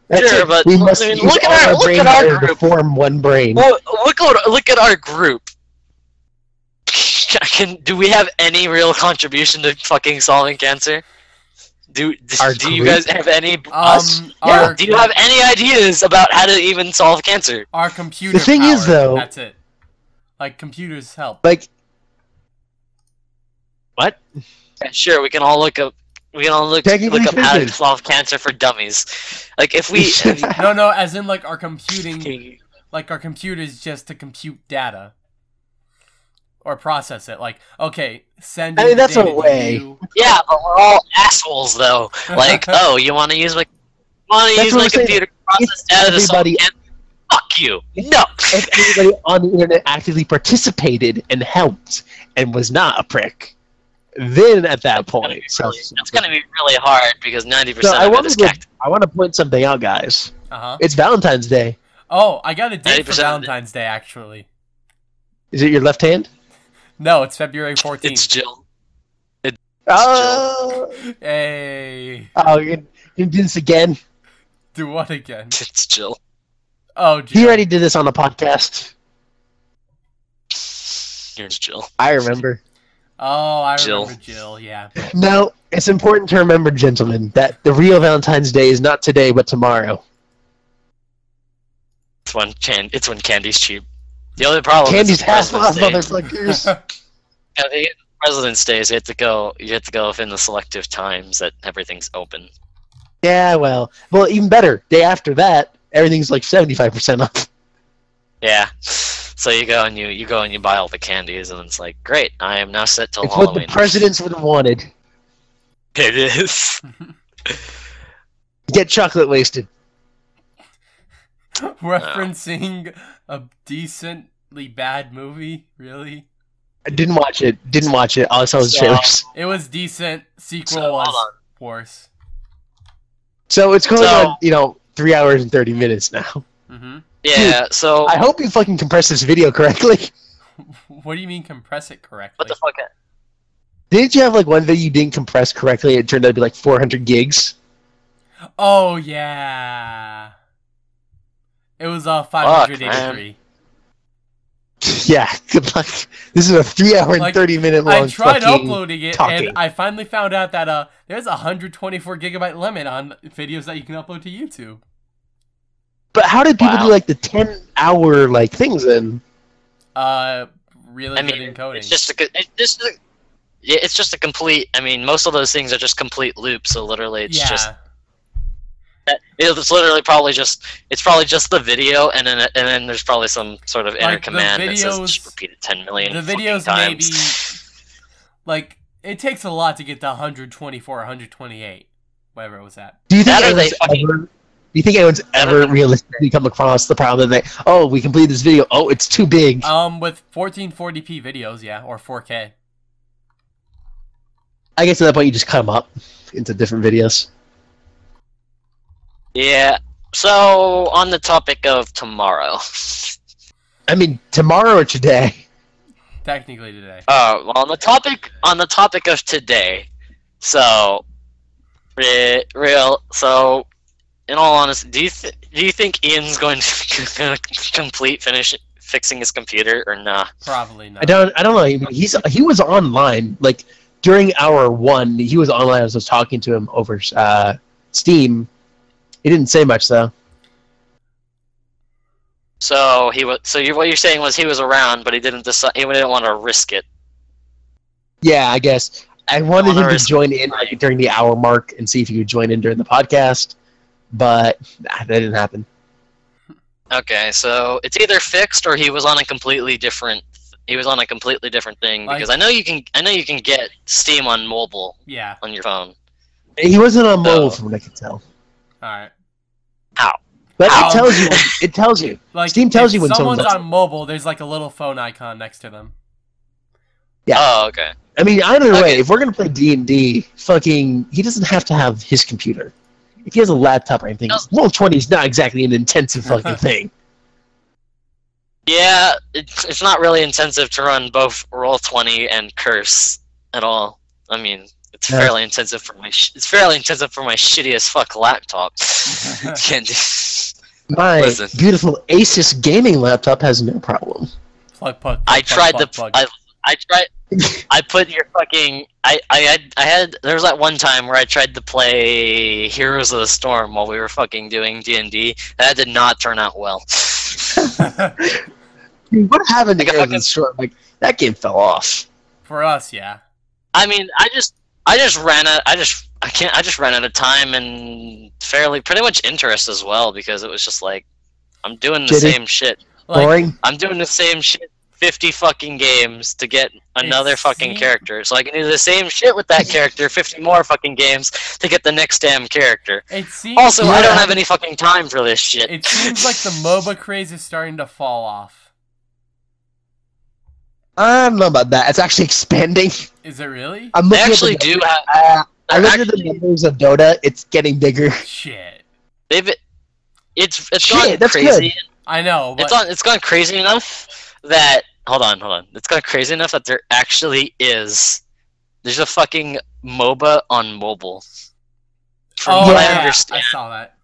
that's Sure, it. but we must I mean, use look at all our- our look brain at our power to group. form one brain. well, look at look at our group. [LAUGHS] Can do we have any real contribution to fucking solving cancer? Do Our do you guys have any? us? Um, Yeah. Do you have any ideas about how to even solve cancer? our computer? The thing is, though- that's it. Like computers help. Like, What? Yeah, sure, we can all look up. We can all look look up how to solve cancer for dummies. Like if we. [LAUGHS] No, no, as in like our computing, like our computers just to compute data or process it. Like, okay, send. I mean, that's a to way. you. yeah, but we're all assholes though. [LAUGHS] Like, oh, you want to use my want to That's use what my computer to process If data to solve everybody- Fuck you. No. if anybody [LAUGHS] on the internet actively participated and helped and was not a prick, then at that It's gonna point, so, really, it's gonna be really hard because ninety so percent I of it want is to. I want to point something out, guys. Uh huh. It's Valentine's Day. Oh, I got a date for 90% of it. Valentine's Day actually. Is it your left hand? No, it's February 14th. It's fourteenth. Jill. Oh, Hey, oh, you're gonna do this again. do what again? It's Jill. Oh, He already did this on the podcast. Here's Jill. I remember. Oh, I Jill. remember Jill. Yeah. No, it's important to remember, gentlemen, that the real Valentine's Day is not today, but tomorrow. It's when can it's when candy's cheap. The only problem Candy's is half off, President's Day. motherfuckers. [LAUGHS] Yeah, the President's Day is you have to go. You have to go within the selective times that everything's open. yeah, well, well, even better. Day after that, everything's like seventy-five percent off. Yeah. So you go and you you go and you buy all the candies, and it's like, great, I am now set till It's what the presidents would have wanted. it is. [LAUGHS] Get chocolate wasted. [LAUGHS] Referencing a decently bad movie, really? I didn't watch it. Didn't watch it. All I saw was So- trailers. [LAUGHS] It was decent. Sequel So, was worse. So it's going So- on, you know, three hours and thirty minutes now. [LAUGHS] hmm Yeah. So I hope you fucking compress this video correctly. What do you mean compress it correctly? what the fuck? Didn't you have like one video you didn't compress correctly? It turned out to be like 400 gigs. Oh yeah. It was uh 583. [LAUGHS] yeah, good luck. This is a three-hour and Like, 30-minute long I tried uploading it talking. and I finally found out that uh there's a 124 gigabyte limit on videos that you can upload to YouTube. But how did people Wow. do like the 10-hour like things then? Uh really I good mean, encoding. it's just a. co- It's just a, yeah, it's just a complete. I mean, most of those things are just complete loops. So literally, it's yeah. just [LAUGHS] it's literally probably just it's probably just the video, and then and then there's probably some sort of inner Like, the command that says just repeat it ten million the fucking videos times. maybe like it takes a lot to get to 124 128 whatever it was at Do you think That they fucking- ever? Do you think anyone's ever realistically come across the problem that they, oh, we completed this video, oh, it's too big. um with 1440p videos yeah or 4k I guess at that point you just cut them up into different videos. Yeah. So on the topic of tomorrow. I mean, tomorrow or today. technically today Uh, well, on the topic on the topic of today, so re- real. So, in all honesty, do you th- do you think Ian's going to [LAUGHS] complete finish fixing his computer or not? probably not I don't. I don't know. He's he was online like during hour one. He was online I was talking to him over uh, Steam. He didn't say much though. So he was. So you, what you're saying was he was around, but he didn't decide. He didn't want to risk it. Yeah, I guess. I wanted him to Honors. join in like, during the hour mark and see if he could join in during the podcast, but nah, that didn't happen. Okay, so it's either fixed or he was on a completely different. He was on a completely different thing Like- because I know you can. I know you can get Steam on mobile Yeah. on your phone. He wasn't on mobile, from what I can tell. All right. But Ow. it tells you. [LAUGHS] It tells you. Like Steam tells if you when someone's someone's on mobile. There's like a little phone icon next to them. Yeah. Oh, okay. I mean, either way, if we're gonna play D and D, fucking, he doesn't have to have his computer. If he has a laptop or anything, No. Roll20 is not exactly an intensive [LAUGHS] fucking thing. Yeah, it's it's not really intensive to run both Roll20 and Curse at all. I mean, it's No. fairly intensive for my. Sh- it's fairly intensive for my shitty as fuck laptop. [LAUGHS] [LAUGHS] [LAUGHS] My Listen. beautiful Asus gaming laptop has no problem. Plug, plug, plug, I tried plug, the. plug. I, I tried. I put your fucking. I, I had. I had. There was that one time where I tried to play Heroes of the Storm while we were fucking doing D and D. That did not turn out well. What happened to Like a Heroes of the Storm? Like that game fell off. For us, yeah. I mean, I just, I just ran out. I just, I can't. I just ran out of time and fairly, pretty much interest as well because it was just like, I'm doing the Did it- same shit. Like, Boring. I'm doing the same shit. 50 fucking games to get another It fucking seems- character. So I can do the same shit with that character [LAUGHS] 50 more fucking games to get the next damn character. it seems. Also, I don't have any fucking time for this shit. It seems like the [LAUGHS] MOBA craze is starting to fall off. I don't know about that. It's actually expanding. Is it really? I'm They actually the, do have. Uh, I looked at the numbers of Dota. It's getting bigger. Shit. They've. It's it's Shit, gone that's crazy. I know, but It's on. It's gone crazy enough that hold on, hold on. It's gone crazy enough that there actually is. There's a fucking MOBA on mobile. From oh what yeah, I I saw that.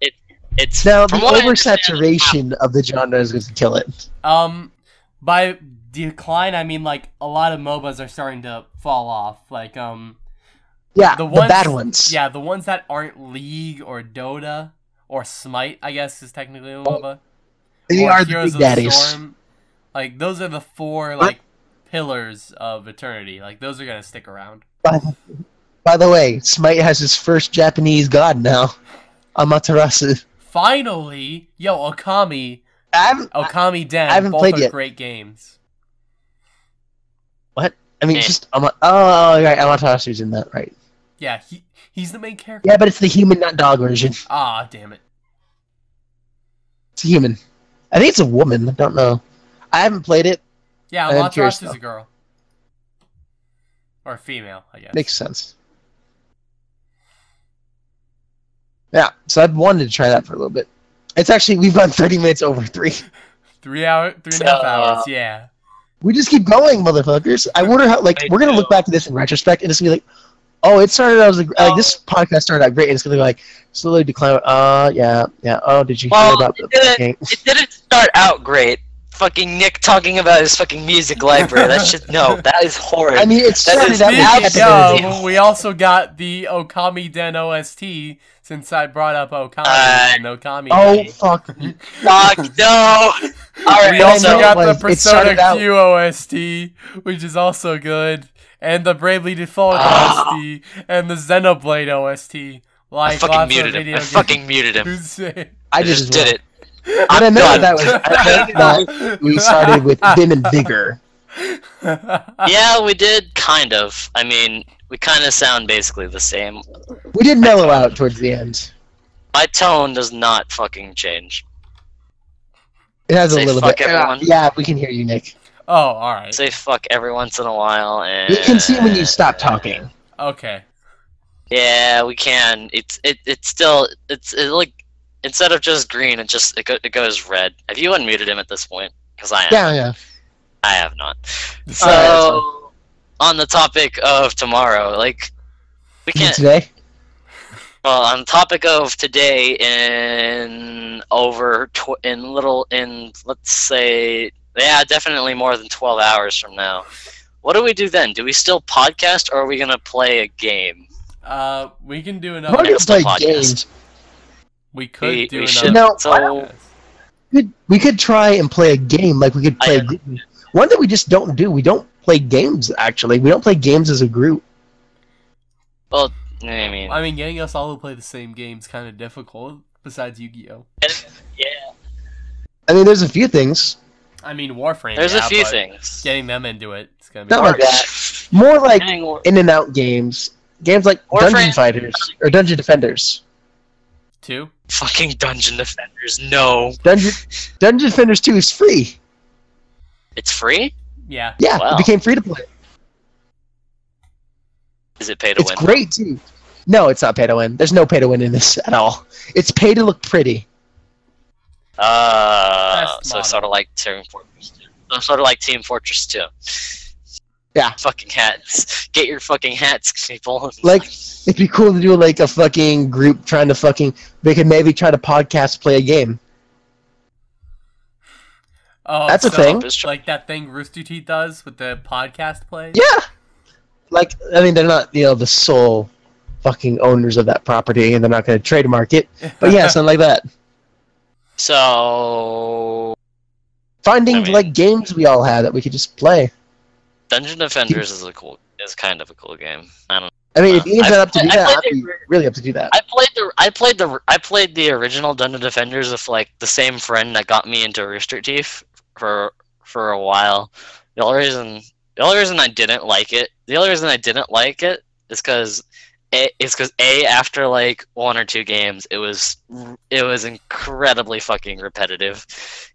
It it's Now the what I understand, oversaturation of the genre is going to kill it. Um, by decline, I mean like a lot of MOBAs are starting to fall off. Like um, Yeah, The the, ones- bad ones. yeah, the ones that aren't League or Dota or Smite, I guess is technically a MOBA. they or are the Heroes big of daddies. Storm. Like those are the four like pillars of eternity. Like those are gonna stick around. By the, by the way, Smite has his first Japanese god now, [LAUGHS] Amaterasu. Finally, yo, Okami, I haven't, Okamiden, I haven't both played are yet. great games. I mean, Eh. just Ama- oh, right, Amaterasu's in that, right? Yeah, he he's the main character. Yeah, but it's the human, not dog version. Ah, damn it. It's a human. I think it's a woman. I don't know. I haven't played it. Yeah, Amaterasu is a girl. Or female, I guess. Makes sense. Yeah, so I've wanted to try that for a little bit. It's actually we've gone 30 minutes over three. [LAUGHS] Three hour, three and a half Uh, hours. Yeah. We just keep going, motherfuckers. I wonder how. Like, I we're gonna look back to this in retrospect, and it's gonna be like, oh, it started out as a, like this podcast started out great, and it's gonna be like slowly decline. Uh, yeah, yeah. Oh, did you hear Well, about the it didn't- game? It didn't start out great. Fucking Nick talking about his fucking music library. That shit. No, [LAUGHS] that is horrid. I mean, it started is out. the with absolute- Captain Yo, we also got the Okamiden OST since I brought up Okami Uh, and Okami. Oh Den. fuck! [LAUGHS] Fuck no. [LAUGHS] All right. we also know got it the Persona started Q OST, which is also good, and the Bravely Default Ah. OST, and the Xenoblade OST. I Like fucking muted him. I games. fucking muted him. I I just, just did it. I'm I know done. that was. I think [LAUGHS] that we started with Vim and Vigor. Yeah, we did kind of. I mean, we kind of sound basically the same. We did mellow out towards the end. My tone does not fucking change. It has Say a little fuck bit. everyone. Yeah, we can hear you, Nick. oh, all right. Say fuck every once in a while, and We can see when you stop talking. Okay. Yeah, we can. It's it. It's still. It's it, like instead of just green, it just it, go, it goes red. Have you unmuted him at this point? Because I am. Yeah, yeah. I have not. So Alright, on the topic of tomorrow, like we can't. Today. Well, on the topic of today, in over tw- in little in let's say yeah, definitely more than twelve hours from now. What do we do then? Do we still podcast, or are we gonna play a game? Uh, we can do another. gonna play podcast. games. We could We- do we another. should- No, So- We could, we could try and play a game. Like we could play I- a group. one that we just don't do. We don't play games. Actually, we don't play games as a group. Well, I mean, I mean, getting us all to play the same game's kind of difficult. Besides Yu-Gi-Oh. yeah. I mean, there's a few things. I mean, Warframe. There's yeah, a few things. Getting them into it, it's gonna be. Not hard. like that. More like War- in and out games. Games like Warframe- Dungeon Fighters or Dungeon Defenders. Two. fucking Dungeon Defenders. No, Dungeon Dungeon Defenders 2 is free. it's free. Yeah. Yeah, Wow. it became free to play. Is it pay to It's win? great too. No, it's not pay to win. There's no pay to win in this at all. It's pay to look pretty. Uh, so model. sort of like Team Fortress 2. So sort of like Team Fortress 2. Yeah. Fucking hats. Get your fucking hats, people. Like it'd be cool to do like a fucking group trying to fucking they could maybe try to podcast play a game. Oh, That's a thing. Like that thing Rooster Teeth does with the podcast play. Yeah. Like I mean they're not, you know, the sole fucking owners of that property and they're not gonna trademark it. But yeah, something like that. [LAUGHS] So Finding I mean- like games we all had that we could just play. Dungeon Defenders is a cool is kind of a cool game. I don't know. I mean, if Ian's up to do I that, I'd be the- really up to do that. I played the I played the I played the original Dungeon Defenders with like the same friend that got me into Rooster Teeth for for a while. The only reason the only reason I didn't like it the only reason I didn't like it is because it's because a after like one or two games it was it was incredibly fucking repetitive.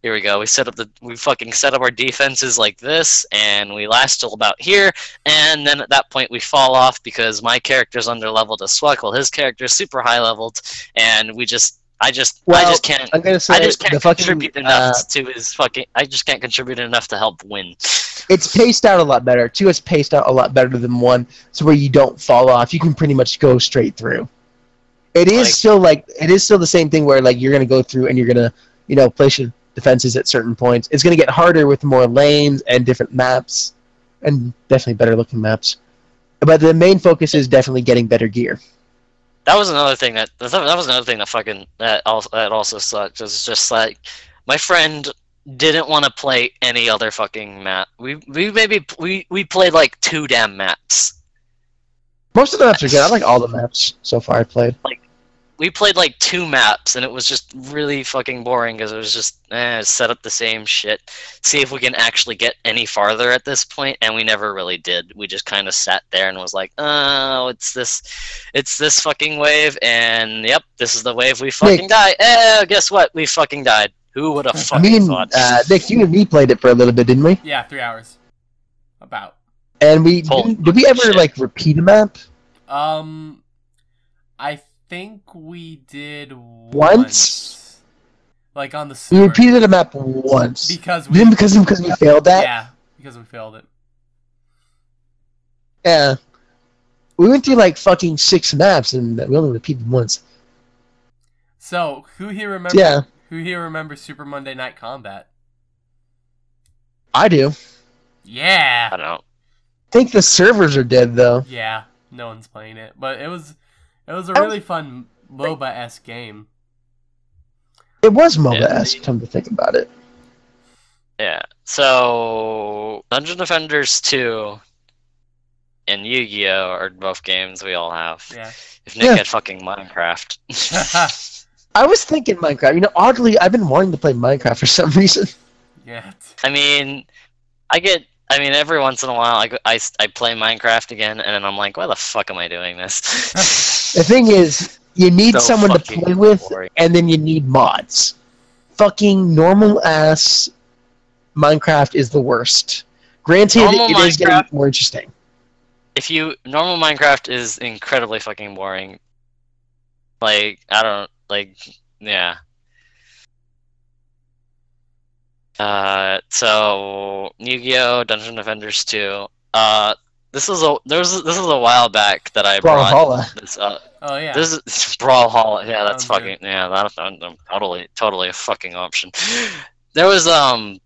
Here we go. We set up the we fucking set up our defenses like this, and we last till about here, and then at that point we fall off because my character's under leveled as fuck, while his character's super high leveled, and we just I just I just can't I'm gonna say I just can't fucking contribute enough uh, to his fucking I just can't contribute enough to help win. it's paced out a lot better. Two is paced out a lot better than one, so where you don't fall off. You can pretty much go straight through. It is Like- still like it is still the same thing where like you're gonna go through and you're gonna you know place your defenses at certain points. It's gonna get harder with more lanes and different maps, and definitely better looking maps. But the main focus is definitely getting better gear. That was another thing that that was another thing that fucking that also that also sucked. It's just like my friend didn't want to play any other fucking map. We we maybe we we played like two damn maps. Most of the maps are good. I like all the maps so far I played. We played like two maps and it was just really fucking boring because it was just eh, set up the same shit. See if we can actually get any farther at this point, and we never really did. We just kind of sat there and was like, "Oh, it's this, it's this fucking wave," and yep, this is the wave we fucking Nick. die. Eh, guess what? We fucking died. Who would have I fucking mean, thought? uh, Nick, you and me played it for a little bit, didn't we? Yeah, three hours. About. And we did, did we ever shit. like repeat a map? Um, I think we did Once? once. Like on the We repeated a map once. because we Then because because we failed that. yeah because we failed it. Yeah. We went through like fucking six maps and we only repeated once. So who here remembers? Yeah, Who here remembers Super Monday Night Combat? I do. Yeah. I don't know. I think the servers are dead though. Yeah. No one's playing it, but it was it was a I was- really fun MOBA esque game. It was MOBA Yeah. esque, come to think about it. Yeah. So Dungeon Defenders 2 and Yu-Gi-Oh are both games we all have. Yeah. If Nick Yeah. had fucking Minecraft. [LAUGHS] I was thinking Minecraft. You know, oddly, I've been wanting to play Minecraft for some reason. yeah. I mean, I get. I mean, every once in a while, I, I, I play Minecraft again, and then I'm like, why the fuck am I doing this? The thing is, you need So someone to play with, boring. and then you need mods. Fucking normal ass Minecraft is the worst. Granted, Normal it is getting more interesting. if you normal Minecraft is incredibly fucking boring. Like I don't like yeah. Uh, so Yu-Gi-Oh, Dungeon Defenders 2. Uh, this is a there was this is a while back that I brought Brawlhalla. this up. Oh yeah. This is Brawlhalla. Yeah, that's Sounds good. fucking yeah. That's that's totally totally a fucking option. There was um,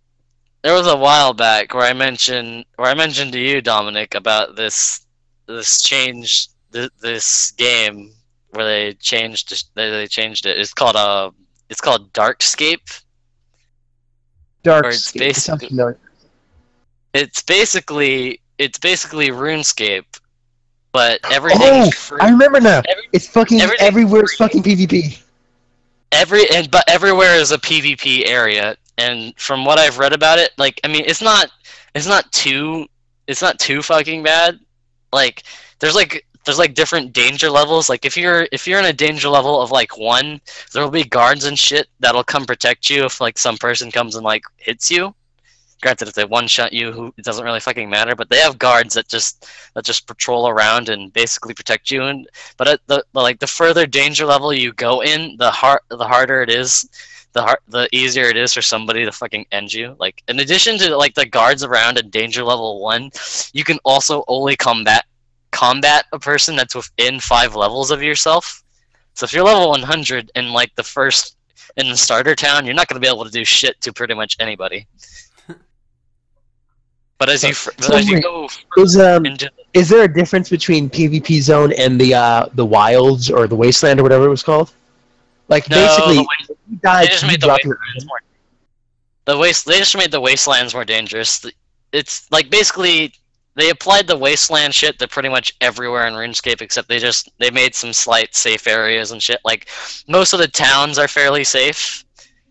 there was a while back where I mentioned where I mentioned to you, Dominic, about this this change th- this game where they changed they, they changed it. It's called uh it's called Darkscape. Dark it's Scape. It sounds basically- It's basically it's basically RuneScape, but everything Oh, free. I remember now. Every- It's fucking everywhere. It's free. fucking PvP. every and but everywhere is a PvP area, and from what I've read about it, like I mean, it's not it's not too it's not too fucking bad. Like there's like there's like different danger levels. Like if you're if you're in a danger level of like one, there will be guards and shit that'll come protect you if like some person comes and like hits you. Granted, if they one shot you, who it doesn't really fucking matter. But they have guards that just that just patrol around and basically protect you. And but at the, like the further danger level you go in, the hard the harder it is, the har- the easier it is for somebody to fucking end you. Like in addition to like the guards around at danger level one, you can also only combat combat a person that's within five levels of yourself. So if you're level 100 in like the first in the starter town, you're not going to be able to do shit to pretty much anybody. But as you fr- So as you go Is um is there a difference between PvP zone and the uh the wilds or the wasteland or whatever it was called? Like no, basically, the waste- you died, they just made the drop your wastelands more. The waste they just made the wastelands more dangerous. It's like basically they applied the wasteland shit to pretty much everywhere in RuneScape except they just they made some slight safe areas and shit. Like most of the towns are fairly safe.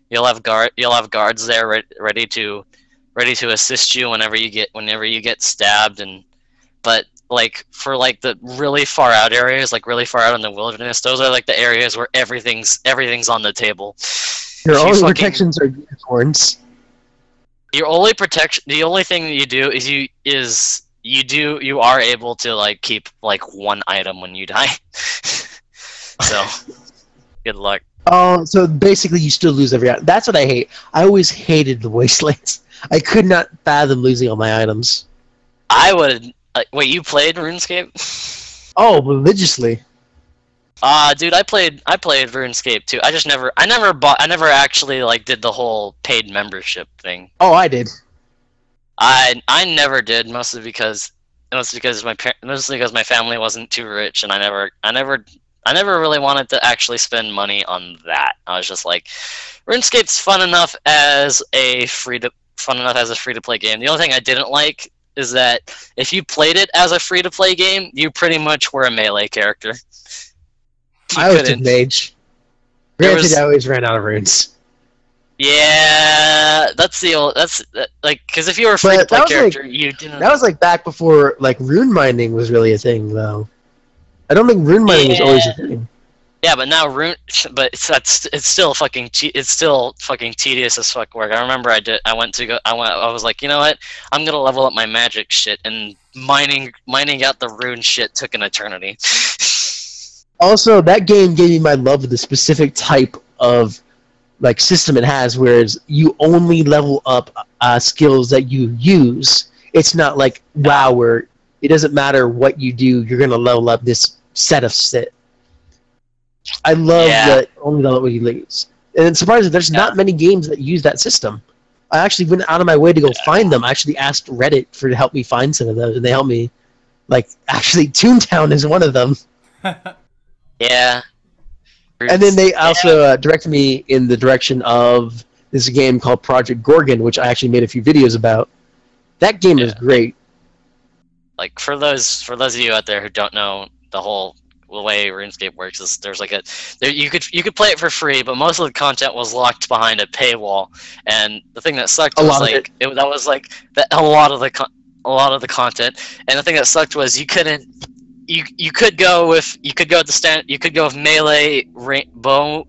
You'll have guard you'll have guards there re- ready to ready to assist you whenever you get whenever you get stabbed and but like for like the really far out areas like really far out in the wilderness those are like the areas where everything's everything's on the table your only fucking- protections are unicorns. your only protection the only thing that you do is you is you do you are able to like keep like one item when you die [LAUGHS] so [LAUGHS] good luck Oh, so basically you still lose every item. That's what I hate. I always hated the wastelands. [LAUGHS] I could not fathom losing all my items. i would uh, wait you played runescape Oh, religiously. uh dude i played i played runescape too i just never i never bought i never actually like did the whole paid membership thing Oh, I did. I i never did mostly because mostly because my mostly because my family wasn't too rich and i never i never I never really wanted to actually spend money on that. I was just like, RuneScape's fun enough as a free to fun enough as a free to play game. The only thing I didn't like is that if you played it as a free to play game, you pretty much were a melee character. You I did couldn't- mage. Granted, was- I always ran out of runes. Yeah, that's the old. That's that, like because if you were a free to play was, like- character, you didn't. That was like back before like rune mining was really a thing, though. I don't think rune mining was always a thing. Yeah, but now rune, but it's that's it's still fucking it's still fucking tedious as fuck work. I remember I did I went to go I went I was like you know what I'm gonna level up my magic shit and mining mining out the rune shit took an eternity. [LAUGHS] Also, that game gave me my love of the specific type of like system it has, whereas you only level up uh, skills that you use. It's not like WoW, where it doesn't matter what you do, you're gonna level up this set of shit. I love Yeah. that only level up what you use. And surprisingly, there's not many games that use that system. I actually went out of my way to go find them. I actually asked Reddit for to help me find some of those, and they helped me. Like, [LAUGHS] actually, Toontown is one of them. [LAUGHS] yeah. And then they also uh, directed me in the direction of this game called Project Gorgon, which I actually made a few videos about. That game is great. like for those for those of you out there who don't know the whole the way RuneScape works is there's like a there you could you could play it for free, but most of the content was locked behind a paywall. And the thing that sucked A was like it. that was like that a lot of the a lot of the content. And the thing that sucked was you couldn't you you could go with you could go with the stand you could go with melee ra- bow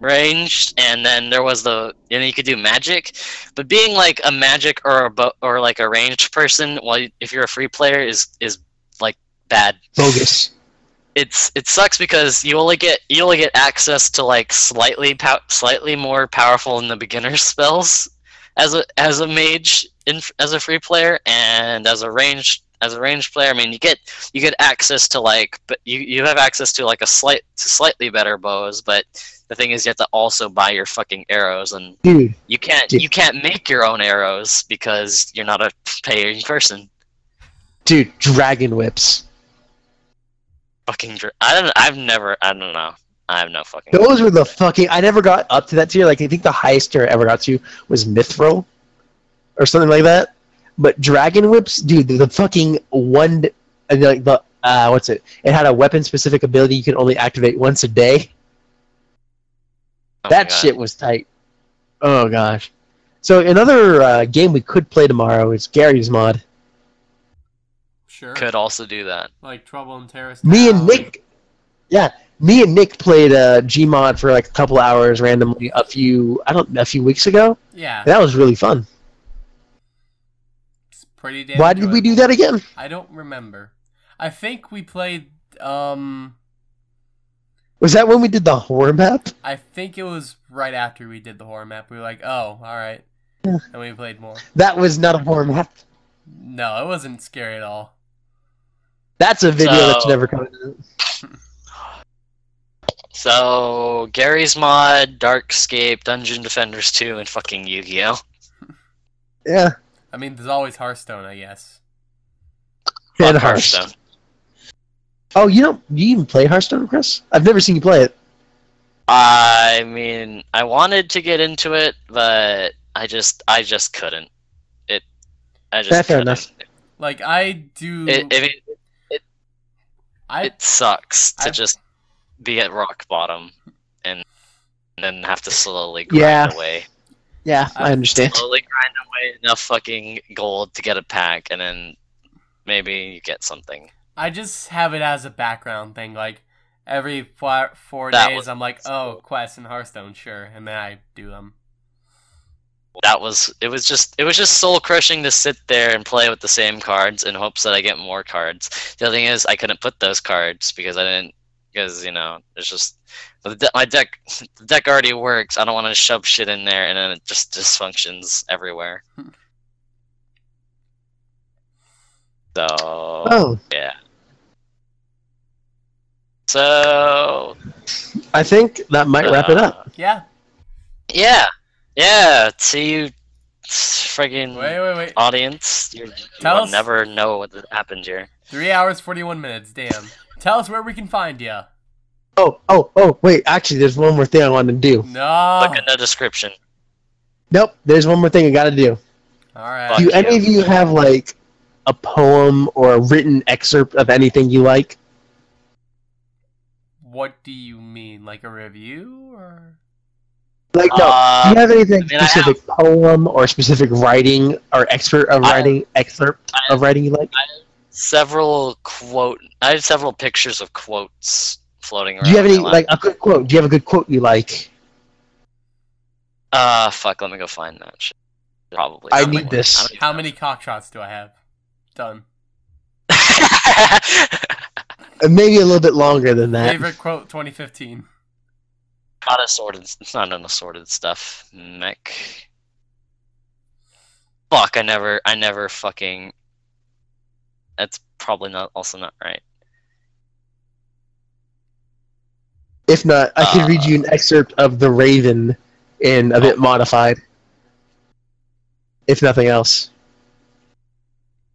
ranged and then there was the and know you could do magic but being like a magic or a bo- or like a ranged person while you- if you're a free player is is like bad Bogus. it's it sucks because you only get you only get access to like slightly slightly more powerful than the beginner [LAUGHS] spells as a as a mage in as a free player and as a ranged as a ranged player I mean you get you get access to like but you you have access to like a slight to slightly better bows but the thing is you have to also buy your fucking arrows and Dude, you can't Dude. you can't make your own arrows because you're not a paying person dude, Dragon Whips. fucking I don't I've never I don't know I have no fucking Those were the fucking. I never got up to that tier. Like, I think the highest tier I ever got to was Mithril or something like that. But Dragon Whips, dude, the fucking one. Like, the uh, what's it? It had a weapon-specific ability you can only activate once a day. Oh that shit was tight. Oh gosh. So another uh, game we could play tomorrow is Garry's mod. Sure. could also do that. Like Trouble in Terrace. Me and Nick, yeah, me and Nick played uh, Gmod for like a couple hours randomly a few I don't a few weeks ago. Yeah. That was really fun. It's pretty damn Why did we do that again? I don't remember. I think we played. Um, Was that when we did the horror map? I think it was right after we did the horror map. We were like, "Oh, all right," Yeah. and we played more. That was not a horror map. No, it wasn't scary at all. That's a video that's never coming [LAUGHS] out. So Garry's mod, Darkscape, Dungeon Defenders 2, and fucking Yu-Gi-Oh. Yeah. I mean, there's always Hearthstone, I guess. And Fuck Hearthstone. Oh, you don't you even play Hearthstone, Chris? I've never seen you play it. I mean, I wanted to get into it, but I just, I just couldn't. It, I just Yeah, fair couldn't. enough. Like I do. It, I mean, I it sucks to I've- just be at rock bottom and then have to slowly grind Yeah. away. Yeah, I I- understand. Slowly grind away enough fucking gold to get a pack, and then maybe you get something. I just have it as a background thing. Like every four, four days, was- I'm like, "Oh, quest and Hearthstone, sure," and then I do them. that was it was just it was just soul crushing to sit there and play with the same cards in hopes that I get more cards. The other thing is I couldn't put those cards because I didn't because you know it's just the de- my deck [LAUGHS] the deck already works. I don't want to shove shit in there and then it just dysfunctions everywhere. Hmm. So Oh, yeah. So I think that might wrap it up. Yeah. yeah, yeah. See you, friggin' Wait, wait, wait. audience. You're, Tell you'll us- never know what happened here. Three hours, forty-one minutes. Damn. Tell us where we can find you. Oh, oh, oh, wait, actually, there's one more thing I want to do. No. Look in the description. Nope, there's one more thing I gotta do. All right. Fuck Do you. any of you have, like, a poem or a written excerpt of anything you like? What do you mean? Like a review or? Like, no, Uh, do you have anything I mean, I specific poem or specific writing or expert of I- writing, excerpt I- of writing you like? several quote. I have several pictures of quotes floating around. Do you have any, like, a good quote? Do you have a good quote you like? Uh, fuck. Let me go find that shit. Probably. I need this. I How many cock shots do I have? Done. know. [LAUGHS] Maybe a little bit longer than that. Favorite quote 2015. not assorted. It's not an assorted stuff. Mech. Fuck. I never. I never fucking. That's probably not. Also not right. If not, I can Uh, read you an excerpt of The Raven in a bit Oh. modified. If nothing else.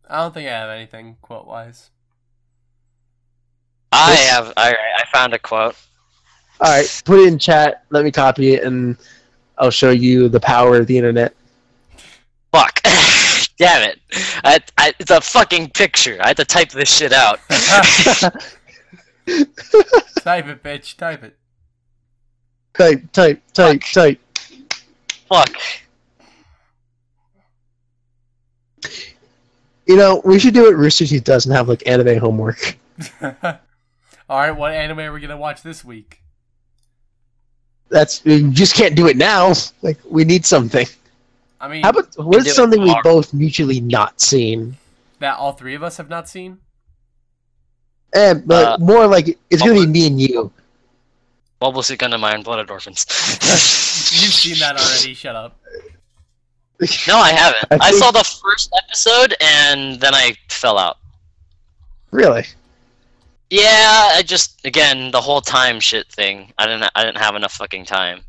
I don't think I have anything quote wise. I This- have. I I found a quote. Alright, put it in chat, let me copy it, and I'll show you the power of the internet. Fuck. [LAUGHS] Damn it. I, I, it's a fucking picture. I had to type this shit out. [LAUGHS] [LAUGHS] type it, bitch. Type it. type, type, type, type. Fuck. You know, we should do what Rooster Teeth does and have, like, anime homework. [LAUGHS] All right, what anime are we gonna watch this week? That's, we just can't do it now. Like, we need something. I mean, How about, what do is it something we've both mutually not seen? that all three of us have not seen. And, but Uh, more like, it's gonna be me and you. Mobile Suit Gundam Iron Blooded Orphans. [LAUGHS] You've seen that already. Shut up. no, I haven't. I I, saw the first episode and then I fell out. Really? Yeah, I just again the whole time shit thing. I didn't. I didn't have enough fucking time.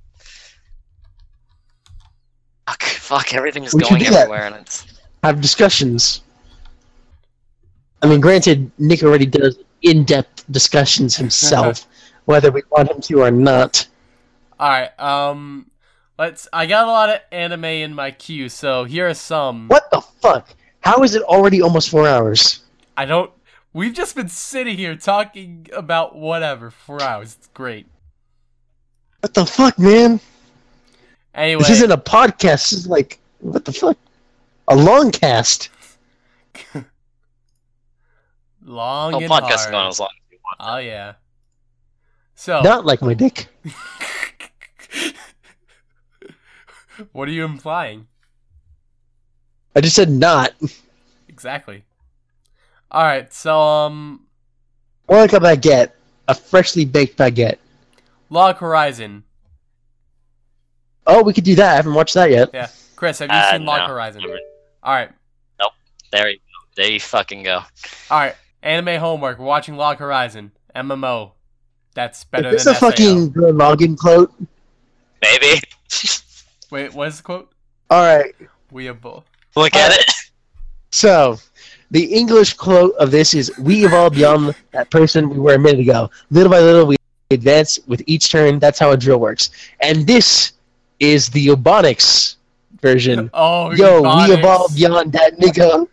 Fuck! Fuck! Everything's We going do that. and it's. Have discussions. I mean, granted, Nick already does in-depth discussions [LAUGHS] himself, whether we want him to or not. All right. Um, let's. I got a lot of anime in my queue, so here are some. What the fuck? How is it already almost four hours? I don't. We've just been sitting here talking about whatever for hours. It's great. What the fuck, man? Anyway, This isn't a podcast. This is like, what the fuck? A long cast. [LAUGHS] long Oh, and podcast hard. going as long as you want. Oh yeah. So, [LAUGHS] Not like my dick. [LAUGHS] what are you implying? I just said not. Exactly. All right. So, um, More like a baguette. A freshly baked baguette. Log Horizon. Oh, we could do that. I haven't watched that yet. Yeah, Chris, have you Uh, seen Log no. Horizon? All right. Nope. There you go. There you fucking go. All right. Anime homework. We're watching Log Horizon. MMO. That's better Is this than a fucking login quote? Maybe. [LAUGHS] Wait, what is the quote? Alright, We have both. Look at it. so the English quote of this is We evolve beyond that person we were a minute ago. Little by little, we advance with each turn. That's how a drill works. And this is the Obonics version. Oh, Yo, Ebonics. we evolve beyond that nigga.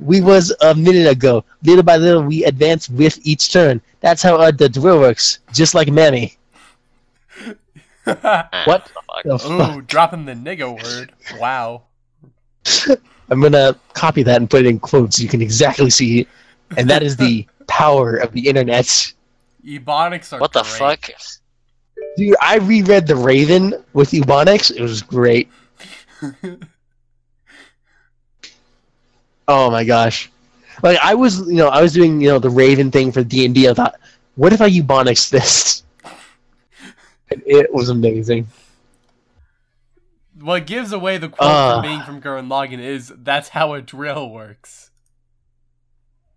We was a minute ago. Little by little, we advance with each turn. That's how uh, the drill works. Just like Mammy. [LAUGHS] What? the fuck? The fuck? Ooh, dropping the nigga word. Wow. [LAUGHS] I'm gonna copy that and put it in quotes. so You can exactly see it. And that is the [LAUGHS] power of the internet. Ebonics are What the great. fuck? Dude, I reread The Raven with Ebonics. It was great. Oh my gosh. Like I was, you know, I was doing, you know, the Raven thing for D and D. I thought, what if I Ebonics this? And it was amazing. what gives away the quote Uh. from being from Gurren Lagann is that's how a drill works.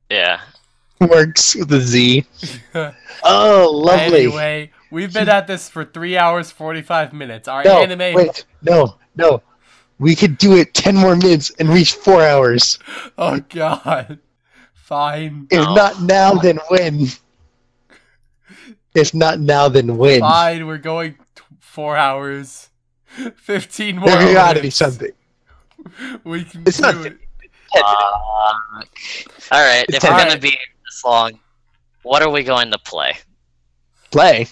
Yeah. Works with a Z. [LAUGHS] Oh, lovely. Anyway, we've been at this for three hours forty-five minutes. Our no, anime. wait, no, no. We could do it ten more minutes and reach four hours. Oh God. Fine. If No. not now, then when? If not now, then when? Fine. We're going t- four hours. Fifteen more. There gotta be something. We can It's do not it. Fuck. All right. If we're gonna be this long, what are we going to play? Play.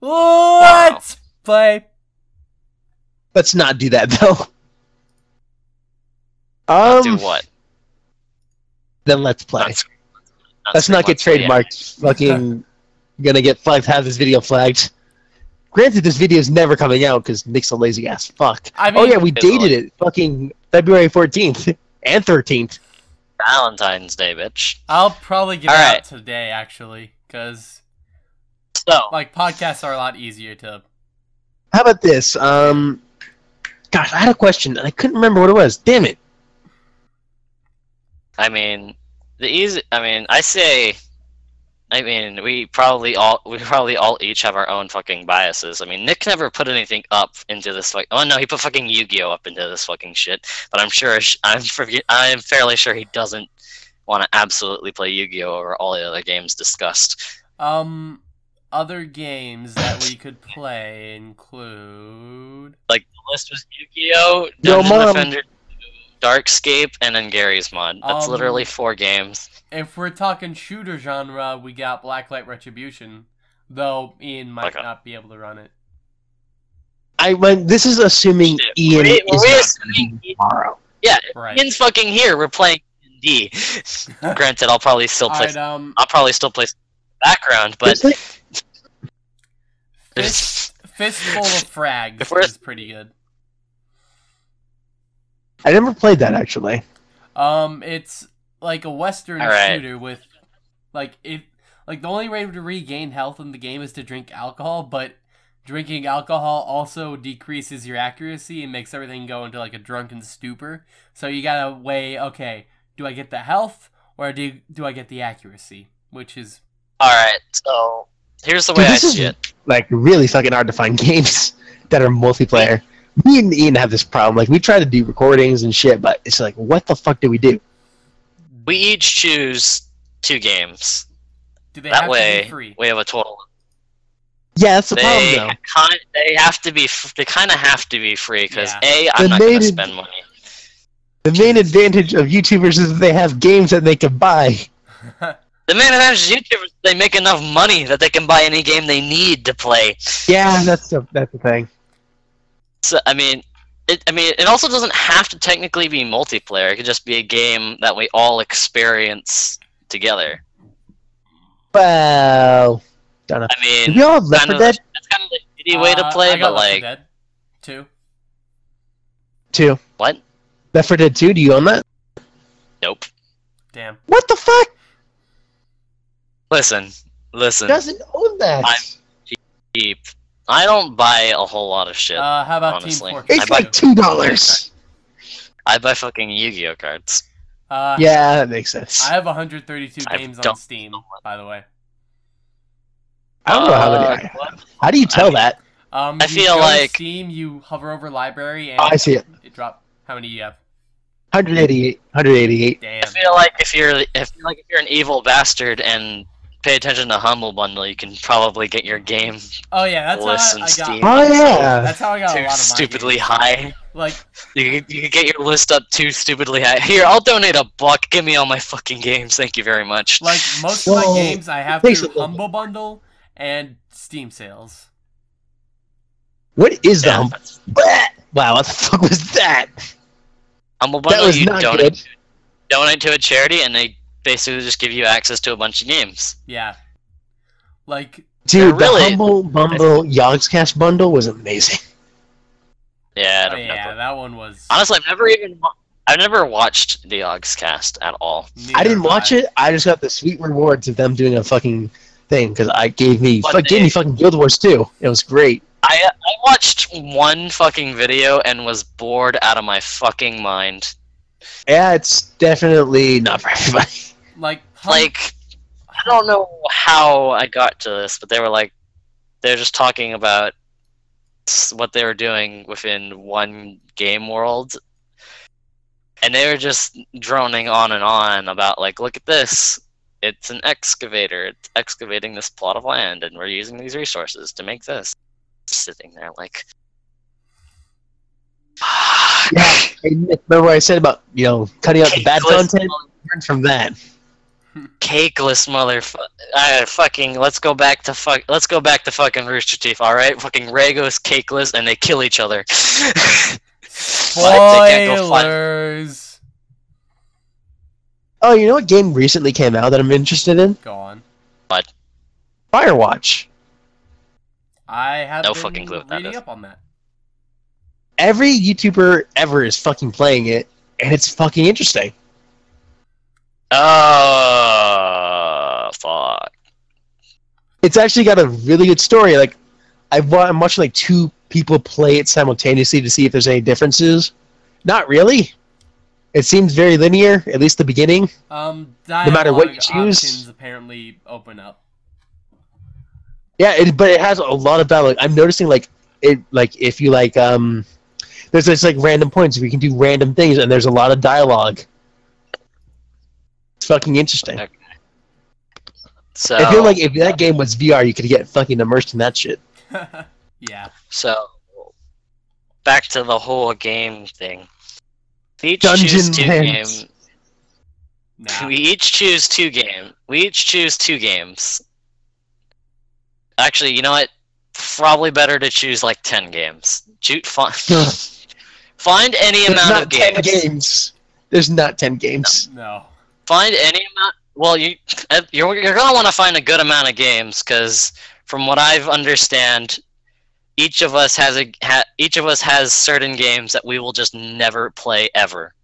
Let's play. Let's not do that [LAUGHS] though. Not Um, do what? then let's play. Not- let's not get say what, trademarked. Fucking gonna get flagged. Have this video flagged. Granted, this video is never coming out because Nick's a lazy ass fuck. I mean, oh yeah, we dated like- it. Fucking February fourteenth [LAUGHS] and thirteenth. Valentine's Day, bitch. I'll probably get it Alright. out today actually, because So, like podcasts are a lot easier to. How about this? Um, gosh, I had a question and I couldn't remember what it was. Damn it. I mean, the easy. I mean, I say. I mean, we probably all we probably all each have our own fucking biases. I mean, Nick never put anything up into this like. Oh no, he put fucking Yu-Gi-Oh up into this fucking shit. But I'm sure I'm forget, I'm fairly sure he doesn't want to absolutely play Yu-Gi-Oh over all the other games discussed. Um, other games that we could play include. Like the list was Yu-Gi-Oh, Yo, Dungeon Mom. Defender, Darkscape, and then Garry's mod. That's Um, literally four games. If we're talking shooter genre, we got Blacklight Retribution, though Ian might Okay. not be able to run it. I went. This is assuming Shit. Ian Wait, is wait a not second. tomorrow. Right. Ian's fucking here. We're playing D. [LAUGHS] Granted, I'll probably still play. Alright, um, I'll probably still play background, but Is it? Fist, Fistful of Frags If is pretty good. I never played that actually. Um, it's like a Western Alright. shooter with, like, it, like the only way to regain health in the game is to drink alcohol, but drinking alcohol also decreases your accuracy and makes everything go into like a drunken stupor. So you gotta weigh, okay, do I get the health or do do I get the accuracy? Which is all right. So here's the Dude, way I this is see it. like really fucking hard to find [LAUGHS] games that are multiplayer. Me and Ian have this problem. Like we try to do recordings and shit, but it's like, what the fuck do we do? We each choose two games. do they That have to way, be free? we have a total. Yeah, that's the They problem kind, they have to be. f- They kind of have to be free because Yeah. a, I'm The not gonna main- spend money. The main advantage of YouTubers is that they have games that they can buy. [LAUGHS] The main advantage of YouTubers, they make enough money that they can buy any game they need to play. Yeah, that's the that's the thing. So I mean, it. I mean, it also doesn't have to technically be multiplayer. It could just be a game that we all experience together. Well, don't know. I mean, Did we all have Left 4 of, Dead that's kind of the shitty way to Uh, play, I got but Left like, Dead. two. 2? what? Left 4 Dead 2, do you own that? Nope. Damn. What the fuck? Listen, listen. Doesn't own that. I'm- cheap. I don't buy a whole lot of shit. Uh, how about honestly. Team Fortress? it's like two dollars. I buy fucking Yu-Gi-Oh cards. Uh, Yeah, that makes sense. I have 132 I games on Steam, by the way. I don't know how Uh, many. How do you tell I mean- that? Um, I you feel go to like- Steam, you hover over library, and Oh, I see it. it drop. How many do you have? 188. 188. Damn. I feel like if you're, if like if you're an evil bastard and pay attention to Humble Bundle, you can probably get your game Oh yeah, that's lists how and I, I Steam. got. Oh yeah. That's how I got a lot of my stupidly games. high. Like, You can, you can get your list up too stupidly high. [LAUGHS] Here, I'll donate a buck. Give me all my fucking games. Thank you very much. like most of my games, I have Thanks through. Humble Bundle and Steam sales. What is the Yeah. hum- Bleh! Wow, what the fuck was that? Humble Bundle. That Bundle, was you not donate, good. donate to a charity, and they basically just give you access to a bunch of games. Yeah. Like, Dude, really- the Humble Bumble [LAUGHS] Yogscast bundle was amazing. Yeah, I oh, don't yeah, know. that one was. Honestly, I've never even, I've never watched the Yogscast at all. I didn't watch it. I just got the sweet rewards of them doing a fucking thing because I gave me fuck, gave me fucking Guild Wars 2. It was great. I I watched one fucking video and was bored out of my fucking mind. Yeah, it's definitely not for everybody. [LAUGHS] Like, hum- Like, I don't know how I got to this, but they were like, they're just talking about what they were doing within one game world. And they were just droning on and on about, like, look at this. It's an excavator. It's excavating this plot of land, and we're using these resources to make this. Sitting there, like. [SIGHS] Yeah. Remember what I said about, you know, cutting out the bad Cakeless content? Learn from that. Cakeless motherfucker. Uh, fucking, let's go back to fuck. Let's go back to fucking Rooster Teeth. All right, fucking Rago's cakeless, and they kill each other. [LAUGHS] But they can't go find- spoilers. Oh, you know what game recently came out that I'm interested in? Go on. What? Firewatch. I have No been fucking clue what that reading is. up on that. Every YouTuber ever is fucking playing it, and it's fucking interesting. Oh fuck! It's actually got a really good story. Like, I've, wa- I'm watching like two people play it simultaneously to see if there's any differences. Not really. It seems very linear, at least the beginning. Um, no matter what you choose. options apparently open up. Yeah, it, but it has a lot of dialogue. I'm noticing like it like if you like um there's this like random points where you can do random things and there's a lot of dialogue. It's fucking interesting. Okay. So I feel like if that game was VR, you could get fucking immersed in that shit. [LAUGHS] yeah. so. Back to the whole game thing. We each Dungeon choose two Lands. games. Nah. We each choose two game. We each choose two games. Actually, you know what? Probably better to choose like ten games. Shoot, find, [LAUGHS] find any There's amount not of ten games. games. There's not ten games. No. Find any amount. Well, you uh, you're you're gonna want to find a good amount of games because from what I've understand, each of us has a ha, each of us has certain games that we will just never play ever.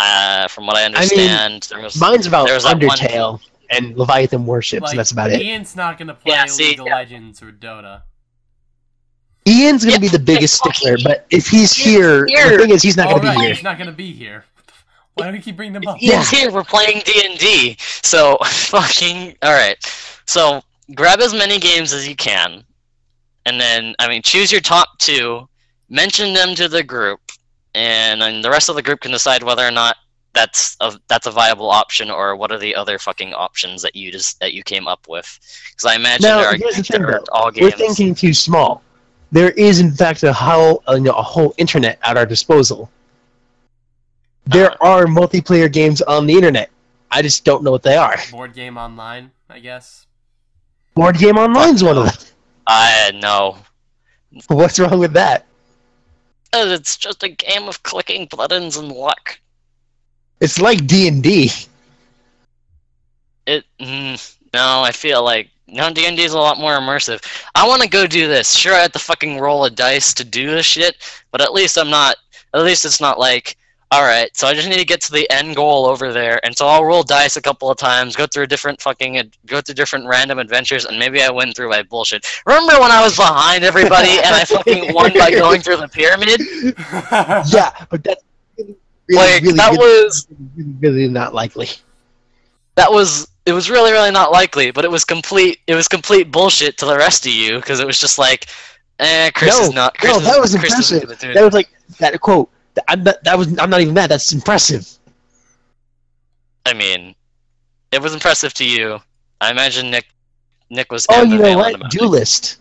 Uh, from what I understand, there was Mine's about There's that one- Undertale and Leviathan Warships, Like, and that's about it. Ian's not gonna play Yeah, see, League of yeah. Legends or Dota. Ian's gonna Yeah, be the biggest stickler, but if he's here, here. the thing is, he's not oh, gonna right, be here. he's not gonna be here. Why do we keep bringing them up? Ian's here. We're playing D and D. So [LAUGHS] fucking all right. So grab as many games as you can, and then I mean choose your top two, mention them to the group, and then the rest of the group can decide whether or not that's a that's a viable option or what are the other fucking options that you just that you came up with. Because I imagine Now, there are here's the games thing, that are though. all We're thinking too small. There is, in fact, a whole, uh, you know, a whole internet at our disposal. There Uh-huh. are multiplayer games on the internet. I just don't know what they are. Board game online, I guess. Board Game Online's one of them. I know. What's wrong with that? It's just a game of clicking buttons and luck. It's like D and D. It mm, no, I feel like no D and D is a lot more immersive. I want to go do this. Sure, I have to fucking roll a dice to do this shit, but at least I'm not. At least it's not like. All right, so I just need to get to the end goal over there, and so I'll roll dice a couple of times, go through a different fucking, go through different random adventures, and maybe I win through my bullshit. Remember when I was behind everybody and I fucking won by going through the pyramid? [LAUGHS] Yeah, but that's really, Like really, that really, was really, really not likely. that was it was really really not likely, but it was complete it was complete bullshit to the rest of you because it was just like, eh, Chris no, is not. Chris no, is, that was Chris isn't impressive. gonna do That was like that quote. That- I'm not, that was. I'm not even mad. That's impressive. I mean, it was impressive to you. I imagine Nick Nick was. Oh, you know ambivalent what? about Duelist.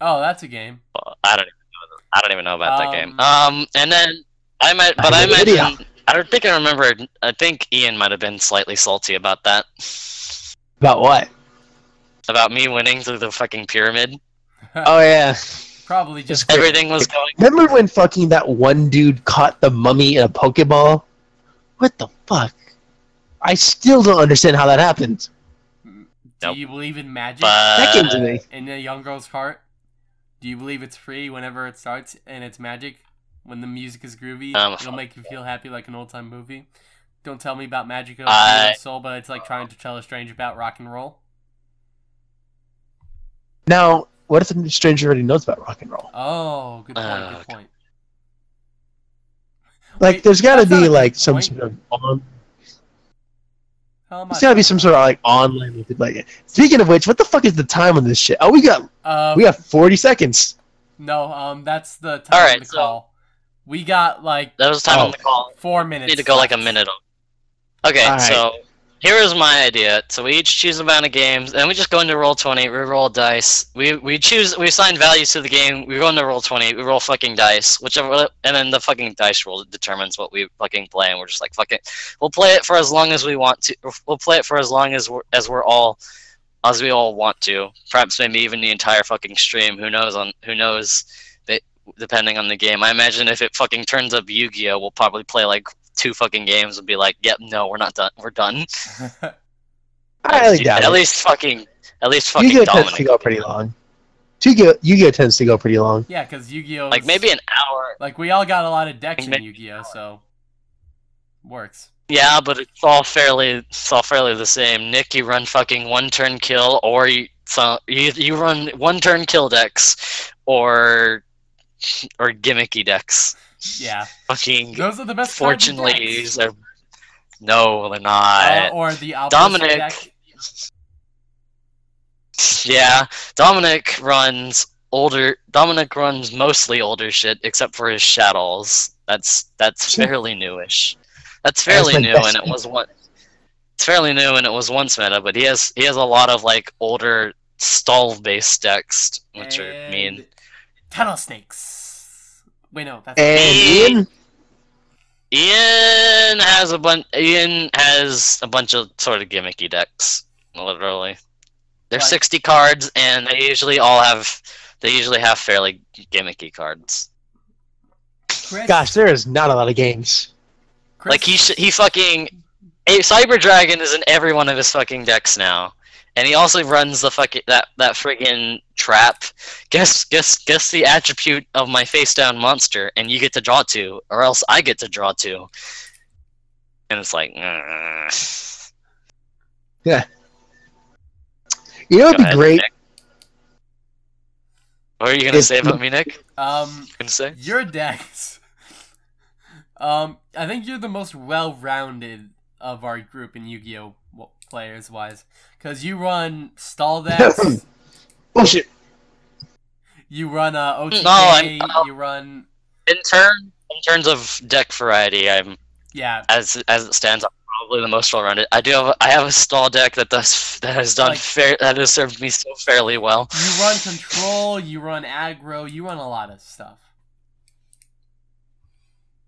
oh, that's a game. it. I don't even know. I don't even know about that game. Um, Um, and then I might, but I I have imagine. I don't think I remember. I think Ian might have been slightly salty about that. About what? About me winning through the fucking pyramid. Oh yeah. Probably just Everything was going. Remember when fucking that one dude caught the mummy in a Pokeball? What the fuck? I still don't understand how that happened. Do Nope. you believe in magic That But came to me. in a young girl's heart? Do you believe it's free whenever it starts and it's magic? When the music is groovy, Um, it'll make you feel happy like an old time movie. Don't tell me about magic of I- soul, but it's like trying to tell a stranger about rock and roll. Now, what if the stranger already knows about rock and roll? Oh, good point. Uh, good point. Like, Wait, there's got to be a good like some point. sort of on. How am I There's got to be some sort of like online method. Like, speaking of which, what the fuck is the time on this shit? Oh, we got Uh, we got 40 seconds. no, um, that's the time Alright, of the so- call. We got like that was time Oh. on the call. four minutes. We need to go like a minute. Okay, Alright. so here is my idea. So we each choose amount of games, and we just go into Roll20. We roll dice. We we choose. We assign values to the game. We go into Roll20. We roll fucking dice, whichever, and then the fucking dice roll determines what we fucking play. And we're just like fuck it. We'll play it for as long as we want to. We'll play it for as long as we're as we're all as we all want to. Perhaps maybe even the entire fucking stream. Who knows? On who knows? Depending on the game. I imagine if it fucking turns up Yu-Gi-Oh, we'll probably play like two fucking games and be like, "Yep, no, we're not done. We're done." [LAUGHS] I highly doubt at it. least fucking, at least fucking Yu-Gi-Oh tends to go pretty long. Yu-Gi-Oh, Yu-Gi-Oh tends to go pretty long. yeah, because Yu-Gi-Oh. Like maybe an hour. like we all got a lot of decks in Yu-Gi-Oh, so works. Yeah, but it's all fairly, it's all fairly the same. Nick, you run fucking one turn kill, or you, so you, you run one turn kill decks, or, or gimmicky decks. Yeah, Fucking those are the best. fortune kinds of decks. ladies are. No, they're Uh, not. or the opposite Dominic. deck. Yeah, Dominic runs older. Dominic runs mostly older shit, except for his Shaddolls. That's that's [LAUGHS] fairly newish. That's That's fairly new, and it was one. It's fairly new, and it was once meta, but he has he has a lot of like older stall based decks, which are mean. Tunnel snakes. Wait, no, that's And Ian, Ian has a bunch. Ian has a bunch of sort of gimmicky decks. Literally, they're Like- sixty cards, and they usually all have. They usually have fairly gimmicky cards. Chris. gosh, there is not a lot of games. Chris, Like he sh- he fucking. A Cyber Dragon is in every one of his fucking decks now, and he also runs the fucking that that friggin' trap. Guess guess guess the attribute of my face down monster, and you get to draw two, or else I get to draw two. And it's like. yeah. You know, it'd be ahead, great. Nick. What are you gonna If- say about me, Nick? um, Gonna say? your decks. [LAUGHS] Um, I think you're the most well-rounded of our group in Yu-Gi-Oh w- players wise, because you run stall decks, [LAUGHS] Bullshit. you run uh, OTK, No, I'm- uh, you run In turn, in terms of deck variety, I'm yeah, as as it stands, I'm probably the most well-rounded. I do have a, I have a stall deck that does that has done Like- fair that has served me so fairly well. you run control, you run aggro, you run a lot of stuff.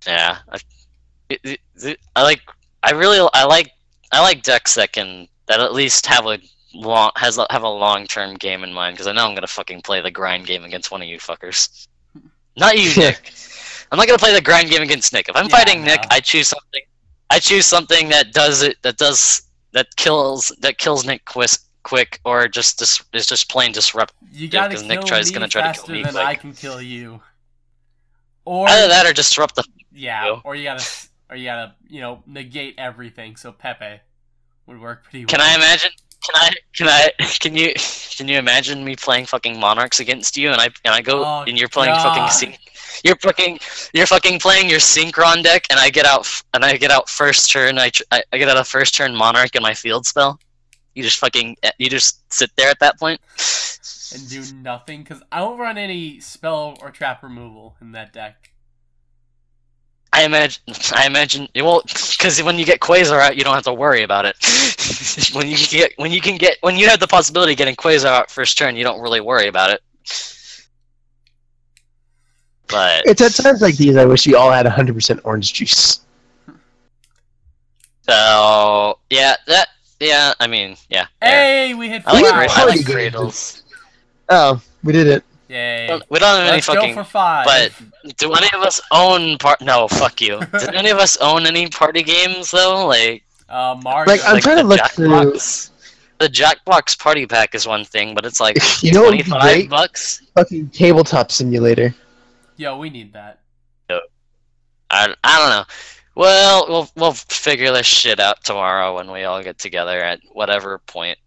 Yeah, I, I like I really I like I like decks that can that at least have a long has a, have a long term game in mind because I know I'm gonna fucking play the grind game against one of you fuckers. [LAUGHS] Not you, Nick. I'm not gonna play the grind game against Nick. If I'm Yeah, fighting Nick. I choose something. I choose something that does it. That does that kills that kills Nick quick, quick, or just dis, is just plain disrupt. You gotta kill Nick tries- me gonna try to kill faster me than quick. I can kill you. Or Either that or disrupt the. yeah, you. or you gotta or you gotta you know negate everything. So Pepe would work pretty well. Can I imagine? Can I? Can I? Can you? Can you imagine me playing fucking monarchs against you, and I and I go Oh, and you're playing God. fucking sync. You're fucking. You're fucking playing your synchron deck, and I get out and I get out first turn. I I, I get out a first turn monarch in my field spell. You just fucking. Eh, you just sit there at that point. and do nothing because I don't run any spell or trap removal in that deck. I imagine. I imagine. Well, because when you get Quasar out, you don't have to worry about it. [LAUGHS] when you get when you can get when you have the possibility of getting Quasar out first turn, you don't really worry about it. But It's at times like these I wish we all had 100% orange juice. so yeah, that yeah. I mean, yeah. there. Hey, we hit I like, had cra- I like Graydles. Oh, we did it. Yay! We don't have any Let's fucking. go for five. but- Do any of us own part? No, fuck you. [LAUGHS] Do any of us own any party games though? Like, uh, Mario. Like, I'm trying to the look through- The Jackbox party pack is one thing, but it's like [LAUGHS] You know what would be twenty-five great? bucks. Fucking tabletop simulator. Yo, we need that. I, I don't know. Well, we'll we'll figure this shit out tomorrow when we all get together at whatever point.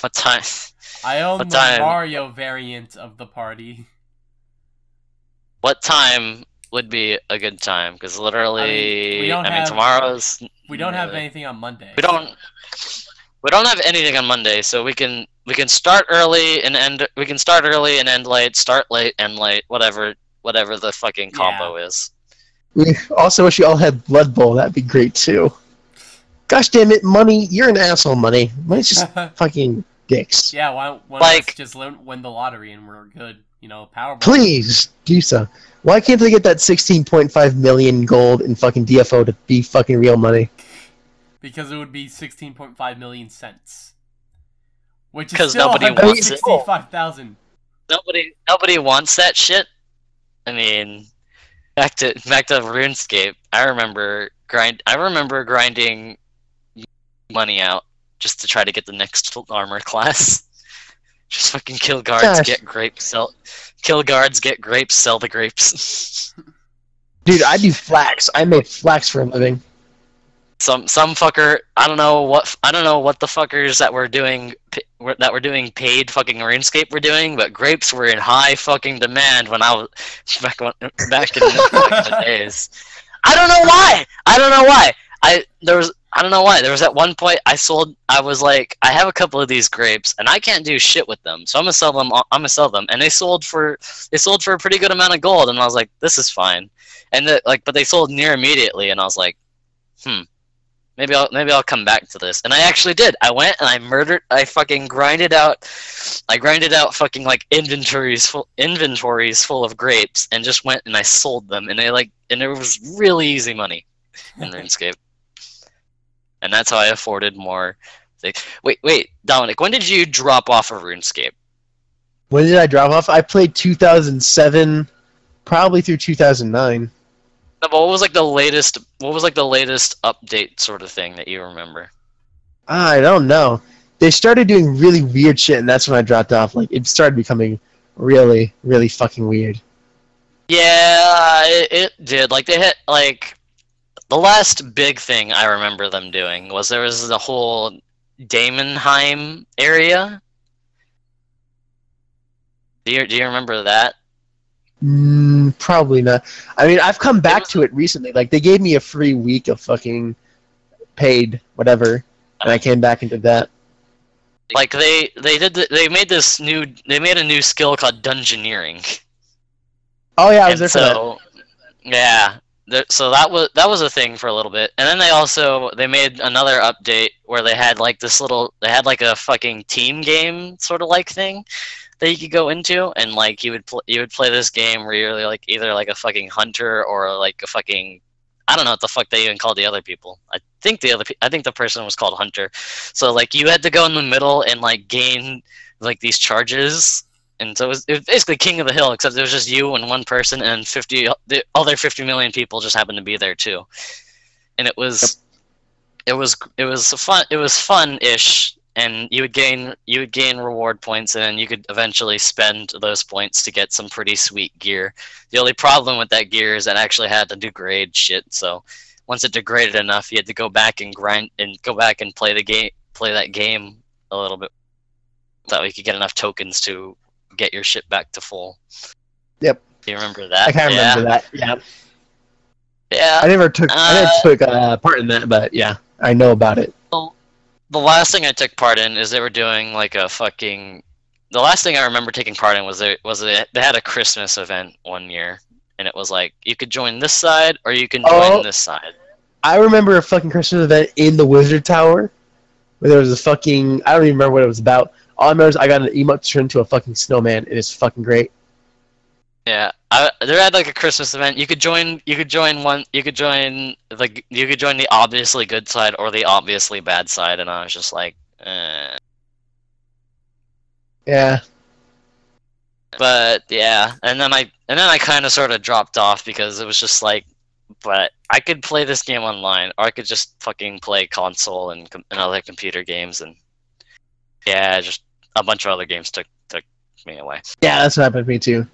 What time? [LAUGHS] I own What the time? Mario variant of the party. What time would be a good time? Because literally, I mean, we don't I mean, have- tomorrow's. We don't have anything on Monday. We don't. We don't have anything on Monday, so we can we can start early and end. We can start early and end late. Start late and late. Whatever whatever the fucking combo is. We also wish you all had Blood Bowl. That'd be great too. Gosh damn it, money! You're an asshole, money. Money's just [LAUGHS] fucking dicks. yeah, why don't why don't Like- just win win the lottery and we're good? You know, Powerball. Please do so. Why can't they get that 16.5 million gold in fucking DFO to be fucking real money? Because it would be 16.5 million cents. Which is 'Cause still nobody wants it. Nobody nobody wants that shit. I mean, back to back to RuneScape. I remember grind. I remember grinding money out just to try to get the next armor class. [LAUGHS] Just fucking kill guards, Gosh. get grapes, sell. Kill guards, get grapes, sell the grapes. [LAUGHS] Dude, I do flax. I make flax for a living. some some fucker. I don't know what I don't know what the fuckers that were doing that were doing paid fucking RuneScape were doing, but grapes were in high fucking demand when I was [LAUGHS] back when, back in the, back in the days. I don't know why. I don't know why. I there was I don't know why. There was at one point I sold. I was like, I have a couple of these grapes, and I can't do shit with them, so I'm gonna sell them. I'm gonna sell them, and they sold for they sold for a pretty good amount of gold, and I was like, this is fine. And the, like, but they sold near immediately, and I was like, hmm, maybe I'll maybe I'll come back to this. And I actually did. I went and I murdered. I fucking grinded out. I grinded out fucking like inventories full inventories full of grapes, and just went and I sold them, and they like and it was really easy money in [LAUGHS] RuneScape. And that's how I afforded more. Things. Wait, wait, Dominic, when did you drop off of RuneScape? When did I drop off? I played 2007, probably through 2009. No, but what was like the latest? What was like the latest update sort of thing that you remember? I don't know. They started doing really weird shit, and that's when I dropped off. Like, it started becoming really, really fucking weird. Yeah, it, it did. Like they hit like the last big thing I remember them doing was there was the whole Daemonheim area. Do you do you remember that? Mm, probably not. I mean, I've come back to it recently. Like, they gave me a free week of fucking paid whatever, and I came back and did that. Like they they did the, they made this new they made a new skill called dungeoneering. Oh yeah, I was And there for that. so, yeah. So that was that was a thing for a little bit, and then they also they made another update where they had like this little they had like a fucking team game sort of like thing that you could go into, and like you would pl- you would play this game where you're like either like a fucking hunter or like a fucking I don't know what the fuck they even called the other people. I think the other I think the person was called Hunter. So like you had to go in the middle and like gain like these charges. And so it was, it was basically King of the Hill, except it was just you and one person, and fifty the other fifty million people just happened to be there too. And it was, it was, it was fun. It was fun-ish, and you would gain you would gain reward points, and you could eventually spend those points to get some pretty sweet gear. The only problem with that gear is it actually had to degrade shit. So once it degraded enough, you had to go back and grind and go back and play the game, play that game a little bit, so that we could get enough tokens to get your ship back to full. Yep. Do you remember that? I can't yeah. remember that. Yeah, Yeah. I never took I never Uh, took uh, part in that, but yeah, I know about it. the last thing I took part in is they were doing like a fucking. The last thing I remember taking part in was they was they, they had a Christmas event one year, and it was like you could join this side or you can join Oh. this side. I remember a fucking Christmas event in the Wizard Tower where there was a fucking I don't even remember what it was about. All I remember is I got an emote turned into a fucking snowman, it's fucking great. Yeah, I, they had like a Christmas event. You could join. You could join one. You could join the. You could join the obviously good side or the obviously bad side, and I was just like, eh. Yeah, but yeah, and then I and then I kind of sort of dropped off because it was just like, but I could play this game online, or I could just fucking play console and, com- and other computer games, and yeah, just a bunch of other games took took me away. yeah, that's what happened to me too.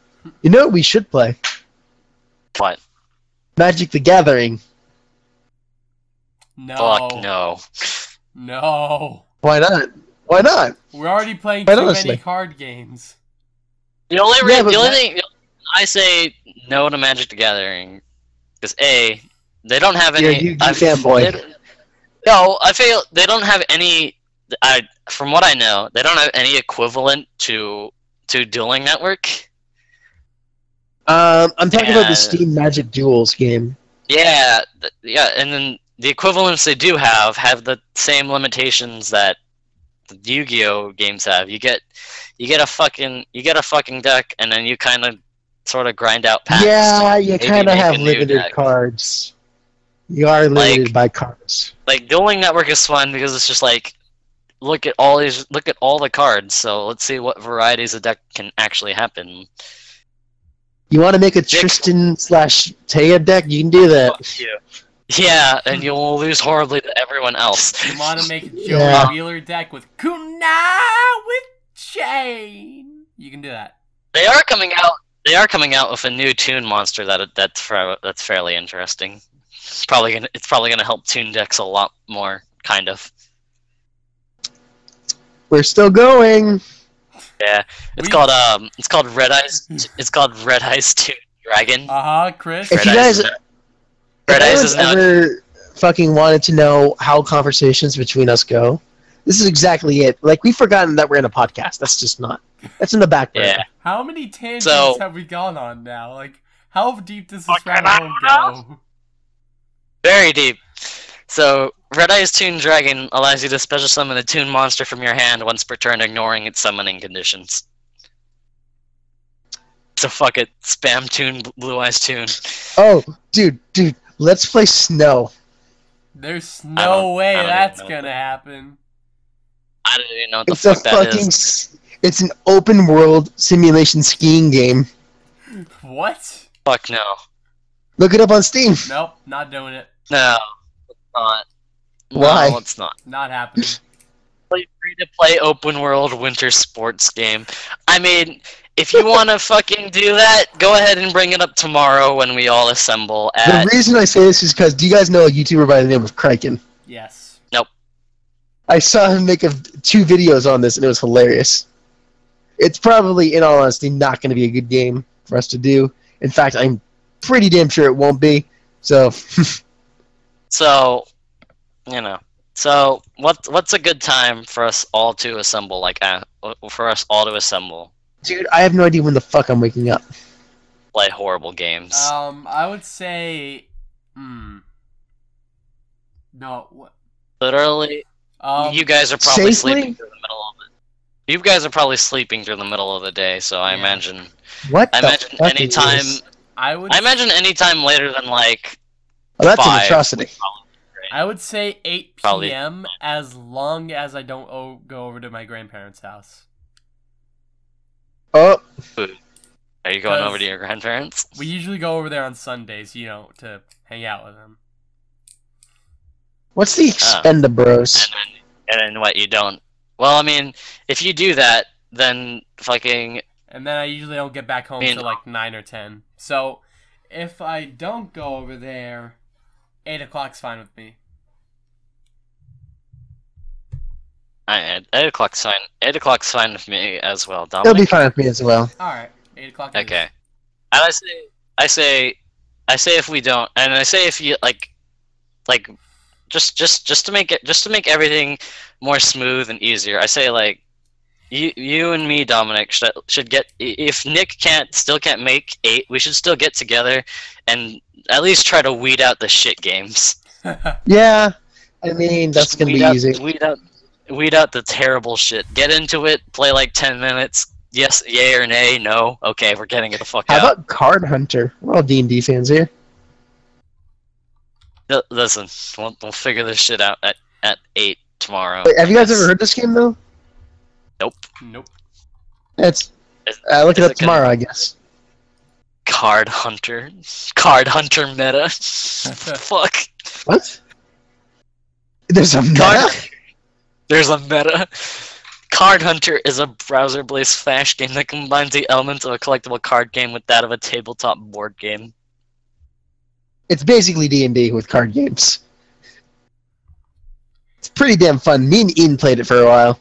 You know what we should play? But Magic the Gathering. No. fuck no. No. Why not? Why not? We're already playing Quite too honestly. many card games. The only Yeah, the only thing I say no to Magic the Gathering is a they don't have You're a any. Yu-Gi I've- fanboy. No, I feel they don't have any. I from what I know, they don't have any equivalent to to Dueling Network. Um, I'm talking about the Steam Magic Duels game. Yeah, yeah, and then the equivalents they do have have the same limitations that the Yu-Gi-Oh games have. You get you get a fucking you get a fucking deck, and then you kind of sort of grind out packs. yeah, you kind of have limited deck. cards. You are limited Like- by cards. like dueling network is fun because it's just like look at all these look at all the cards so let's see what varieties of deck can actually happen You want to make a Jake- Tristan slash Téa deck? You can do that. Fuck you. yeah and you'll lose horribly to everyone else You want to [LAUGHS] make a Joey Yeah. Wheeler deck with Kunai with Chain. You can do that. they are coming out they are coming out with a new Toon monster that that's that's fairly interesting it's probably gonna it's probably gonna help Toon decks a lot more kind of We're still going. yeah it's We- called um it's called red eyes it's called red eyes Toon dragon Uh huh, Chris. If red you guys, is- if red eyes is anyone's now ever fucking wanted to know how conversations between us go, this is exactly it. Like we've forgotten that we're in a podcast. That's just not. That's in the background. yeah How many tangents So- have we gone on now? Like, how deep does this Fucking rabbit hole go? [LAUGHS] Very deep. So, Red Eyes Toon Dragon allows you to special summon a Toon monster from your hand once per turn, ignoring its summoning conditions. So fuck it, spam Toon Blue Eyes Toon. Oh, dude, dude, let's play Snow. There's no way that's gonna happen. I don't even know what the It's a fuck that fucking. is. It's an open world simulation skiing game. What? Fuck no. Look it up on Steam. Nope, not doing it. No, it's not. Why? No, it's not. Not happening. [LAUGHS] Play free to play open world winter sports game. I mean, if you want to [LAUGHS] fucking do that, go ahead and bring it up tomorrow when we all assemble The reason I say this is because do you guys know a YouTuber by the name of Kraken? Yes. Nope. I saw him make a, two videos on this and it was hilarious. It's probably, in all honesty, not going to be a good game for us to do. In fact, I'm pretty damn sure it won't be. So, [LAUGHS] So, you know, so what what's a good time for us all to assemble? Like, uh, for us all to assemble, dude, I have no idea when the fuck I'm waking up. play horrible games. Um, I would say, hmm. No. What? Literally, Um, you guys are probably safely? sleeping through the middle of it. You guys are probably sleeping through the middle of the day, so I Yeah. imagine. What I imagine fuck is anytime. I would. I imagine anytime later than like Well, that's Five. an atrocity. I would say 8 Probably. p.m. as long as I don't o- go over to my grandparents' house. Oh, Are you going over to your grandparents? We usually go over there on Sundays, you know, to hang out with them. what's the ah. Expendabros? And then what? You don't. Well, I mean, if you do that, then fucking And then I usually don't get back home mean- till like 9 or 10. So if I don't go over there, 8 o'clock's fine with me. I, eight o'clock's fine. Eight o'clock's fine with me as well. Dominic. It'll be fine with me as well. Alright, 8 o'clock. Okay. And I say, I say, I say if we don't, and I say if you like, like, just just just to make it just to make everything more smooth and easier. I say like, you you and me, Dominic, should should get if Nick can't still can't make eight, we should still get together and at least try to weed out the shit games. [LAUGHS] Yeah, I mean that's Just gonna weed be out, easy. Weed out, weed out the terrible shit. Get into it. Play like ten minutes. Yes, yay or nay. No. Okay, we're getting it the fuck How out. How about Card Hunter? We're all D and D fans here. L- Listen, we'll, we'll figure this shit out at, at 8 tomorrow. Wait, have you guys ever heard this game though? nope. Nope. It's Is- uh, look it up it good? tomorrow, I guess. Card Hunter? Card Hunter meta? [LAUGHS] Fuck. What? There's a Card- meta? There's a meta. Card Hunter is a browser-based flash game that combines the elements of a collectible card game with that of a tabletop board game. It's basically D and D with card games. It's pretty damn fun. Me and Ian played it for a while.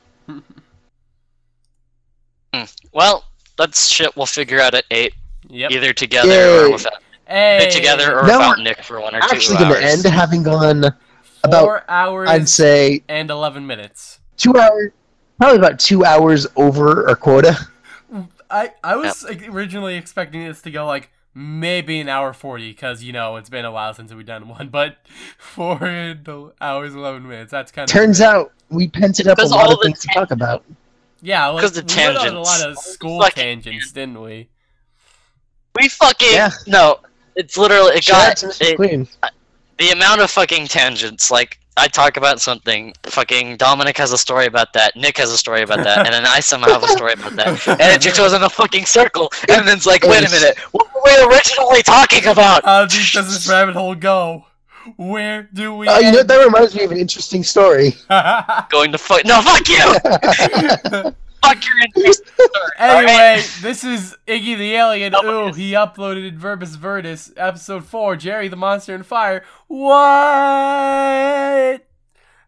Hmm. Well, that's shit we'll figure out at 8, Yep. either together Yay. or without Hey, together or Now without we're Nick for one or two Actually, gonna end having gone about- Four hours I'd say and 11 minutes. two hours, probably about two hours over our quota. I I was like, originally expecting this to go like maybe an hour forty because you know it's been a while since we've done one, but [LAUGHS] four hours eleven minutes. That's kind of Turns out we pented up a lot of things to talk about. yeah, like, 'cause the we went on a lot of school Fucking- tangents, didn't we? We fucking Yeah. no. It's literally it Shout out got to Mr. it, Queen. Uh, the amount of fucking tangents. Like I talk about something, fucking Dominic has a story about that, Nick has a story about that, and then I somehow have a story about that, [LAUGHS] and it just goes in a fucking circle, and then it's like, oh, wait a minute, what were we originally talking about? How deep does this rabbit hole go? Where do we? Oh, you know that reminds me of an interesting story. [LAUGHS] Going to fuck? No, fuck you. [LAUGHS] fuck your. Anyway, this is Iggy the Alien. Ooh, he uploaded Verbis Verdis, episode 4, Jerry the Monster and Fire. What?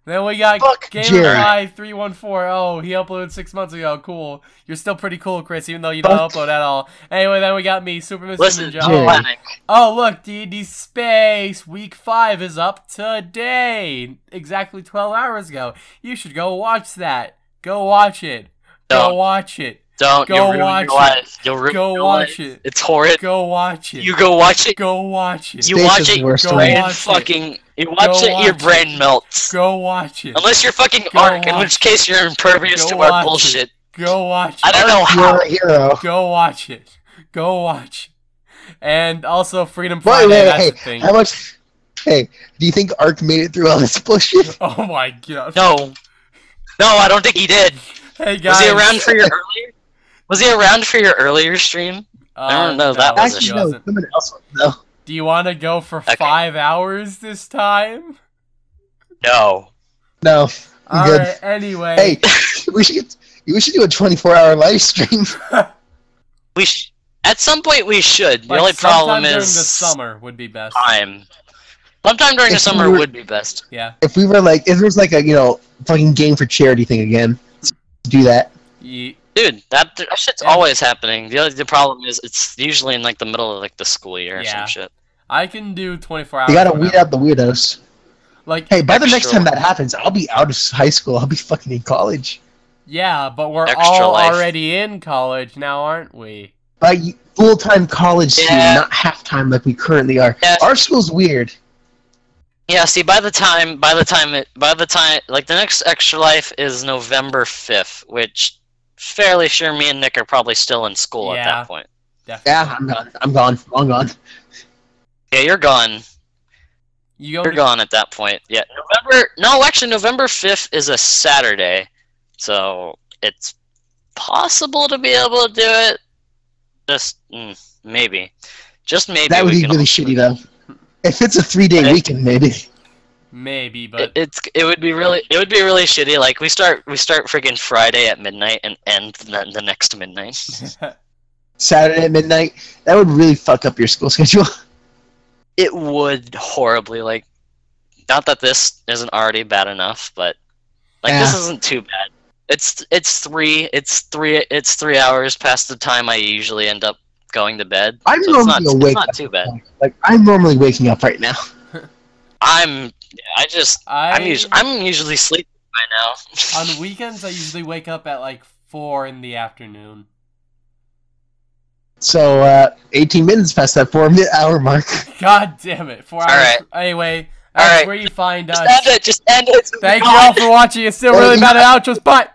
Then we got Fuck Jerry. GamerLive314. Oh, he uploaded six months ago. Cool. You're still pretty cool, Chris, even though you don't Fuck. upload at all. Anyway, then we got me, Super Mr. Ninja. Oh, Oh, look, D&D Space Week 5 is up today. Exactly 12 hours ago. You should go watch that. Go watch it. Go Don't. watch it. don't. Go You'll ruin watch your it. life. You'll ruin Go your watch life. it. It's horrid. Go watch it. You go watch it. Go watch it. You watch it. Your worst Go brain watch it. fucking. You watch Go it. Your watch brain melts. Go watch it. Unless you're fucking Go Ark, in which case you're impervious Go to watch our it. bullshit. Go watch it. I don't know You're how. a hero. Go watch it. Go watch. And also Freedom Wait, Friday. wait, that's hey, thing. how much? Hey, do you think Ark made it through all this bullshit? [LAUGHS] Oh my god. No. No, I don't think he did. Hey guys. Was he around for your earlier? Was he around for your earlier stream? I don't uh, know, that was he it. Actually, no. wasn't. Someone else was, though. Do you want to go for Okay. five hours this time? No. No. All Good. right. Anyway. Hey, we should get, we should do a 24-hour live stream. [LAUGHS] We sh- at some point we should. The like only sometime problem during is the summer would be best. time. Sometime during the summer we were- would be best. Yeah. If we were like, if there was like a you know fucking game for charity thing again, do that. Ye- Dude, that, that shit's Yeah. always happening. The other, the problem is it's usually in like the middle of like the school year or Yeah. some shit. I can do 24 hours. You gotta weed out the weirdos. Like, Hey, by the next time that happens, I'll be out of high school. I'll be fucking in college. yeah, but we're Extra all life. already in college now, aren't we? By full-time college student, not half-time like we currently are. Yeah. Our school's weird. Yeah, see, by the time, by the time it, by the time, like the next Extra Life is November fifth, which fairly sure me and Nick are probably still in school at that point. Definitely. Yeah, I'm gone. I'm gone. Long gone. Yeah, you're gone. You you're to gone at that point. Yeah, November. No, actually, November fifth is a Saturday, so it's possible to be able to do it. Just mm, maybe, just maybe. That would be really shitty though. If it's a three-day weekend, maybe. maybe, It, but it's it would be really it would be really shitty. Like we start we start friggin' Friday at midnight and end the, the next midnight. [LAUGHS] Saturday at midnight. That would really fuck up your school [LAUGHS] schedule. It would horribly like. Not that this isn't already bad enough, but like this isn't too bad. It's it's three it's three it's three hours past the time I usually end up going to bed. I'm so it's not, normally it's awake not too bad. Like I'm normally waking up right now. I'm I just I I'm usually I'm usually sleeping by now. on [LAUGHS] weekends I usually wake up at like four in the afternoon. So uh, 18 minutes past that four-hour mark. [LAUGHS] God damn it! Four hours. Alright. Anyway, Alright. that's where you find just us. end it. Just end it. Thank you all for watching. It's still really bad at outros. Bye.